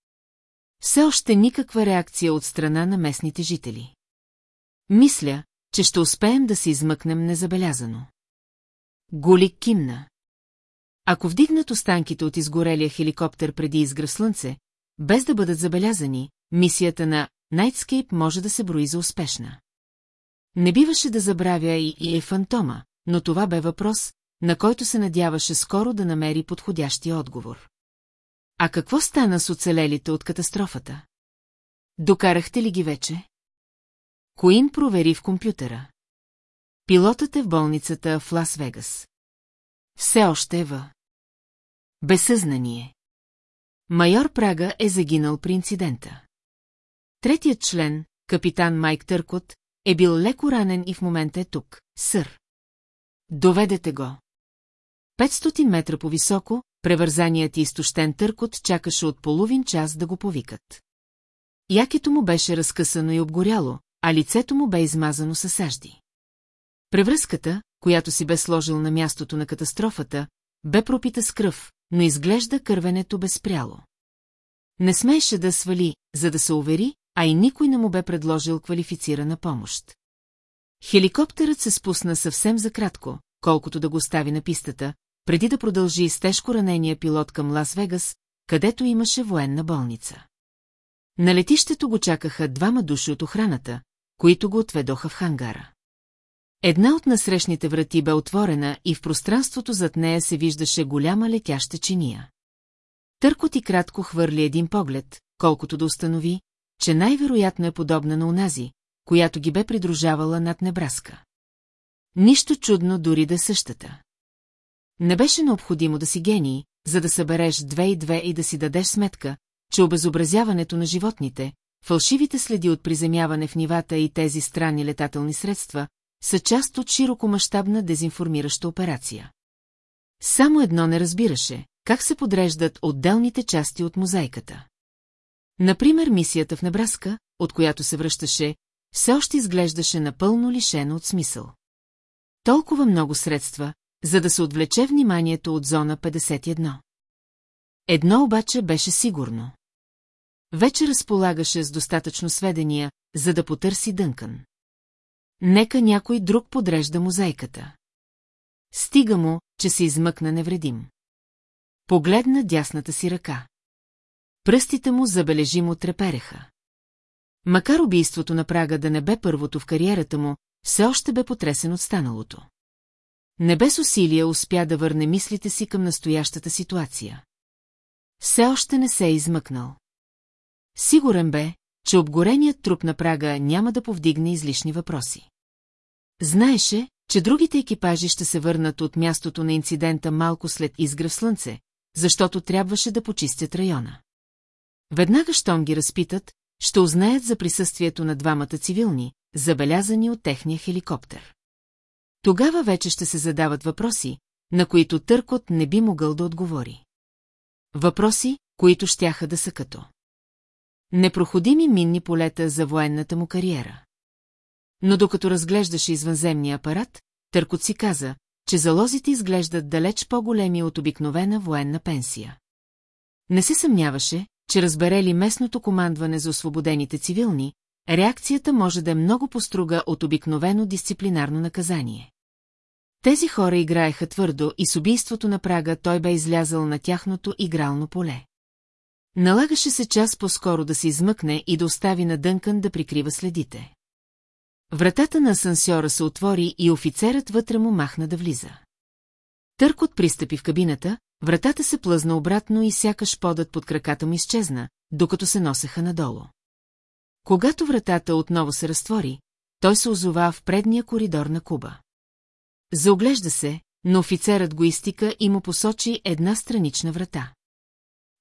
[SPEAKER 1] Все още никаква реакция от страна на местните жители. Мисля, че ще успеем да се измъкнем незабелязано. Голик кимна. Ако вдигнат останките от изгорелия хеликоптер преди изгра слънце, без да бъдат забелязани, мисията на Nightscape може да се брои за успешна. Не биваше да забравя и, и е фантома, но това бе въпрос, на който се надяваше скоро да намери подходящия отговор. А какво стана с оцелелите от катастрофата? Докарахте ли ги вече? Коин провери в компютъра. Пилотът е в болницата в Лас-Вегас. Все още е в. Безсъзнание. Майор Прага е загинал при инцидента. Третият член, капитан Майк Търкот, е бил леко ранен и в момента е тук, сър. Доведете го. 500 метра по-високо, превързаният и изтощен търкот чакаше от половин час да го повикат. Якето му беше разкъсано и обгоряло, а лицето му бе измазано със сажди. Превръзката, която си бе сложил на мястото на катастрофата, бе пропита с кръв, но изглежда кървенето безпряло. Не смееше да свали, за да се увери, а и никой не му бе предложил квалифицирана помощ. Хеликоптерът се спусна съвсем за кратко, колкото да го остави на пистата, преди да продължи с тежко ранения пилот към Лас-Вегас, където имаше военна болница. На летището го чакаха двама души от охраната, които го отведоха в хангара. Една от насрещните врати бе отворена и в пространството зад нея се виждаше голяма летяща чиния. Търкот и кратко хвърли един поглед, колкото да установи, че най-вероятно е подобна на унази, която ги бе придружавала над Небраска. Нищо чудно дори да е същата. Не беше необходимо да си гений, за да събереш две и две и да си дадеш сметка, че обезобразяването на животните, фалшивите следи от приземяване в нивата и тези странни летателни средства, са част от широкомащабна дезинформираща операция. Само едно не разбираше, как се подреждат отделните части от мозайката. Например, мисията в Небраска, от която се връщаше, все още изглеждаше напълно лишена от смисъл. Толкова много средства, за да се отвлече вниманието от зона 51. Едно обаче беше сигурно. Вече разполагаше с достатъчно сведения, за да потърси Дънкън. Нека някой друг подрежда мозайката. Стига му, че се измъкна невредим. Погледна дясната си ръка. Пръстите му забележимо трепереха. Макар убийството на Прага да не бе първото в кариерата му, все още бе потресен от станалото. Не без усилия успя да върне мислите си към настоящата ситуация. Все още не се е измъкнал. Сигурен бе, че обгореният труп на прага няма да повдигне излишни въпроси. Знаеше, че другите екипажи ще се върнат от мястото на инцидента малко след изгръв слънце, защото трябваше да почистят района. Веднага, щом ги разпитат, ще узнаят за присъствието на двамата цивилни, забелязани от техния хеликоптер. Тогава вече ще се задават въпроси, на които Търкот не би могъл да отговори. Въпроси, които щяха да са като. Непроходими минни полета за военната му кариера. Но докато разглеждаше извънземния апарат, Търкот си каза, че залозите изглеждат далеч по-големи от обикновена военна пенсия. Не се съмняваше, че разбере ли местното командване за освободените цивилни, реакцията може да е много поструга от обикновено дисциплинарно наказание. Тези хора играеха твърдо и с убийството на Прага той бе излязъл на тяхното игрално поле. Налагаше се час по-скоро да се измъкне и да остави на Дънкан да прикрива следите. Вратата на асансьора се отвори и офицерът вътре му махна да влиза. Търкот пристъпи в кабината, вратата се плъзна обратно и сякаш подът под краката му изчезна, докато се носеха надолу. Когато вратата отново се разтвори, той се озова в предния коридор на Куба. Заоглежда се, но офицерът го изтика и му посочи една странична врата.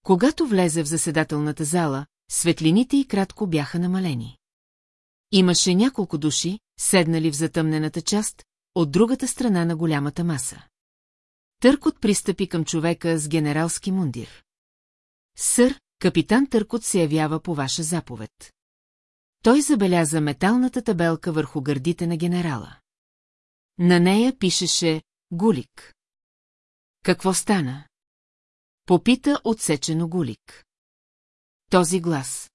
[SPEAKER 1] Когато влезе в заседателната зала, светлините и кратко бяха намалени. Имаше няколко души, седнали в затъмнената част, от другата страна на голямата маса. Търкот пристъпи към човека с генералски мундир. Сър, капитан Търкот се явява по ваша заповед. Той забеляза металната табелка върху гърдите на генерала. На нея пишеше «Гулик». Какво стана? Попита отсечено Гулик. Този глас.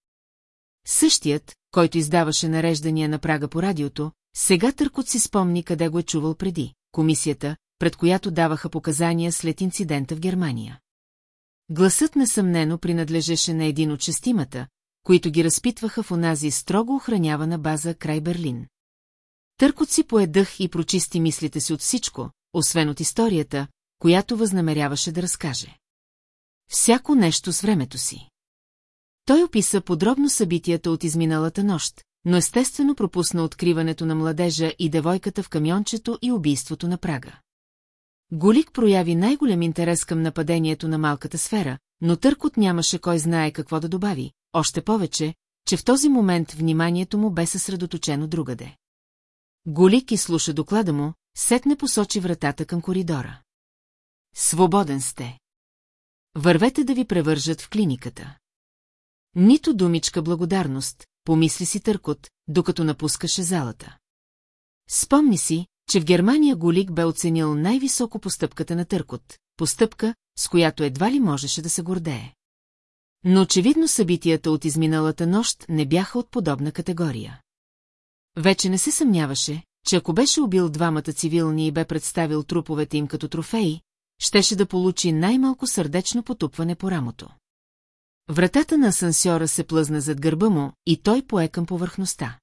[SPEAKER 1] Същият, който издаваше нареждания на прага по радиото, сега Търкот си спомни къде го е чувал преди, комисията, пред която даваха показания след инцидента в Германия. Гласът несъмнено принадлежеше на един от шестимата, които ги разпитваха в онази строго охранявана база край Берлин. Търкот си поедъх и прочисти мислите си от всичко, освен от историята, която възнамеряваше да разкаже. Всяко нещо с времето си. Той описа подробно събитията от изминалата нощ, но естествено пропусна откриването на младежа и девойката в камиончето и убийството на Прага. Голик прояви най-голям интерес към нападението на малката сфера, но Търкот нямаше кой знае какво да добави, още повече, че в този момент вниманието му бе съсредоточено другаде. Голик изслуша доклада му, сетне посочи вратата към коридора. Свободен сте. Вървете да ви превържат в клиниката. Нито думичка благодарност, помисли си Търкот, докато напускаше залата. Спомни си, че в Германия Голик бе оценил най-високо постъпката на Търкот, постъпка, с която едва ли можеше да се гордее. Но очевидно събитията от изминалата нощ не бяха от подобна категория. Вече не се съмняваше, че ако беше убил двамата цивилни и бе представил труповете им като трофеи, щеше да получи най-малко сърдечно потупване по рамото. Вратата на асансьора се плъзна зад гърба му и той пое към повърхността.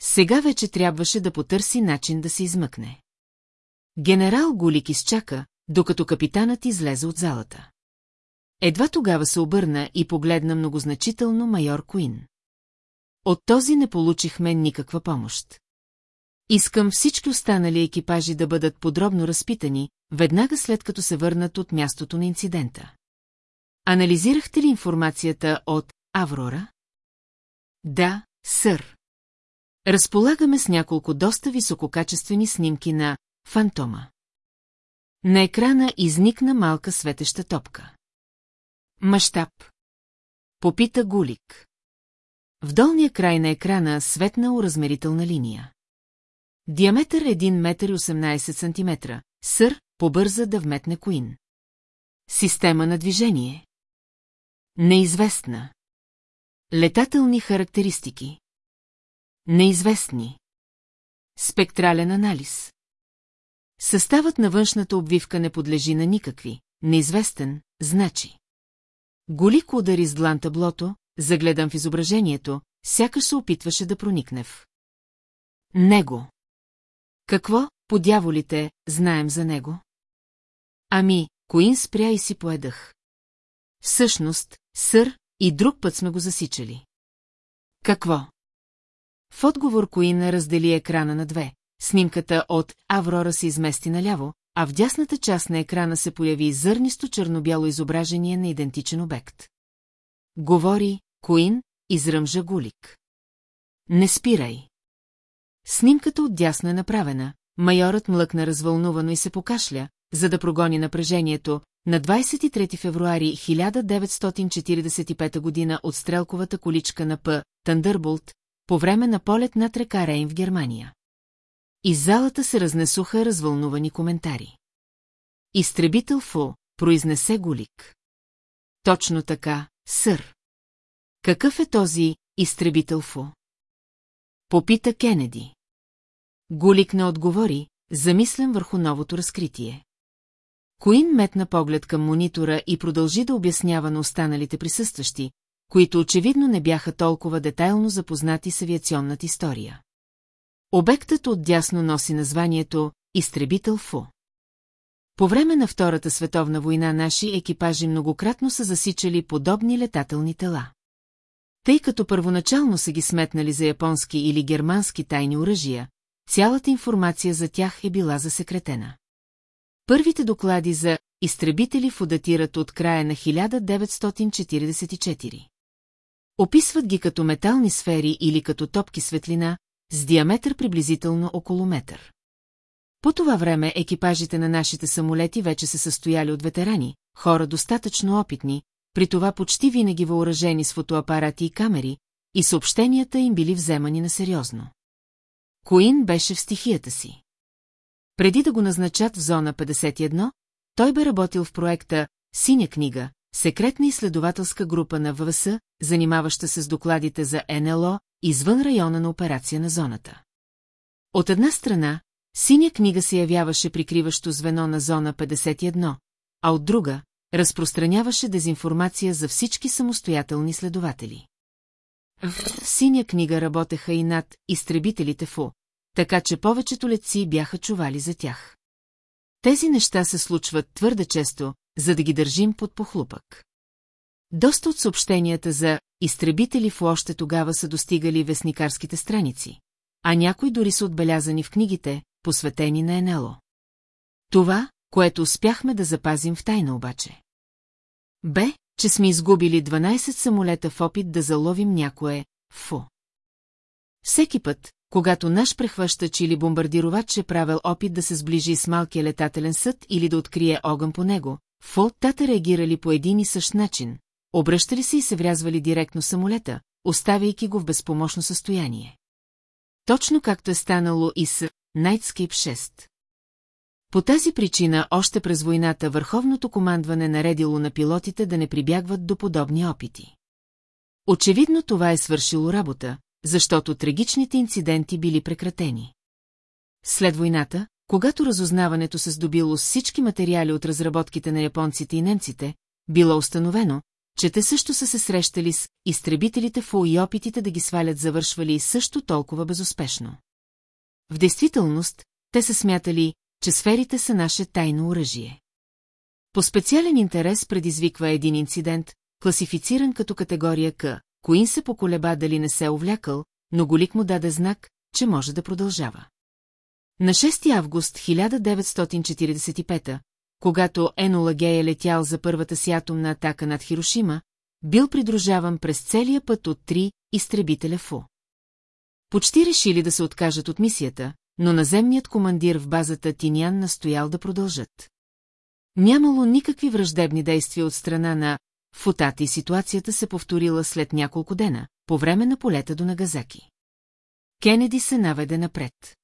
[SPEAKER 1] Сега вече трябваше да потърси начин да се измъкне. Генерал Голик изчака, докато капитанът излезе от залата. Едва тогава се обърна и погледна многозначително майор Куин. От този не получихме никаква помощ. Искам всички останали екипажи да бъдат подробно разпитани, веднага след като се върнат от мястото на инцидента. Анализирахте ли информацията от Аврора? Да, сър. Разполагаме с няколко доста висококачествени снимки на фантома. На екрана изникна малка светеща топка. Мащаб. Попита Гулик. В долния край на екрана светна уразмерителна линия. Диаметър 1 метър и 18 сантиметра. Сър побърза да вметне Куин. Система на движение. Неизвестна. Летателни характеристики. Неизвестни. Спектрален анализ. Съставът на външната обвивка не подлежи на никакви. Неизвестен, значи. Голик удари с длан таблото, загледан в изображението, сякаш се опитваше да проникне в. Него. Какво, по дяволите, знаем за него? Ами, Коин спря и си поедах. Всъщност, сър, и друг път сме го засичали. Какво? В отговор Коин раздели екрана на две. Снимката от Аврора се измести наляво, а в дясната част на екрана се появи зърнисто черно-бяло изображение на идентичен обект. Говори, Коин, изръмжа Гулик. Не спирай. Снимката отдясно е направена, майорът млъкна развълнувано и се покашля, за да прогони напрежението, на 23 февруари 1945 година от стрелковата количка на П. Тандърболт, по време на полет над река Рейн в Германия. Из залата се разнесуха развълнувани коментари. Изтребител Фу, произнесе Гулик. Точно така, сър. Какъв е този изтребител Фу? Попита Кенеди. Гулик не отговори, замислен върху новото разкритие. Коин метна поглед към монитора и продължи да обяснява на останалите присъстващи, които очевидно не бяха толкова детайлно запознати с авиационната история. Обектът отдясно носи названието «Изтребител Фу». По време на Втората световна война наши екипажи многократно са засичали подобни летателни тела. Тъй като първоначално са ги сметнали за японски или германски тайни оръжия, цялата информация за тях е била засекретена. Първите доклади за изтребители фудатират от края на 1944. Описват ги като метални сфери или като топки светлина, с диаметър приблизително около метър. По това време екипажите на нашите самолети вече се състояли от ветерани, хора достатъчно опитни, при това почти винаги въоръжени с фотоапарати и камери, и съобщенията им били вземани на сериозно. Коин беше в стихията си. Преди да го назначат в зона 51, той бе работил в проекта «Синя книга», секретна изследователска група на ВВС, занимаваща се с докладите за НЛО, извън района на операция на зоната. От една страна, Синя книга се явяваше прикриващо звено на зона 51, а от друга, разпространяваше дезинформация за всички самостоятелни следователи. В Синя книга работеха и над изтребителите ФУ, така че повечето летци бяха чували за тях. Тези неща се случват твърде често, за да ги държим под похлупък. Доста от съобщенията за изтребители в още тогава са достигали вестникарските страници, а някои дори са отбелязани в книгите, посветени на Енело. Това, което успяхме да запазим в тайна обаче. Бе, че сме изгубили 12 самолета в опит да заловим някое ФУ. Всеки път, когато наш прехващач или бомбардировач е правил опит да се сближи с малкия летателен съд или да открие огън по него, фолтата реагирали по един и същ начин, обръщали се и се врязвали директно самолета, оставяйки го в безпомощно състояние. Точно както е станало и с Nightscape 6. По тази причина още през войната върховното командване наредило на пилотите да не прибягват до подобни опити. Очевидно това е свършило работа, защото трагичните инциденти били прекратени. След войната, когато разузнаването се здобило с всички материали от разработките на японците и немците, било установено, че те също са се срещали с изтребителите ФУ и опитите да ги свалят завършвали също толкова безуспешно. В действителност, те са смятали, че сферите са наше тайно оръжие. По специален интерес предизвиква един инцидент, класифициран като категория К. Коин се поколеба дали не се е увлякал, но Голик му даде знак, че може да продължава. На 6 август 1945, когато Енола Гей е летял за първата си атомна атака над Хирошима, бил придружаван през целия път от три изтребителя ФУ. Почти решили да се откажат от мисията, но наземният командир в базата Тинян настоял да продължат. Нямало никакви враждебни действия от страна на футата и ситуацията се повторила след няколко дена, по време на полета до Нагазаки. Кенеди се наведе напред.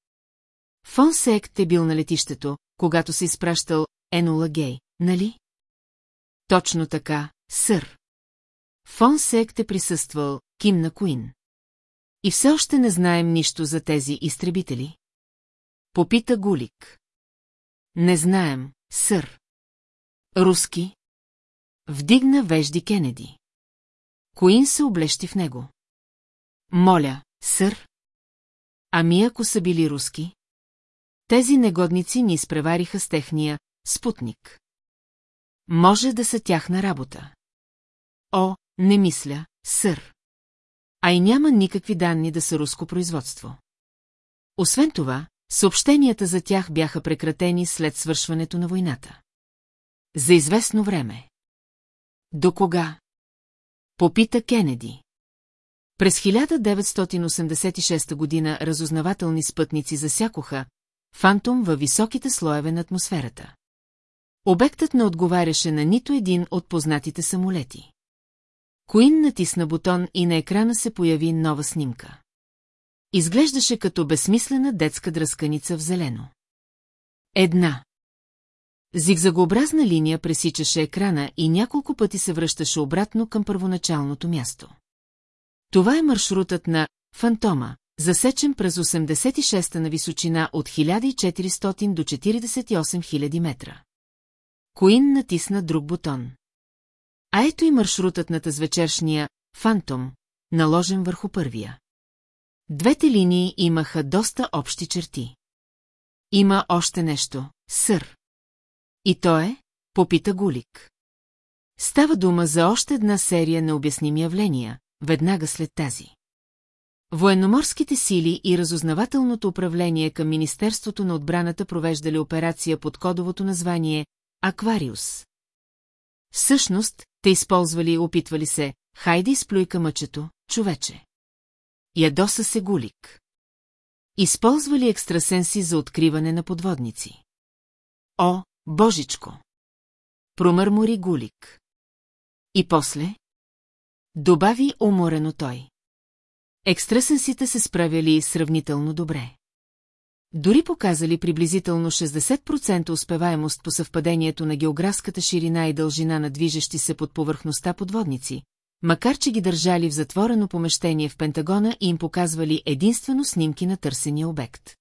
[SPEAKER 1] Фон Сект е бил на летището, когато се изпращал Енола Гей, нали? Точно така, сър. Фон Сект е присъствал, Ким на Куин. И все още не знаем нищо за тези изтребители. Попита Гулик. Не знаем, сър. Руски? Вдигна вежди Кенеди. Коин се облещи в него. Моля, сър. Ами ако са били руски? Тези негодници ни изпревариха с техния спутник. Може да са тяхна работа. О, не мисля, сър. А и няма никакви данни да са руско производство. Освен това, съобщенията за тях бяха прекратени след свършването на войната. За известно време. До кога? Попита Кенеди. През 1986 година разузнавателни спътници засякоха фантом във високите слоеве на атмосферата. Обектът не отговаряше на нито един от познатите самолети. Коин натисна бутон и на екрана се появи нова снимка. Изглеждаше като безсмислена детска дръсканица в зелено. Една. Зигзагообразна линия пресичаше екрана и няколко пъти се връщаше обратно към първоначалното място. Това е маршрутът на Фантома, засечен през 86-та на височина от 1400 до 48 000 метра. Коин натисна друг бутон. А ето и маршрутът на тазвечершния «Фантом», наложен върху първия. Двете линии имаха доста общи черти. Има още нещо, сър. И то е, попита Гулик. Става дума за още една серия на обясними явления, веднага след тази. Военноморските сили и разузнавателното управление към Министерството на отбраната провеждали операция под кодовото название Аквариус. Всъщност, те използвали и опитвали се, хайде изплюй мъчето, човече. Ядоса се гулик. Използвали екстрасенси за откриване на подводници. О, божичко! Промърмори гулик. И после? Добави уморено той. Екстрасенсите се справяли сравнително добре. Дори показали приблизително 60% успеваемост по съвпадението на географската ширина и дължина на движещи се под повърхността подводници, макар че ги държали в затворено помещение в Пентагона и им показвали единствено снимки на търсения обект.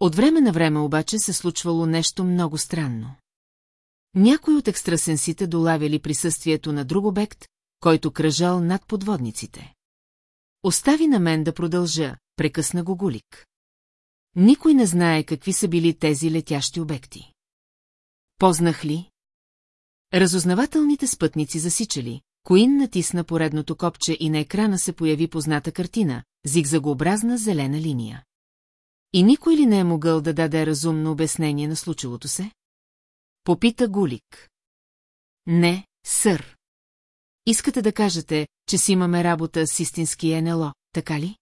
[SPEAKER 1] От време на време обаче се случвало нещо много странно. Някой от екстрасенсите долавяли присъствието на друг обект, който кръжал над подводниците. Остави на мен да продължа, прекъсна го Гулик. Никой не знае какви са били тези летящи обекти. Познах ли? Разузнавателните спътници засичали, Коин натисна поредното копче и на екрана се появи позната картина, зигзагообразна зелена линия. И никой ли не е могъл да даде разумно обяснение на случилото се? Попита Гулик. Не, сър. Искате да кажете, че си имаме работа с истински НЛО, така ли?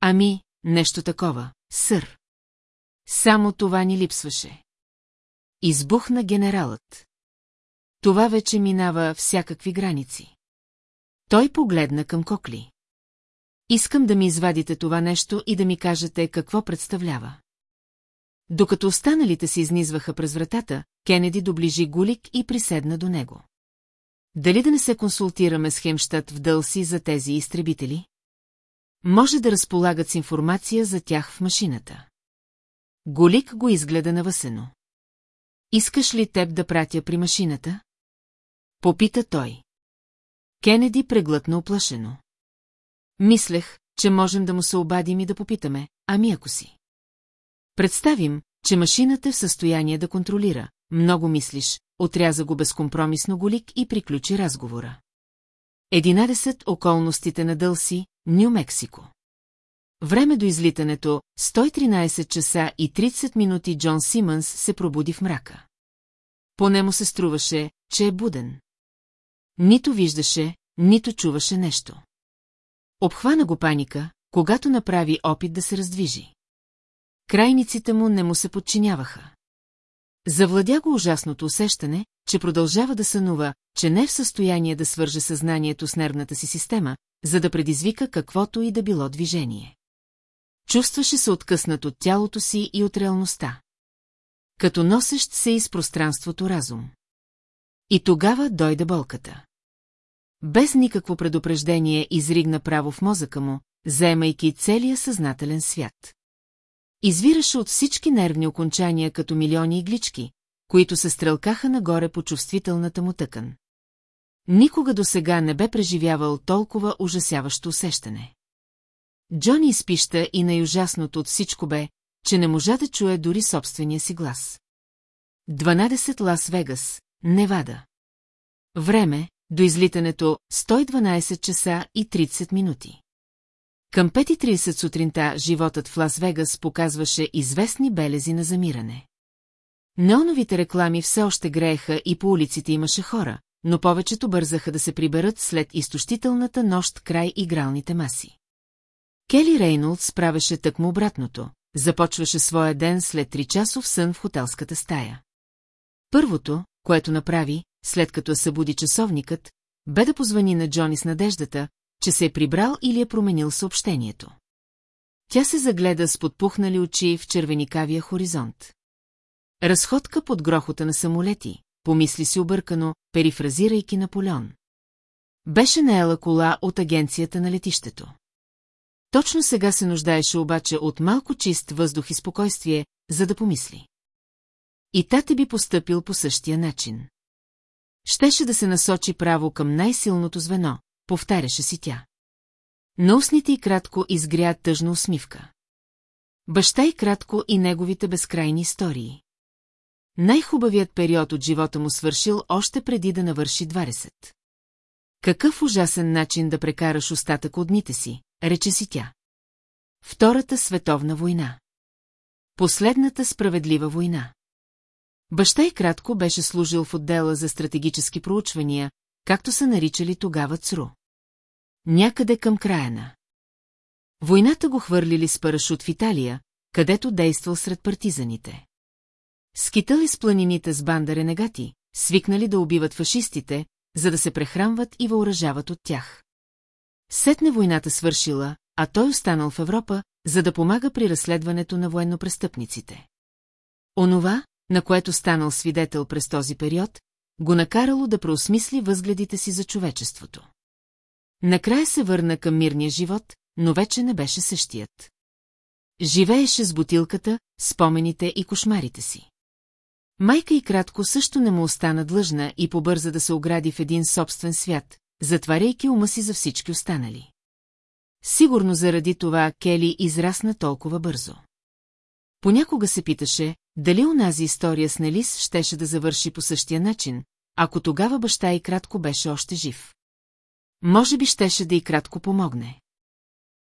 [SPEAKER 1] Ами, нещо такова, сър. Само това ни липсваше. Избухна генералът. Това вече минава всякакви граници. Той погледна към Кокли. Искам да ми извадите това нещо и да ми кажете какво представлява. Докато останалите се изнизваха през вратата, Кенеди доближи Гулик и приседна до него. Дали да не се консултираме с Хемштадт в Дълси за тези изтребители? Може да разполагат с информация за тях в машината. Голик го изгледа навъсено. Искаш ли теб да пратя при машината? Попита той. Кенеди преглътна оплашено. Мислех, че можем да му се обадим и да попитаме, ами ако си. Представим, че машината е в състояние да контролира. Много мислиш, отряза го безкомпромисно голик и приключи разговора. Единадесет околностите на Дълси, Нью-Мексико. Време до излитането, 113 часа и 30 минути Джон Симънс се пробуди в мрака. Поне му се струваше, че е буден. Нито виждаше, нито чуваше нещо. Обхвана го паника, когато направи опит да се раздвижи. Крайниците му не му се подчиняваха. Завладя го ужасното усещане, че продължава да сънува, че не е в състояние да свърже съзнанието с нервната си система, за да предизвика каквото и да било движение. Чувстваше се откъснат от тялото си и от реалността. Като носещ се из пространството разум. И тогава дойде болката. Без никакво предупреждение изригна право в мозъка му, заемайки целия съзнателен свят. Извираше от всички нервни окончания като милиони иглички, които се стрелкаха нагоре по чувствителната му тъкан. Никога до сега не бе преживявал толкова ужасяващо усещане. Джони изпища и най-ужасното от всичко бе, че не можа да чуе дори собствения си глас. 12 Лас Вегас, Невада. Време, до излитането 112 часа и 30 минути. Към 5.30 сутринта животът в Лас-Вегас показваше известни белези на замиране. Неоновите реклами все още грееха и по улиците имаше хора, но повечето бързаха да се приберат след изтощителната нощ край игралните маси. Кели Рейнолдс справеше тъкмо обратното, започваше своя ден след 3 часов сън в хотелската стая. Първото, което направи, след като събуди часовникът, бе да позвани на Джони с надеждата, че се е прибрал или е променил съобщението. Тя се загледа с подпухнали очи в червеникавия хоризонт. Разходка под грохота на самолети, помисли си объркано, перифразирайки Наполеон. Беше наела кола от агенцията на летището. Точно сега се нуждаеше обаче от малко чист въздух и спокойствие, за да помисли. И тате би постъпил по същия начин. Щеше да се насочи право към най-силното звено, повтаряше си тя. На устните и кратко изгря тъжна усмивка. Баща и кратко и неговите безкрайни истории. Най-хубавият период от живота му свършил още преди да навърши 20. Какъв ужасен начин да прекараш остатък от дните си, рече си тя. Втората световна война. Последната справедлива война. Баща и кратко беше служил в отдела за стратегически проучвания, както са наричали тогава ЦРУ. Някъде към края на. Войната го хвърлили с парашут в Италия, където действал сред партизаните. Скитали с планините с банда ренегати, свикнали да убиват фашистите, за да се прехрамват и въоръжават от тях. Сетне войната свършила, а той останал в Европа, за да помага при разследването на военнопрестъпниците. Онова, на което станал свидетел през този период, го накарало да преосмисли възгледите си за човечеството. Накрая се върна към мирния живот, но вече не беше същият. Живееше с бутилката, спомените и кошмарите си. Майка и кратко също не му остана длъжна и побърза да се огради в един собствен свят, затваряйки ума си за всички останали. Сигурно заради това Кели израсна толкова бързо. Понякога се питаше, дали унази история с Нелис щеше да завърши по същия начин, ако тогава баща и кратко беше още жив. Може би щеше да и кратко помогне.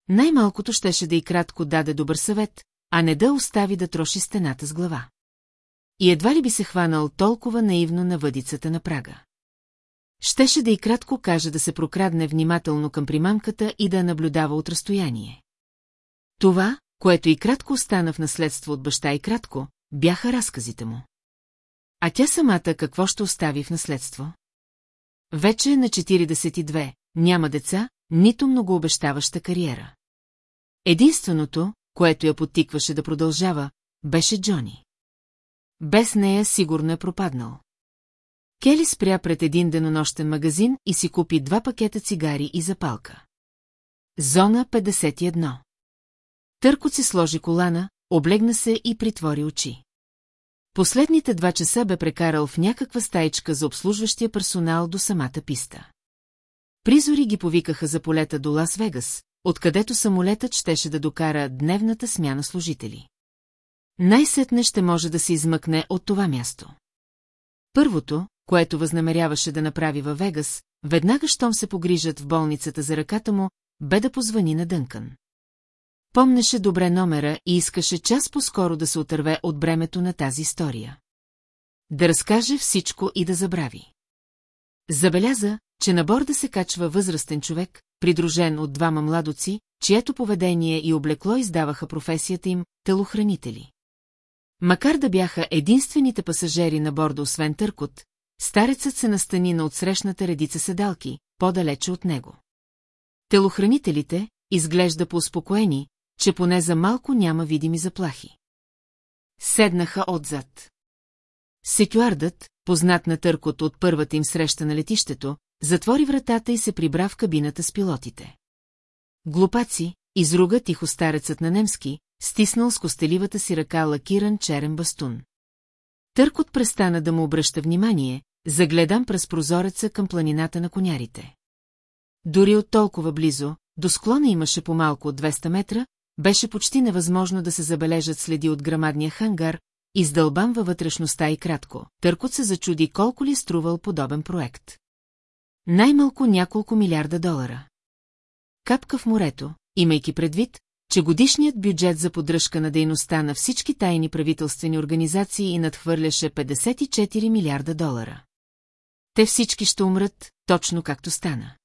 [SPEAKER 1] Най-малкото щеше да и кратко даде добър съвет, а не да остави да троши стената с глава. И едва ли би се хванал толкова наивно на въдицата на прага. Щеше да и кратко каже да се прокрадне внимателно към примамката и да наблюдава от разстояние. Това, което и кратко остана в наследство от баща и кратко, бяха разказите му. А тя самата какво ще остави в наследство? Вече е на 42, няма деца, нито многообещаваща кариера. Единственото, което я потикваше да продължава, беше Джони. Без нея сигурно е пропаднал. Кели спря пред един денонощен магазин и си купи два пакета цигари и запалка. Зона 51 Търкот си сложи колана, облегна се и притвори очи. Последните два часа бе прекарал в някаква стаичка за обслужващия персонал до самата писта. Призори ги повикаха за полета до Лас-Вегас, откъдето самолетът щеше да докара дневната смяна служители. Най-сетне ще може да се измъкне от това място. Първото, което възнамеряваше да направи във Вегас, веднага щом се погрижат в болницата за ръката му, бе да позвани на Дънкан. Помнеше добре номера и искаше час по-скоро да се отърве от бремето на тази история. Да разкаже всичко и да забрави. Забеляза, че на борда се качва възрастен човек, придружен от двама младоци, чието поведение и облекло издаваха професията им – телохранители. Макар да бяха единствените пасажери на борда освен Търкот, старецът се настани на отсрещната редица седалки, по-далече от него. Телохранителите, изглежда по-успокоени, че поне за малко няма видими заплахи. Седнаха отзад. Секюардът, познат на търкот от първата им среща на летището, затвори вратата и се прибра в кабината с пилотите. Глупаци, изруга тихо старецът на немски, стиснал с костеливата си ръка лакиран черен бастун. Търкот престана да му обръща внимание, загледан през прозореца към планината на конярите. Дори от толкова близо, до склона имаше по-малко от 200 метра, беше почти невъзможно да се забележат следи от грамадния хангар, издълбан във вътрешността и кратко. Търкот се зачуди колко ли е струвал подобен проект. Най-малко няколко милиарда долара. Капка в морето, имайки предвид, че годишният бюджет за поддръжка на дейността на всички тайни правителствени организации надхвърляше 54 милиарда долара. Те всички ще умрат, точно както стана.